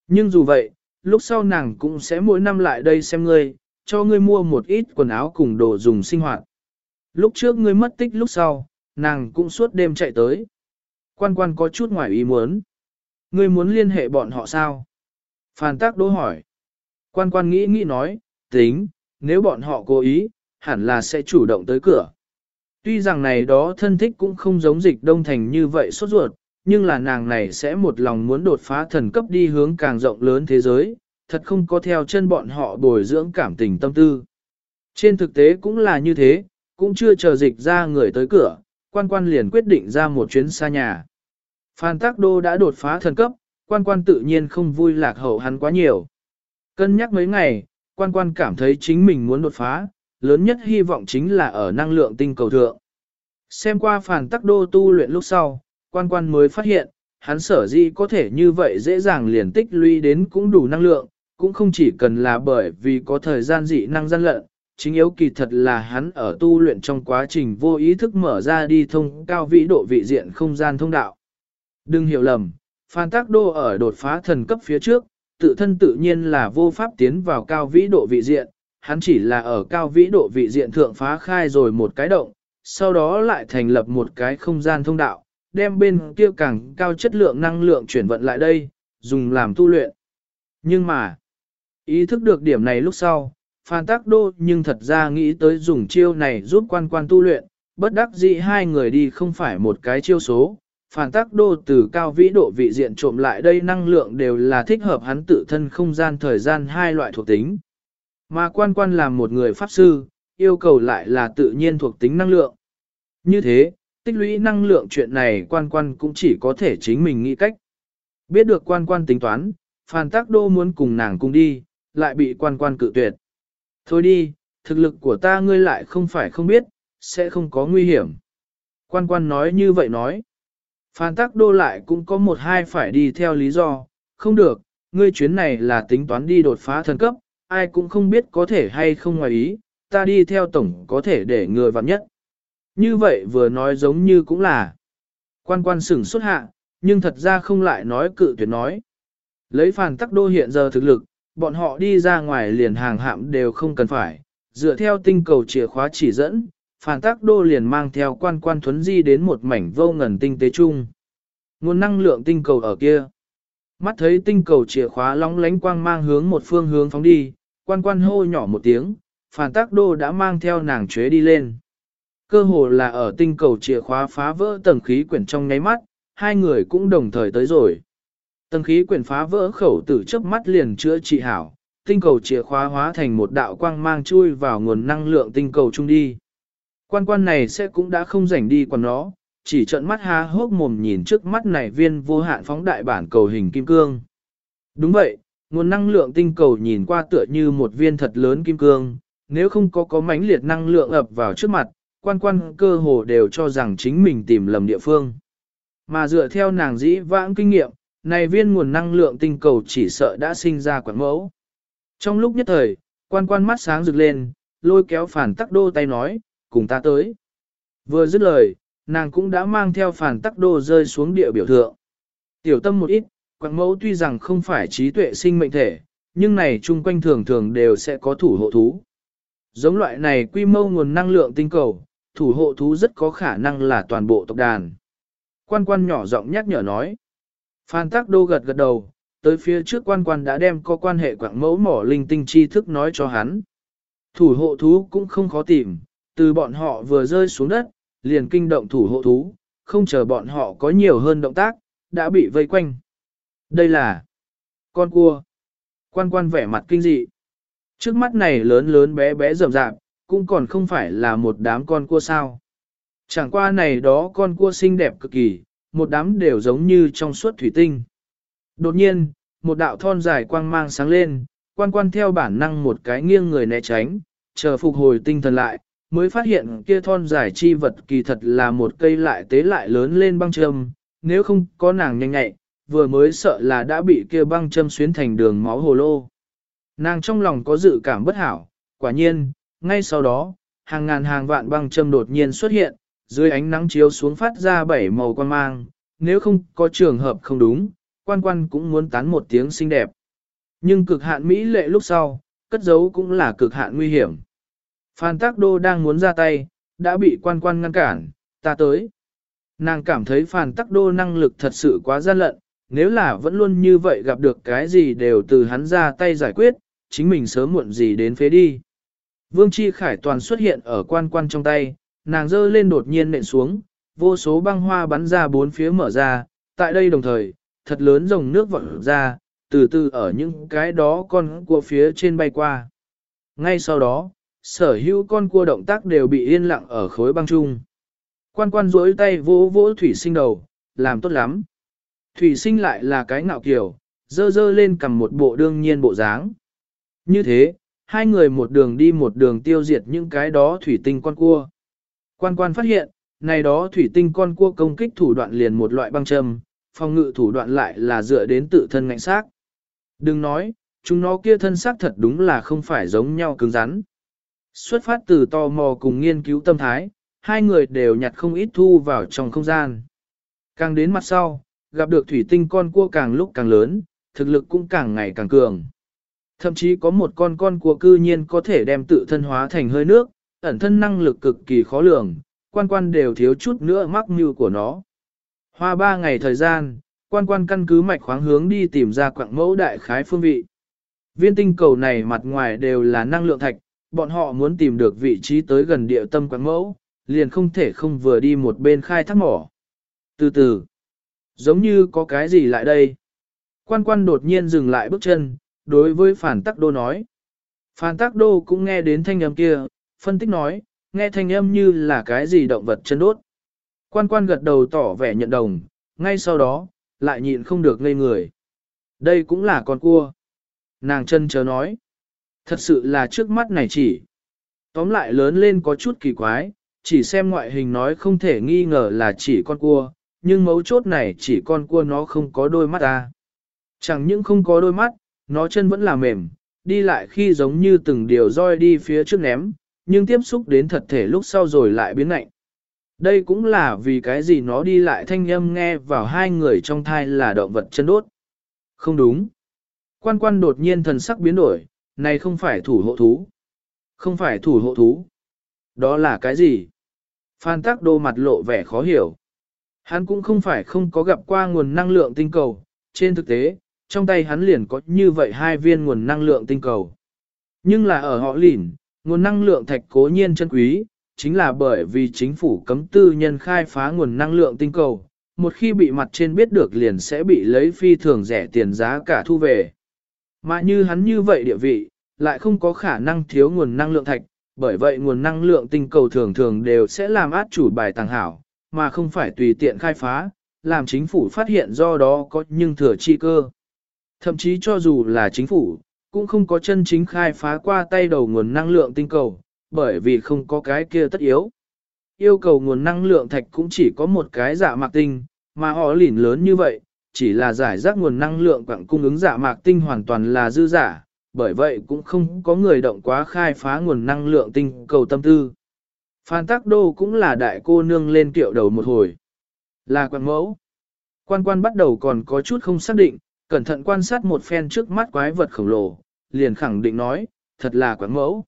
Nhưng dù vậy, lúc sau nàng cũng sẽ mỗi năm lại đây xem ngươi, cho ngươi mua một ít quần áo cùng đồ dùng sinh hoạt. Lúc trước ngươi mất tích lúc sau, nàng cũng suốt đêm chạy tới. Quan quan có chút ngoài ý muốn. Ngươi muốn liên hệ bọn họ sao? Phan tác đố hỏi. Quan quan nghĩ nghĩ nói, tính, nếu bọn họ cố ý, hẳn là sẽ chủ động tới cửa. Tuy rằng này đó thân thích cũng không giống dịch đông thành như vậy sốt ruột, nhưng là nàng này sẽ một lòng muốn đột phá thần cấp đi hướng càng rộng lớn thế giới, thật không có theo chân bọn họ bồi dưỡng cảm tình tâm tư. Trên thực tế cũng là như thế, cũng chưa chờ dịch ra người tới cửa, quan quan liền quyết định ra một chuyến xa nhà. Phan Tác Đô đã đột phá thần cấp, quan quan tự nhiên không vui lạc hậu hắn quá nhiều. Cân nhắc mấy ngày, quan quan cảm thấy chính mình muốn đột phá, lớn nhất hy vọng chính là ở năng lượng tinh cầu thượng. Xem qua Phan Tắc Đô tu luyện lúc sau, quan quan mới phát hiện, hắn sở dĩ có thể như vậy dễ dàng liền tích lũy đến cũng đủ năng lượng, cũng không chỉ cần là bởi vì có thời gian dị năng gian lận, chính yếu kỳ thật là hắn ở tu luyện trong quá trình vô ý thức mở ra đi thông cao vĩ độ vị diện không gian thông đạo. Đừng hiểu lầm, Phan Tác Đô ở đột phá thần cấp phía trước, tự thân tự nhiên là vô pháp tiến vào cao vĩ độ vị diện, hắn chỉ là ở cao vĩ độ vị diện thượng phá khai rồi một cái động, sau đó lại thành lập một cái không gian thông đạo, đem bên kia càng cao chất lượng năng lượng chuyển vận lại đây, dùng làm tu luyện. Nhưng mà, ý thức được điểm này lúc sau, Phan tắc Đô nhưng thật ra nghĩ tới dùng chiêu này giúp quan quan tu luyện, bất đắc dĩ hai người đi không phải một cái chiêu số. Phan Tác Đô từ cao vĩ độ vị diện trộm lại đây năng lượng đều là thích hợp hắn tự thân không gian thời gian hai loại thuộc tính. Mà quan quan làm một người pháp sư, yêu cầu lại là tự nhiên thuộc tính năng lượng. Như thế, tích lũy năng lượng chuyện này quan quan cũng chỉ có thể chính mình nghĩ cách. Biết được quan quan tính toán, Phan Tác Đô muốn cùng nàng cùng đi, lại bị quan quan cự tuyệt. Thôi đi, thực lực của ta ngươi lại không phải không biết, sẽ không có nguy hiểm. Quan quan nói như vậy nói. Phan Tác Đô lại cũng có một hai phải đi theo lý do, không được, ngươi chuyến này là tính toán đi đột phá thần cấp, ai cũng không biết có thể hay không ngoài ý, ta đi theo tổng có thể để người vặn nhất. Như vậy vừa nói giống như cũng là. Quan quan sửng xuất hạ, nhưng thật ra không lại nói cự tuyệt nói. Lấy phản tắc đô hiện giờ thực lực, bọn họ đi ra ngoài liền hàng hạm đều không cần phải. Dựa theo tinh cầu chìa khóa chỉ dẫn, phản tắc đô liền mang theo quan quan thuấn di đến một mảnh vô ngần tinh tế chung. Nguồn năng lượng tinh cầu ở kia. Mắt thấy tinh cầu chìa khóa lóng lánh quang mang hướng một phương hướng phóng đi, quan quan hô nhỏ một tiếng, phản tắc đô đã mang theo nàng chế đi lên. Cơ hồ là ở tinh cầu chìa khóa phá vỡ tầng khí quyển trong nháy mắt, hai người cũng đồng thời tới rồi. Tầng khí quyển phá vỡ khẩu tử chớp mắt liền chữa trị hảo, tinh cầu chìa khóa hóa thành một đạo quang mang chui vào nguồn năng lượng tinh cầu chung đi. Quan quan này sẽ cũng đã không rảnh đi còn nó, chỉ trợn mắt há hốc mồm nhìn trước mắt này viên vô hạn phóng đại bản cầu hình kim cương. Đúng vậy, nguồn năng lượng tinh cầu nhìn qua tựa như một viên thật lớn kim cương, nếu không có có mãnh liệt năng lượng ập vào trước mặt, quan quan cơ hồ đều cho rằng chính mình tìm lầm địa phương. Mà dựa theo nàng dĩ vãng kinh nghiệm, này viên nguồn năng lượng tinh cầu chỉ sợ đã sinh ra quảng mẫu. Trong lúc nhất thời, quan quan mắt sáng rực lên, lôi kéo phản tắc đô tay nói, cùng ta tới. Vừa dứt lời, nàng cũng đã mang theo phản tắc đô rơi xuống địa biểu thượng. Tiểu tâm một ít, quảng mẫu tuy rằng không phải trí tuệ sinh mệnh thể, nhưng này chung quanh thường thường đều sẽ có thủ hộ thú. Giống loại này quy mô nguồn năng lượng tinh cầu, thủ hộ thú rất có khả năng là toàn bộ tộc đàn. Quan quan nhỏ giọng nhắc nhở nói. Phan Tác Đô gật gật đầu, tới phía trước quan quan đã đem có quan hệ quảng mẫu mỏ linh tinh tri thức nói cho hắn. Thủ hộ thú cũng không khó tìm, từ bọn họ vừa rơi xuống đất, liền kinh động thủ hộ thú, không chờ bọn họ có nhiều hơn động tác, đã bị vây quanh. Đây là con cua. Quan quan vẻ mặt kinh dị. Trước mắt này lớn lớn bé bé rầm rạp, cũng còn không phải là một đám con cua sao. Chẳng qua này đó con cua xinh đẹp cực kỳ, một đám đều giống như trong suốt thủy tinh. Đột nhiên, một đạo thon dài quang mang sáng lên, quan quan theo bản năng một cái nghiêng người né tránh, chờ phục hồi tinh thần lại, mới phát hiện kia thon dài chi vật kỳ thật là một cây lại tế lại lớn lên băng châm, nếu không có nàng nhanh nhạy, vừa mới sợ là đã bị kia băng châm xuyến thành đường máu hồ lô. Nàng trong lòng có dự cảm bất hảo, quả nhiên, ngay sau đó, hàng ngàn hàng vạn băng châm đột nhiên xuất hiện, dưới ánh nắng chiếu xuống phát ra bảy màu quan mang, nếu không có trường hợp không đúng, quan quan cũng muốn tán một tiếng xinh đẹp. Nhưng cực hạn mỹ lệ lúc sau, cất giấu cũng là cực hạn nguy hiểm. Phan Tác Đô đang muốn ra tay, đã bị quan quan ngăn cản, ta tới. Nàng cảm thấy Phan Tắc Đô năng lực thật sự quá gian lận, nếu là vẫn luôn như vậy gặp được cái gì đều từ hắn ra tay giải quyết, chính mình sớm muộn gì đến phế đi. Vương Chi Khải toàn xuất hiện ở quan quan trong tay, nàng dơ lên đột nhiên nện xuống, vô số băng hoa bắn ra bốn phía mở ra, tại đây đồng thời, thật lớn dòng nước vọt ra, từ từ ở những cái đó con cua phía trên bay qua. Ngay sau đó, sở hữu con cua động tác đều bị yên lặng ở khối băng chung. Quan quan duỗi tay vỗ vỗ thủy sinh đầu, làm tốt lắm. Thủy sinh lại là cái ngạo kiểu, dơ dơ lên cầm một bộ đương nhiên bộ dáng. Như thế, hai người một đường đi một đường tiêu diệt những cái đó thủy tinh con cua. Quan quan phát hiện, này đó thủy tinh con cua công kích thủ đoạn liền một loại băng châm, phòng ngự thủ đoạn lại là dựa đến tự thân ngạnh xác. Đừng nói, chúng nó kia thân xác thật đúng là không phải giống nhau cứng rắn. Xuất phát từ tò mò cùng nghiên cứu tâm thái, hai người đều nhặt không ít thu vào trong không gian. Càng đến mặt sau, gặp được thủy tinh con cua càng lúc càng lớn, thực lực cũng càng ngày càng cường. Thậm chí có một con con cua cư nhiên có thể đem tự thân hóa thành hơi nước, ẩn thân năng lực cực kỳ khó lường, quan quan đều thiếu chút nữa mắc mưu của nó. Hoa ba ngày thời gian, quan quan căn cứ mạch khoáng hướng đi tìm ra quạng mẫu đại khái phương vị. Viên tinh cầu này mặt ngoài đều là năng lượng thạch, bọn họ muốn tìm được vị trí tới gần địa tâm quạng mẫu, liền không thể không vừa đi một bên khai thác mỏ. Từ từ, giống như có cái gì lại đây. Quan quan đột nhiên dừng lại bước chân, đối với phản tắc đô nói. Phản tắc đô cũng nghe đến thanh âm kia, phân tích nói, nghe thanh âm như là cái gì động vật chân đốt. Quan quan gật đầu tỏ vẻ nhận đồng, ngay sau đó, lại nhịn không được ngây người. Đây cũng là con cua. Nàng chân chớ nói. Thật sự là trước mắt này chỉ. Tóm lại lớn lên có chút kỳ quái, chỉ xem ngoại hình nói không thể nghi ngờ là chỉ con cua, nhưng mấu chốt này chỉ con cua nó không có đôi mắt ta. Chẳng những không có đôi mắt, nó chân vẫn là mềm, đi lại khi giống như từng điều roi đi phía trước ném, nhưng tiếp xúc đến thật thể lúc sau rồi lại biến lạnh. Đây cũng là vì cái gì nó đi lại thanh âm nghe vào hai người trong thai là động vật chân đốt. Không đúng. Quan quan đột nhiên thần sắc biến đổi, này không phải thủ hộ thú. Không phải thủ hộ thú. Đó là cái gì? Phan Tắc Đô mặt lộ vẻ khó hiểu. Hắn cũng không phải không có gặp qua nguồn năng lượng tinh cầu, trên thực tế, trong tay hắn liền có như vậy hai viên nguồn năng lượng tinh cầu. Nhưng là ở họ lỉn, nguồn năng lượng thạch cố nhiên chân quý, chính là bởi vì chính phủ cấm tư nhân khai phá nguồn năng lượng tinh cầu, một khi bị mặt trên biết được liền sẽ bị lấy phi thường rẻ tiền giá cả thu về. Mà như hắn như vậy địa vị, lại không có khả năng thiếu nguồn năng lượng thạch, bởi vậy nguồn năng lượng tinh cầu thường thường đều sẽ làm át chủ bài tàng hảo, mà không phải tùy tiện khai phá, làm chính phủ phát hiện do đó có nhưng thừa chi cơ. Thậm chí cho dù là chính phủ, cũng không có chân chính khai phá qua tay đầu nguồn năng lượng tinh cầu, bởi vì không có cái kia tất yếu. Yêu cầu nguồn năng lượng thạch cũng chỉ có một cái dạ mạc tinh, mà họ lỉn lớn như vậy, chỉ là giải rác nguồn năng lượng quặng cung ứng dạ mạc tinh hoàn toàn là dư giả, bởi vậy cũng không có người động quá khai phá nguồn năng lượng tinh cầu tâm tư. Phan Tắc Đô cũng là đại cô nương lên tiệu đầu một hồi. Là quan mẫu. Quan quan bắt đầu còn có chút không xác định, cẩn thận quan sát một phen trước mắt quái vật khổng lồ, liền khẳng định nói, thật là quạng mẫu.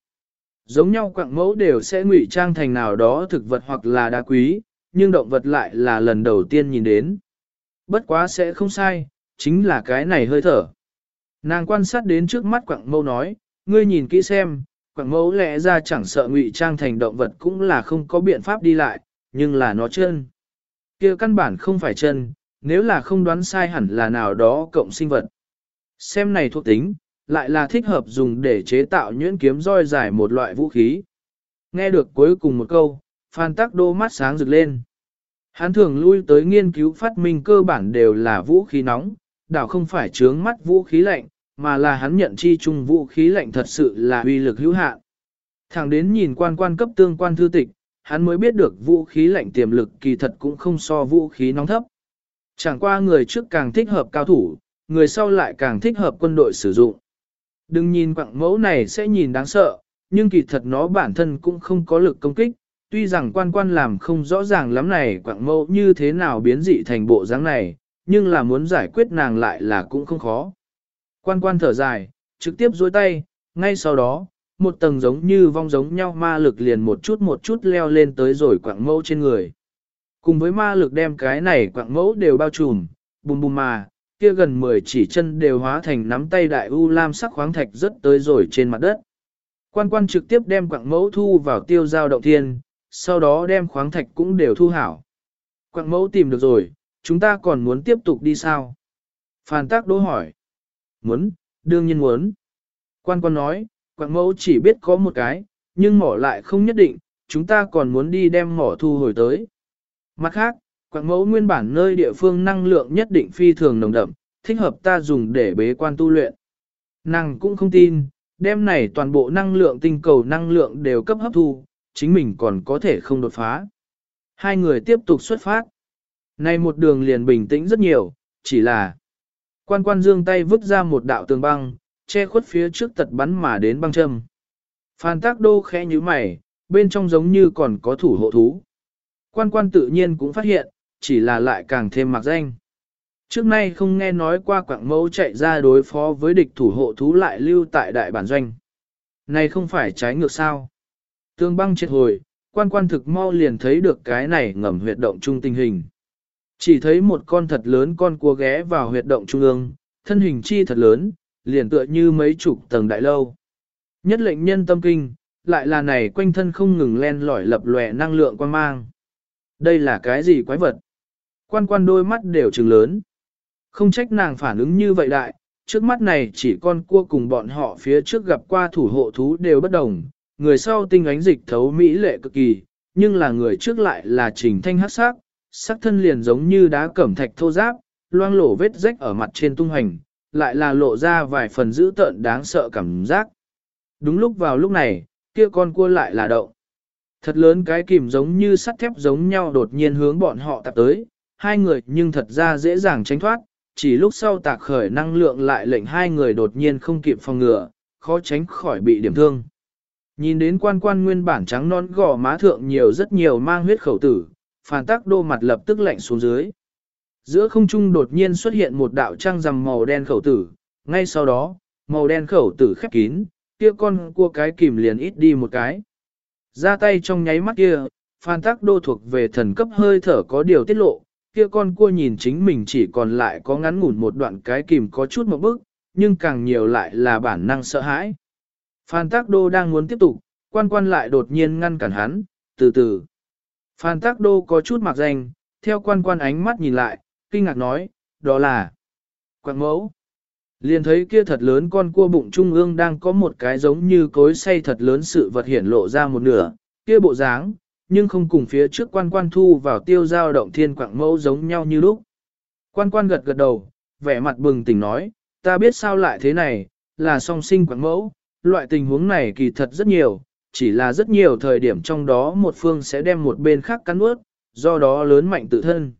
Giống nhau quạng mẫu đều sẽ ngụy trang thành nào đó thực vật hoặc là đá quý, nhưng động vật lại là lần đầu tiên nhìn đến. Bất quá sẽ không sai, chính là cái này hơi thở. Nàng quan sát đến trước mắt quạng mẫu nói, ngươi nhìn kỹ xem, quạng mẫu lẽ ra chẳng sợ ngụy trang thành động vật cũng là không có biện pháp đi lại, nhưng là nó chân. kia căn bản không phải chân, nếu là không đoán sai hẳn là nào đó cộng sinh vật. Xem này thuộc tính, lại là thích hợp dùng để chế tạo nhuyễn kiếm roi dài một loại vũ khí. Nghe được cuối cùng một câu, Phan Tắc Đô mắt sáng rực lên. Hắn thường lui tới nghiên cứu phát minh cơ bản đều là vũ khí nóng, đảo không phải chướng mắt vũ khí lạnh, mà là hắn nhận chi chung vũ khí lạnh thật sự là uy lực hữu hạn. Thẳng đến nhìn quan quan cấp tương quan thư tịch, hắn mới biết được vũ khí lạnh tiềm lực kỳ thật cũng không so vũ khí nóng thấp. Chẳng qua người trước càng thích hợp cao thủ, người sau lại càng thích hợp quân đội sử dụng. Đừng nhìn quặng mẫu này sẽ nhìn đáng sợ, nhưng kỳ thật nó bản thân cũng không có lực công kích, tuy rằng quan quan làm không rõ ràng lắm này quặng mẫu như thế nào biến dị thành bộ dáng này, nhưng là muốn giải quyết nàng lại là cũng không khó. Quan quan thở dài, trực tiếp dối tay, ngay sau đó, một tầng giống như vong giống nhau ma lực liền một chút một chút leo lên tới rồi quặng mẫu trên người. Cùng với ma lực đem cái này quặng mẫu đều bao trùm, bùm bùm mà, kia gần 10 chỉ chân đều hóa thành nắm tay đại u lam sắc khoáng thạch rất tới rồi trên mặt đất. Quan quan trực tiếp đem quặng mẫu thu vào tiêu giao động thiên, sau đó đem khoáng thạch cũng đều thu hảo. Quặng mẫu tìm được rồi, chúng ta còn muốn tiếp tục đi sao? Phan tác đố hỏi. Muốn, đương nhiên muốn. Quan quan nói, quặng mẫu chỉ biết có một cái, nhưng mỏ lại không nhất định, chúng ta còn muốn đi đem mỏ thu hồi tới. Mặt khác, quạng mẫu nguyên bản nơi địa phương năng lượng nhất định phi thường nồng đậm, thích hợp ta dùng để bế quan tu luyện. Nàng cũng không tin, đêm này toàn bộ năng lượng tinh cầu năng lượng đều cấp hấp thu, chính mình còn có thể không đột phá. Hai người tiếp tục xuất phát. Nay một đường liền bình tĩnh rất nhiều, chỉ là quan quan dương tay vứt ra một đạo tường băng, che khuất phía trước tật bắn mà đến băng châm. Phan tác đô khẽ như mày, bên trong giống như còn có thủ hộ thú. Quan quan tự nhiên cũng phát hiện, chỉ là lại càng thêm mặc danh. Trước nay không nghe nói qua quảng mẫu chạy ra đối phó với địch thủ hộ thú lại lưu tại đại bản doanh. Này không phải trái ngược sao. Tương băng triệt hồi, quan quan thực mau liền thấy được cái này ngầm huyệt động trung tình hình. Chỉ thấy một con thật lớn con cua ghé vào huyệt động trung ương, thân hình chi thật lớn, liền tựa như mấy chục tầng đại lâu. Nhất lệnh nhân tâm kinh, lại là này quanh thân không ngừng len lỏi lập lòe năng lượng quan mang. Đây là cái gì quái vật? Quan quan đôi mắt đều trừng lớn. Không trách nàng phản ứng như vậy đại, trước mắt này chỉ con cua cùng bọn họ phía trước gặp qua thủ hộ thú đều bất đồng, người sau tinh ánh dịch thấu mỹ lệ cực kỳ, nhưng là người trước lại là trình thanh hắc sắc, sắc thân liền giống như đá cẩm thạch thô giáp, loang lổ vết rách ở mặt trên tung hành, lại là lộ ra vài phần dữ tợn đáng sợ cảm giác. Đúng lúc vào lúc này, kia con cua lại là động. Thật lớn cái kìm giống như sắt thép giống nhau đột nhiên hướng bọn họ tạp tới, hai người nhưng thật ra dễ dàng tránh thoát, chỉ lúc sau tạc khởi năng lượng lại lệnh hai người đột nhiên không kịp phòng ngừa, khó tránh khỏi bị điểm thương. Nhìn đến quan quan nguyên bản trắng non gò má thượng nhiều rất nhiều mang huyết khẩu tử, phản tác đô mặt lập tức lạnh xuống dưới. Giữa không trung đột nhiên xuất hiện một đạo trăng rằm màu đen khẩu tử, ngay sau đó, màu đen khẩu tử khép kín, kia con cua cái kìm liền ít đi một cái. Ra tay trong nháy mắt kia, phan tác đô thuộc về thần cấp hơi thở có điều tiết lộ, kia con cua nhìn chính mình chỉ còn lại có ngắn ngủn một đoạn cái kìm có chút một bước, nhưng càng nhiều lại là bản năng sợ hãi. Phan Tác Đô đang muốn tiếp tục, quan quan lại đột nhiên ngăn cản hắn, từ từ. Phan Tác Đô có chút mặc danh, theo quan quan ánh mắt nhìn lại, kinh ngạc nói, đó là quạng mẫu. Liền thấy kia thật lớn con cua bụng trung ương đang có một cái giống như cối xay thật lớn sự vật hiển lộ ra một nửa, kia bộ dáng, nhưng không cùng phía trước quan quan thu vào tiêu giao động thiên quạng mẫu giống nhau như lúc. Quan quan gật gật đầu, vẻ mặt bừng tỉnh nói, ta biết sao lại thế này, là song sinh quạng mẫu, loại tình huống này kỳ thật rất nhiều, chỉ là rất nhiều thời điểm trong đó một phương sẽ đem một bên khác cắn ướt, do đó lớn mạnh tự thân.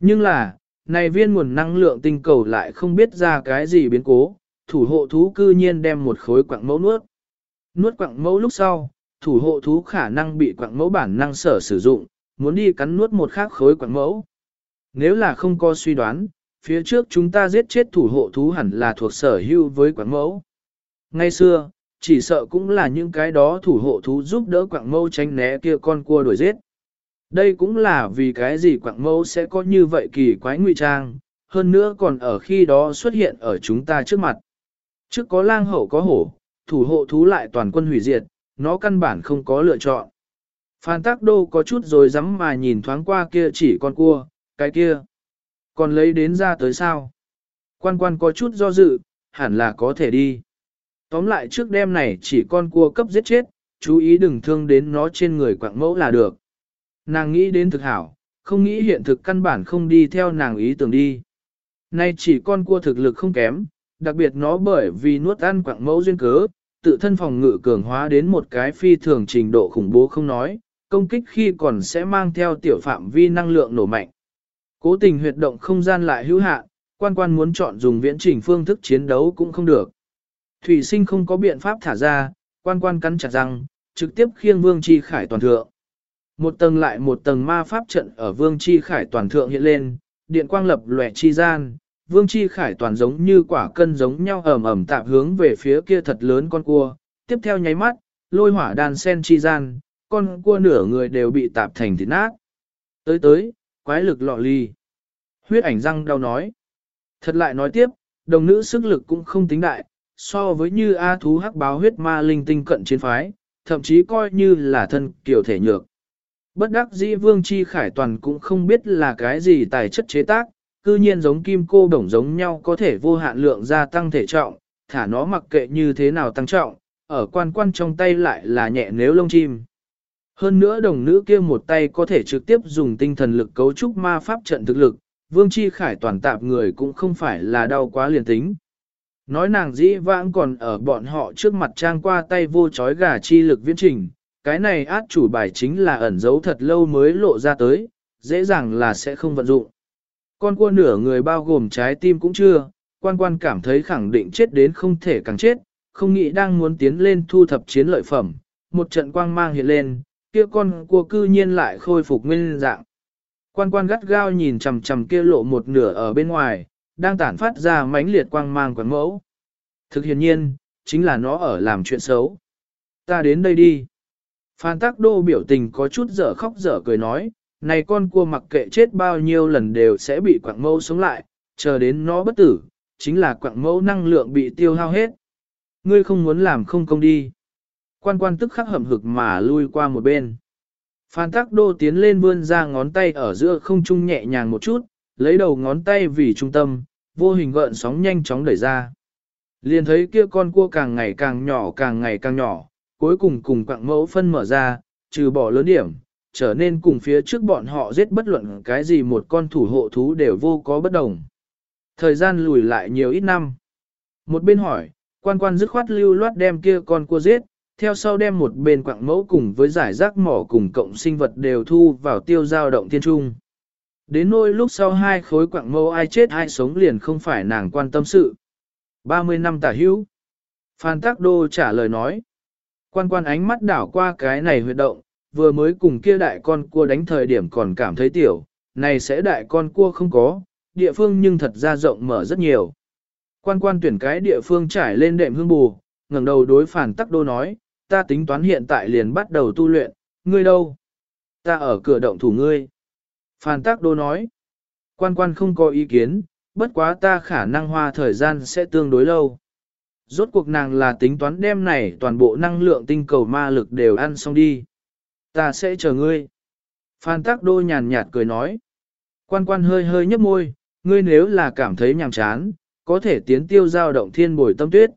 Nhưng là, này viên nguồn năng lượng tinh cầu lại không biết ra cái gì biến cố, thủ hộ thú cư nhiên đem một khối quặng mẫu nuốt. Nuốt quặng mẫu lúc sau, thủ hộ thú khả năng bị quặng mẫu bản năng sở sử dụng, muốn đi cắn nuốt một khác khối quặng mẫu. Nếu là không có suy đoán, phía trước chúng ta giết chết thủ hộ thú hẳn là thuộc sở hữu với quặng mẫu. Ngay xưa, chỉ sợ cũng là những cái đó thủ hộ thú giúp đỡ quặng mẫu tránh né kia con cua đuổi giết. Đây cũng là vì cái gì quạng mẫu sẽ có như vậy kỳ quái ngụy trang, hơn nữa còn ở khi đó xuất hiện ở chúng ta trước mặt. Trước có lang hậu có hổ, thủ hộ thú lại toàn quân hủy diệt, nó căn bản không có lựa chọn. Phan Tác Đô có chút rồi dám mà nhìn thoáng qua kia chỉ con cua, cái kia. Còn lấy đến ra tới sao? Quan quan có chút do dự, hẳn là có thể đi. Tóm lại trước đêm này chỉ con cua cấp giết chết, chú ý đừng thương đến nó trên người quạng mẫu là được. Nàng nghĩ đến thực hảo, không nghĩ hiện thực căn bản không đi theo nàng ý tưởng đi. Nay chỉ con cua thực lực không kém, đặc biệt nó bởi vì nuốt ăn quạng mẫu duyên cớ, tự thân phòng ngự cường hóa đến một cái phi thường trình độ khủng bố không nói, công kích khi còn sẽ mang theo tiểu phạm vi năng lượng nổ mạnh. Cố tình huyệt động không gian lại hữu hạn, quan quan muốn chọn dùng viễn trình phương thức chiến đấu cũng không được. Thủy sinh không có biện pháp thả ra, quan quan cắn chặt răng, trực tiếp khiêng vương chi khải toàn thượng. Một tầng lại một tầng ma pháp trận ở vương chi khải toàn thượng hiện lên, điện quang lập lòe chi gian, vương chi khải toàn giống như quả cân giống nhau ẩm ẩm tạp hướng về phía kia thật lớn con cua, tiếp theo nháy mắt, lôi hỏa đàn sen chi gian, con cua nửa người đều bị tạp thành thịt nát. Tới tới, quái lực lọ ly. Huyết ảnh răng đau nói. Thật lại nói tiếp, đồng nữ sức lực cũng không tính đại, so với như A thú hắc báo huyết ma linh tinh cận chiến phái, thậm chí coi như là thân kiểu thể nhược. Bất đắc dĩ vương chi khải toàn cũng không biết là cái gì tài chất chế tác, cư nhiên giống kim cô đồng giống nhau có thể vô hạn lượng gia tăng thể trọng, thả nó mặc kệ như thế nào tăng trọng, ở quan quan trong tay lại là nhẹ nếu lông chim. Hơn nữa đồng nữ kia một tay có thể trực tiếp dùng tinh thần lực cấu trúc ma pháp trận thực lực, vương chi khải toàn tạp người cũng không phải là đau quá liền tính. Nói nàng dĩ vãng còn ở bọn họ trước mặt trang qua tay vô chói gà chi lực viễn trình, cái này át chủ bài chính là ẩn giấu thật lâu mới lộ ra tới, dễ dàng là sẽ không vận dụng. Con cua nửa người bao gồm trái tim cũng chưa, quan quan cảm thấy khẳng định chết đến không thể càng chết, không nghĩ đang muốn tiến lên thu thập chiến lợi phẩm, một trận quang mang hiện lên, kia con cua cư nhiên lại khôi phục nguyên dạng. Quan quan gắt gao nhìn chằm chằm kia lộ một nửa ở bên ngoài, đang tản phát ra mãnh liệt quang mang quán mẫu. Thực hiện nhiên, chính là nó ở làm chuyện xấu. Ta đến đây đi. Phan Tắc Đô biểu tình có chút dở khóc dở cười nói, này con cua mặc kệ chết bao nhiêu lần đều sẽ bị quạng mẫu sống lại, chờ đến nó bất tử, chính là quạng mẫu năng lượng bị tiêu hao hết. Ngươi không muốn làm không công đi. Quan quan tức khắc hậm hực mà lui qua một bên. Phan Tắc Đô tiến lên vươn ra ngón tay ở giữa không trung nhẹ nhàng một chút, lấy đầu ngón tay vì trung tâm, vô hình gợn sóng nhanh chóng đẩy ra. Liền thấy kia con cua càng ngày càng nhỏ càng ngày càng nhỏ, cuối cùng cùng quạng mẫu phân mở ra, trừ bỏ lớn điểm, trở nên cùng phía trước bọn họ giết bất luận cái gì một con thủ hộ thú đều vô có bất đồng. Thời gian lùi lại nhiều ít năm. Một bên hỏi, quan quan dứt khoát lưu loát đem kia con cua giết, theo sau đem một bên quạng mẫu cùng với giải rác mỏ cùng cộng sinh vật đều thu vào tiêu giao động thiên trung. Đến nỗi lúc sau hai khối quạng mẫu ai chết ai sống liền không phải nàng quan tâm sự. 30 năm tả hữu. Phan Tắc Đô trả lời nói. Quan quan ánh mắt đảo qua cái này huyệt động, vừa mới cùng kia đại con cua đánh thời điểm còn cảm thấy tiểu, này sẽ đại con cua không có, địa phương nhưng thật ra rộng mở rất nhiều. Quan quan tuyển cái địa phương trải lên đệm hương bù, ngẩng đầu đối phản tắc đô nói, ta tính toán hiện tại liền bắt đầu tu luyện, ngươi đâu? Ta ở cửa động thủ ngươi. Phản tắc đô nói, quan quan không có ý kiến, bất quá ta khả năng hoa thời gian sẽ tương đối lâu. Rốt cuộc nàng là tính toán đêm này toàn bộ năng lượng tinh cầu ma lực đều ăn xong đi. Ta sẽ chờ ngươi. Phan Tắc Đô nhàn nhạt cười nói. Quan quan hơi hơi nhấp môi, ngươi nếu là cảm thấy nhàm chán, có thể tiến tiêu giao động thiên bồi tâm tuyết.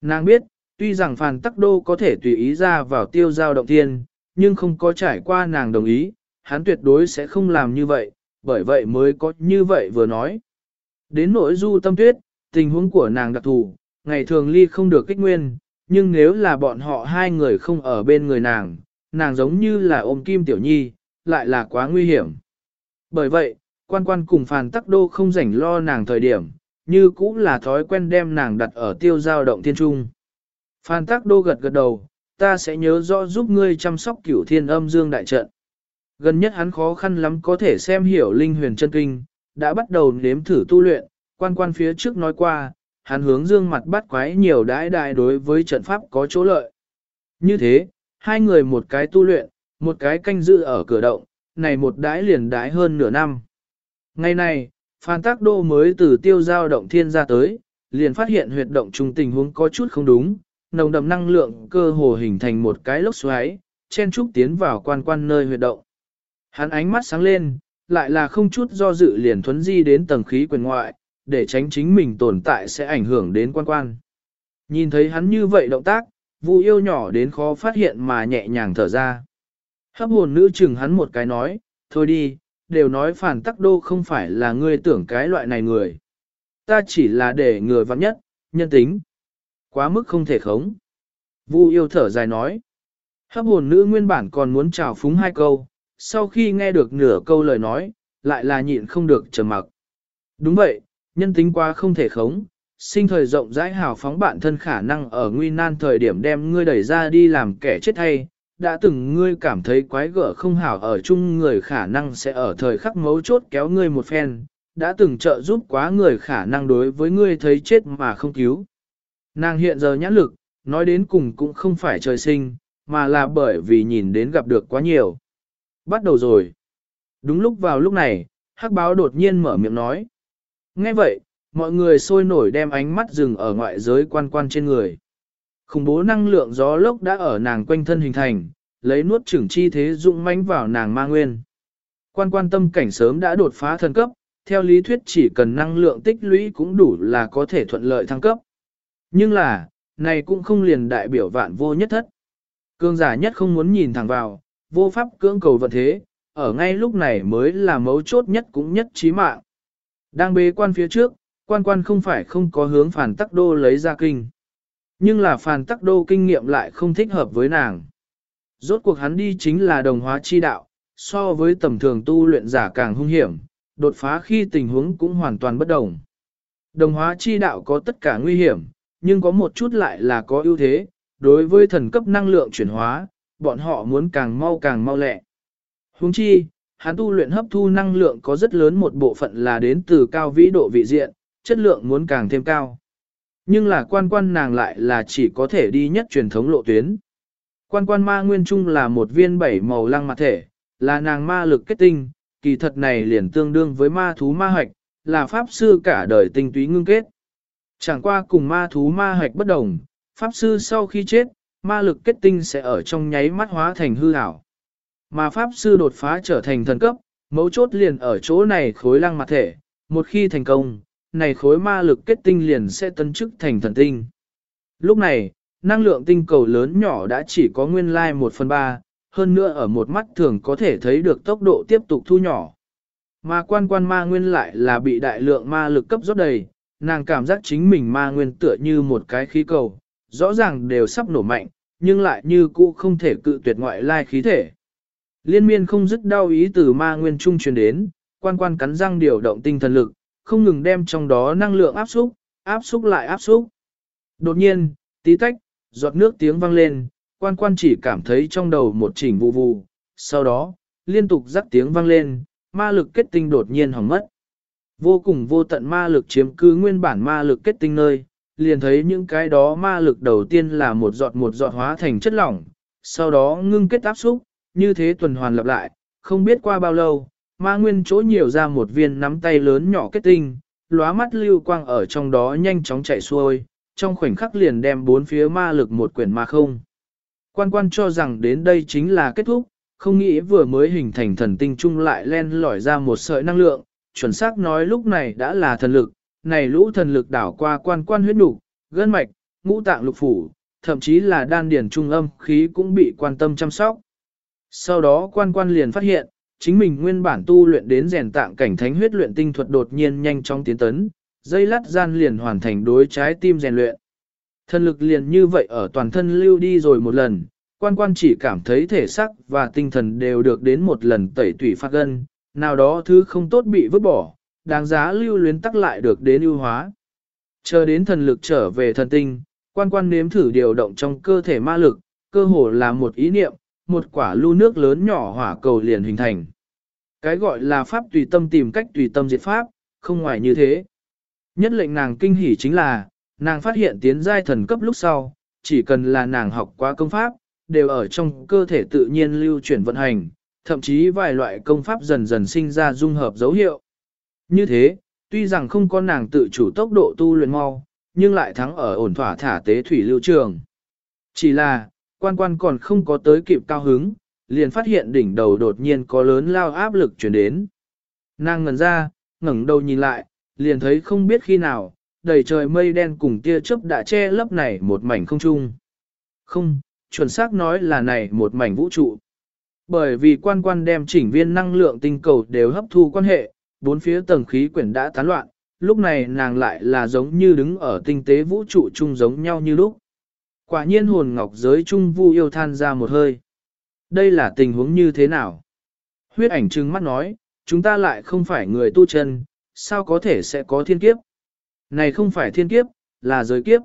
Nàng biết, tuy rằng Phan Tắc Đô có thể tùy ý ra vào tiêu giao động thiên, nhưng không có trải qua nàng đồng ý, hắn tuyệt đối sẽ không làm như vậy, bởi vậy mới có như vậy vừa nói. Đến nỗi du tâm tuyết, tình huống của nàng đặc thù, ngày thường ly không được kích nguyên, nhưng nếu là bọn họ hai người không ở bên người nàng, nàng giống như là ôm kim tiểu nhi, lại là quá nguy hiểm. Bởi vậy, quan quan cùng phàn tắc đô không rảnh lo nàng thời điểm, như cũng là thói quen đem nàng đặt ở tiêu giao động thiên trung. Phan tắc đô gật gật đầu, ta sẽ nhớ rõ giúp ngươi chăm sóc cửu thiên âm dương đại trận. Gần nhất hắn khó khăn lắm có thể xem hiểu linh huyền chân kinh, đã bắt đầu nếm thử tu luyện, quan quan phía trước nói qua, hắn hướng dương mặt bắt quái nhiều đãi đại đối với trận pháp có chỗ lợi. Như thế, hai người một cái tu luyện, một cái canh giữ ở cửa động, này một đãi liền đãi hơn nửa năm. Ngày này, Phan Tác Đô mới từ tiêu giao động thiên ra tới, liền phát hiện huyệt động trung tình huống có chút không đúng, nồng đậm năng lượng cơ hồ hình thành một cái lốc xoáy, chen trúc tiến vào quan quan nơi huyệt động. Hắn ánh mắt sáng lên, lại là không chút do dự liền thuấn di đến tầng khí quyền ngoại, để tránh chính mình tồn tại sẽ ảnh hưởng đến quan quan. Nhìn thấy hắn như vậy động tác, Vu yêu nhỏ đến khó phát hiện mà nhẹ nhàng thở ra. Hấp hồn nữ chừng hắn một cái nói, thôi đi, đều nói phản tắc đô không phải là ngươi tưởng cái loại này người. Ta chỉ là để người vắng nhất, nhân tính. Quá mức không thể khống. Vu yêu thở dài nói. Hấp hồn nữ nguyên bản còn muốn chào phúng hai câu, sau khi nghe được nửa câu lời nói, lại là nhịn không được trầm mặc. Đúng vậy, nhân tính quá không thể khống, sinh thời rộng rãi hào phóng bản thân khả năng ở nguy nan thời điểm đem ngươi đẩy ra đi làm kẻ chết hay, đã từng ngươi cảm thấy quái gở không hảo ở chung người khả năng sẽ ở thời khắc mấu chốt kéo ngươi một phen, đã từng trợ giúp quá người khả năng đối với ngươi thấy chết mà không cứu. Nàng hiện giờ nhãn lực, nói đến cùng cũng không phải trời sinh, mà là bởi vì nhìn đến gặp được quá nhiều. Bắt đầu rồi. Đúng lúc vào lúc này, hắc báo đột nhiên mở miệng nói. Nghe vậy, mọi người sôi nổi đem ánh mắt dừng ở ngoại giới quan quan trên người. Khủng bố năng lượng gió lốc đã ở nàng quanh thân hình thành, lấy nuốt chửng chi thế dụng mãnh vào nàng ma nguyên. Quan quan tâm cảnh sớm đã đột phá thần cấp, theo lý thuyết chỉ cần năng lượng tích lũy cũng đủ là có thể thuận lợi thăng cấp. Nhưng là, này cũng không liền đại biểu vạn vô nhất thất. Cương giả nhất không muốn nhìn thẳng vào, vô pháp cưỡng cầu vận thế, ở ngay lúc này mới là mấu chốt nhất cũng nhất trí mạng. Đang bế quan phía trước, quan quan không phải không có hướng phản tắc đô lấy ra kinh. Nhưng là phản tắc đô kinh nghiệm lại không thích hợp với nàng. Rốt cuộc hắn đi chính là đồng hóa chi đạo, so với tầm thường tu luyện giả càng hung hiểm, đột phá khi tình huống cũng hoàn toàn bất đồng. Đồng hóa chi đạo có tất cả nguy hiểm, nhưng có một chút lại là có ưu thế, đối với thần cấp năng lượng chuyển hóa, bọn họ muốn càng mau càng mau lẹ. Huống chi, hắn tu luyện hấp thu năng lượng có rất lớn một bộ phận là đến từ cao vĩ độ vị diện, chất lượng muốn càng thêm cao. Nhưng là quan quan nàng lại là chỉ có thể đi nhất truyền thống lộ tuyến. Quan quan ma nguyên trung là một viên bảy màu lăng mặt thể, là nàng ma lực kết tinh, kỳ thật này liền tương đương với ma thú ma hạch, là pháp sư cả đời tinh túy ngưng kết. Chẳng qua cùng ma thú ma hạch bất đồng, pháp sư sau khi chết, ma lực kết tinh sẽ ở trong nháy mắt hóa thành hư ảo. Mà pháp sư đột phá trở thành thần cấp, mấu chốt liền ở chỗ này khối lăng mặt thể, một khi thành công, này khối ma lực kết tinh liền sẽ tân chức thành thần tinh. Lúc này, năng lượng tinh cầu lớn nhỏ đã chỉ có nguyên lai 1 phần 3, hơn nữa ở một mắt thường có thể thấy được tốc độ tiếp tục thu nhỏ. Mà quan quan ma nguyên lại là bị đại lượng ma lực cấp rót đầy, nàng cảm giác chính mình ma nguyên tựa như một cái khí cầu, rõ ràng đều sắp nổ mạnh, nhưng lại như cũ không thể cự tuyệt ngoại lai khí thể. Liên miên không dứt đau ý từ ma nguyên trung truyền đến, quan quan cắn răng điều động tinh thần lực, không ngừng đem trong đó năng lượng áp xúc, áp xúc lại áp xúc. Đột nhiên, tí tách, giọt nước tiếng vang lên, quan quan chỉ cảm thấy trong đầu một chỉnh vụ vụ, sau đó, liên tục rắc tiếng vang lên, ma lực kết tinh đột nhiên hỏng mất. Vô cùng vô tận ma lực chiếm cứ nguyên bản ma lực kết tinh nơi, liền thấy những cái đó ma lực đầu tiên là một giọt một giọt hóa thành chất lỏng, sau đó ngưng kết áp xúc, như thế tuần hoàn lặp lại, không biết qua bao lâu, ma nguyên chỗ nhiều ra một viên nắm tay lớn nhỏ kết tinh, lóa mắt lưu quang ở trong đó nhanh chóng chạy xuôi, trong khoảnh khắc liền đem bốn phía ma lực một quyển ma không. Quan quan cho rằng đến đây chính là kết thúc, không nghĩ vừa mới hình thành thần tinh trung lại len lỏi ra một sợi năng lượng, chuẩn xác nói lúc này đã là thần lực, này lũ thần lực đảo qua quan quan huyết nục, gân mạch, ngũ tạng lục phủ, thậm chí là đan điển trung âm khí cũng bị quan tâm chăm sóc. Sau đó quan quan liền phát hiện, chính mình nguyên bản tu luyện đến rèn tạng cảnh thánh huyết luyện tinh thuật đột nhiên nhanh chóng tiến tấn, dây lát gian liền hoàn thành đối trái tim rèn luyện. Thần lực liền như vậy ở toàn thân lưu đi rồi một lần, quan quan chỉ cảm thấy thể xác và tinh thần đều được đến một lần tẩy tủy phát gân, nào đó thứ không tốt bị vứt bỏ, đáng giá lưu luyến tắc lại được đến ưu hóa. Chờ đến thần lực trở về thần tinh, quan quan nếm thử điều động trong cơ thể ma lực, cơ hồ là một ý niệm, một quả lưu nước lớn nhỏ hỏa cầu liền hình thành. Cái gọi là pháp tùy tâm tìm cách tùy tâm diệt pháp, không ngoài như thế. Nhất lệnh nàng kinh hỉ chính là, nàng phát hiện tiến giai thần cấp lúc sau, chỉ cần là nàng học qua công pháp, đều ở trong cơ thể tự nhiên lưu chuyển vận hành, thậm chí vài loại công pháp dần dần sinh ra dung hợp dấu hiệu. Như thế, tuy rằng không có nàng tự chủ tốc độ tu luyện mau, nhưng lại thắng ở ổn thỏa thả tế thủy lưu trường. Chỉ là, quan quan còn không có tới kịp cao hứng, liền phát hiện đỉnh đầu đột nhiên có lớn lao áp lực chuyển đến. Nàng ngần ra, ngẩng đầu nhìn lại, liền thấy không biết khi nào, đầy trời mây đen cùng tia chớp đã che lấp này một mảnh không trung. Không, chuẩn xác nói là này một mảnh vũ trụ. Bởi vì quan quan đem chỉnh viên năng lượng tinh cầu đều hấp thu quan hệ, bốn phía tầng khí quyển đã tán loạn, lúc này nàng lại là giống như đứng ở tinh tế vũ trụ chung giống nhau như lúc. Quả nhiên hồn ngọc giới trung vu yêu than ra một hơi. Đây là tình huống như thế nào? Huyết ảnh trừng mắt nói, chúng ta lại không phải người tu chân, sao có thể sẽ có thiên kiếp? Này không phải thiên kiếp, là giới kiếp.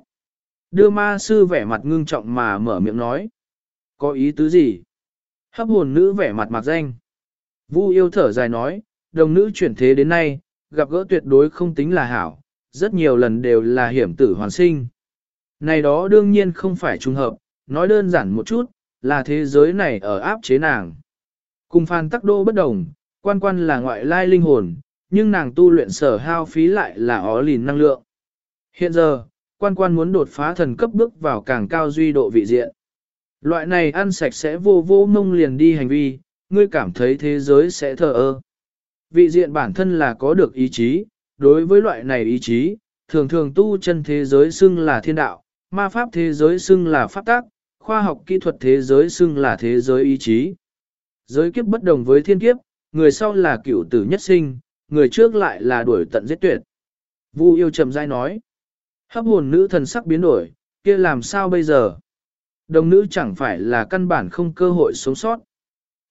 Đưa ma sư vẻ mặt ngưng trọng mà mở miệng nói. Có ý tứ gì? Hấp hồn nữ vẻ mặt mặc danh. Vu yêu thở dài nói, đồng nữ chuyển thế đến nay, gặp gỡ tuyệt đối không tính là hảo, rất nhiều lần đều là hiểm tử hoàn sinh. Này đó đương nhiên không phải trùng hợp, nói đơn giản một chút, là thế giới này ở áp chế nàng. Cùng Phan Tắc Đô bất đồng, quan quan là ngoại lai linh hồn, nhưng nàng tu luyện sở hao phí lại là ó lìn năng lượng. Hiện giờ, quan quan muốn đột phá thần cấp bước vào càng cao duy độ vị diện. Loại này ăn sạch sẽ vô vô mông liền đi hành vi, ngươi cảm thấy thế giới sẽ thờ ơ. Vị diện bản thân là có được ý chí, đối với loại này ý chí, thường thường tu chân thế giới xưng là thiên đạo, ma pháp thế giới xưng là pháp tác, khoa học kỹ thuật thế giới xưng là thế giới ý chí. Giới kiếp bất đồng với thiên kiếp, người sau là cựu tử nhất sinh, người trước lại là đuổi tận giết tuyệt. Vu yêu trầm dai nói, hấp hồn nữ thần sắc biến đổi, kia làm sao bây giờ? Đồng nữ chẳng phải là căn bản không cơ hội sống sót.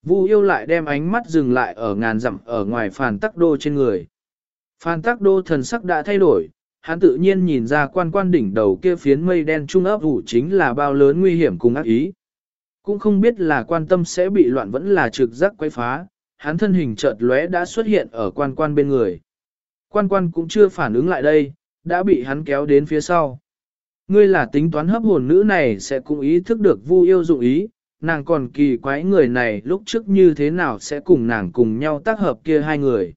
Vu yêu lại đem ánh mắt dừng lại ở ngàn dặm ở ngoài phàn tắc đô trên người. Phàn tắc đô thần sắc đã thay đổi, hắn tự nhiên nhìn ra quan quan đỉnh đầu kia phiến mây đen trung ấp ủ chính là bao lớn nguy hiểm cùng ác ý. Cũng không biết là quan tâm sẽ bị loạn vẫn là trực giác quấy phá, hắn thân hình chợt lóe đã xuất hiện ở quan quan bên người. Quan quan cũng chưa phản ứng lại đây, đã bị hắn kéo đến phía sau. Ngươi là tính toán hấp hồn nữ này sẽ cũng ý thức được vu yêu dụng ý, nàng còn kỳ quái người này lúc trước như thế nào sẽ cùng nàng cùng nhau tác hợp kia hai người.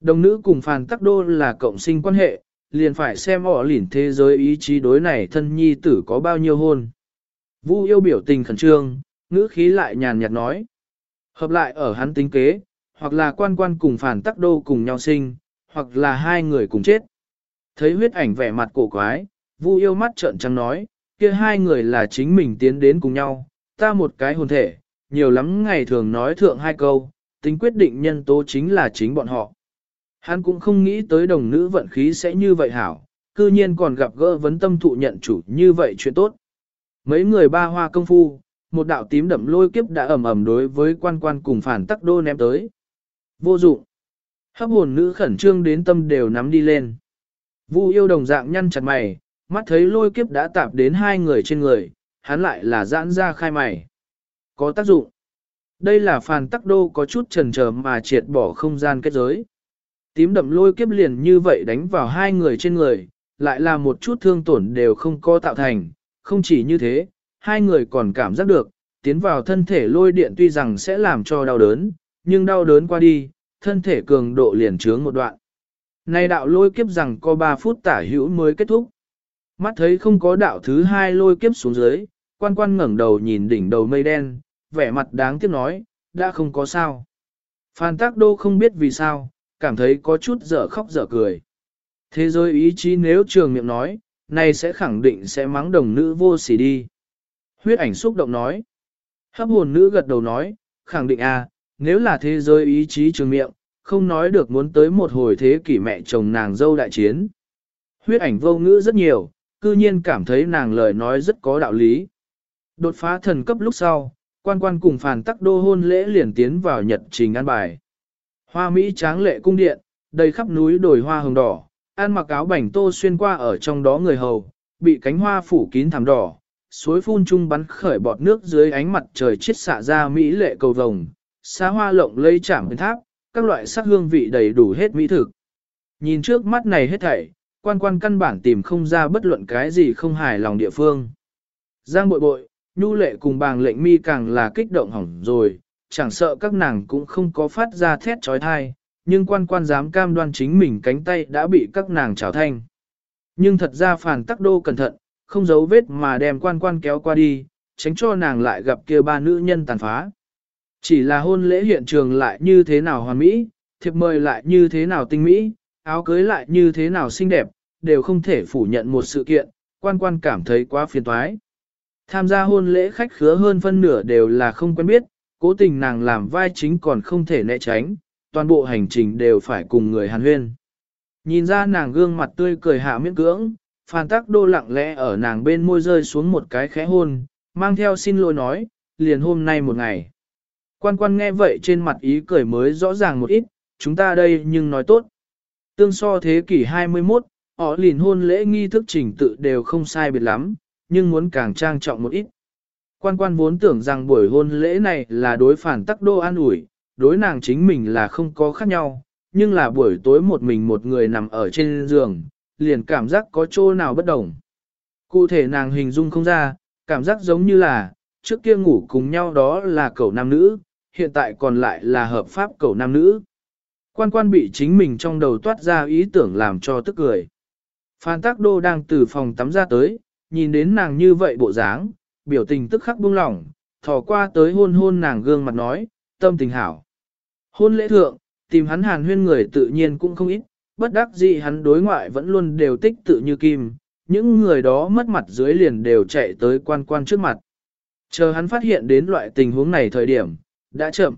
Đồng nữ cùng phàn tắc đô là cộng sinh quan hệ, liền phải xem họ lỉn thế giới ý chí đối này thân nhi tử có bao nhiêu hôn. Vu yêu biểu tình khẩn trương, ngữ khí lại nhàn nhạt nói. Hợp lại ở hắn tính kế, hoặc là quan quan cùng phản tắc đô cùng nhau sinh, hoặc là hai người cùng chết. Thấy huyết ảnh vẻ mặt cổ quái, Vu yêu mắt trợn trắng nói, kia hai người là chính mình tiến đến cùng nhau, ta một cái hồn thể, nhiều lắm ngày thường nói thượng hai câu, tính quyết định nhân tố chính là chính bọn họ. Hắn cũng không nghĩ tới đồng nữ vận khí sẽ như vậy hảo, cư nhiên còn gặp gỡ vấn tâm thụ nhận chủ như vậy chuyện tốt. Mấy người ba hoa công phu, một đạo tím đậm lôi kiếp đã ẩm ẩm đối với quan quan cùng phản tắc đô ném tới. Vô dụng. Hấp hồn nữ khẩn trương đến tâm đều nắm đi lên. Vu yêu đồng dạng nhăn chặt mày, mắt thấy lôi kiếp đã tạp đến hai người trên người, hắn lại là giãn ra khai mày. Có tác dụng. Đây là phàn tắc đô có chút trần chờ mà triệt bỏ không gian kết giới. Tím đậm lôi kiếp liền như vậy đánh vào hai người trên người, lại là một chút thương tổn đều không có tạo thành. Không chỉ như thế, hai người còn cảm giác được, tiến vào thân thể lôi điện tuy rằng sẽ làm cho đau đớn, nhưng đau đớn qua đi, thân thể cường độ liền trướng một đoạn. Này đạo lôi kiếp rằng có 3 phút tả hữu mới kết thúc. Mắt thấy không có đạo thứ hai lôi kiếp xuống dưới, quan quan ngẩng đầu nhìn đỉnh đầu mây đen, vẻ mặt đáng tiếc nói, đã không có sao. Phan Tác Đô không biết vì sao, cảm thấy có chút dở khóc dở cười. Thế giới ý chí nếu trường miệng nói, này sẽ khẳng định sẽ mắng đồng nữ vô sỉ đi. Huyết ảnh xúc động nói. Hấp hồn nữ gật đầu nói, khẳng định à, nếu là thế giới ý chí trường miệng, không nói được muốn tới một hồi thế kỷ mẹ chồng nàng dâu đại chiến. Huyết ảnh vô ngữ rất nhiều, cư nhiên cảm thấy nàng lời nói rất có đạo lý. Đột phá thần cấp lúc sau, quan quan cùng phàn tắc đô hôn lễ liền tiến vào nhật trình an bài. Hoa Mỹ tráng lệ cung điện, đầy khắp núi đồi hoa hồng đỏ, an mặc áo bảnh tô xuyên qua ở trong đó người hầu, bị cánh hoa phủ kín thảm đỏ, suối phun trung bắn khởi bọt nước dưới ánh mặt trời chiết xạ ra Mỹ lệ cầu vồng, xa hoa lộng lây chạm tháp, các loại sắc hương vị đầy đủ hết mỹ thực. Nhìn trước mắt này hết thảy, quan quan căn bản tìm không ra bất luận cái gì không hài lòng địa phương. Giang bội bội, nhu lệ cùng bàng lệnh mi càng là kích động hỏng rồi, chẳng sợ các nàng cũng không có phát ra thét trói thai, nhưng quan quan dám cam đoan chính mình cánh tay đã bị các nàng trào thanh. Nhưng thật ra phản tắc đô cẩn thận, không giấu vết mà đem quan quan kéo qua đi, tránh cho nàng lại gặp kia ba nữ nhân tàn phá. Chỉ là hôn lễ hiện trường lại như thế nào hoàn mỹ, thiệp mời lại như thế nào tinh mỹ, áo cưới lại như thế nào xinh đẹp, đều không thể phủ nhận một sự kiện, quan quan cảm thấy quá phiền toái. Tham gia hôn lễ khách khứa hơn phân nửa đều là không quen biết, cố tình nàng làm vai chính còn không thể né tránh, toàn bộ hành trình đều phải cùng người hàn huyên. Nhìn ra nàng gương mặt tươi cười hạ miễn cưỡng, phản Tắc Đô lặng lẽ ở nàng bên môi rơi xuống một cái khẽ hôn, mang theo xin lỗi nói, liền hôm nay một ngày. Quan quan nghe vậy trên mặt ý cười mới rõ ràng một ít, chúng ta đây nhưng nói tốt. Tương so thế kỷ 21, họ liền hôn lễ nghi thức trình tự đều không sai biệt lắm, nhưng muốn càng trang trọng một ít. Quan quan vốn tưởng rằng buổi hôn lễ này là đối phản tắc đô an ủi, đối nàng chính mình là không có khác nhau, nhưng là buổi tối một mình một người nằm ở trên giường, liền cảm giác có chỗ nào bất đồng. Cụ thể nàng hình dung không ra, cảm giác giống như là, trước kia ngủ cùng nhau đó là cậu nam nữ, hiện tại còn lại là hợp pháp cậu nam nữ. Quan quan bị chính mình trong đầu toát ra ý tưởng làm cho tức cười. Phan Tắc Đô đang từ phòng tắm ra tới, nhìn đến nàng như vậy bộ dáng, biểu tình tức khắc buông lỏng, thò qua tới hôn hôn nàng gương mặt nói, tâm tình hảo. Hôn lễ thượng, tìm hắn hàn huyên người tự nhiên cũng không ít, bất đắc dĩ hắn đối ngoại vẫn luôn đều tích tự như kim, những người đó mất mặt dưới liền đều chạy tới quan quan trước mặt. Chờ hắn phát hiện đến loại tình huống này thời điểm, đã chậm.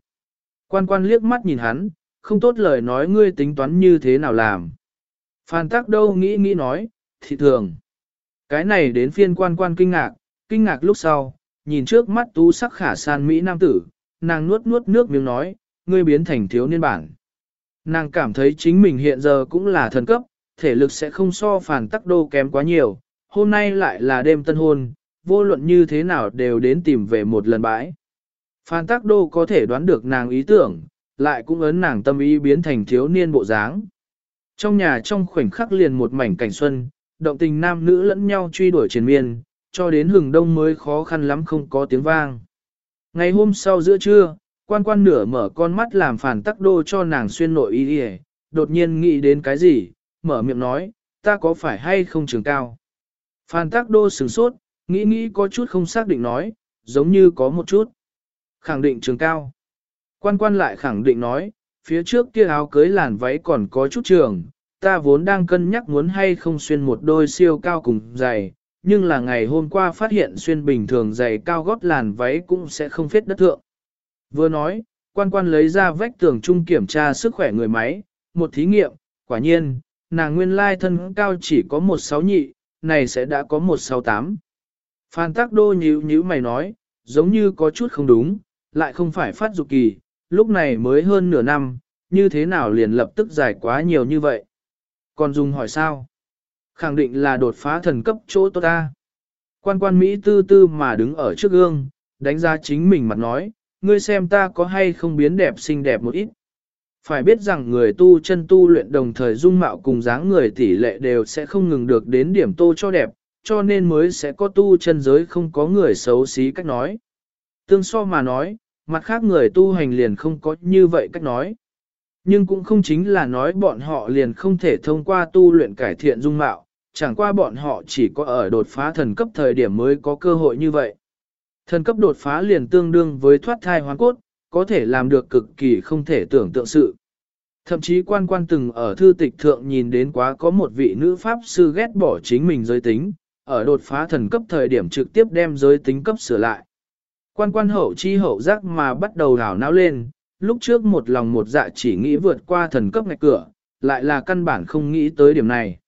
Quan quan liếc mắt nhìn hắn, không tốt lời nói ngươi tính toán như thế nào làm. Phan tác đâu nghĩ nghĩ nói, thì thường. Cái này đến phiên quan quan kinh ngạc, kinh ngạc lúc sau, nhìn trước mắt tú sắc khả san Mỹ nam tử, nàng nuốt nuốt nước miếng nói, ngươi biến thành thiếu niên bản. Nàng cảm thấy chính mình hiện giờ cũng là thần cấp, thể lực sẽ không so phản tắc đô kém quá nhiều, hôm nay lại là đêm tân hôn, vô luận như thế nào đều đến tìm về một lần bãi. Phan Tắc Đô có thể đoán được nàng ý tưởng, lại cũng ấn nàng tâm ý biến thành thiếu niên bộ dáng. Trong nhà trong khoảnh khắc liền một mảnh cảnh xuân, động tình nam nữ lẫn nhau truy đuổi triền miên, cho đến hừng đông mới khó khăn lắm không có tiếng vang. Ngày hôm sau giữa trưa, quan quan nửa mở con mắt làm phản tắc đô cho nàng xuyên nội y đi đột nhiên nghĩ đến cái gì, mở miệng nói, ta có phải hay không trường cao. Phan tắc đô sửng sốt, nghĩ nghĩ có chút không xác định nói, giống như có một chút. Khẳng định trường cao. Quan quan lại khẳng định nói, phía trước kia áo cưới làn váy còn có chút trường, ta vốn đang cân nhắc muốn hay không xuyên một đôi siêu cao cùng dày, nhưng là ngày hôm qua phát hiện xuyên bình thường giày cao gót làn váy cũng sẽ không phết đất thượng. Vừa nói, quan quan lấy ra vách tường trung kiểm tra sức khỏe người máy, một thí nghiệm, quả nhiên, nàng nguyên lai thân cao chỉ có một sáu nhị, này sẽ đã có một sáu tám. Phan Tắc Đô nhíu nhíu mày nói, giống như có chút không đúng, lại không phải phát dục kỳ, lúc này mới hơn nửa năm, như thế nào liền lập tức giải quá nhiều như vậy. Còn dùng hỏi sao? Khẳng định là đột phá thần cấp chỗ tốt ta. Quan quan Mỹ tư tư mà đứng ở trước gương, đánh giá chính mình mặt nói, ngươi xem ta có hay không biến đẹp xinh đẹp một ít. Phải biết rằng người tu chân tu luyện đồng thời dung mạo cùng dáng người tỷ lệ đều sẽ không ngừng được đến điểm tô cho đẹp, cho nên mới sẽ có tu chân giới không có người xấu xí cách nói. Tương so mà nói, mặt khác người tu hành liền không có như vậy cách nói. Nhưng cũng không chính là nói bọn họ liền không thể thông qua tu luyện cải thiện dung mạo, chẳng qua bọn họ chỉ có ở đột phá thần cấp thời điểm mới có cơ hội như vậy. Thần cấp đột phá liền tương đương với thoát thai hoán cốt, có thể làm được cực kỳ không thể tưởng tượng sự. Thậm chí quan quan từng ở thư tịch thượng nhìn đến quá có một vị nữ pháp sư ghét bỏ chính mình giới tính, ở đột phá thần cấp thời điểm trực tiếp đem giới tính cấp sửa lại. Quan quan hậu chi hậu giác mà bắt đầu đảo não lên, lúc trước một lòng một dạ chỉ nghĩ vượt qua thần cấp ngạch cửa, lại là căn bản không nghĩ tới điểm này.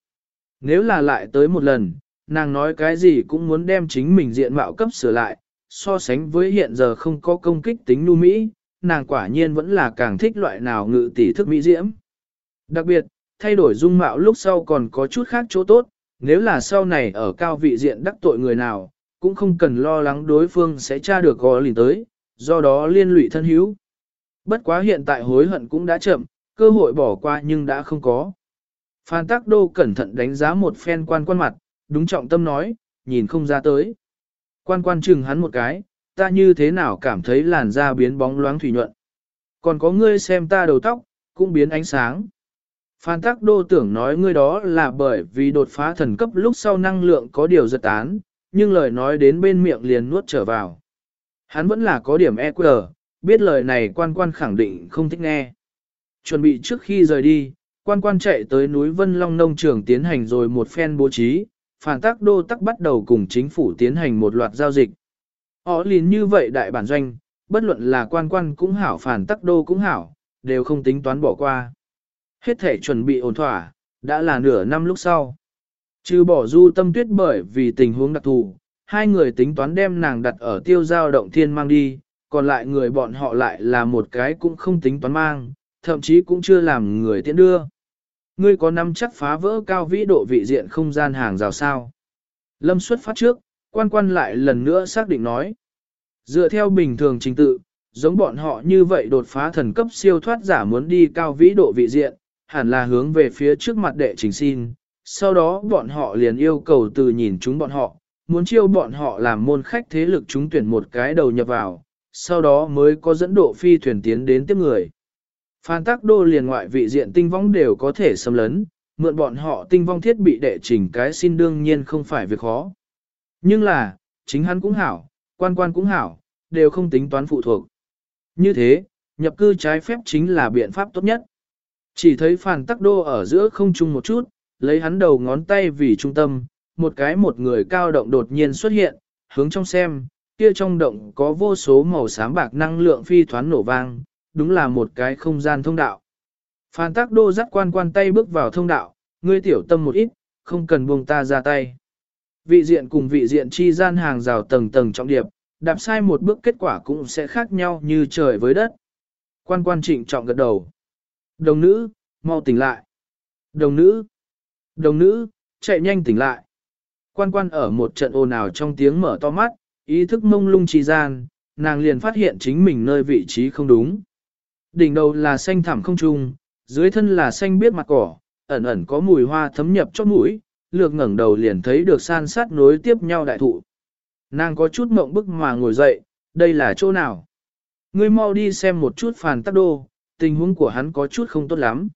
Nếu là lại tới một lần, nàng nói cái gì cũng muốn đem chính mình diện mạo cấp sửa lại, so sánh với hiện giờ không có công kích tính nu mỹ, nàng quả nhiên vẫn là càng thích loại nào ngự tỷ thức mỹ diễm. Đặc biệt, thay đổi dung mạo lúc sau còn có chút khác chỗ tốt, nếu là sau này ở cao vị diện đắc tội người nào, cũng không cần lo lắng đối phương sẽ tra được gò lìn tới, do đó liên lụy thân hữu. Bất quá hiện tại hối hận cũng đã chậm, cơ hội bỏ qua nhưng đã không có. Phan Tắc Đô cẩn thận đánh giá một phen quan quan mặt, đúng trọng tâm nói, nhìn không ra tới. Quan quan chừng hắn một cái, ta như thế nào cảm thấy làn da biến bóng loáng thủy nhuận. Còn có ngươi xem ta đầu tóc, cũng biến ánh sáng. Phan Tắc Đô tưởng nói ngươi đó là bởi vì đột phá thần cấp lúc sau năng lượng có điều giật tán, nhưng lời nói đến bên miệng liền nuốt trở vào. Hắn vẫn là có điểm EQ, biết lời này quan quan khẳng định không thích nghe. Chuẩn bị trước khi rời đi, quan quan chạy tới núi Vân Long Nông Trường tiến hành rồi một phen bố trí, phản tác đô tắc bắt đầu cùng chính phủ tiến hành một loạt giao dịch. Họ liền như vậy đại bản doanh, bất luận là quan quan cũng hảo phản tắc đô cũng hảo, đều không tính toán bỏ qua. Hết thể chuẩn bị ổn thỏa, đã là nửa năm lúc sau. Trừ bỏ du tâm tuyết bởi vì tình huống đặc thù, hai người tính toán đem nàng đặt ở tiêu giao động thiên mang đi, còn lại người bọn họ lại là một cái cũng không tính toán mang, thậm chí cũng chưa làm người tiễn đưa. Ngươi có nắm chắc phá vỡ cao vĩ độ vị diện không gian hàng rào sao? Lâm xuất phát trước, quan quan lại lần nữa xác định nói. Dựa theo bình thường trình tự, giống bọn họ như vậy đột phá thần cấp siêu thoát giả muốn đi cao vĩ độ vị diện, hẳn là hướng về phía trước mặt đệ trình xin. Sau đó bọn họ liền yêu cầu từ nhìn chúng bọn họ, muốn chiêu bọn họ làm môn khách thế lực chúng tuyển một cái đầu nhập vào, sau đó mới có dẫn độ phi thuyền tiến đến tiếp người. Phan tác đô liền ngoại vị diện tinh vong đều có thể xâm lấn, mượn bọn họ tinh vong thiết bị đệ trình cái xin đương nhiên không phải việc khó. Nhưng là, chính hắn cũng hảo, quan quan cũng hảo, đều không tính toán phụ thuộc. Như thế, nhập cư trái phép chính là biện pháp tốt nhất. Chỉ thấy phản tắc đô ở giữa không chung một chút, lấy hắn đầu ngón tay vì trung tâm, một cái một người cao động đột nhiên xuất hiện, hướng trong xem, kia trong động có vô số màu xám bạc năng lượng phi thoán nổ vang, đúng là một cái không gian thông đạo. Phan tác đô dắt quan quan tay bước vào thông đạo, ngươi tiểu tâm một ít, không cần buông ta ra tay. Vị diện cùng vị diện chi gian hàng rào tầng tầng trọng điệp, đạp sai một bước kết quả cũng sẽ khác nhau như trời với đất. Quan quan trịnh trọng gật đầu. Đồng nữ, mau tỉnh lại. Đồng nữ, đồng nữ, chạy nhanh tỉnh lại. Quan quan ở một trận ồn ào trong tiếng mở to mắt, ý thức mông lung chi gian, nàng liền phát hiện chính mình nơi vị trí không đúng. Đỉnh đầu là xanh thẳm không trung, dưới thân là xanh biết mặt cỏ, ẩn ẩn có mùi hoa thấm nhập chót mũi, lược ngẩng đầu liền thấy được san sát nối tiếp nhau đại thụ. Nàng có chút mộng bức mà ngồi dậy, đây là chỗ nào? Ngươi mau đi xem một chút phàn tắc đô, tình huống của hắn có chút không tốt lắm.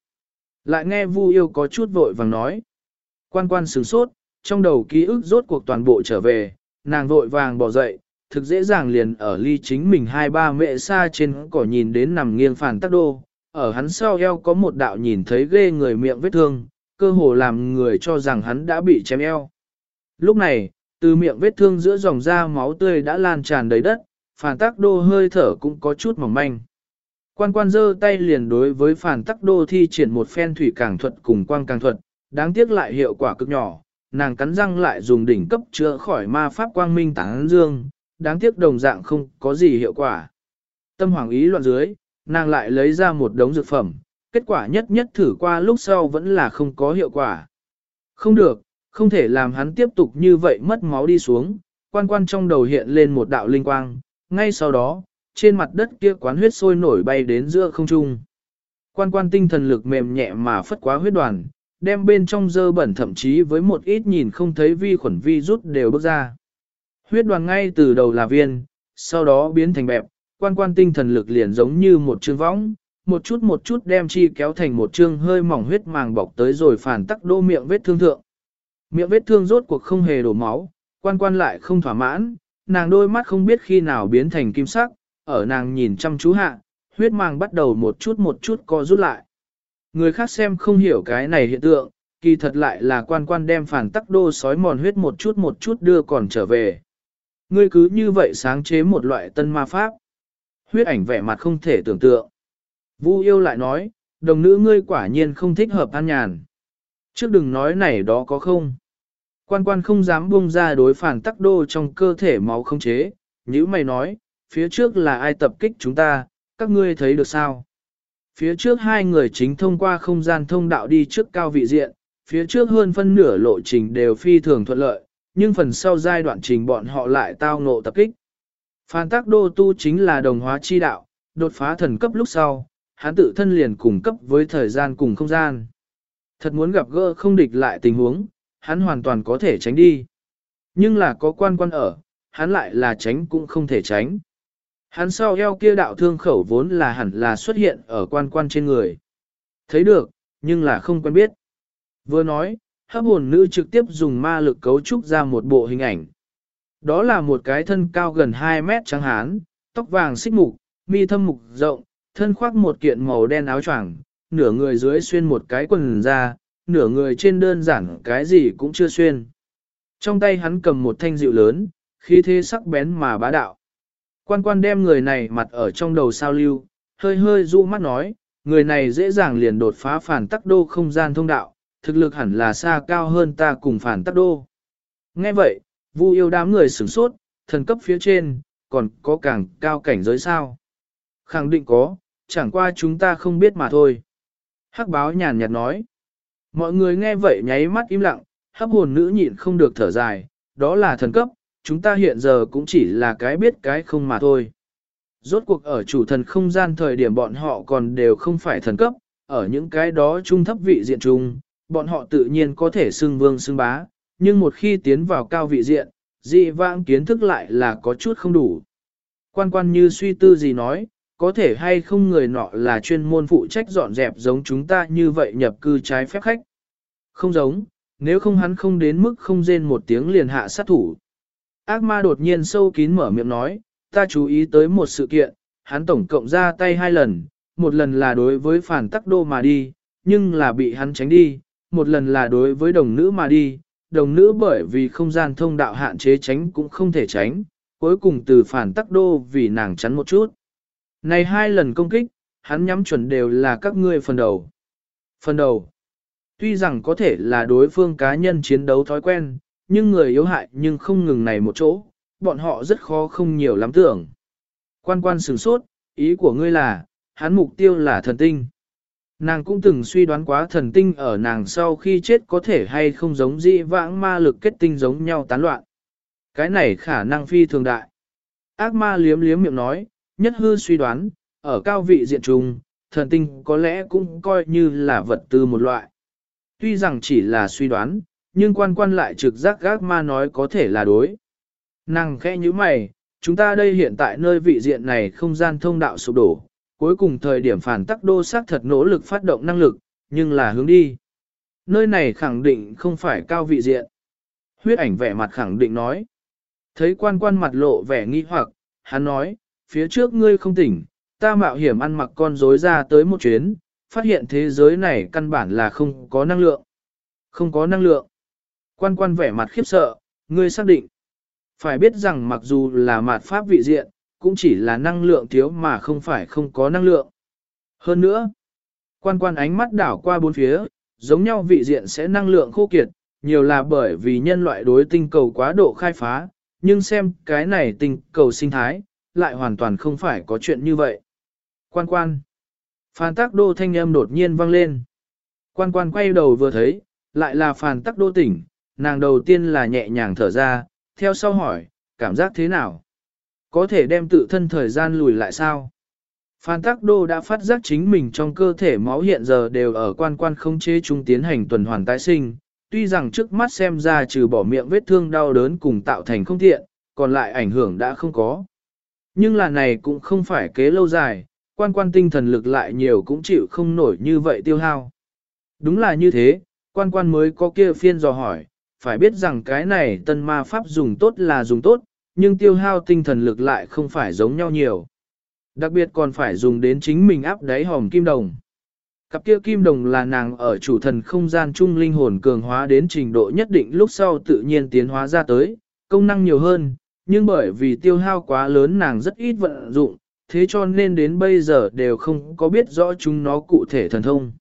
Lại nghe Vu yêu có chút vội vàng nói. Quan quan sửng sốt, trong đầu ký ức rốt cuộc toàn bộ trở về, nàng vội vàng bỏ dậy, thực dễ dàng liền ở ly chính mình hai ba mẹ xa trên cỏ nhìn đến nằm nghiêng phản tắc đô, ở hắn sau eo có một đạo nhìn thấy ghê người miệng vết thương, cơ hồ làm người cho rằng hắn đã bị chém eo. Lúc này, từ miệng vết thương giữa dòng da máu tươi đã lan tràn đầy đất, phản tắc đô hơi thở cũng có chút mỏng manh. Quan quan giơ tay liền đối với phản tắc đô thi triển một phen thủy càng thuật cùng quang càng thuật, đáng tiếc lại hiệu quả cực nhỏ, nàng cắn răng lại dùng đỉnh cấp chữa khỏi ma pháp quang minh tán dương, đáng tiếc đồng dạng không có gì hiệu quả. Tâm hoàng ý loạn dưới, nàng lại lấy ra một đống dược phẩm, kết quả nhất nhất thử qua lúc sau vẫn là không có hiệu quả. Không được, không thể làm hắn tiếp tục như vậy mất máu đi xuống, quan quan trong đầu hiện lên một đạo linh quang, ngay sau đó, trên mặt đất kia quán huyết sôi nổi bay đến giữa không trung. Quan quan tinh thần lực mềm nhẹ mà phất quá huyết đoàn, đem bên trong dơ bẩn thậm chí với một ít nhìn không thấy vi khuẩn vi rút đều bước ra. Huyết đoàn ngay từ đầu là viên, sau đó biến thành bẹp, quan quan tinh thần lực liền giống như một chương võng, một chút một chút đem chi kéo thành một chương hơi mỏng huyết màng bọc tới rồi phản tắc đô miệng vết thương thượng. Miệng vết thương rốt cuộc không hề đổ máu, quan quan lại không thỏa mãn, nàng đôi mắt không biết khi nào biến thành kim sắc, ở nàng nhìn chăm chú hạ, huyết màng bắt đầu một chút một chút co rút lại. Người khác xem không hiểu cái này hiện tượng, kỳ thật lại là quan quan đem phản tắc đô sói mòn huyết một chút một chút đưa còn trở về. Ngươi cứ như vậy sáng chế một loại tân ma pháp. Huyết ảnh vẻ mặt không thể tưởng tượng. Vu yêu lại nói, đồng nữ ngươi quả nhiên không thích hợp an nhàn. Trước đừng nói này đó có không. Quan quan không dám buông ra đối phản tắc đô trong cơ thể máu không chế, như mày nói, phía trước là ai tập kích chúng ta, các ngươi thấy được sao? Phía trước hai người chính thông qua không gian thông đạo đi trước cao vị diện, phía trước hơn phân nửa lộ trình đều phi thường thuận lợi, nhưng phần sau giai đoạn trình bọn họ lại tao ngộ tập kích. Phan tác đô tu chính là đồng hóa chi đạo, đột phá thần cấp lúc sau, hắn tự thân liền cùng cấp với thời gian cùng không gian. Thật muốn gặp gỡ không địch lại tình huống, hắn hoàn toàn có thể tránh đi. Nhưng là có quan quan ở, hắn lại là tránh cũng không thể tránh. Hắn sau eo kia đạo thương khẩu vốn là hẳn là xuất hiện ở quan quan trên người. Thấy được, nhưng là không quen biết. Vừa nói, hấp hồn nữ trực tiếp dùng ma lực cấu trúc ra một bộ hình ảnh. Đó là một cái thân cao gần 2 mét trắng hán, tóc vàng xích mục, mi thâm mục rộng, thân khoác một kiện màu đen áo choàng, nửa người dưới xuyên một cái quần da, nửa người trên đơn giản cái gì cũng chưa xuyên. Trong tay hắn cầm một thanh dịu lớn, khí thế sắc bén mà bá đạo. Quan quan đem người này mặt ở trong đầu sao lưu, hơi hơi du mắt nói, người này dễ dàng liền đột phá phản tắc đô không gian thông đạo, thực lực hẳn là xa cao hơn ta cùng phản tắc đô. Nghe vậy, vu yêu đám người sửng sốt, thần cấp phía trên, còn có càng cao cảnh giới sao. Khẳng định có, chẳng qua chúng ta không biết mà thôi. Hắc báo nhàn nhạt nói. Mọi người nghe vậy nháy mắt im lặng, hấp hồn nữ nhịn không được thở dài, đó là thần cấp, chúng ta hiện giờ cũng chỉ là cái biết cái không mà thôi. Rốt cuộc ở chủ thần không gian thời điểm bọn họ còn đều không phải thần cấp, ở những cái đó trung thấp vị diện trung, bọn họ tự nhiên có thể xưng vương xưng bá, nhưng một khi tiến vào cao vị diện, dị vãng kiến thức lại là có chút không đủ. Quan quan như suy tư gì nói, có thể hay không người nọ là chuyên môn phụ trách dọn dẹp giống chúng ta như vậy nhập cư trái phép khách. Không giống, nếu không hắn không đến mức không rên một tiếng liền hạ sát thủ. Ác ma đột nhiên sâu kín mở miệng nói, ta chú ý tới một sự kiện, hắn tổng cộng ra tay hai lần, một lần là đối với phản tắc đô mà đi, nhưng là bị hắn tránh đi, một lần là đối với đồng nữ mà đi, đồng nữ bởi vì không gian thông đạo hạn chế tránh cũng không thể tránh, cuối cùng từ phản tắc đô vì nàng chắn một chút. Này hai lần công kích, hắn nhắm chuẩn đều là các ngươi phần đầu. Phần đầu. Tuy rằng có thể là đối phương cá nhân chiến đấu thói quen, nhưng người yếu hại nhưng không ngừng này một chỗ, bọn họ rất khó không nhiều lắm tưởng. Quan quan sửng sốt, ý của ngươi là, hắn mục tiêu là thần tinh. Nàng cũng từng suy đoán quá thần tinh ở nàng sau khi chết có thể hay không giống dị vãng ma lực kết tinh giống nhau tán loạn. Cái này khả năng phi thường đại. Ác ma liếm liếm miệng nói, nhất hư suy đoán, ở cao vị diện trùng, thần tinh có lẽ cũng coi như là vật tư một loại. Tuy rằng chỉ là suy đoán, nhưng quan quan lại trực giác ác ma nói có thể là đối. Nàng khẽ như mày, chúng ta đây hiện tại nơi vị diện này không gian thông đạo sụp đổ, cuối cùng thời điểm phản tắc đô xác thật nỗ lực phát động năng lực, nhưng là hướng đi. Nơi này khẳng định không phải cao vị diện. Huyết ảnh vẻ mặt khẳng định nói. Thấy quan quan mặt lộ vẻ nghi hoặc, hắn nói, phía trước ngươi không tỉnh, ta mạo hiểm ăn mặc con rối ra tới một chuyến, phát hiện thế giới này căn bản là không có năng lượng. Không có năng lượng. Quan quan vẻ mặt khiếp sợ, ngươi xác định. Phải biết rằng mặc dù là mạt pháp vị diện, cũng chỉ là năng lượng thiếu mà không phải không có năng lượng. Hơn nữa, quan quan ánh mắt đảo qua bốn phía, giống nhau vị diện sẽ năng lượng khô kiệt, nhiều là bởi vì nhân loại đối tinh cầu quá độ khai phá, nhưng xem cái này tinh cầu sinh thái, lại hoàn toàn không phải có chuyện như vậy. Quan quan. Phan tắc đô thanh âm đột nhiên vang lên. Quan quan quay đầu vừa thấy, lại là phàn tắc đô tỉnh, nàng đầu tiên là nhẹ nhàng thở ra, theo sau hỏi, cảm giác thế nào? Có thể đem tự thân thời gian lùi lại sao? Phan Tắc Đô đã phát giác chính mình trong cơ thể máu hiện giờ đều ở quan quan không chế trung tiến hành tuần hoàn tái sinh, tuy rằng trước mắt xem ra trừ bỏ miệng vết thương đau đớn cùng tạo thành không thiện, còn lại ảnh hưởng đã không có. Nhưng là này cũng không phải kế lâu dài, quan quan tinh thần lực lại nhiều cũng chịu không nổi như vậy tiêu hao. Đúng là như thế, quan quan mới có kia phiên dò hỏi, phải biết rằng cái này tân ma pháp dùng tốt là dùng tốt, nhưng tiêu hao tinh thần lực lại không phải giống nhau nhiều. Đặc biệt còn phải dùng đến chính mình áp đáy hòm kim đồng. Cặp kia kim đồng là nàng ở chủ thần không gian chung linh hồn cường hóa đến trình độ nhất định lúc sau tự nhiên tiến hóa ra tới, công năng nhiều hơn, nhưng bởi vì tiêu hao quá lớn nàng rất ít vận dụng, thế cho nên đến bây giờ đều không có biết rõ chúng nó cụ thể thần thông.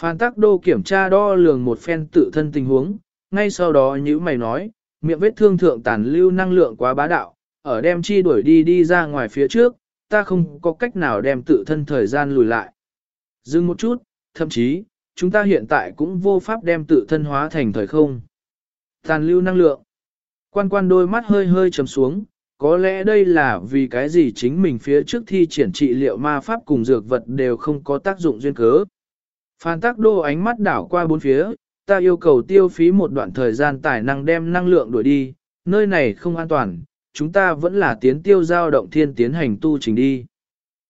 Phan Tắc Đô kiểm tra đo lường một phen tự thân tình huống, ngay sau đó như mày nói, miệng vết thương thượng tàn lưu năng lượng quá bá đạo, ở đem chi đuổi đi đi ra ngoài phía trước, ta không có cách nào đem tự thân thời gian lùi lại. Dừng một chút, thậm chí, chúng ta hiện tại cũng vô pháp đem tự thân hóa thành thời không. Tàn lưu năng lượng. Quan quan đôi mắt hơi hơi trầm xuống, có lẽ đây là vì cái gì chính mình phía trước thi triển trị liệu ma pháp cùng dược vật đều không có tác dụng duyên cớ. Phan tác đô ánh mắt đảo qua bốn phía, ta yêu cầu tiêu phí một đoạn thời gian tài năng đem năng lượng đuổi đi, nơi này không an toàn, chúng ta vẫn là tiến tiêu giao động thiên tiến hành tu trình đi.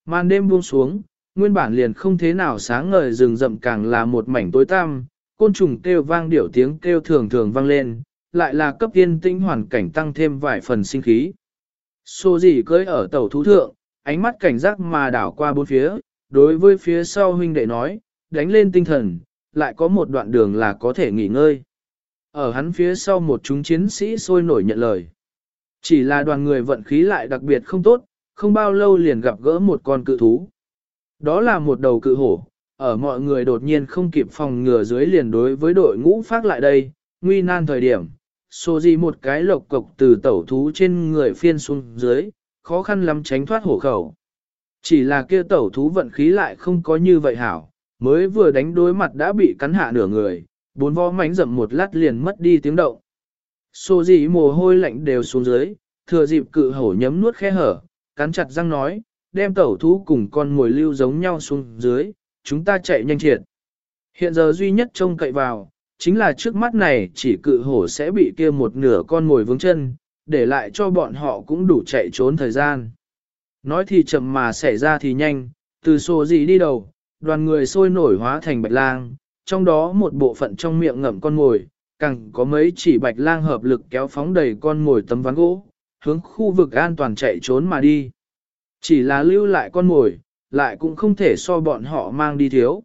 Màn đêm buông xuống, nguyên bản liền không thế nào sáng ngời rừng rậm càng là một mảnh tối tăm, côn trùng kêu vang điểu tiếng kêu thường thường vang lên, lại là cấp tiên tinh hoàn cảnh tăng thêm vài phần sinh khí. Xô gì cưới ở tàu thú thượng, ánh mắt cảnh giác mà đảo qua bốn phía, đối với phía sau huynh đệ nói, đánh lên tinh thần, lại có một đoạn đường là có thể nghỉ ngơi. Ở hắn phía sau một chúng chiến sĩ sôi nổi nhận lời. Chỉ là đoàn người vận khí lại đặc biệt không tốt, không bao lâu liền gặp gỡ một con cự thú. Đó là một đầu cự hổ, ở mọi người đột nhiên không kịp phòng ngừa dưới liền đối với đội ngũ phát lại đây, nguy nan thời điểm. Sô gì một cái lộc cộc từ tẩu thú trên người phiên xuống dưới, khó khăn lắm tránh thoát hổ khẩu. Chỉ là kia tẩu thú vận khí lại không có như vậy hảo, mới vừa đánh đối mặt đã bị cắn hạ nửa người, bốn vó mánh rậm một lát liền mất đi tiếng động. Xô gì mồ hôi lạnh đều xuống dưới, thừa dịp cự hổ nhấm nuốt khe hở, cắn chặt răng nói, đem tẩu thú cùng con ngồi lưu giống nhau xuống dưới, chúng ta chạy nhanh triệt. Hiện giờ duy nhất trông cậy vào, chính là trước mắt này chỉ cự hổ sẽ bị kia một nửa con ngồi vướng chân, để lại cho bọn họ cũng đủ chạy trốn thời gian. Nói thì chậm mà xảy ra thì nhanh, từ xô gì đi đầu, đoàn người sôi nổi hóa thành bạch lang, trong đó một bộ phận trong miệng ngậm con ngồi, càng có mấy chỉ bạch lang hợp lực kéo phóng đầy con ngồi tấm ván gỗ, hướng khu vực an toàn chạy trốn mà đi. Chỉ là lưu lại con ngồi, lại cũng không thể so bọn họ mang đi thiếu.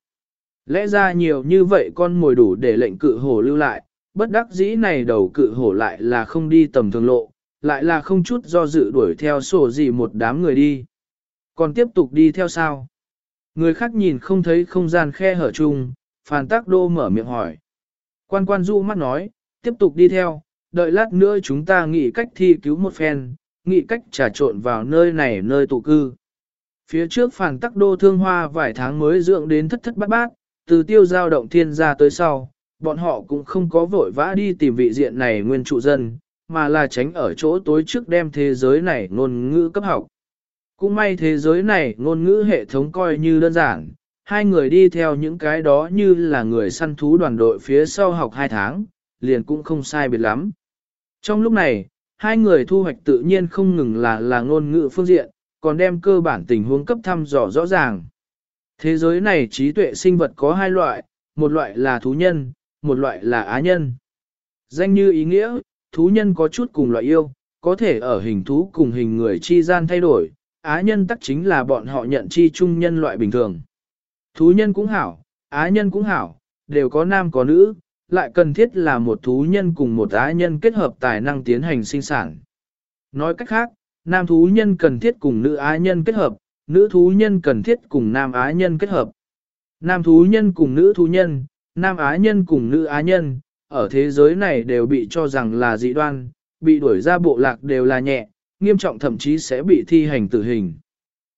Lẽ ra nhiều như vậy con ngồi đủ để lệnh cự hổ lưu lại, bất đắc dĩ này đầu cự hổ lại là không đi tầm thường lộ, lại là không chút do dự đuổi theo sổ gì một đám người đi. Còn tiếp tục đi theo sao? Người khác nhìn không thấy không gian khe hở chung, Phàn Tác Đô mở miệng hỏi. Quan quan du mắt nói, tiếp tục đi theo, đợi lát nữa chúng ta nghĩ cách thi cứu một phen, nghĩ cách trà trộn vào nơi này nơi tụ cư. Phía trước Phàn Tắc Đô thương hoa vài tháng mới dưỡng đến thất thất bát bát, từ tiêu giao động thiên ra tới sau, bọn họ cũng không có vội vã đi tìm vị diện này nguyên trụ dân, mà là tránh ở chỗ tối trước đem thế giới này ngôn ngữ cấp học. Cũng may thế giới này ngôn ngữ hệ thống coi như đơn giản, hai người đi theo những cái đó như là người săn thú đoàn đội phía sau học hai tháng, liền cũng không sai biệt lắm. Trong lúc này, hai người thu hoạch tự nhiên không ngừng là là ngôn ngữ phương diện, còn đem cơ bản tình huống cấp thăm dò rõ ràng. Thế giới này trí tuệ sinh vật có hai loại, một loại là thú nhân, một loại là á nhân. Danh như ý nghĩa, thú nhân có chút cùng loại yêu, có thể ở hình thú cùng hình người chi gian thay đổi, á nhân tắc chính là bọn họ nhận chi chung nhân loại bình thường. Thú nhân cũng hảo, á nhân cũng hảo, đều có nam có nữ, lại cần thiết là một thú nhân cùng một á nhân kết hợp tài năng tiến hành sinh sản. Nói cách khác, nam thú nhân cần thiết cùng nữ á nhân kết hợp, nữ thú nhân cần thiết cùng nam á nhân kết hợp. Nam thú nhân cùng nữ thú nhân, nam á nhân cùng nữ á nhân, ở thế giới này đều bị cho rằng là dị đoan, bị đuổi ra bộ lạc đều là nhẹ, nghiêm trọng thậm chí sẽ bị thi hành tử hình.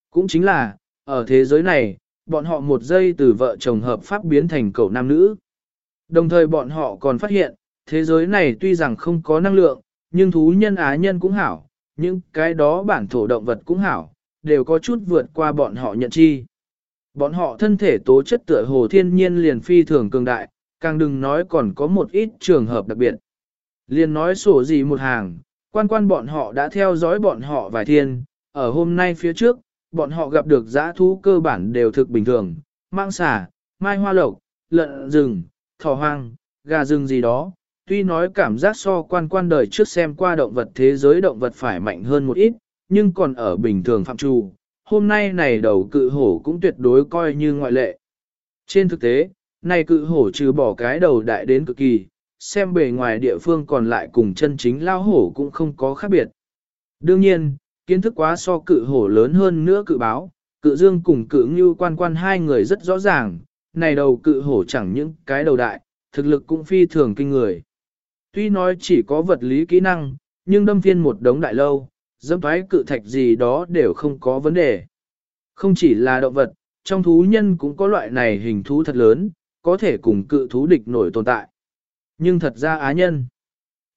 Cũng chính là, ở thế giới này, bọn họ một giây từ vợ chồng hợp pháp biến thành cậu nam nữ. Đồng thời bọn họ còn phát hiện, thế giới này tuy rằng không có năng lượng, nhưng thú nhân á nhân cũng hảo, những cái đó bản thổ động vật cũng hảo, đều có chút vượt qua bọn họ nhận chi. Bọn họ thân thể tố chất tựa hồ thiên nhiên liền phi thường cường đại, càng đừng nói còn có một ít trường hợp đặc biệt. Liền nói sổ gì một hàng, quan quan bọn họ đã theo dõi bọn họ vài thiên, ở hôm nay phía trước, bọn họ gặp được giã thú cơ bản đều thực bình thường, mang xả, mai hoa lộc, lợn rừng, thỏ hoang, gà rừng gì đó. Tuy nói cảm giác so quan quan đời trước xem qua động vật thế giới động vật phải mạnh hơn một ít, nhưng còn ở bình thường phạm trù, hôm nay này đầu cự hổ cũng tuyệt đối coi như ngoại lệ. Trên thực tế, này cự hổ trừ bỏ cái đầu đại đến cực kỳ, xem bề ngoài địa phương còn lại cùng chân chính lao hổ cũng không có khác biệt. Đương nhiên, kiến thức quá so cự hổ lớn hơn nữa cự báo, cự dương cùng cự như quan quan hai người rất rõ ràng, này đầu cự hổ chẳng những cái đầu đại, thực lực cũng phi thường kinh người. Tuy nói chỉ có vật lý kỹ năng, nhưng đâm phiên một đống đại lâu, dâm thoái cự thạch gì đó đều không có vấn đề. Không chỉ là động vật, trong thú nhân cũng có loại này hình thú thật lớn, có thể cùng cự thú địch nổi tồn tại. Nhưng thật ra á nhân,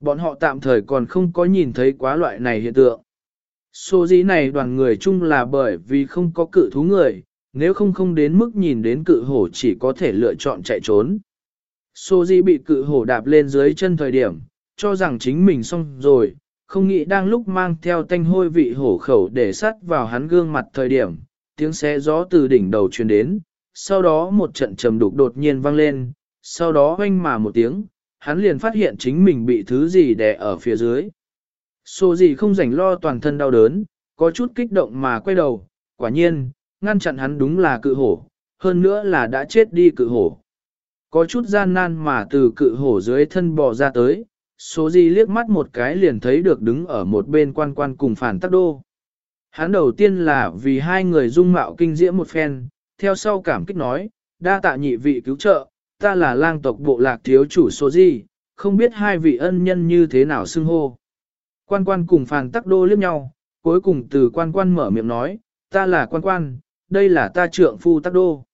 bọn họ tạm thời còn không có nhìn thấy quá loại này hiện tượng. Số dĩ này đoàn người chung là bởi vì không có cự thú người, nếu không không đến mức nhìn đến cự hổ chỉ có thể lựa chọn chạy trốn. Số dĩ bị cự hổ đạp lên dưới chân thời điểm, cho rằng chính mình xong rồi, không nghĩ đang lúc mang theo tanh hôi vị hổ khẩu để sắt vào hắn gương mặt thời điểm, tiếng xé gió từ đỉnh đầu truyền đến, sau đó một trận trầm đục đột nhiên vang lên, sau đó oanh mà một tiếng, hắn liền phát hiện chính mình bị thứ gì đè ở phía dưới. Sô gì không rảnh lo toàn thân đau đớn, có chút kích động mà quay đầu, quả nhiên, ngăn chặn hắn đúng là cự hổ, hơn nữa là đã chết đi cự hổ. Có chút gian nan mà từ cự hổ dưới thân bò ra tới, số gì liếc mắt một cái liền thấy được đứng ở một bên quan quan cùng phản tắc đô. Hắn đầu tiên là vì hai người dung mạo kinh diễm một phen, theo sau cảm kích nói, đa tạ nhị vị cứu trợ, ta là lang tộc bộ lạc thiếu chủ số gì, không biết hai vị ân nhân như thế nào xưng hô. Quan quan cùng phàn tắc đô liếc nhau, cuối cùng từ quan quan mở miệng nói, ta là quan quan, đây là ta trượng phu tắc đô.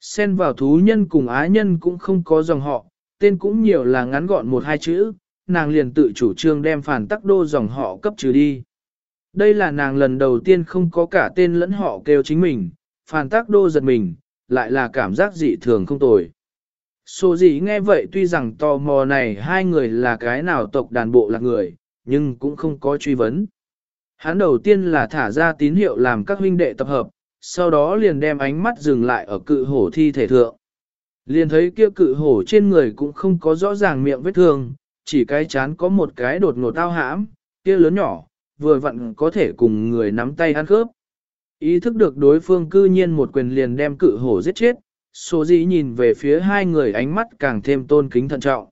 Xen vào thú nhân cùng á nhân cũng không có dòng họ, tên cũng nhiều là ngắn gọn một hai chữ, nàng liền tự chủ trương đem phản tắc đô dòng họ cấp trừ đi. Đây là nàng lần đầu tiên không có cả tên lẫn họ kêu chính mình, phản tắc đô giật mình, lại là cảm giác dị thường không tồi. Sô gì nghe vậy tuy rằng tò mò này hai người là cái nào tộc đàn bộ là người, nhưng cũng không có truy vấn. Hắn đầu tiên là thả ra tín hiệu làm các huynh đệ tập hợp, sau đó liền đem ánh mắt dừng lại ở cự hổ thi thể thượng. Liền thấy kia cự hổ trên người cũng không có rõ ràng miệng vết thương, chỉ cái chán có một cái đột ngột tao hãm, kia lớn nhỏ, vừa vặn có thể cùng người nắm tay ăn khớp. Ý thức được đối phương cư nhiên một quyền liền đem cự hổ giết chết, số dĩ nhìn về phía hai người ánh mắt càng thêm tôn kính thận trọng.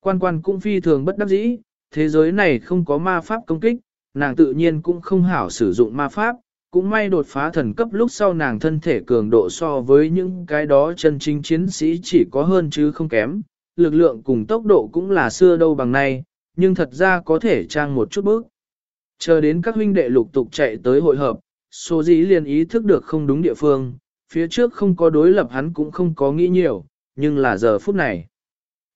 Quan quan cũng phi thường bất đắc dĩ, thế giới này không có ma pháp công kích, nàng tự nhiên cũng không hảo sử dụng ma pháp, cũng may đột phá thần cấp lúc sau nàng thân thể cường độ so với những cái đó chân chính chiến sĩ chỉ có hơn chứ không kém, lực lượng cùng tốc độ cũng là xưa đâu bằng nay, nhưng thật ra có thể trang một chút bước. Chờ đến các huynh đệ lục tục chạy tới hội hợp, số dĩ liền ý thức được không đúng địa phương, phía trước không có đối lập hắn cũng không có nghĩ nhiều, nhưng là giờ phút này.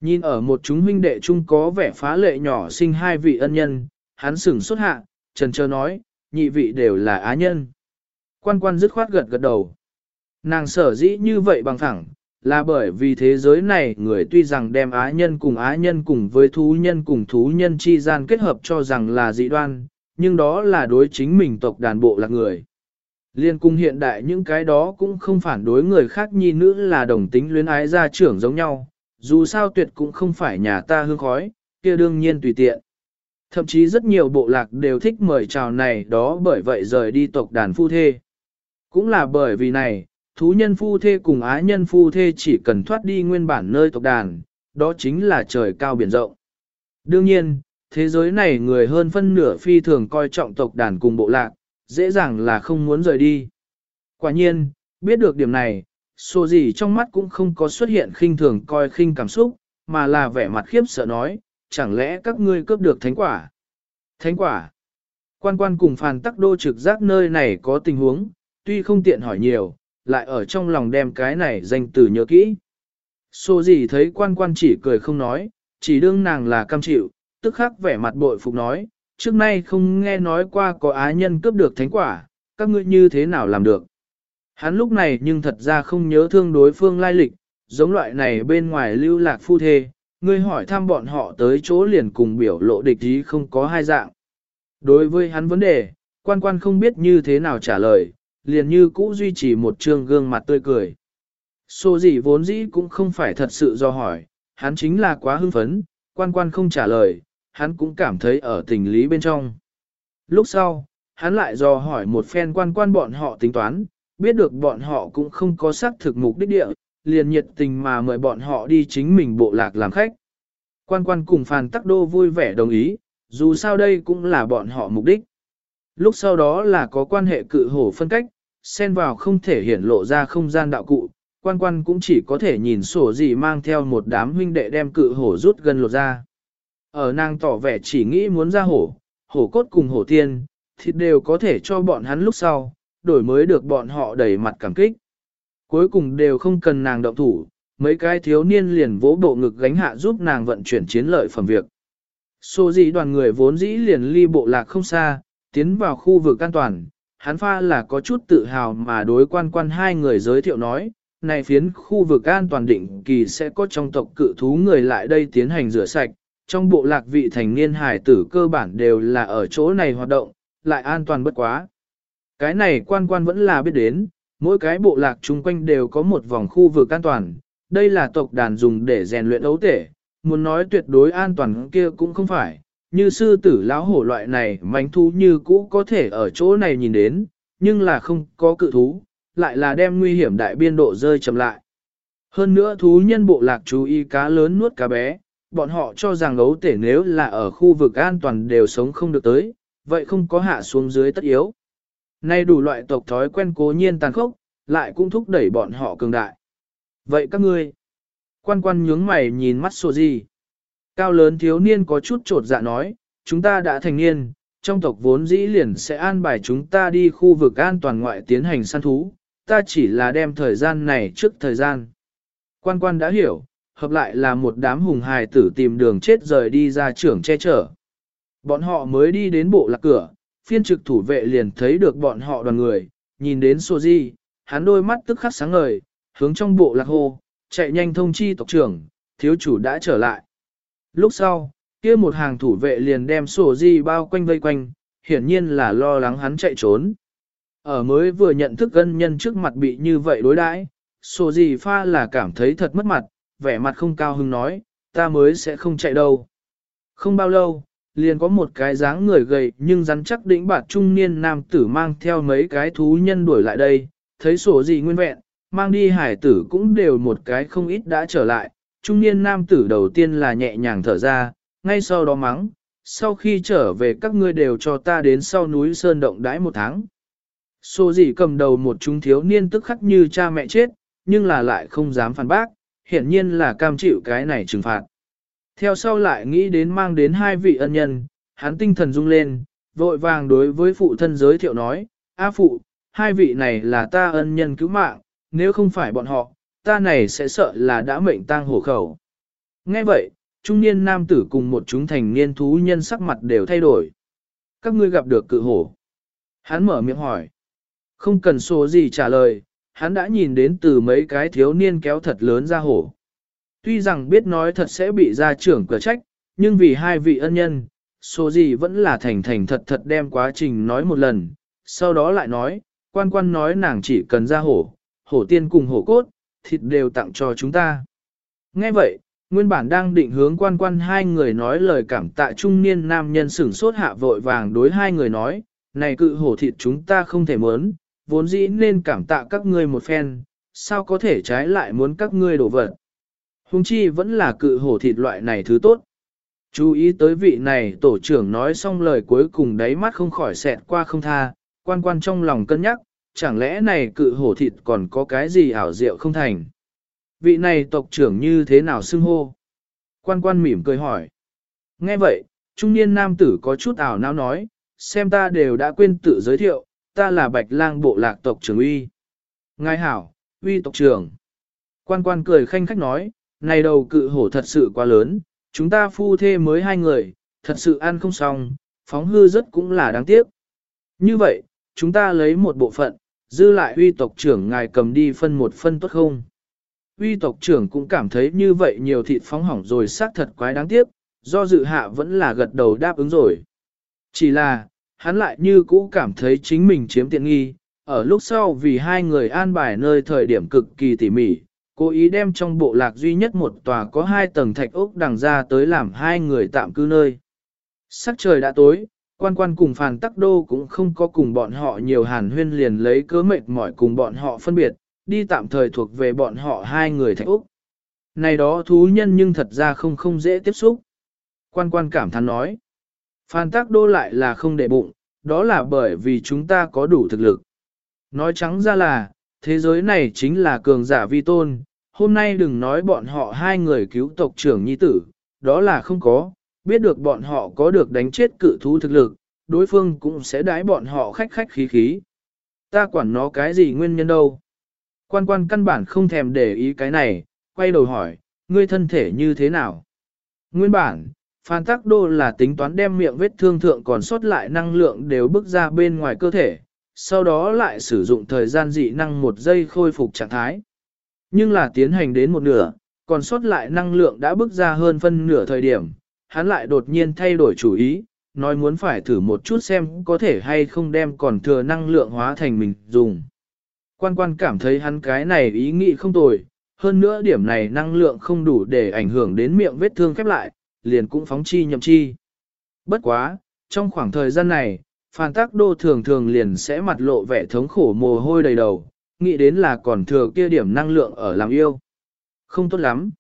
Nhìn ở một chúng huynh đệ chung có vẻ phá lệ nhỏ sinh hai vị ân nhân, hắn sửng xuất hạ, trần trơ nói, nhị vị đều là á nhân. Quan quan dứt khoát gật gật đầu. Nàng sở dĩ như vậy bằng thẳng, là bởi vì thế giới này người tuy rằng đem á nhân cùng á nhân cùng với thú nhân cùng thú nhân chi gian kết hợp cho rằng là dị đoan, nhưng đó là đối chính mình tộc đàn bộ là người. Liên cung hiện đại những cái đó cũng không phản đối người khác nhi nữ là đồng tính luyến ái gia trưởng giống nhau, dù sao tuyệt cũng không phải nhà ta hương khói, kia đương nhiên tùy tiện. Thậm chí rất nhiều bộ lạc đều thích mời chào này đó bởi vậy rời đi tộc đàn phu thê. Cũng là bởi vì này, thú nhân phu thê cùng ái nhân phu thê chỉ cần thoát đi nguyên bản nơi tộc đàn, đó chính là trời cao biển rộng. Đương nhiên, thế giới này người hơn phân nửa phi thường coi trọng tộc đàn cùng bộ lạc, dễ dàng là không muốn rời đi. Quả nhiên, biết được điểm này, xô gì trong mắt cũng không có xuất hiện khinh thường coi khinh cảm xúc, mà là vẻ mặt khiếp sợ nói, chẳng lẽ các ngươi cướp được thánh quả? Thánh quả? Quan quan cùng phàn tắc đô trực giác nơi này có tình huống, tuy không tiện hỏi nhiều, lại ở trong lòng đem cái này danh từ nhớ kỹ. Xô gì thấy quan quan chỉ cười không nói, chỉ đương nàng là cam chịu, tức khắc vẻ mặt bội phục nói, trước nay không nghe nói qua có á nhân cướp được thánh quả, các ngươi như thế nào làm được. Hắn lúc này nhưng thật ra không nhớ thương đối phương lai lịch, giống loại này bên ngoài lưu lạc phu thê, ngươi hỏi thăm bọn họ tới chỗ liền cùng biểu lộ địch ý không có hai dạng. Đối với hắn vấn đề, quan quan không biết như thế nào trả lời, liền như cũ duy trì một trương gương mặt tươi cười. Xô gì vốn dĩ cũng không phải thật sự do hỏi, hắn chính là quá hưng phấn, quan quan không trả lời, hắn cũng cảm thấy ở tình lý bên trong. Lúc sau, hắn lại do hỏi một phen quan quan bọn họ tính toán, biết được bọn họ cũng không có xác thực mục đích địa, liền nhiệt tình mà mời bọn họ đi chính mình bộ lạc làm khách. Quan quan cùng Phan Tắc Đô vui vẻ đồng ý, dù sao đây cũng là bọn họ mục đích. Lúc sau đó là có quan hệ cự hổ phân cách, xen vào không thể hiển lộ ra không gian đạo cụ, quan quan cũng chỉ có thể nhìn sổ gì mang theo một đám huynh đệ đem cự hổ rút gần lột ra. Ở nàng tỏ vẻ chỉ nghĩ muốn ra hổ, hổ cốt cùng hổ tiên, thì đều có thể cho bọn hắn lúc sau, đổi mới được bọn họ đẩy mặt cảm kích. Cuối cùng đều không cần nàng động thủ, mấy cái thiếu niên liền vỗ bộ ngực gánh hạ giúp nàng vận chuyển chiến lợi phẩm việc. Số dĩ đoàn người vốn dĩ liền ly bộ lạc không xa, tiến vào khu vực an toàn, hắn pha là có chút tự hào mà đối quan quan hai người giới thiệu nói, này phiến khu vực an toàn định kỳ sẽ có trong tộc cự thú người lại đây tiến hành rửa sạch, trong bộ lạc vị thành niên hải tử cơ bản đều là ở chỗ này hoạt động, lại an toàn bất quá. Cái này quan quan vẫn là biết đến, mỗi cái bộ lạc chung quanh đều có một vòng khu vực an toàn, đây là tộc đàn dùng để rèn luyện ấu tể, muốn nói tuyệt đối an toàn kia cũng không phải, như sư tử lão hổ loại này mánh thú như cũ có thể ở chỗ này nhìn đến, nhưng là không có cự thú, lại là đem nguy hiểm đại biên độ rơi chậm lại. Hơn nữa thú nhân bộ lạc chú ý cá lớn nuốt cá bé, bọn họ cho rằng ấu tể nếu là ở khu vực an toàn đều sống không được tới, vậy không có hạ xuống dưới tất yếu. Nay đủ loại tộc thói quen cố nhiên tàn khốc, lại cũng thúc đẩy bọn họ cường đại. Vậy các ngươi, quan quan nhướng mày nhìn mắt sổ gì? Cao lớn thiếu niên có chút trột dạ nói, chúng ta đã thành niên, trong tộc vốn dĩ liền sẽ an bài chúng ta đi khu vực an toàn ngoại tiến hành săn thú, ta chỉ là đem thời gian này trước thời gian. Quan quan đã hiểu, hợp lại là một đám hùng hài tử tìm đường chết rời đi ra trưởng che chở. Bọn họ mới đi đến bộ lạc cửa, phiên trực thủ vệ liền thấy được bọn họ đoàn người, nhìn đến Soji, hắn đôi mắt tức khắc sáng ngời, hướng trong bộ lạc hô, chạy nhanh thông chi tộc trưởng, thiếu chủ đã trở lại. Lúc sau, kia một hàng thủ vệ liền đem Soji bao quanh vây quanh, hiển nhiên là lo lắng hắn chạy trốn. Ở mới vừa nhận thức ân nhân trước mặt bị như vậy đối đãi, Soji pha là cảm thấy thật mất mặt, vẻ mặt không cao hứng nói, ta mới sẽ không chạy đâu. Không bao lâu, liền có một cái dáng người gầy nhưng rắn chắc đỉnh bạt trung niên nam tử mang theo mấy cái thú nhân đuổi lại đây, thấy sổ gì nguyên vẹn, mang đi hải tử cũng đều một cái không ít đã trở lại. Trung niên nam tử đầu tiên là nhẹ nhàng thở ra, ngay sau đó mắng, sau khi trở về các ngươi đều cho ta đến sau núi Sơn Động đãi một tháng. Sổ gì cầm đầu một chúng thiếu niên tức khắc như cha mẹ chết, nhưng là lại không dám phản bác, hiển nhiên là cam chịu cái này trừng phạt. Theo sau lại nghĩ đến mang đến hai vị ân nhân, hắn tinh thần rung lên, vội vàng đối với phụ thân giới thiệu nói, A phụ, hai vị này là ta ân nhân cứu mạng, nếu không phải bọn họ, ta này sẽ sợ là đã mệnh tang hổ khẩu. Nghe vậy, trung niên nam tử cùng một chúng thành niên thú nhân sắc mặt đều thay đổi. Các ngươi gặp được cự hổ. Hắn mở miệng hỏi. Không cần số gì trả lời, hắn đã nhìn đến từ mấy cái thiếu niên kéo thật lớn ra hổ. Tuy rằng biết nói thật sẽ bị gia trưởng cửa trách, nhưng vì hai vị ân nhân, số gì vẫn là thành thành thật thật đem quá trình nói một lần, sau đó lại nói, quan quan nói nàng chỉ cần ra hổ, hổ tiên cùng hổ cốt, thịt đều tặng cho chúng ta. Nghe vậy, nguyên bản đang định hướng quan quan hai người nói lời cảm tạ trung niên nam nhân sửng sốt hạ vội vàng đối hai người nói, này cự hổ thịt chúng ta không thể mớn, vốn dĩ nên cảm tạ các ngươi một phen, sao có thể trái lại muốn các ngươi đổ vật. Hùng chi vẫn là cự hổ thịt loại này thứ tốt. Chú ý tới vị này tổ trưởng nói xong lời cuối cùng đáy mắt không khỏi xẹt qua không tha, quan quan trong lòng cân nhắc, chẳng lẽ này cự hổ thịt còn có cái gì ảo diệu không thành. Vị này tộc trưởng như thế nào xưng hô? Quan quan mỉm cười hỏi. Nghe vậy, trung niên nam tử có chút ảo não nói, xem ta đều đã quên tự giới thiệu, ta là bạch lang bộ lạc tộc trưởng uy. Ngài hảo, uy tộc trưởng. Quan quan cười khanh khách nói, này đầu cự hổ thật sự quá lớn, chúng ta phu thê mới hai người, thật sự ăn không xong, phóng hư rất cũng là đáng tiếc. Như vậy, chúng ta lấy một bộ phận, dư lại uy tộc trưởng ngài cầm đi phân một phân tốt không? Uy tộc trưởng cũng cảm thấy như vậy nhiều thịt phóng hỏng rồi xác thật quái đáng tiếc, do dự hạ vẫn là gật đầu đáp ứng rồi. Chỉ là, hắn lại như cũ cảm thấy chính mình chiếm tiện nghi, ở lúc sau vì hai người an bài nơi thời điểm cực kỳ tỉ mỉ, cố ý đem trong bộ lạc duy nhất một tòa có hai tầng thạch ốc đằng ra tới làm hai người tạm cư nơi. Sắc trời đã tối, quan quan cùng phàn tắc đô cũng không có cùng bọn họ nhiều hàn huyên liền lấy cớ mệt mỏi cùng bọn họ phân biệt, đi tạm thời thuộc về bọn họ hai người thạch ốc. Này đó thú nhân nhưng thật ra không không dễ tiếp xúc. Quan quan cảm thán nói. Phan tác đô lại là không để bụng, đó là bởi vì chúng ta có đủ thực lực. Nói trắng ra là, thế giới này chính là cường giả vi tôn, hôm nay đừng nói bọn họ hai người cứu tộc trưởng nhi tử, đó là không có, biết được bọn họ có được đánh chết cự thú thực lực, đối phương cũng sẽ đái bọn họ khách khách khí khí. Ta quản nó cái gì nguyên nhân đâu. Quan quan căn bản không thèm để ý cái này, quay đầu hỏi, ngươi thân thể như thế nào? Nguyên bản, Phan Tắc Đô là tính toán đem miệng vết thương thượng còn sót lại năng lượng đều bước ra bên ngoài cơ thể, sau đó lại sử dụng thời gian dị năng một giây khôi phục trạng thái. Nhưng là tiến hành đến một nửa, còn sót lại năng lượng đã bước ra hơn phân nửa thời điểm, hắn lại đột nhiên thay đổi chủ ý, nói muốn phải thử một chút xem có thể hay không đem còn thừa năng lượng hóa thành mình dùng. Quan quan cảm thấy hắn cái này ý nghĩ không tồi, hơn nữa điểm này năng lượng không đủ để ảnh hưởng đến miệng vết thương khép lại, liền cũng phóng chi nhậm chi. Bất quá, trong khoảng thời gian này, Phan Tác Đô thường thường liền sẽ mặt lộ vẻ thống khổ mồ hôi đầy đầu, nghĩ đến là còn thừa kia điểm năng lượng ở làm yêu. Không tốt lắm.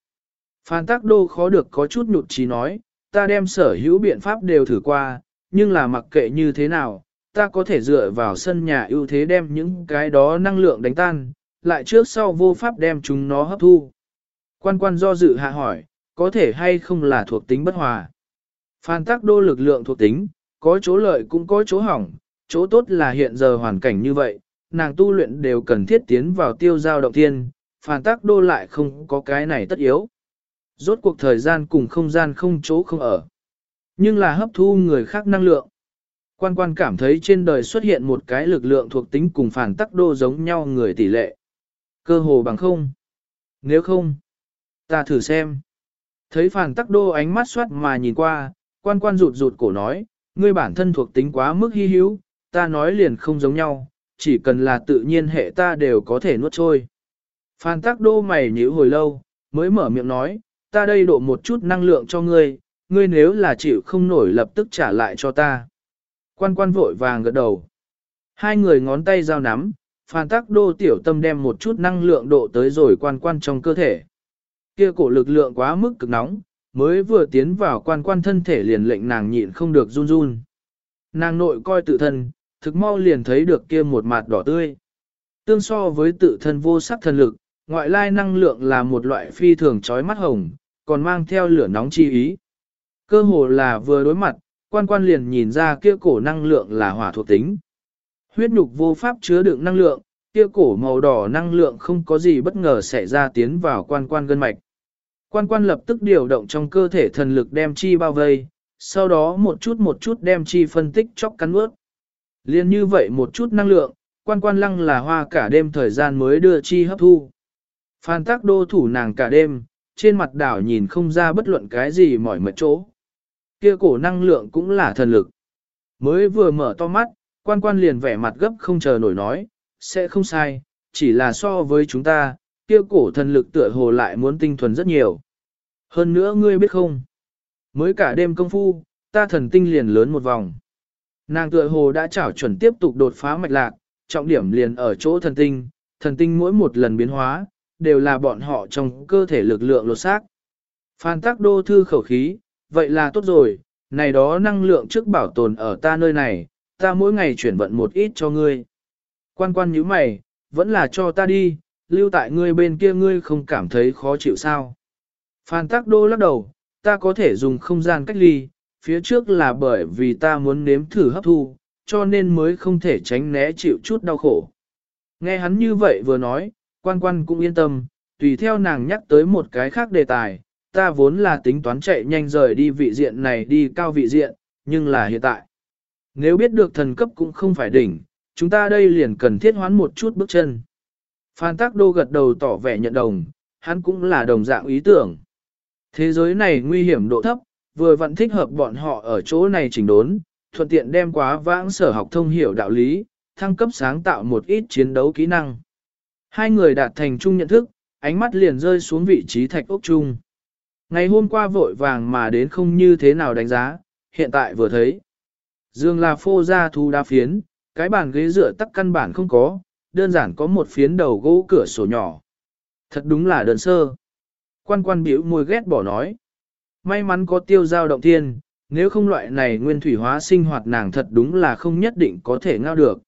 Phan Tác Đô khó được có chút nhụt chí nói, ta đem sở hữu biện pháp đều thử qua, nhưng là mặc kệ như thế nào, ta có thể dựa vào sân nhà ưu thế đem những cái đó năng lượng đánh tan, lại trước sau vô pháp đem chúng nó hấp thu. Quan quan do dự hạ hỏi, có thể hay không là thuộc tính bất hòa. Phan tác đô lực lượng thuộc tính, có chỗ lợi cũng có chỗ hỏng, chỗ tốt là hiện giờ hoàn cảnh như vậy, nàng tu luyện đều cần thiết tiến vào tiêu giao động tiên, phản tác đô lại không có cái này tất yếu. Rốt cuộc thời gian cùng không gian không chỗ không ở. Nhưng là hấp thu người khác năng lượng. Quan quan cảm thấy trên đời xuất hiện một cái lực lượng thuộc tính cùng phản tắc đô giống nhau người tỷ lệ. Cơ hồ bằng không. Nếu không, ta thử xem. Thấy phản tắc đô ánh mắt soát mà nhìn qua, quan quan rụt rụt cổ nói, ngươi bản thân thuộc tính quá mức hy hữu, ta nói liền không giống nhau, chỉ cần là tự nhiên hệ ta đều có thể nuốt trôi. Phan tắc đô mày nhíu hồi lâu, mới mở miệng nói, ta đây độ một chút năng lượng cho ngươi, ngươi nếu là chịu không nổi lập tức trả lại cho ta. Quan quan vội vàng gật đầu. Hai người ngón tay giao nắm, Phan tắc đô tiểu tâm đem một chút năng lượng độ tới rồi quan quan trong cơ thể. Kia cổ lực lượng quá mức cực nóng, mới vừa tiến vào quan quan thân thể liền lệnh nàng nhịn không được run run. Nàng nội coi tự thân, thực mau liền thấy được kia một mặt đỏ tươi. Tương so với tự thân vô sắc thần lực, ngoại lai năng lượng là một loại phi thường chói mắt hồng, còn mang theo lửa nóng chi ý. Cơ hồ là vừa đối mặt, quan quan liền nhìn ra kia cổ năng lượng là hỏa thuộc tính. Huyết nhục vô pháp chứa đựng năng lượng, kia cổ màu đỏ năng lượng không có gì bất ngờ xảy ra tiến vào quan quan gân mạch. Quan quan lập tức điều động trong cơ thể thần lực đem chi bao vây, sau đó một chút một chút đem chi phân tích chóc cắn ướt. Liên như vậy một chút năng lượng, quan quan lăng là hoa cả đêm thời gian mới đưa chi hấp thu. Phan tác đô thủ nàng cả đêm, trên mặt đảo nhìn không ra bất luận cái gì mỏi mệt chỗ. Kia cổ năng lượng cũng là thần lực. Mới vừa mở to mắt, quan quan liền vẻ mặt gấp không chờ nổi nói, sẽ không sai, chỉ là so với chúng ta, kia cổ thần lực tựa hồ lại muốn tinh thuần rất nhiều. Hơn nữa ngươi biết không, mới cả đêm công phu, ta thần tinh liền lớn một vòng. Nàng tựa hồ đã chảo chuẩn tiếp tục đột phá mạch lạc, trọng điểm liền ở chỗ thần tinh, thần tinh mỗi một lần biến hóa, đều là bọn họ trong cơ thể lực lượng lột xác. Phan tác đô thư khẩu khí, vậy là tốt rồi, này đó năng lượng trước bảo tồn ở ta nơi này, ta mỗi ngày chuyển vận một ít cho ngươi. Quan quan như mày, vẫn là cho ta đi, lưu tại ngươi bên kia ngươi không cảm thấy khó chịu sao. Phan Tắc đô lắc đầu, ta có thể dùng không gian cách ly, phía trước là bởi vì ta muốn nếm thử hấp thu, cho nên mới không thể tránh né chịu chút đau khổ. Nghe hắn như vậy vừa nói, quan quan cũng yên tâm, tùy theo nàng nhắc tới một cái khác đề tài, ta vốn là tính toán chạy nhanh rời đi vị diện này đi cao vị diện, nhưng là hiện tại. Nếu biết được thần cấp cũng không phải đỉnh, chúng ta đây liền cần thiết hoán một chút bước chân. Phan Tác Đô gật đầu tỏ vẻ nhận đồng, hắn cũng là đồng dạng ý tưởng. Thế giới này nguy hiểm độ thấp, vừa vẫn thích hợp bọn họ ở chỗ này chỉnh đốn, thuận tiện đem quá vãng sở học thông hiểu đạo lý, thăng cấp sáng tạo một ít chiến đấu kỹ năng. Hai người đạt thành chung nhận thức, ánh mắt liền rơi xuống vị trí thạch ốc chung. Ngày hôm qua vội vàng mà đến không như thế nào đánh giá, hiện tại vừa thấy. Dương là phô ra thu đa phiến, cái bàn ghế dựa tắc căn bản không có, đơn giản có một phiến đầu gỗ cửa sổ nhỏ. Thật đúng là đơn sơ. Quan quan biểu môi ghét bỏ nói. May mắn có tiêu giao động thiên, nếu không loại này nguyên thủy hóa sinh hoạt nàng thật đúng là không nhất định có thể ngao được.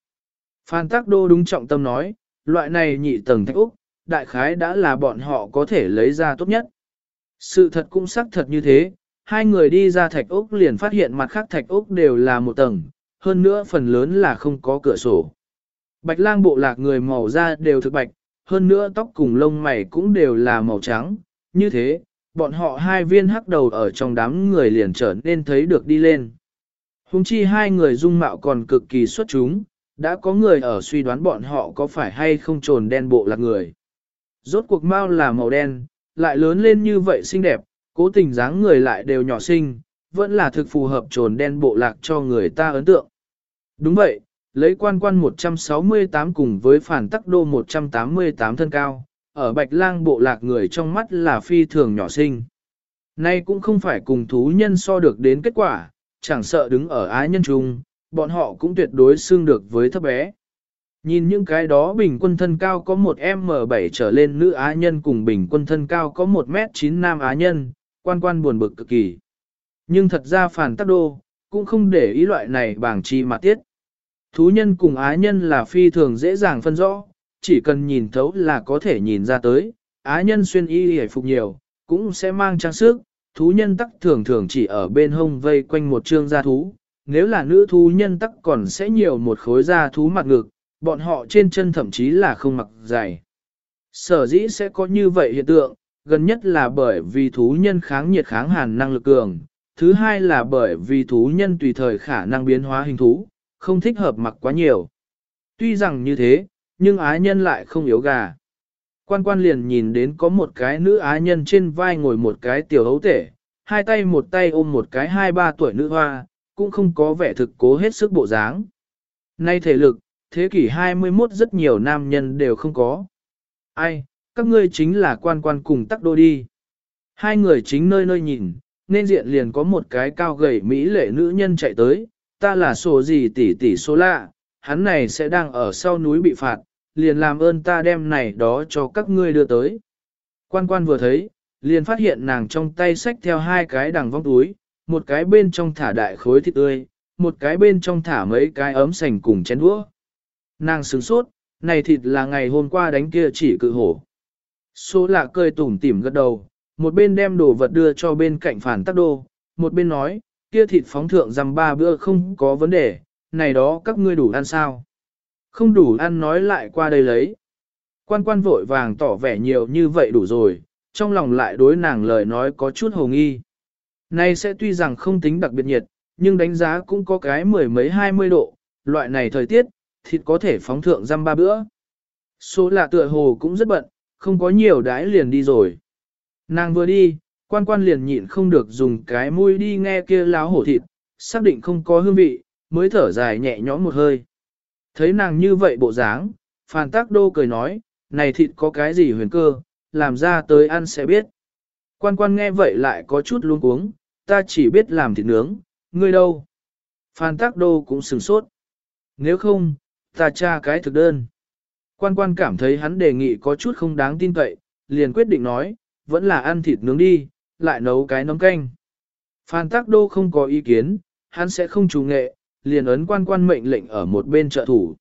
Phan Tắc Đô đúng trọng tâm nói, loại này nhị tầng thạch Úc, đại khái đã là bọn họ có thể lấy ra tốt nhất. Sự thật cũng xác thật như thế, hai người đi ra thạch Úc liền phát hiện mặt khác thạch Úc đều là một tầng, hơn nữa phần lớn là không có cửa sổ. Bạch lang bộ lạc người màu da đều thực bạch, hơn nữa tóc cùng lông mày cũng đều là màu trắng, như thế, bọn họ hai viên hắc đầu ở trong đám người liền trở nên thấy được đi lên. Hùng chi hai người dung mạo còn cực kỳ xuất chúng, đã có người ở suy đoán bọn họ có phải hay không trồn đen bộ lạc người. Rốt cuộc mau là màu đen, lại lớn lên như vậy xinh đẹp, cố tình dáng người lại đều nhỏ xinh, vẫn là thực phù hợp trồn đen bộ lạc cho người ta ấn tượng. Đúng vậy, lấy quan quan 168 cùng với phản tắc đô 188 thân cao, ở bạch lang bộ lạc người trong mắt là phi thường nhỏ sinh. Nay cũng không phải cùng thú nhân so được đến kết quả, chẳng sợ đứng ở ái nhân trung, bọn họ cũng tuyệt đối xương được với thấp bé. Nhìn những cái đó bình quân thân cao có 1m7 trở lên nữ á nhân cùng bình quân thân cao có 1m9 nam á nhân, quan quan buồn bực cực kỳ. Nhưng thật ra phản tắc đô, cũng không để ý loại này bảng chi mà tiết. Thú nhân cùng á nhân là phi thường dễ dàng phân rõ, chỉ cần nhìn thấu là có thể nhìn ra tới, á nhân xuyên y hề phục nhiều, cũng sẽ mang trang sức, thú nhân tắc thường thường chỉ ở bên hông vây quanh một trương gia thú, nếu là nữ thú nhân tắc còn sẽ nhiều một khối da thú mặt ngực, bọn họ trên chân thậm chí là không mặc giày. Sở dĩ sẽ có như vậy hiện tượng, gần nhất là bởi vì thú nhân kháng nhiệt kháng hàn năng lực cường, thứ hai là bởi vì thú nhân tùy thời khả năng biến hóa hình thú, không thích hợp mặc quá nhiều. Tuy rằng như thế, nhưng á nhân lại không yếu gà. Quan quan liền nhìn đến có một cái nữ á nhân trên vai ngồi một cái tiểu hấu tể, hai tay một tay ôm một cái hai ba tuổi nữ hoa, cũng không có vẻ thực cố hết sức bộ dáng. Nay thể lực, thế kỷ 21 rất nhiều nam nhân đều không có. Ai, các ngươi chính là quan quan cùng tắc đô đi. Hai người chính nơi nơi nhìn, nên diện liền có một cái cao gầy mỹ lệ nữ nhân chạy tới, ta là số gì tỷ tỷ số lạ, hắn này sẽ đang ở sau núi bị phạt, liền làm ơn ta đem này đó cho các ngươi đưa tới. Quan quan vừa thấy, liền phát hiện nàng trong tay xách theo hai cái đằng vong túi, một cái bên trong thả đại khối thịt tươi, một cái bên trong thả mấy cái ấm sành cùng chén đũa. Nàng sướng sốt, này thịt là ngày hôm qua đánh kia chỉ cự hổ. Số lạ cười tủm tỉm gật đầu, một bên đem đồ vật đưa cho bên cạnh phản tắc đô, một bên nói, kia thịt phóng thượng rằm ba bữa không có vấn đề, này đó các ngươi đủ ăn sao? Không đủ ăn nói lại qua đây lấy. Quan quan vội vàng tỏ vẻ nhiều như vậy đủ rồi, trong lòng lại đối nàng lời nói có chút hồ nghi. Này sẽ tuy rằng không tính đặc biệt nhiệt, nhưng đánh giá cũng có cái mười mấy hai mươi độ, loại này thời tiết, thịt có thể phóng thượng răm ba bữa. Số lạ tựa hồ cũng rất bận, không có nhiều đái liền đi rồi. Nàng vừa đi, quan quan liền nhịn không được dùng cái mũi đi nghe kia láo hổ thịt, xác định không có hương vị, mới thở dài nhẹ nhõm một hơi. Thấy nàng như vậy bộ dáng, Phan Tác Đô cười nói, này thịt có cái gì huyền cơ, làm ra tới ăn sẽ biết. Quan quan nghe vậy lại có chút luống cuống, ta chỉ biết làm thịt nướng, ngươi đâu? Phan Tác Đô cũng sừng sốt. Nếu không, ta tra cái thực đơn. Quan quan cảm thấy hắn đề nghị có chút không đáng tin cậy, liền quyết định nói, vẫn là ăn thịt nướng đi, lại nấu cái nấm canh. Phan Tắc Đô không có ý kiến, hắn sẽ không chủ nghệ, liền ấn quan quan mệnh lệnh ở một bên trợ thủ.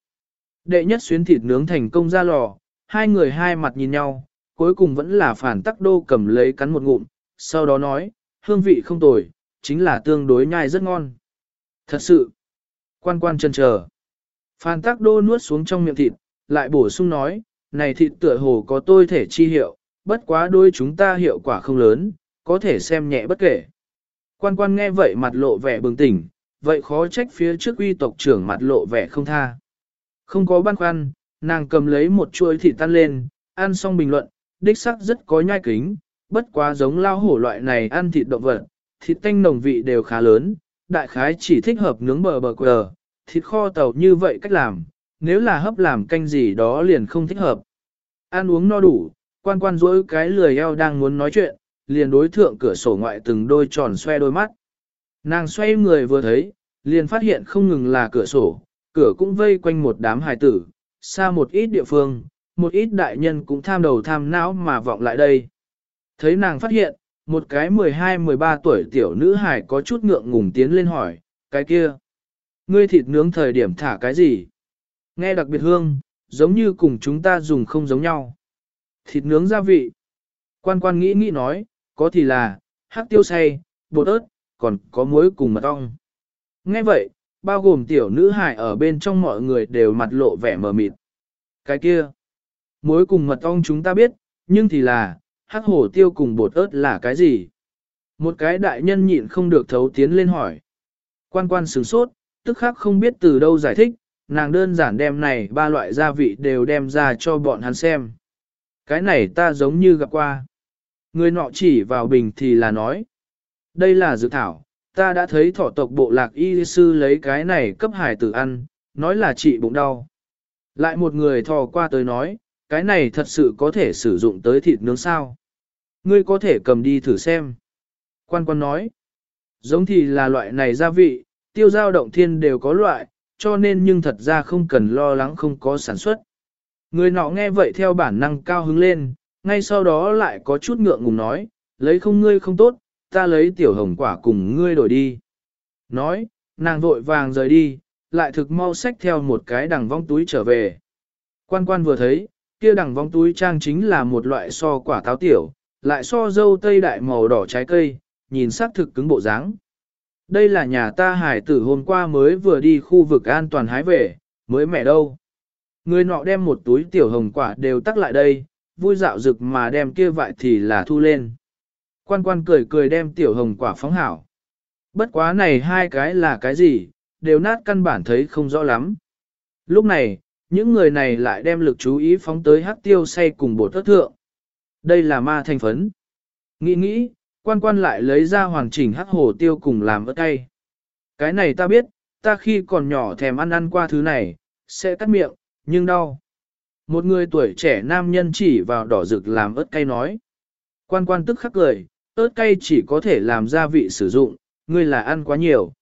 Đệ nhất xuyến thịt nướng thành công ra lò, hai người hai mặt nhìn nhau, cuối cùng vẫn là Phan tắc đô cầm lấy cắn một ngụm, sau đó nói, hương vị không tồi, chính là tương đối nhai rất ngon. Thật sự, quan quan chân chờ. Phan tắc đô nuốt xuống trong miệng thịt, lại bổ sung nói, này thịt tựa hồ có tôi thể chi hiệu, bất quá đôi chúng ta hiệu quả không lớn, có thể xem nhẹ bất kể. Quan quan nghe vậy mặt lộ vẻ bừng tỉnh, vậy khó trách phía trước uy tộc trưởng mặt lộ vẻ không tha. Không có băn khoăn, nàng cầm lấy một chuỗi thịt tan lên, ăn xong bình luận, đích sắc rất có nhai kính, bất quá giống lao hổ loại này ăn thịt động vật, thịt tanh nồng vị đều khá lớn, đại khái chỉ thích hợp nướng bờ bờ quờ, thịt kho tàu như vậy cách làm, nếu là hấp làm canh gì đó liền không thích hợp. Ăn uống no đủ, quan quan dỗi cái lười eo đang muốn nói chuyện, liền đối thượng cửa sổ ngoại từng đôi tròn xoe đôi mắt. Nàng xoay người vừa thấy, liền phát hiện không ngừng là cửa sổ, cửa cũng vây quanh một đám hài tử, xa một ít địa phương, một ít đại nhân cũng tham đầu tham não mà vọng lại đây. Thấy nàng phát hiện, một cái 12-13 tuổi tiểu nữ hài có chút ngượng ngùng tiến lên hỏi, cái kia, ngươi thịt nướng thời điểm thả cái gì? Nghe đặc biệt hương, giống như cùng chúng ta dùng không giống nhau. Thịt nướng gia vị. Quan quan nghĩ nghĩ nói, có thì là, hắc tiêu xay, bột ớt, còn có muối cùng mật ong. Nghe vậy, bao gồm tiểu nữ hài ở bên trong mọi người đều mặt lộ vẻ mờ mịt. Cái kia, muối cùng mật ong chúng ta biết, nhưng thì là, hắc hổ tiêu cùng bột ớt là cái gì? Một cái đại nhân nhịn không được thấu tiến lên hỏi. Quan quan sửng sốt, tức khắc không biết từ đâu giải thích, nàng đơn giản đem này ba loại gia vị đều đem ra cho bọn hắn xem. Cái này ta giống như gặp qua. Người nọ chỉ vào bình thì là nói. Đây là dược thảo, ta đã thấy thọ tộc bộ lạc y sư lấy cái này cấp hải tử ăn, nói là trị bụng đau. Lại một người thò qua tới nói, cái này thật sự có thể sử dụng tới thịt nướng sao. Ngươi có thể cầm đi thử xem. Quan quan nói, giống thì là loại này gia vị, tiêu giao động thiên đều có loại, cho nên nhưng thật ra không cần lo lắng không có sản xuất. Người nọ nghe vậy theo bản năng cao hứng lên, ngay sau đó lại có chút ngượng ngùng nói, lấy không ngươi không tốt, ta lấy tiểu hồng quả cùng ngươi đổi đi. Nói, nàng vội vàng rời đi, lại thực mau xách theo một cái đằng vong túi trở về. Quan quan vừa thấy, kia đằng vong túi trang chính là một loại so quả táo tiểu, lại so dâu tây đại màu đỏ trái cây, nhìn sắc thực cứng bộ dáng. Đây là nhà ta hải tử hôm qua mới vừa đi khu vực an toàn hái về, mới mẹ đâu. Người nọ đem một túi tiểu hồng quả đều tắc lại đây, vui dạo rực mà đem kia vại thì là thu lên. Quan quan cười cười đem tiểu hồng quả phóng hảo. Bất quá này hai cái là cái gì, đều nát căn bản thấy không rõ lắm. Lúc này, những người này lại đem lực chú ý phóng tới hắc tiêu say cùng bột thất thượng. Đây là ma thành phấn. Nghĩ nghĩ, quan quan lại lấy ra hoàn chỉnh hắc hồ tiêu cùng làm ớt cay. Cái này ta biết, ta khi còn nhỏ thèm ăn ăn qua thứ này, sẽ cắt miệng, nhưng đau. Một người tuổi trẻ nam nhân chỉ vào đỏ rực làm ớt cay nói. Quan quan tức khắc cười, ớt cay chỉ có thể làm gia vị sử dụng, ngươi là ăn quá nhiều.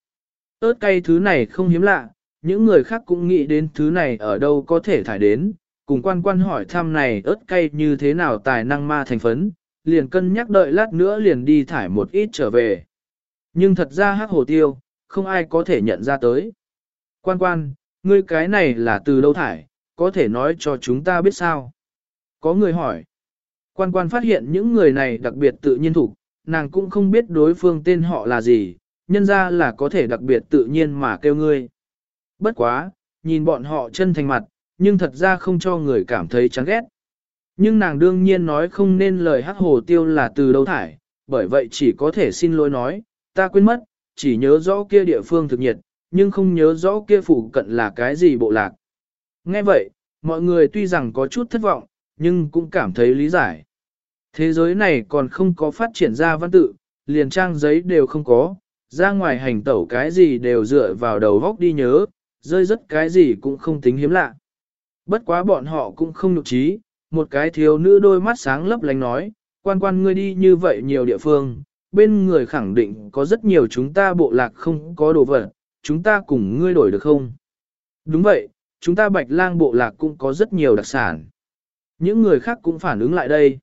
ớt cay thứ này không hiếm lạ, những người khác cũng nghĩ đến thứ này ở đâu có thể thải đến, cùng quan quan hỏi thăm này ớt cay như thế nào tài năng ma thành phấn, liền cân nhắc đợi lát nữa liền đi thải một ít trở về. Nhưng thật ra hắc hồ tiêu, không ai có thể nhận ra tới. Quan quan, ngươi cái này là từ đâu thải, có thể nói cho chúng ta biết sao? Có người hỏi. Quan quan phát hiện những người này đặc biệt tự nhiên thủ, nàng cũng không biết đối phương tên họ là gì, nhân ra là có thể đặc biệt tự nhiên mà kêu ngươi. Bất quá, nhìn bọn họ chân thành mặt, nhưng thật ra không cho người cảm thấy chán ghét. Nhưng nàng đương nhiên nói không nên lời hắc hồ tiêu là từ đâu thải, bởi vậy chỉ có thể xin lỗi nói, ta quên mất, chỉ nhớ rõ kia địa phương thực nhiệt, nhưng không nhớ rõ kia phủ cận là cái gì bộ lạc. Nghe vậy, mọi người tuy rằng có chút thất vọng, nhưng cũng cảm thấy lý giải. Thế giới này còn không có phát triển ra văn tự, liền trang giấy đều không có, ra ngoài hành tẩu cái gì đều dựa vào đầu góc đi nhớ, rơi rất cái gì cũng không tính hiếm lạ. Bất quá bọn họ cũng không nhục trí, một cái thiếu nữ đôi mắt sáng lấp lánh nói, quan quan ngươi đi như vậy nhiều địa phương, bên người khẳng định có rất nhiều chúng ta bộ lạc không có đồ vật, chúng ta cùng ngươi đổi được không? Đúng vậy, chúng ta bạch lang bộ lạc cũng có rất nhiều đặc sản. Những người khác cũng phản ứng lại đây.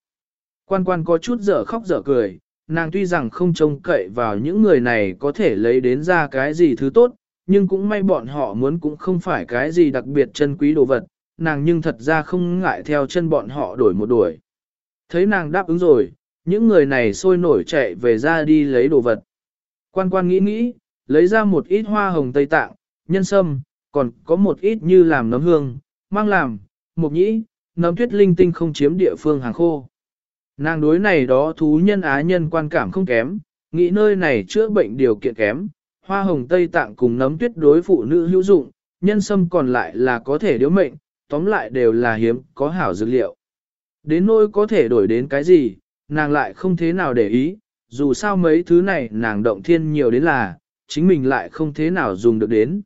Quan quan có chút dở khóc dở cười, nàng tuy rằng không trông cậy vào những người này có thể lấy đến ra cái gì thứ tốt, nhưng cũng may bọn họ muốn cũng không phải cái gì đặc biệt chân quý đồ vật, nàng nhưng thật ra không ngại theo chân bọn họ đổi một đuổi. Thấy nàng đáp ứng rồi, những người này sôi nổi chạy về ra đi lấy đồ vật. Quan quan nghĩ nghĩ, lấy ra một ít hoa hồng tây tạng, nhân sâm, còn có một ít như làm nấm hương, mang làm, mục nhĩ, nấm tuyết linh tinh không chiếm địa phương hàng khô. Nàng đối này đó thú nhân á nhân quan cảm không kém, nghĩ nơi này chữa bệnh điều kiện kém, hoa hồng tây tạng cùng nấm tuyết đối phụ nữ hữu dụng, nhân sâm còn lại là có thể điếu mệnh, tóm lại đều là hiếm, có hảo dược liệu. Đến nỗi có thể đổi đến cái gì, nàng lại không thế nào để ý, dù sao mấy thứ này nàng động thiên nhiều đến là, chính mình lại không thế nào dùng được đến.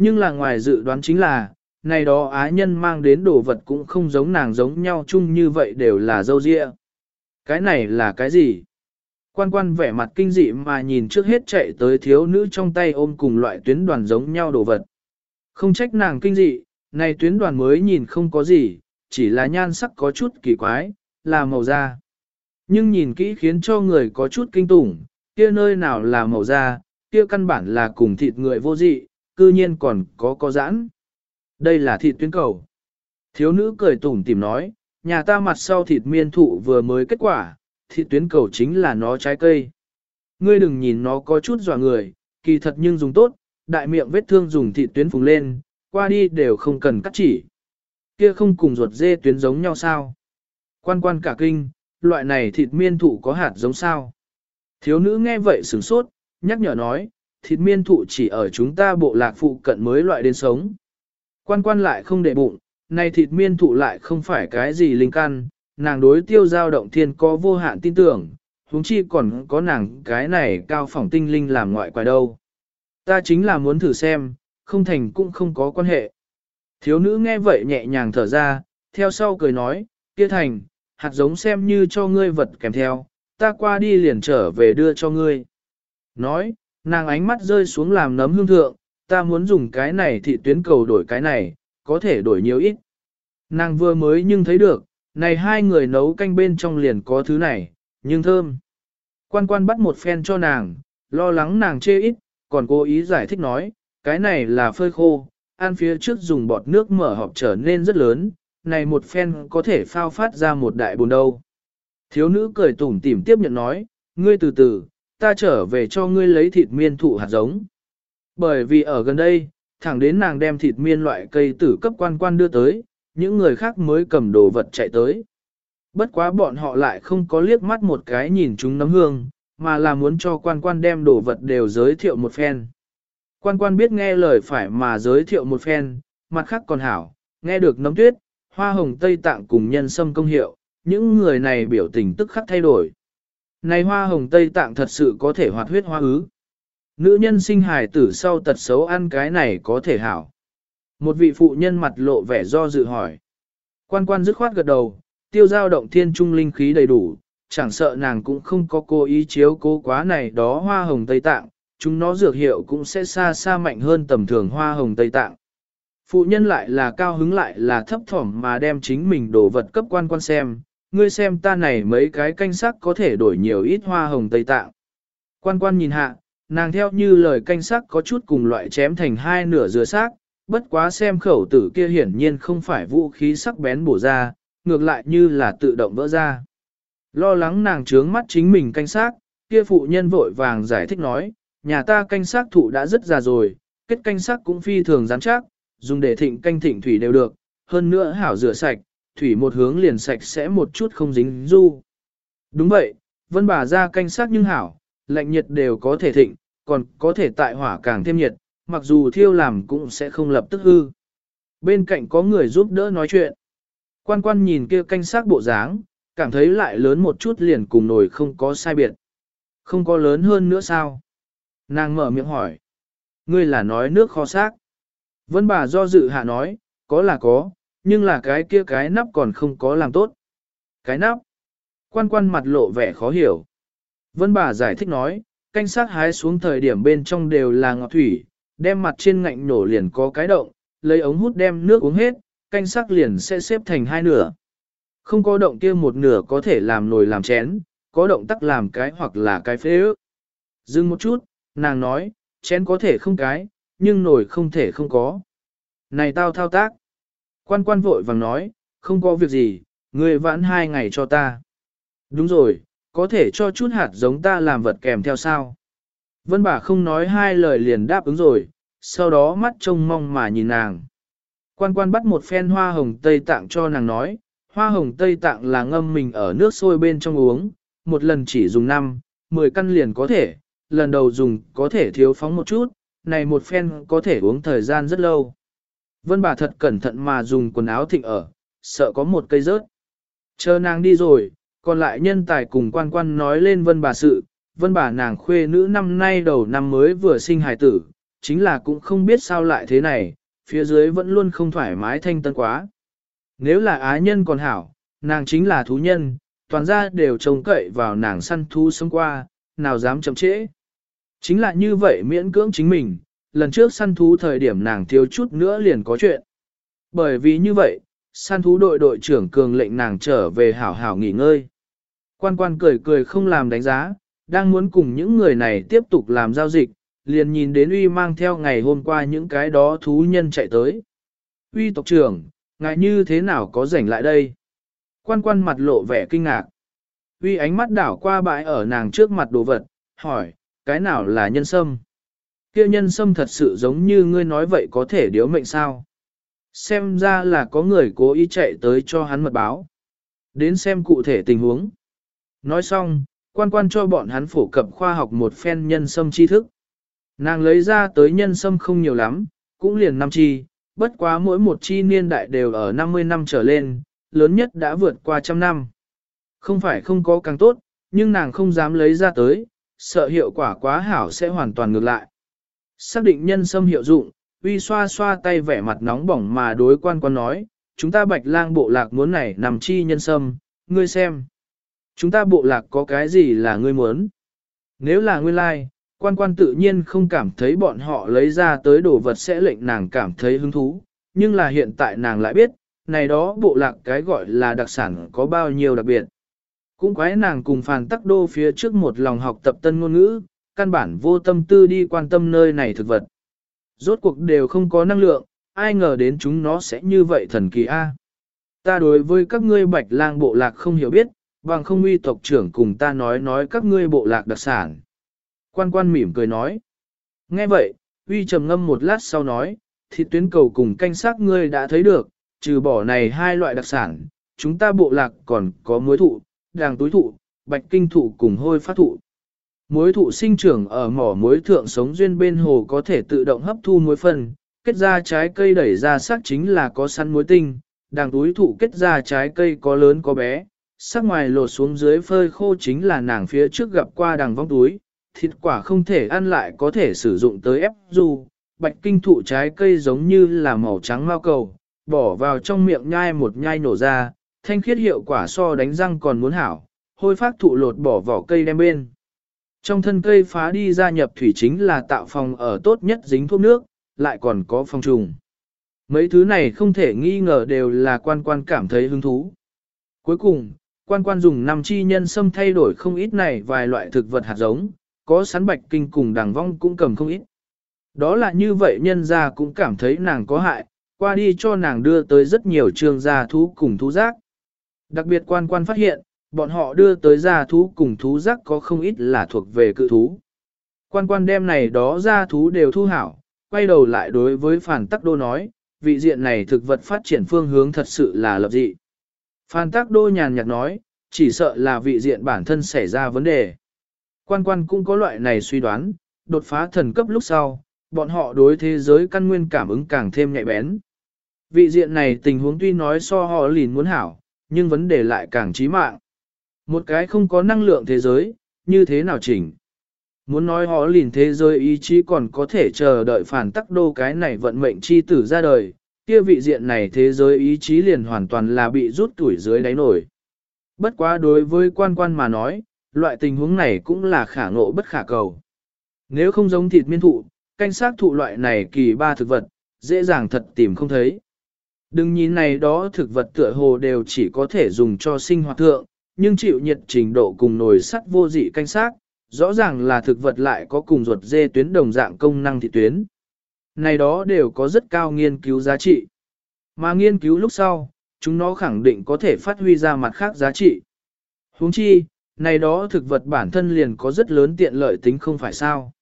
Nhưng là ngoài dự đoán chính là, này đó á nhân mang đến đồ vật cũng không giống nàng giống nhau chung như vậy đều là dâu dịa. Cái này là cái gì? Quan quan vẻ mặt kinh dị mà nhìn trước hết chạy tới thiếu nữ trong tay ôm cùng loại tuyến đoàn giống nhau đồ vật. Không trách nàng kinh dị, này tuyến đoàn mới nhìn không có gì, chỉ là nhan sắc có chút kỳ quái, là màu da. Nhưng nhìn kỹ khiến cho người có chút kinh tủng, kia nơi nào là màu da, kia căn bản là cùng thịt người vô dị, cư nhiên còn có có giãn. Đây là thịt tuyến cầu. Thiếu nữ cười tủm tìm nói, nhà ta mặt sau thịt miên thụ vừa mới kết quả, thịt tuyến cầu chính là nó trái cây. Ngươi đừng nhìn nó có chút dọa người, kỳ thật nhưng dùng tốt, đại miệng vết thương dùng thịt tuyến phùng lên, qua đi đều không cần cắt chỉ. Kia không cùng ruột dê tuyến giống nhau sao? Quan quan cả kinh, loại này thịt miên thụ có hạt giống sao? Thiếu nữ nghe vậy sửng sốt, nhắc nhở nói, thịt miên thụ chỉ ở chúng ta bộ lạc phụ cận mới loại đến sống. Quan quan lại không để bụng, này thịt miên thụ lại không phải cái gì linh căn, nàng đối tiêu giao động thiên có vô hạn tin tưởng, huống chi còn có nàng cái này cao phỏng tinh linh làm ngoại quái đâu. Ta chính là muốn thử xem, không thành cũng không có quan hệ. Thiếu nữ nghe vậy nhẹ nhàng thở ra, theo sau cười nói, kia thành, hạt giống xem như cho ngươi vật kèm theo, ta qua đi liền trở về đưa cho ngươi. Nói, nàng ánh mắt rơi xuống làm nấm hương thượng, ta muốn dùng cái này thị tuyến cầu đổi cái này, có thể đổi nhiều ít. Nàng vừa mới nhưng thấy được, này hai người nấu canh bên trong liền có thứ này, nhưng thơm. Quan quan bắt một phen cho nàng, lo lắng nàng chê ít, còn cố ý giải thích nói, cái này là phơi khô, ăn phía trước dùng bọt nước mở họp trở nên rất lớn, này một phen có thể phao phát ra một đại bồn đâu. Thiếu nữ cười tủm tỉm tiếp nhận nói, ngươi từ từ, ta trở về cho ngươi lấy thịt miên thụ hạt giống. Bởi vì ở gần đây, thẳng đến nàng đem thịt miên loại cây tử cấp quan quan đưa tới, những người khác mới cầm đồ vật chạy tới. Bất quá bọn họ lại không có liếc mắt một cái nhìn chúng nấm hương, mà là muốn cho quan quan đem đồ vật đều giới thiệu một phen. Quan quan biết nghe lời phải mà giới thiệu một phen, mặt khác còn hảo, nghe được nấm tuyết, hoa hồng Tây Tạng cùng nhân sâm công hiệu, những người này biểu tình tức khắc thay đổi. Này hoa hồng Tây Tạng thật sự có thể hoạt huyết hoa ứ. Nữ nhân sinh hài tử sau tật xấu ăn cái này có thể hảo. Một vị phụ nhân mặt lộ vẻ do dự hỏi. Quan quan dứt khoát gật đầu, tiêu giao động thiên trung linh khí đầy đủ, chẳng sợ nàng cũng không có cố ý chiếu cố quá này đó hoa hồng Tây Tạng, chúng nó dược hiệu cũng sẽ xa xa mạnh hơn tầm thường hoa hồng Tây Tạng. Phụ nhân lại là cao hứng lại là thấp thỏm mà đem chính mình đồ vật cấp quan quan xem, ngươi xem ta này mấy cái canh sắc có thể đổi nhiều ít hoa hồng Tây Tạng. Quan quan nhìn hạ, nàng theo như lời canh sắc có chút cùng loại chém thành hai nửa dừa xác, bất quá xem khẩu tử kia hiển nhiên không phải vũ khí sắc bén bổ ra, ngược lại như là tự động vỡ ra. Lo lắng nàng trướng mắt chính mình canh sắc, kia phụ nhân vội vàng giải thích nói, nhà ta canh sắc thụ đã rất già rồi, kết canh sắc cũng phi thường rắn chắc, dùng để thịnh canh thịnh thủy đều được, hơn nữa hảo rửa sạch, thủy một hướng liền sạch sẽ một chút không dính du. Đúng vậy, vân bà ra canh sát nhưng hảo, lạnh nhiệt đều có thể thịnh, còn có thể tại hỏa càng thêm nhiệt, mặc dù thiêu làm cũng sẽ không lập tức hư. Bên cạnh có người giúp đỡ nói chuyện. Quan quan nhìn kia canh sát bộ dáng, cảm thấy lại lớn một chút liền cùng nổi không có sai biệt. Không có lớn hơn nữa sao? Nàng mở miệng hỏi. Ngươi là nói nước kho xác. Vân bà do dự hạ nói, có là có, nhưng là cái kia cái nắp còn không có làm tốt. Cái nắp. Quan quan mặt lộ vẻ khó hiểu. Vân bà giải thích nói, canh sát hái xuống thời điểm bên trong đều là ngọt thủy, đem mặt trên ngạnh nổ liền có cái động, lấy ống hút đem nước uống hết, canh sắc liền sẽ xếp thành hai nửa. Không có động kia một nửa có thể làm nồi làm chén, có động tắc làm cái hoặc là cái phế ước. Dừng một chút, nàng nói, chén có thể không cái, nhưng nồi không thể không có. Này tao thao tác. Quan quan vội vàng nói, không có việc gì, người vãn hai ngày cho ta. Đúng rồi, có thể cho chút hạt giống ta làm vật kèm theo sao. Vân bà không nói hai lời liền đáp ứng rồi, sau đó mắt trông mong mà nhìn nàng. Quan quan bắt một phen hoa hồng Tây Tạng cho nàng nói, hoa hồng Tây Tạng là ngâm mình ở nước sôi bên trong uống, một lần chỉ dùng 5, 10 căn liền có thể, lần đầu dùng có thể thiếu phóng một chút, này một phen có thể uống thời gian rất lâu. Vân bà thật cẩn thận mà dùng quần áo thịnh ở, sợ có một cây rớt. Chờ nàng đi rồi, còn lại nhân tài cùng quan quan nói lên vân bà sự, vân bà nàng khuê nữ năm nay đầu năm mới vừa sinh hài tử, chính là cũng không biết sao lại thế này, phía dưới vẫn luôn không thoải mái thanh tân quá. Nếu là á nhân còn hảo, nàng chính là thú nhân, toàn ra đều trông cậy vào nàng săn thú sống qua, nào dám chậm trễ. Chính là như vậy miễn cưỡng chính mình, lần trước săn thú thời điểm nàng thiếu chút nữa liền có chuyện. Bởi vì như vậy, săn thú đội đội trưởng cường lệnh nàng trở về hảo hảo nghỉ ngơi. Quan quan cười cười không làm đánh giá, đang muốn cùng những người này tiếp tục làm giao dịch, liền nhìn đến uy mang theo ngày hôm qua những cái đó thú nhân chạy tới. Uy tộc trưởng, ngài như thế nào có rảnh lại đây? Quan quan mặt lộ vẻ kinh ngạc. Uy ánh mắt đảo qua bãi ở nàng trước mặt đồ vật, hỏi, cái nào là nhân sâm? Kia nhân sâm thật sự giống như ngươi nói vậy có thể điếu mệnh sao? Xem ra là có người cố ý chạy tới cho hắn mật báo. Đến xem cụ thể tình huống. Nói xong, quan quan cho bọn hắn phổ cập khoa học một phen nhân sâm tri thức. Nàng lấy ra tới nhân sâm không nhiều lắm, cũng liền năm chi, bất quá mỗi một chi niên đại đều ở 50 năm trở lên, lớn nhất đã vượt qua trăm năm. Không phải không có càng tốt, nhưng nàng không dám lấy ra tới, sợ hiệu quả quá hảo sẽ hoàn toàn ngược lại. Xác định nhân sâm hiệu dụng, uy xoa xoa tay vẻ mặt nóng bỏng mà đối quan quan nói, chúng ta bạch lang bộ lạc muốn này nằm chi nhân sâm, ngươi xem. Chúng ta bộ lạc có cái gì là ngươi muốn? Nếu là nguyên lai, like, quan quan tự nhiên không cảm thấy bọn họ lấy ra tới đồ vật sẽ lệnh nàng cảm thấy hứng thú, nhưng là hiện tại nàng lại biết, này đó bộ lạc cái gọi là đặc sản có bao nhiêu đặc biệt. Cũng quái nàng cùng phàn tắc đô phía trước một lòng học tập tân ngôn ngữ, căn bản vô tâm tư đi quan tâm nơi này thực vật. Rốt cuộc đều không có năng lượng, ai ngờ đến chúng nó sẽ như vậy thần kỳ a. Ta đối với các ngươi bạch lang bộ lạc không hiểu biết, bằng không uy tộc trưởng cùng ta nói nói các ngươi bộ lạc đặc sản. Quan quan mỉm cười nói. Nghe vậy, uy trầm ngâm một lát sau nói, thì tuyến cầu cùng canh xác ngươi đã thấy được, trừ bỏ này hai loại đặc sản, chúng ta bộ lạc còn có muối thụ, đàng túi thụ, bạch kinh thụ cùng hôi phát thụ. Muối thụ sinh trưởng ở mỏ muối thượng sống duyên bên hồ có thể tự động hấp thu muối phân, kết ra trái cây đẩy ra sắc chính là có săn muối tinh, đàng túi thụ kết ra trái cây có lớn có bé, sắc ngoài lột xuống dưới phơi khô chính là nàng phía trước gặp qua đàng vong túi, thịt quả không thể ăn lại có thể sử dụng tới ép du, bạch kinh thụ trái cây giống như là màu trắng mao cầu, bỏ vào trong miệng nhai một nhai nổ ra, thanh khiết hiệu quả so đánh răng còn muốn hảo, hôi phát thụ lột bỏ vỏ cây đem bên. Trong thân cây phá đi gia nhập thủy chính là tạo phòng ở tốt nhất dính thuốc nước, lại còn có phong trùng. Mấy thứ này không thể nghi ngờ đều là quan quan cảm thấy hứng thú. Cuối cùng, quan quan dùng năm chi nhân sâm thay đổi không ít này vài loại thực vật hạt giống, có sắn bạch kinh cùng đằng vong cũng cầm không ít. Đó là như vậy nhân gia cũng cảm thấy nàng có hại, qua đi cho nàng đưa tới rất nhiều trường gia thú cùng thú giác. Đặc biệt quan quan phát hiện, bọn họ đưa tới gia thú cùng thú giác có không ít là thuộc về cự thú. Quan quan đem này đó gia thú đều thu hảo, quay đầu lại đối với phản tắc đô nói, vị diện này thực vật phát triển phương hướng thật sự là lập dị. Phan Tắc Đô nhàn nhạt nói, chỉ sợ là vị diện bản thân xảy ra vấn đề. Quan quan cũng có loại này suy đoán, đột phá thần cấp lúc sau, bọn họ đối thế giới căn nguyên cảm ứng càng thêm nhạy bén. Vị diện này tình huống tuy nói so họ lìn muốn hảo, nhưng vấn đề lại càng chí mạng. Một cái không có năng lượng thế giới, như thế nào chỉnh? Muốn nói họ lìn thế giới ý chí còn có thể chờ đợi phản tắc đô cái này vận mệnh chi tử ra đời, kia vị diện này thế giới ý chí liền hoàn toàn là bị rút tuổi dưới đáy nổi. Bất quá đối với quan quan mà nói, loại tình huống này cũng là khả ngộ bất khả cầu. Nếu không giống thịt miên thụ, canh xác thụ loại này kỳ ba thực vật, dễ dàng thật tìm không thấy. Đừng nhìn này đó thực vật tựa hồ đều chỉ có thể dùng cho sinh hoạt thượng, nhưng chịu nhiệt trình độ cùng nồi sắt vô dị canh xác, rõ ràng là thực vật lại có cùng ruột dê tuyến đồng dạng công năng thị tuyến. Này đó đều có rất cao nghiên cứu giá trị. Mà nghiên cứu lúc sau, chúng nó khẳng định có thể phát huy ra mặt khác giá trị. Huống chi, này đó thực vật bản thân liền có rất lớn tiện lợi tính không phải sao.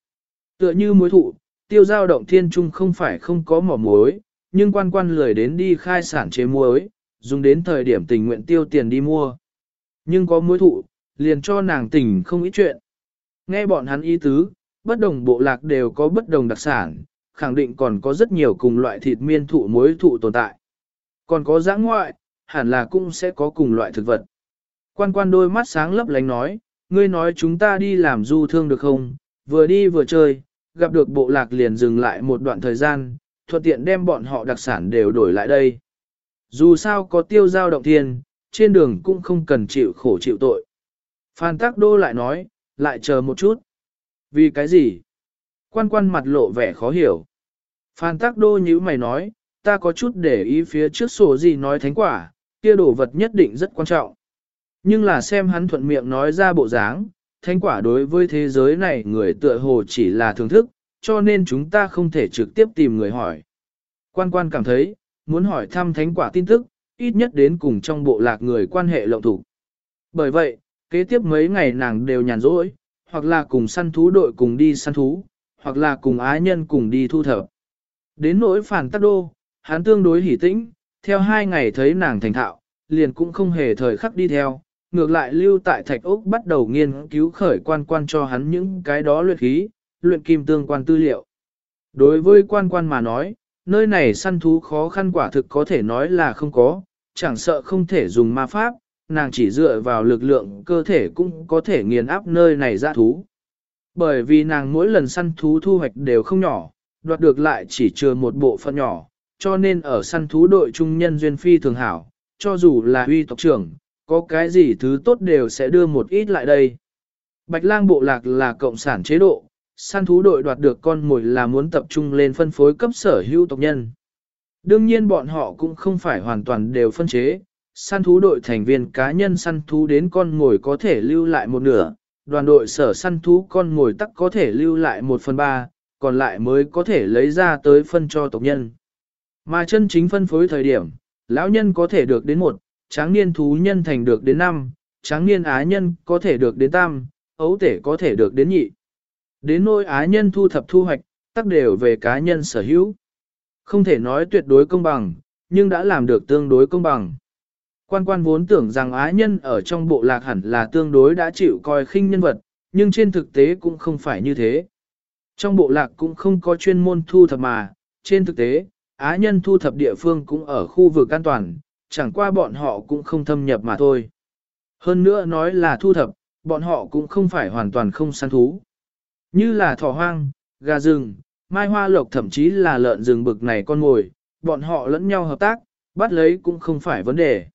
Tựa như mối thụ, tiêu giao động thiên trung không phải không có mỏ muối, nhưng quan quan lười đến đi khai sản chế muối, dùng đến thời điểm tình nguyện tiêu tiền đi mua. Nhưng có mối thụ, liền cho nàng tỉnh không ít chuyện. Nghe bọn hắn ý tứ, bất đồng bộ lạc đều có bất đồng đặc sản, khẳng định còn có rất nhiều cùng loại thịt miên thụ mối thụ tồn tại. Còn có giã ngoại, hẳn là cũng sẽ có cùng loại thực vật. Quan quan đôi mắt sáng lấp lánh nói, ngươi nói chúng ta đi làm du thương được không, vừa đi vừa chơi, gặp được bộ lạc liền dừng lại một đoạn thời gian, thuận tiện đem bọn họ đặc sản đều đổi lại đây. Dù sao có tiêu giao động thiên, trên đường cũng không cần chịu khổ chịu tội. Phan Tắc Đô lại nói, lại chờ một chút. Vì cái gì? Quan quan mặt lộ vẻ khó hiểu. Phan Tắc Đô như mày nói, ta có chút để ý phía trước sổ gì nói thánh quả, kia đồ vật nhất định rất quan trọng. Nhưng là xem hắn thuận miệng nói ra bộ dáng, thánh quả đối với thế giới này người tựa hồ chỉ là thưởng thức, cho nên chúng ta không thể trực tiếp tìm người hỏi. Quan quan cảm thấy, muốn hỏi thăm thánh quả tin tức, ít nhất đến cùng trong bộ lạc người quan hệ lộng thủ. Bởi vậy, kế tiếp mấy ngày nàng đều nhàn rỗi, hoặc là cùng săn thú đội cùng đi săn thú, hoặc là cùng ái nhân cùng đi thu thập. Đến nỗi phản tắc đô, hắn tương đối hỉ tĩnh, theo hai ngày thấy nàng thành thạo, liền cũng không hề thời khắc đi theo, ngược lại lưu tại thạch ốc bắt đầu nghiên cứu khởi quan quan cho hắn những cái đó luyện khí, luyện kim tương quan tư liệu. Đối với quan quan mà nói, nơi này săn thú khó khăn quả thực có thể nói là không có, chẳng sợ không thể dùng ma pháp, nàng chỉ dựa vào lực lượng cơ thể cũng có thể nghiền áp nơi này ra thú. Bởi vì nàng mỗi lần săn thú thu hoạch đều không nhỏ, đoạt được lại chỉ chừa một bộ phận nhỏ, cho nên ở săn thú đội trung nhân duyên phi thường hảo, cho dù là uy tộc trưởng, có cái gì thứ tốt đều sẽ đưa một ít lại đây. Bạch lang bộ lạc là cộng sản chế độ, săn thú đội đoạt được con mồi là muốn tập trung lên phân phối cấp sở hữu tộc nhân. Đương nhiên bọn họ cũng không phải hoàn toàn đều phân chế, săn thú đội thành viên cá nhân săn thú đến con mồi có thể lưu lại một nửa, đoàn đội sở săn thú con mồi tắc có thể lưu lại một phần ba, còn lại mới có thể lấy ra tới phân cho tộc nhân. Mà chân chính phân phối thời điểm, lão nhân có thể được đến một, tráng niên thú nhân thành được đến năm, tráng niên á nhân có thể được đến tam, ấu tể có thể được đến nhị. Đến nôi á nhân thu thập thu hoạch, tắc đều về cá nhân sở hữu. Không thể nói tuyệt đối công bằng, nhưng đã làm được tương đối công bằng. Quan quan vốn tưởng rằng á nhân ở trong bộ lạc hẳn là tương đối đã chịu coi khinh nhân vật, nhưng trên thực tế cũng không phải như thế. Trong bộ lạc cũng không có chuyên môn thu thập mà, trên thực tế, á nhân thu thập địa phương cũng ở khu vực an toàn, chẳng qua bọn họ cũng không thâm nhập mà thôi. Hơn nữa nói là thu thập, bọn họ cũng không phải hoàn toàn không săn thú. Như là thỏ hoang, gà rừng, mai hoa lộc thậm chí là lợn rừng bực này con ngồi, bọn họ lẫn nhau hợp tác, bắt lấy cũng không phải vấn đề.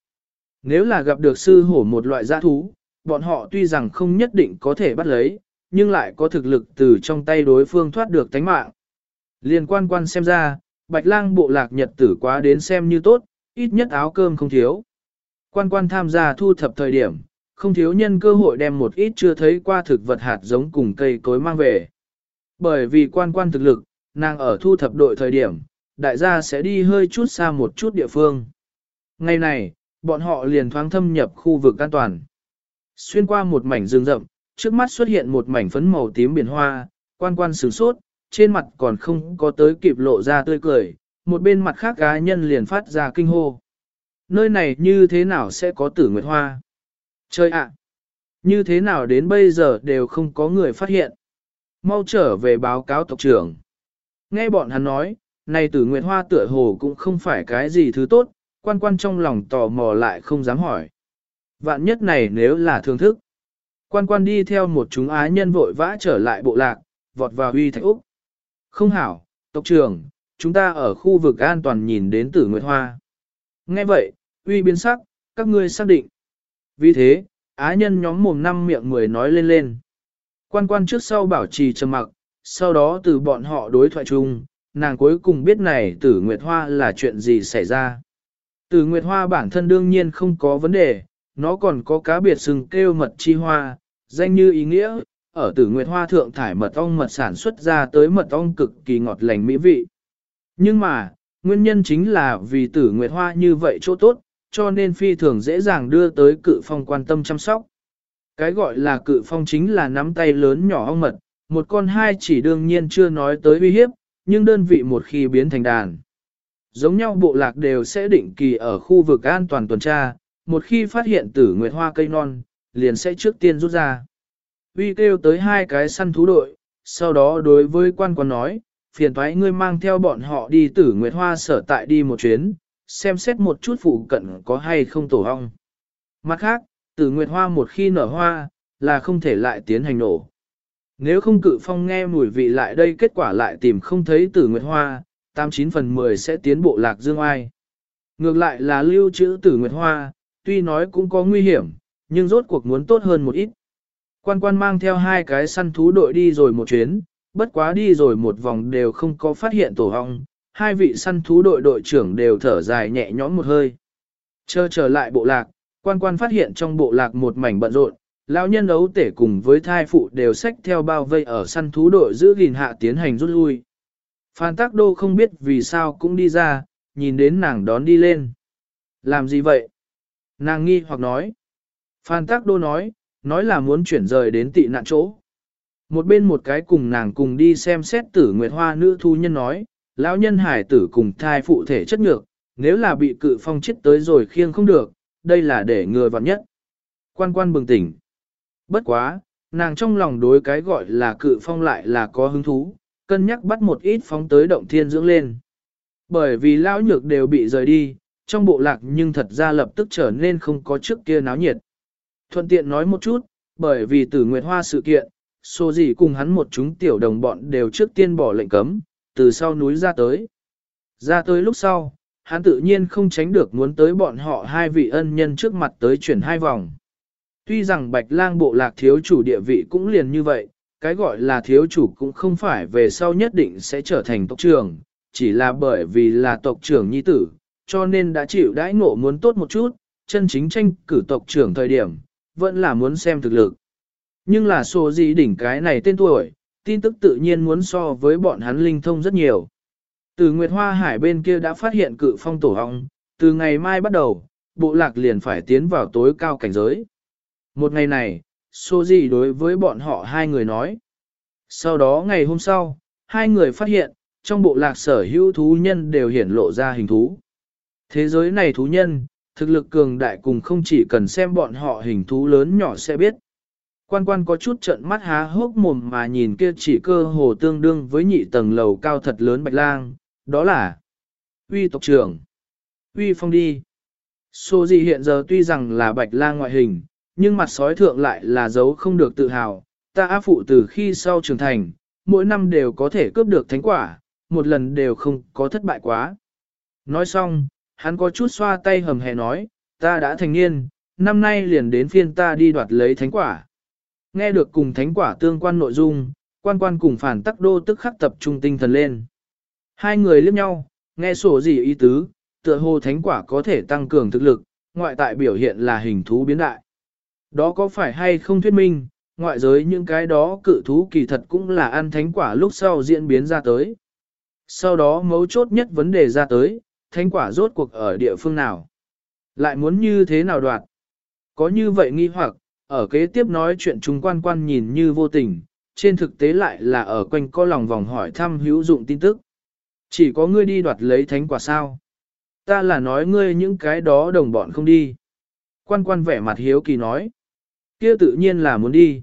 Nếu là gặp được sư hổ một loại giã thú, bọn họ tuy rằng không nhất định có thể bắt lấy, nhưng lại có thực lực từ trong tay đối phương thoát được tánh mạng. Liên quan quan xem ra, bạch lang bộ lạc nhật tử quá đến xem như tốt, ít nhất áo cơm không thiếu. Quan quan tham gia thu thập thời điểm, không thiếu nhân cơ hội đem một ít chưa thấy qua thực vật hạt giống cùng cây cối mang về. Bởi vì quan quan thực lực, nàng ở thu thập đội thời điểm, đại gia sẽ đi hơi chút xa một chút địa phương. Ngày này, bọn họ liền thoáng thâm nhập khu vực an toàn. Xuyên qua một mảnh rừng rậm, trước mắt xuất hiện một mảnh phấn màu tím biển hoa, quan quan sửng sốt, trên mặt còn không có tới kịp lộ ra tươi cười, một bên mặt khác cá nhân liền phát ra kinh hô. Nơi này như thế nào sẽ có tử nguyệt hoa? Chơi ạ! như thế nào đến bây giờ đều không có người phát hiện? Mau trở về báo cáo tộc trưởng. Nghe bọn hắn nói, này tử nguyệt hoa tựa hồ cũng không phải cái gì thứ tốt, quan quan trong lòng tò mò lại không dám hỏi. Vạn nhất này nếu là thương thức. Quan quan đi theo một chúng ái nhân vội vã trở lại bộ lạc, vọt vào huy thạch Úc. Không hảo, tộc trưởng, chúng ta ở khu vực an toàn nhìn đến tử nguyệt hoa. Nghe vậy, uy biến sắc, các ngươi xác định. Vì thế, ái nhân nhóm mồm năm miệng mười nói lên lên. Quan quan trước sau bảo trì trầm mặc, sau đó từ bọn họ đối thoại chung, nàng cuối cùng biết này tử Nguyệt Hoa là chuyện gì xảy ra. Tử Nguyệt Hoa bản thân đương nhiên không có vấn đề, nó còn có cá biệt sừng kêu mật chi hoa, danh như ý nghĩa, ở tử Nguyệt Hoa thượng thải mật ong mật sản xuất ra tới mật ong cực kỳ ngọt lành mỹ vị. Nhưng mà, nguyên nhân chính là vì tử Nguyệt Hoa như vậy chỗ tốt, cho nên phi thường dễ dàng đưa tới cự phong quan tâm chăm sóc. Cái gọi là cự phong chính là nắm tay lớn nhỏ ong mật, một con hai chỉ đương nhiên chưa nói tới uy hiếp, nhưng đơn vị một khi biến thành đàn. Giống nhau bộ lạc đều sẽ định kỳ ở khu vực an toàn tuần tra, một khi phát hiện tử nguyệt hoa cây non, liền sẽ trước tiên rút ra. Uy kêu tới hai cái săn thú đội, sau đó đối với quan quan nói, phiền thoái ngươi mang theo bọn họ đi tử nguyệt hoa sở tại đi một chuyến, xem xét một chút phụ cận có hay không tổ ong. Mặt khác, tử nguyệt hoa một khi nở hoa, là không thể lại tiến hành nổ. Nếu không cự phong nghe mùi vị lại đây kết quả lại tìm không thấy tử nguyệt hoa, 89 phần 10 sẽ tiến bộ lạc dương ai. Ngược lại là lưu trữ tử nguyệt hoa, tuy nói cũng có nguy hiểm, nhưng rốt cuộc muốn tốt hơn một ít. Quan quan mang theo hai cái săn thú đội đi rồi một chuyến, bất quá đi rồi một vòng đều không có phát hiện tổ hong, hai vị săn thú đội đội trưởng đều thở dài nhẹ nhõm một hơi. Chờ trở lại bộ lạc, quan quan phát hiện trong bộ lạc một mảnh bận rộn, lão nhân ấu tể cùng với thai phụ đều xách theo bao vây ở săn thú đội giữ gìn hạ tiến hành rút lui. Phan Tác Đô không biết vì sao cũng đi ra, nhìn đến nàng đón đi lên. Làm gì vậy? Nàng nghi hoặc nói. Phan Tác Đô nói, nói là muốn chuyển rời đến tị nạn chỗ. Một bên một cái cùng nàng cùng đi xem xét tử Nguyệt Hoa nữ thu nhân nói, lão nhân hải tử cùng thai phụ thể chất nhược, nếu là bị cự phong chết tới rồi khiêng không được, đây là để ngừa vặn nhất. Quan quan bừng tỉnh. Bất quá, nàng trong lòng đối cái gọi là cự phong lại là có hứng thú, cân nhắc bắt một ít phóng tới động thiên dưỡng lên. Bởi vì lão nhược đều bị rời đi, trong bộ lạc nhưng thật ra lập tức trở nên không có trước kia náo nhiệt. Thuận tiện nói một chút, bởi vì tử Nguyệt Hoa sự kiện, số gì cùng hắn một chúng tiểu đồng bọn đều trước tiên bỏ lệnh cấm, từ sau núi ra tới. Ra tới lúc sau, hắn tự nhiên không tránh được muốn tới bọn họ hai vị ân nhân trước mặt tới chuyển hai vòng. Tuy rằng bạch lang bộ lạc thiếu chủ địa vị cũng liền như vậy, cái gọi là thiếu chủ cũng không phải về sau nhất định sẽ trở thành tộc trưởng, chỉ là bởi vì là tộc trưởng nhi tử, cho nên đã chịu đãi ngộ muốn tốt một chút, chân chính tranh cử tộc trưởng thời điểm, vẫn là muốn xem thực lực. Nhưng là số gì đỉnh cái này tên tuổi, tin tức tự nhiên muốn so với bọn hắn linh thông rất nhiều. Từ Nguyệt Hoa Hải bên kia đã phát hiện cự phong tổ hong, từ ngày mai bắt đầu, bộ lạc liền phải tiến vào tối cao cảnh giới. Một ngày này, số gì đối với bọn họ hai người nói. Sau đó ngày hôm sau, hai người phát hiện, trong bộ lạc sở hữu thú nhân đều hiển lộ ra hình thú. Thế giới này thú nhân, thực lực cường đại cùng không chỉ cần xem bọn họ hình thú lớn nhỏ sẽ biết. Quan quan có chút trận mắt há hốc mồm mà nhìn kia chỉ cơ hồ tương đương với nhị tầng lầu cao thật lớn bạch lang, đó là uy tộc trưởng. Uy phong đi. Số gì hiện giờ tuy rằng là bạch lang ngoại hình, nhưng mặt sói thượng lại là dấu không được tự hào. Ta áp phụ từ khi sau trưởng thành, mỗi năm đều có thể cướp được thánh quả, một lần đều không có thất bại quá. Nói xong, hắn có chút xoa tay hầm hè nói, ta đã thành niên, năm nay liền đến phiên ta đi đoạt lấy thánh quả. Nghe được cùng thánh quả tương quan nội dung, quan quan cùng phản tắc đô tức khắc tập trung tinh thần lên. Hai người liếc nhau, nghe sổ gì ý tứ, tựa hồ thánh quả có thể tăng cường thực lực, ngoại tại biểu hiện là hình thú biến đại. Đó có phải hay không thuyết minh, ngoại giới những cái đó cự thú kỳ thật cũng là ăn thánh quả lúc sau diễn biến ra tới. Sau đó mấu chốt nhất vấn đề ra tới, thánh quả rốt cuộc ở địa phương nào? Lại muốn như thế nào đoạt? Có như vậy nghi hoặc, ở kế tiếp nói chuyện chúng quan quan nhìn như vô tình, trên thực tế lại là ở quanh co lòng vòng hỏi thăm hữu dụng tin tức. Chỉ có ngươi đi đoạt lấy thánh quả sao? Ta là nói ngươi những cái đó đồng bọn không đi. Quan quan vẻ mặt hiếu kỳ nói. kia tự nhiên là muốn đi.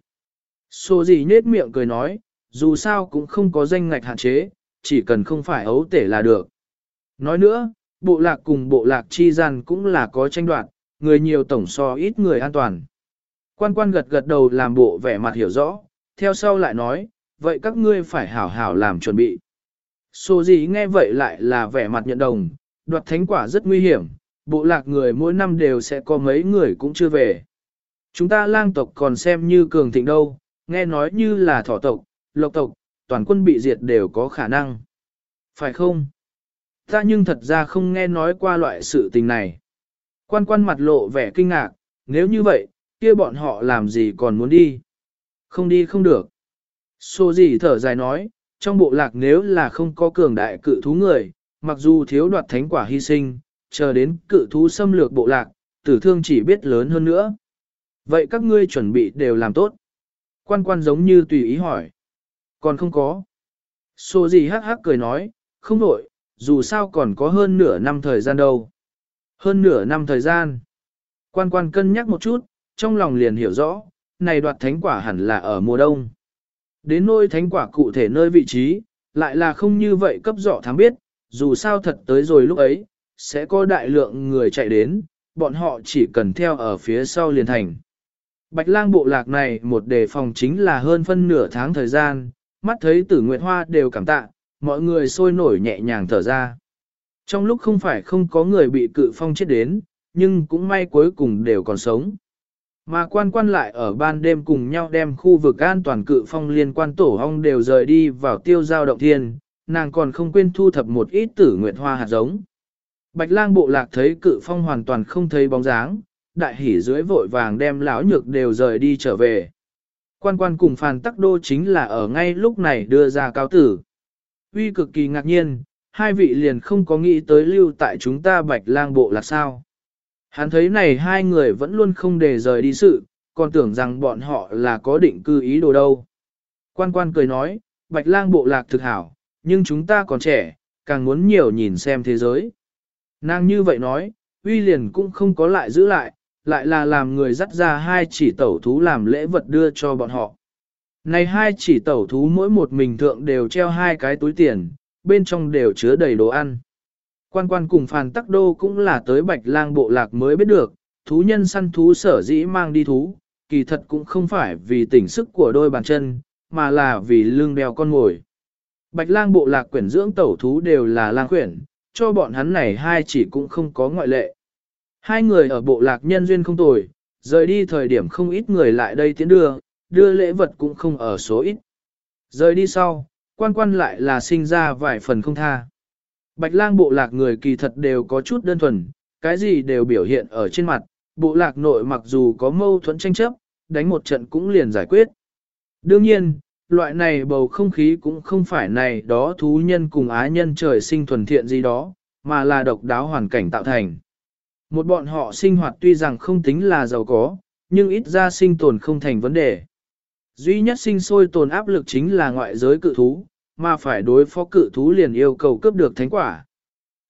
Sô gì nết miệng cười nói, dù sao cũng không có danh ngạch hạn chế, chỉ cần không phải ấu tể là được. Nói nữa, bộ lạc cùng bộ lạc chi gian cũng là có tranh đoạt, người nhiều tổng so ít người an toàn. Quan quan gật gật đầu làm bộ vẻ mặt hiểu rõ, theo sau lại nói, vậy các ngươi phải hảo hảo làm chuẩn bị. Sô gì nghe vậy lại là vẻ mặt nhận đồng, đoạt thánh quả rất nguy hiểm, bộ lạc người mỗi năm đều sẽ có mấy người cũng chưa về. Chúng ta lang tộc còn xem như cường thịnh đâu, nghe nói như là thỏ tộc, lộc tộc, toàn quân bị diệt đều có khả năng. Phải không? Ta nhưng thật ra không nghe nói qua loại sự tình này. Quan quan mặt lộ vẻ kinh ngạc, nếu như vậy, kia bọn họ làm gì còn muốn đi? Không đi không được. Xô gì thở dài nói, trong bộ lạc nếu là không có cường đại cự thú người, mặc dù thiếu đoạt thánh quả hy sinh, chờ đến cự thú xâm lược bộ lạc, tử thương chỉ biết lớn hơn nữa. Vậy các ngươi chuẩn bị đều làm tốt. Quan quan giống như tùy ý hỏi. Còn không có. Xô gì hắc hắc cười nói, không nổi, dù sao còn có hơn nửa năm thời gian đâu. Hơn nửa năm thời gian. Quan quan cân nhắc một chút, trong lòng liền hiểu rõ, này đoạt thánh quả hẳn là ở mùa đông. Đến nơi thánh quả cụ thể nơi vị trí, lại là không như vậy cấp dọ thám biết, dù sao thật tới rồi lúc ấy, sẽ có đại lượng người chạy đến, bọn họ chỉ cần theo ở phía sau liền thành. Bạch lang bộ lạc này một đề phòng chính là hơn phân nửa tháng thời gian, mắt thấy tử nguyệt hoa đều cảm tạ, mọi người sôi nổi nhẹ nhàng thở ra. Trong lúc không phải không có người bị cự phong chết đến, nhưng cũng may cuối cùng đều còn sống. Mà quan quan lại ở ban đêm cùng nhau đem khu vực an toàn cự phong liên quan tổ hong đều rời đi vào tiêu giao động thiên, nàng còn không quên thu thập một ít tử nguyệt hoa hạt giống. Bạch lang bộ lạc thấy cự phong hoàn toàn không thấy bóng dáng, đại hỉ dưới vội vàng đem lão nhược đều rời đi trở về. Quan quan cùng phàn tắc đô chính là ở ngay lúc này đưa ra cáo tử. Uy cực kỳ ngạc nhiên, hai vị liền không có nghĩ tới lưu tại chúng ta bạch lang bộ lạc sao. Hắn thấy này hai người vẫn luôn không để rời đi sự, còn tưởng rằng bọn họ là có định cư ý đồ đâu. Quan quan cười nói, bạch lang bộ lạc thực hảo, nhưng chúng ta còn trẻ, càng muốn nhiều nhìn xem thế giới. Nàng như vậy nói, uy liền cũng không có lại giữ lại, lại là làm người dắt ra hai chỉ tẩu thú làm lễ vật đưa cho bọn họ. Này hai chỉ tẩu thú mỗi một mình thượng đều treo hai cái túi tiền, bên trong đều chứa đầy đồ ăn. Quan quan cùng phàn tắc đô cũng là tới bạch lang bộ lạc mới biết được, thú nhân săn thú sở dĩ mang đi thú, kỳ thật cũng không phải vì tỉnh sức của đôi bàn chân, mà là vì lương đeo con ngồi. Bạch lang bộ lạc quyển dưỡng tẩu thú đều là lang quyển, cho bọn hắn này hai chỉ cũng không có ngoại lệ. Hai người ở bộ lạc nhân duyên không tồi, rời đi thời điểm không ít người lại đây tiến đưa, đưa lễ vật cũng không ở số ít. Rời đi sau, quan quan lại là sinh ra vài phần không tha. Bạch lang bộ lạc người kỳ thật đều có chút đơn thuần, cái gì đều biểu hiện ở trên mặt, bộ lạc nội mặc dù có mâu thuẫn tranh chấp, đánh một trận cũng liền giải quyết. Đương nhiên, loại này bầu không khí cũng không phải này đó thú nhân cùng á nhân trời sinh thuần thiện gì đó, mà là độc đáo hoàn cảnh tạo thành. Một bọn họ sinh hoạt tuy rằng không tính là giàu có, nhưng ít ra sinh tồn không thành vấn đề. Duy nhất sinh sôi tồn áp lực chính là ngoại giới cự thú, mà phải đối phó cự thú liền yêu cầu cướp được thánh quả.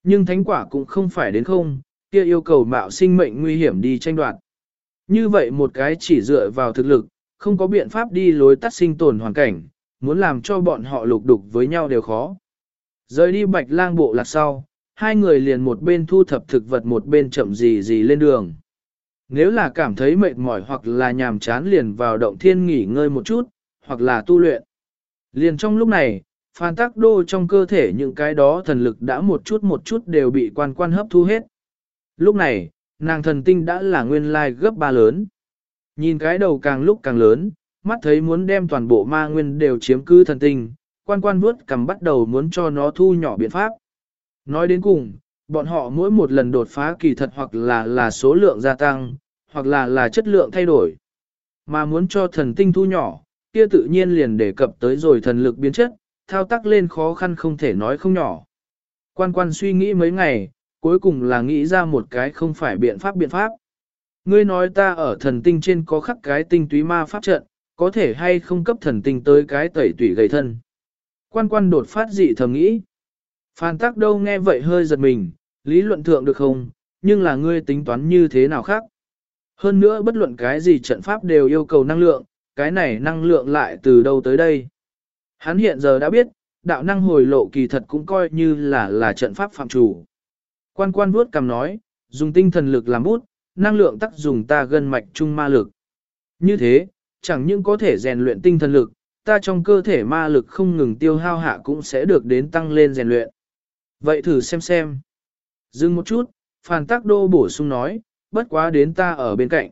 Nhưng thánh quả cũng không phải đến không, kia yêu cầu mạo sinh mệnh nguy hiểm đi tranh đoạt. Như vậy một cái chỉ dựa vào thực lực, không có biện pháp đi lối tắt sinh tồn hoàn cảnh, muốn làm cho bọn họ lục đục với nhau đều khó. Rời đi bạch lang bộ lạc sau, hai người liền một bên thu thập thực vật một bên chậm gì gì lên đường. Nếu là cảm thấy mệt mỏi hoặc là nhàm chán liền vào động thiên nghỉ ngơi một chút, hoặc là tu luyện. Liền trong lúc này, phan tác đô trong cơ thể những cái đó thần lực đã một chút một chút đều bị quan quan hấp thu hết. Lúc này, nàng thần tinh đã là nguyên lai gấp ba lớn. Nhìn cái đầu càng lúc càng lớn, mắt thấy muốn đem toàn bộ ma nguyên đều chiếm cư thần tinh, quan quan vuốt cầm bắt đầu muốn cho nó thu nhỏ biện pháp. Nói đến cùng, bọn họ mỗi một lần đột phá kỳ thật hoặc là là số lượng gia tăng, hoặc là là chất lượng thay đổi. Mà muốn cho thần tinh thu nhỏ, kia tự nhiên liền đề cập tới rồi thần lực biến chất, thao tác lên khó khăn không thể nói không nhỏ. Quan quan suy nghĩ mấy ngày, cuối cùng là nghĩ ra một cái không phải biện pháp biện pháp. Ngươi nói ta ở thần tinh trên có khắc cái tinh túy ma pháp trận, có thể hay không cấp thần tinh tới cái tẩy tủy gầy thân. Quan quan đột phát dị thầm nghĩ. Phan tác đâu nghe vậy hơi giật mình, lý luận thượng được không, nhưng là ngươi tính toán như thế nào khác. Hơn nữa bất luận cái gì trận pháp đều yêu cầu năng lượng, cái này năng lượng lại từ đâu tới đây. Hắn hiện giờ đã biết, đạo năng hồi lộ kỳ thật cũng coi như là là trận pháp phạm chủ. Quan quan vuốt cầm nói, dùng tinh thần lực làm bút, năng lượng tác dùng ta gân mạch trung ma lực. Như thế, chẳng những có thể rèn luyện tinh thần lực, ta trong cơ thể ma lực không ngừng tiêu hao hạ cũng sẽ được đến tăng lên rèn luyện. Vậy thử xem xem. Dừng một chút, Phan Tác Đô bổ sung nói, bất quá đến ta ở bên cạnh.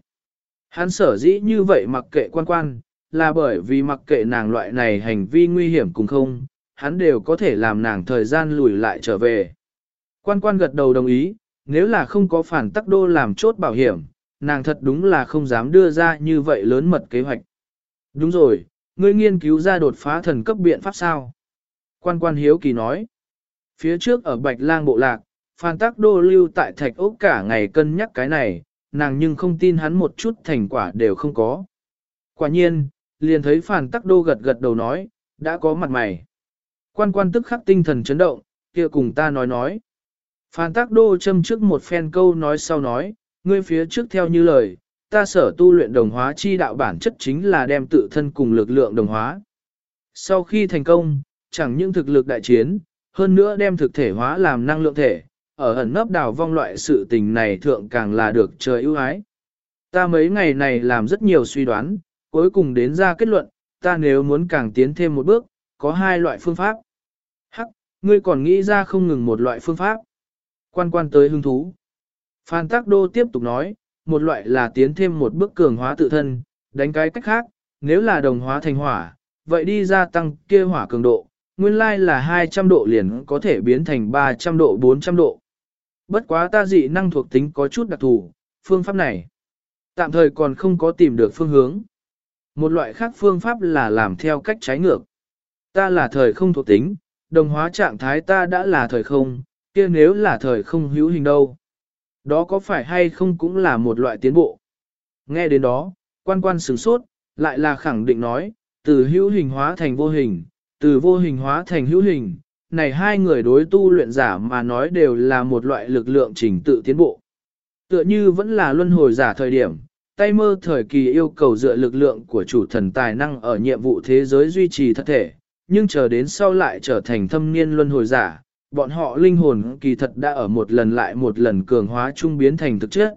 Hắn sở dĩ như vậy mặc kệ quan quan, là bởi vì mặc kệ nàng loại này hành vi nguy hiểm cùng không, hắn đều có thể làm nàng thời gian lùi lại trở về. Quan quan gật đầu đồng ý, nếu là không có phản tắc đô làm chốt bảo hiểm, nàng thật đúng là không dám đưa ra như vậy lớn mật kế hoạch. Đúng rồi, ngươi nghiên cứu ra đột phá thần cấp biện pháp sao? Quan quan hiếu kỳ nói. Phía trước ở Bạch Lang Bộ Lạc, Phan Tắc Đô lưu tại Thạch Ốc cả ngày cân nhắc cái này, nàng nhưng không tin hắn một chút thành quả đều không có. Quả nhiên, liền thấy phản Tắc Đô gật gật đầu nói, đã có mặt mày. Quan quan tức khắc tinh thần chấn động, kia cùng ta nói nói. Phan Tắc Đô châm trước một phen câu nói sau nói, ngươi phía trước theo như lời, ta sở tu luyện đồng hóa chi đạo bản chất chính là đem tự thân cùng lực lượng đồng hóa. Sau khi thành công, chẳng những thực lực đại chiến, hơn nữa đem thực thể hóa làm năng lượng thể, ở ẩn nấp đào vong loại sự tình này thượng càng là được trời ưu ái. Ta mấy ngày này làm rất nhiều suy đoán, cuối cùng đến ra kết luận, ta nếu muốn càng tiến thêm một bước, có hai loại phương pháp. Hắc, ngươi còn nghĩ ra không ngừng một loại phương pháp. Quan quan tới hứng thú. Phan Tắc Đô tiếp tục nói, một loại là tiến thêm một bước cường hóa tự thân, đánh cái cách khác, nếu là đồng hóa thành hỏa, vậy đi gia tăng kia hỏa cường độ, nguyên lai là 200 độ liền có thể biến thành 300 độ 400 độ. Bất quá ta dị năng thuộc tính có chút đặc thù, phương pháp này tạm thời còn không có tìm được phương hướng. Một loại khác phương pháp là làm theo cách trái ngược. Ta là thời không thuộc tính, đồng hóa trạng thái ta đã là thời không, kia nếu là thời không hữu hình đâu. Đó có phải hay không cũng là một loại tiến bộ. Nghe đến đó, quan quan sửng sốt, lại là khẳng định nói, từ hữu hình hóa thành vô hình, từ vô hình hóa thành hữu hình, này hai người đối tu luyện giả mà nói đều là một loại lực lượng trình tự tiến bộ. Tựa như vẫn là luân hồi giả thời điểm, tay mơ thời kỳ yêu cầu dựa lực lượng của chủ thần tài năng ở nhiệm vụ thế giới duy trì thật thể, nhưng chờ đến sau lại trở thành thâm niên luân hồi giả, bọn họ linh hồn kỳ thật đã ở một lần lại một lần cường hóa trung biến thành thực chất.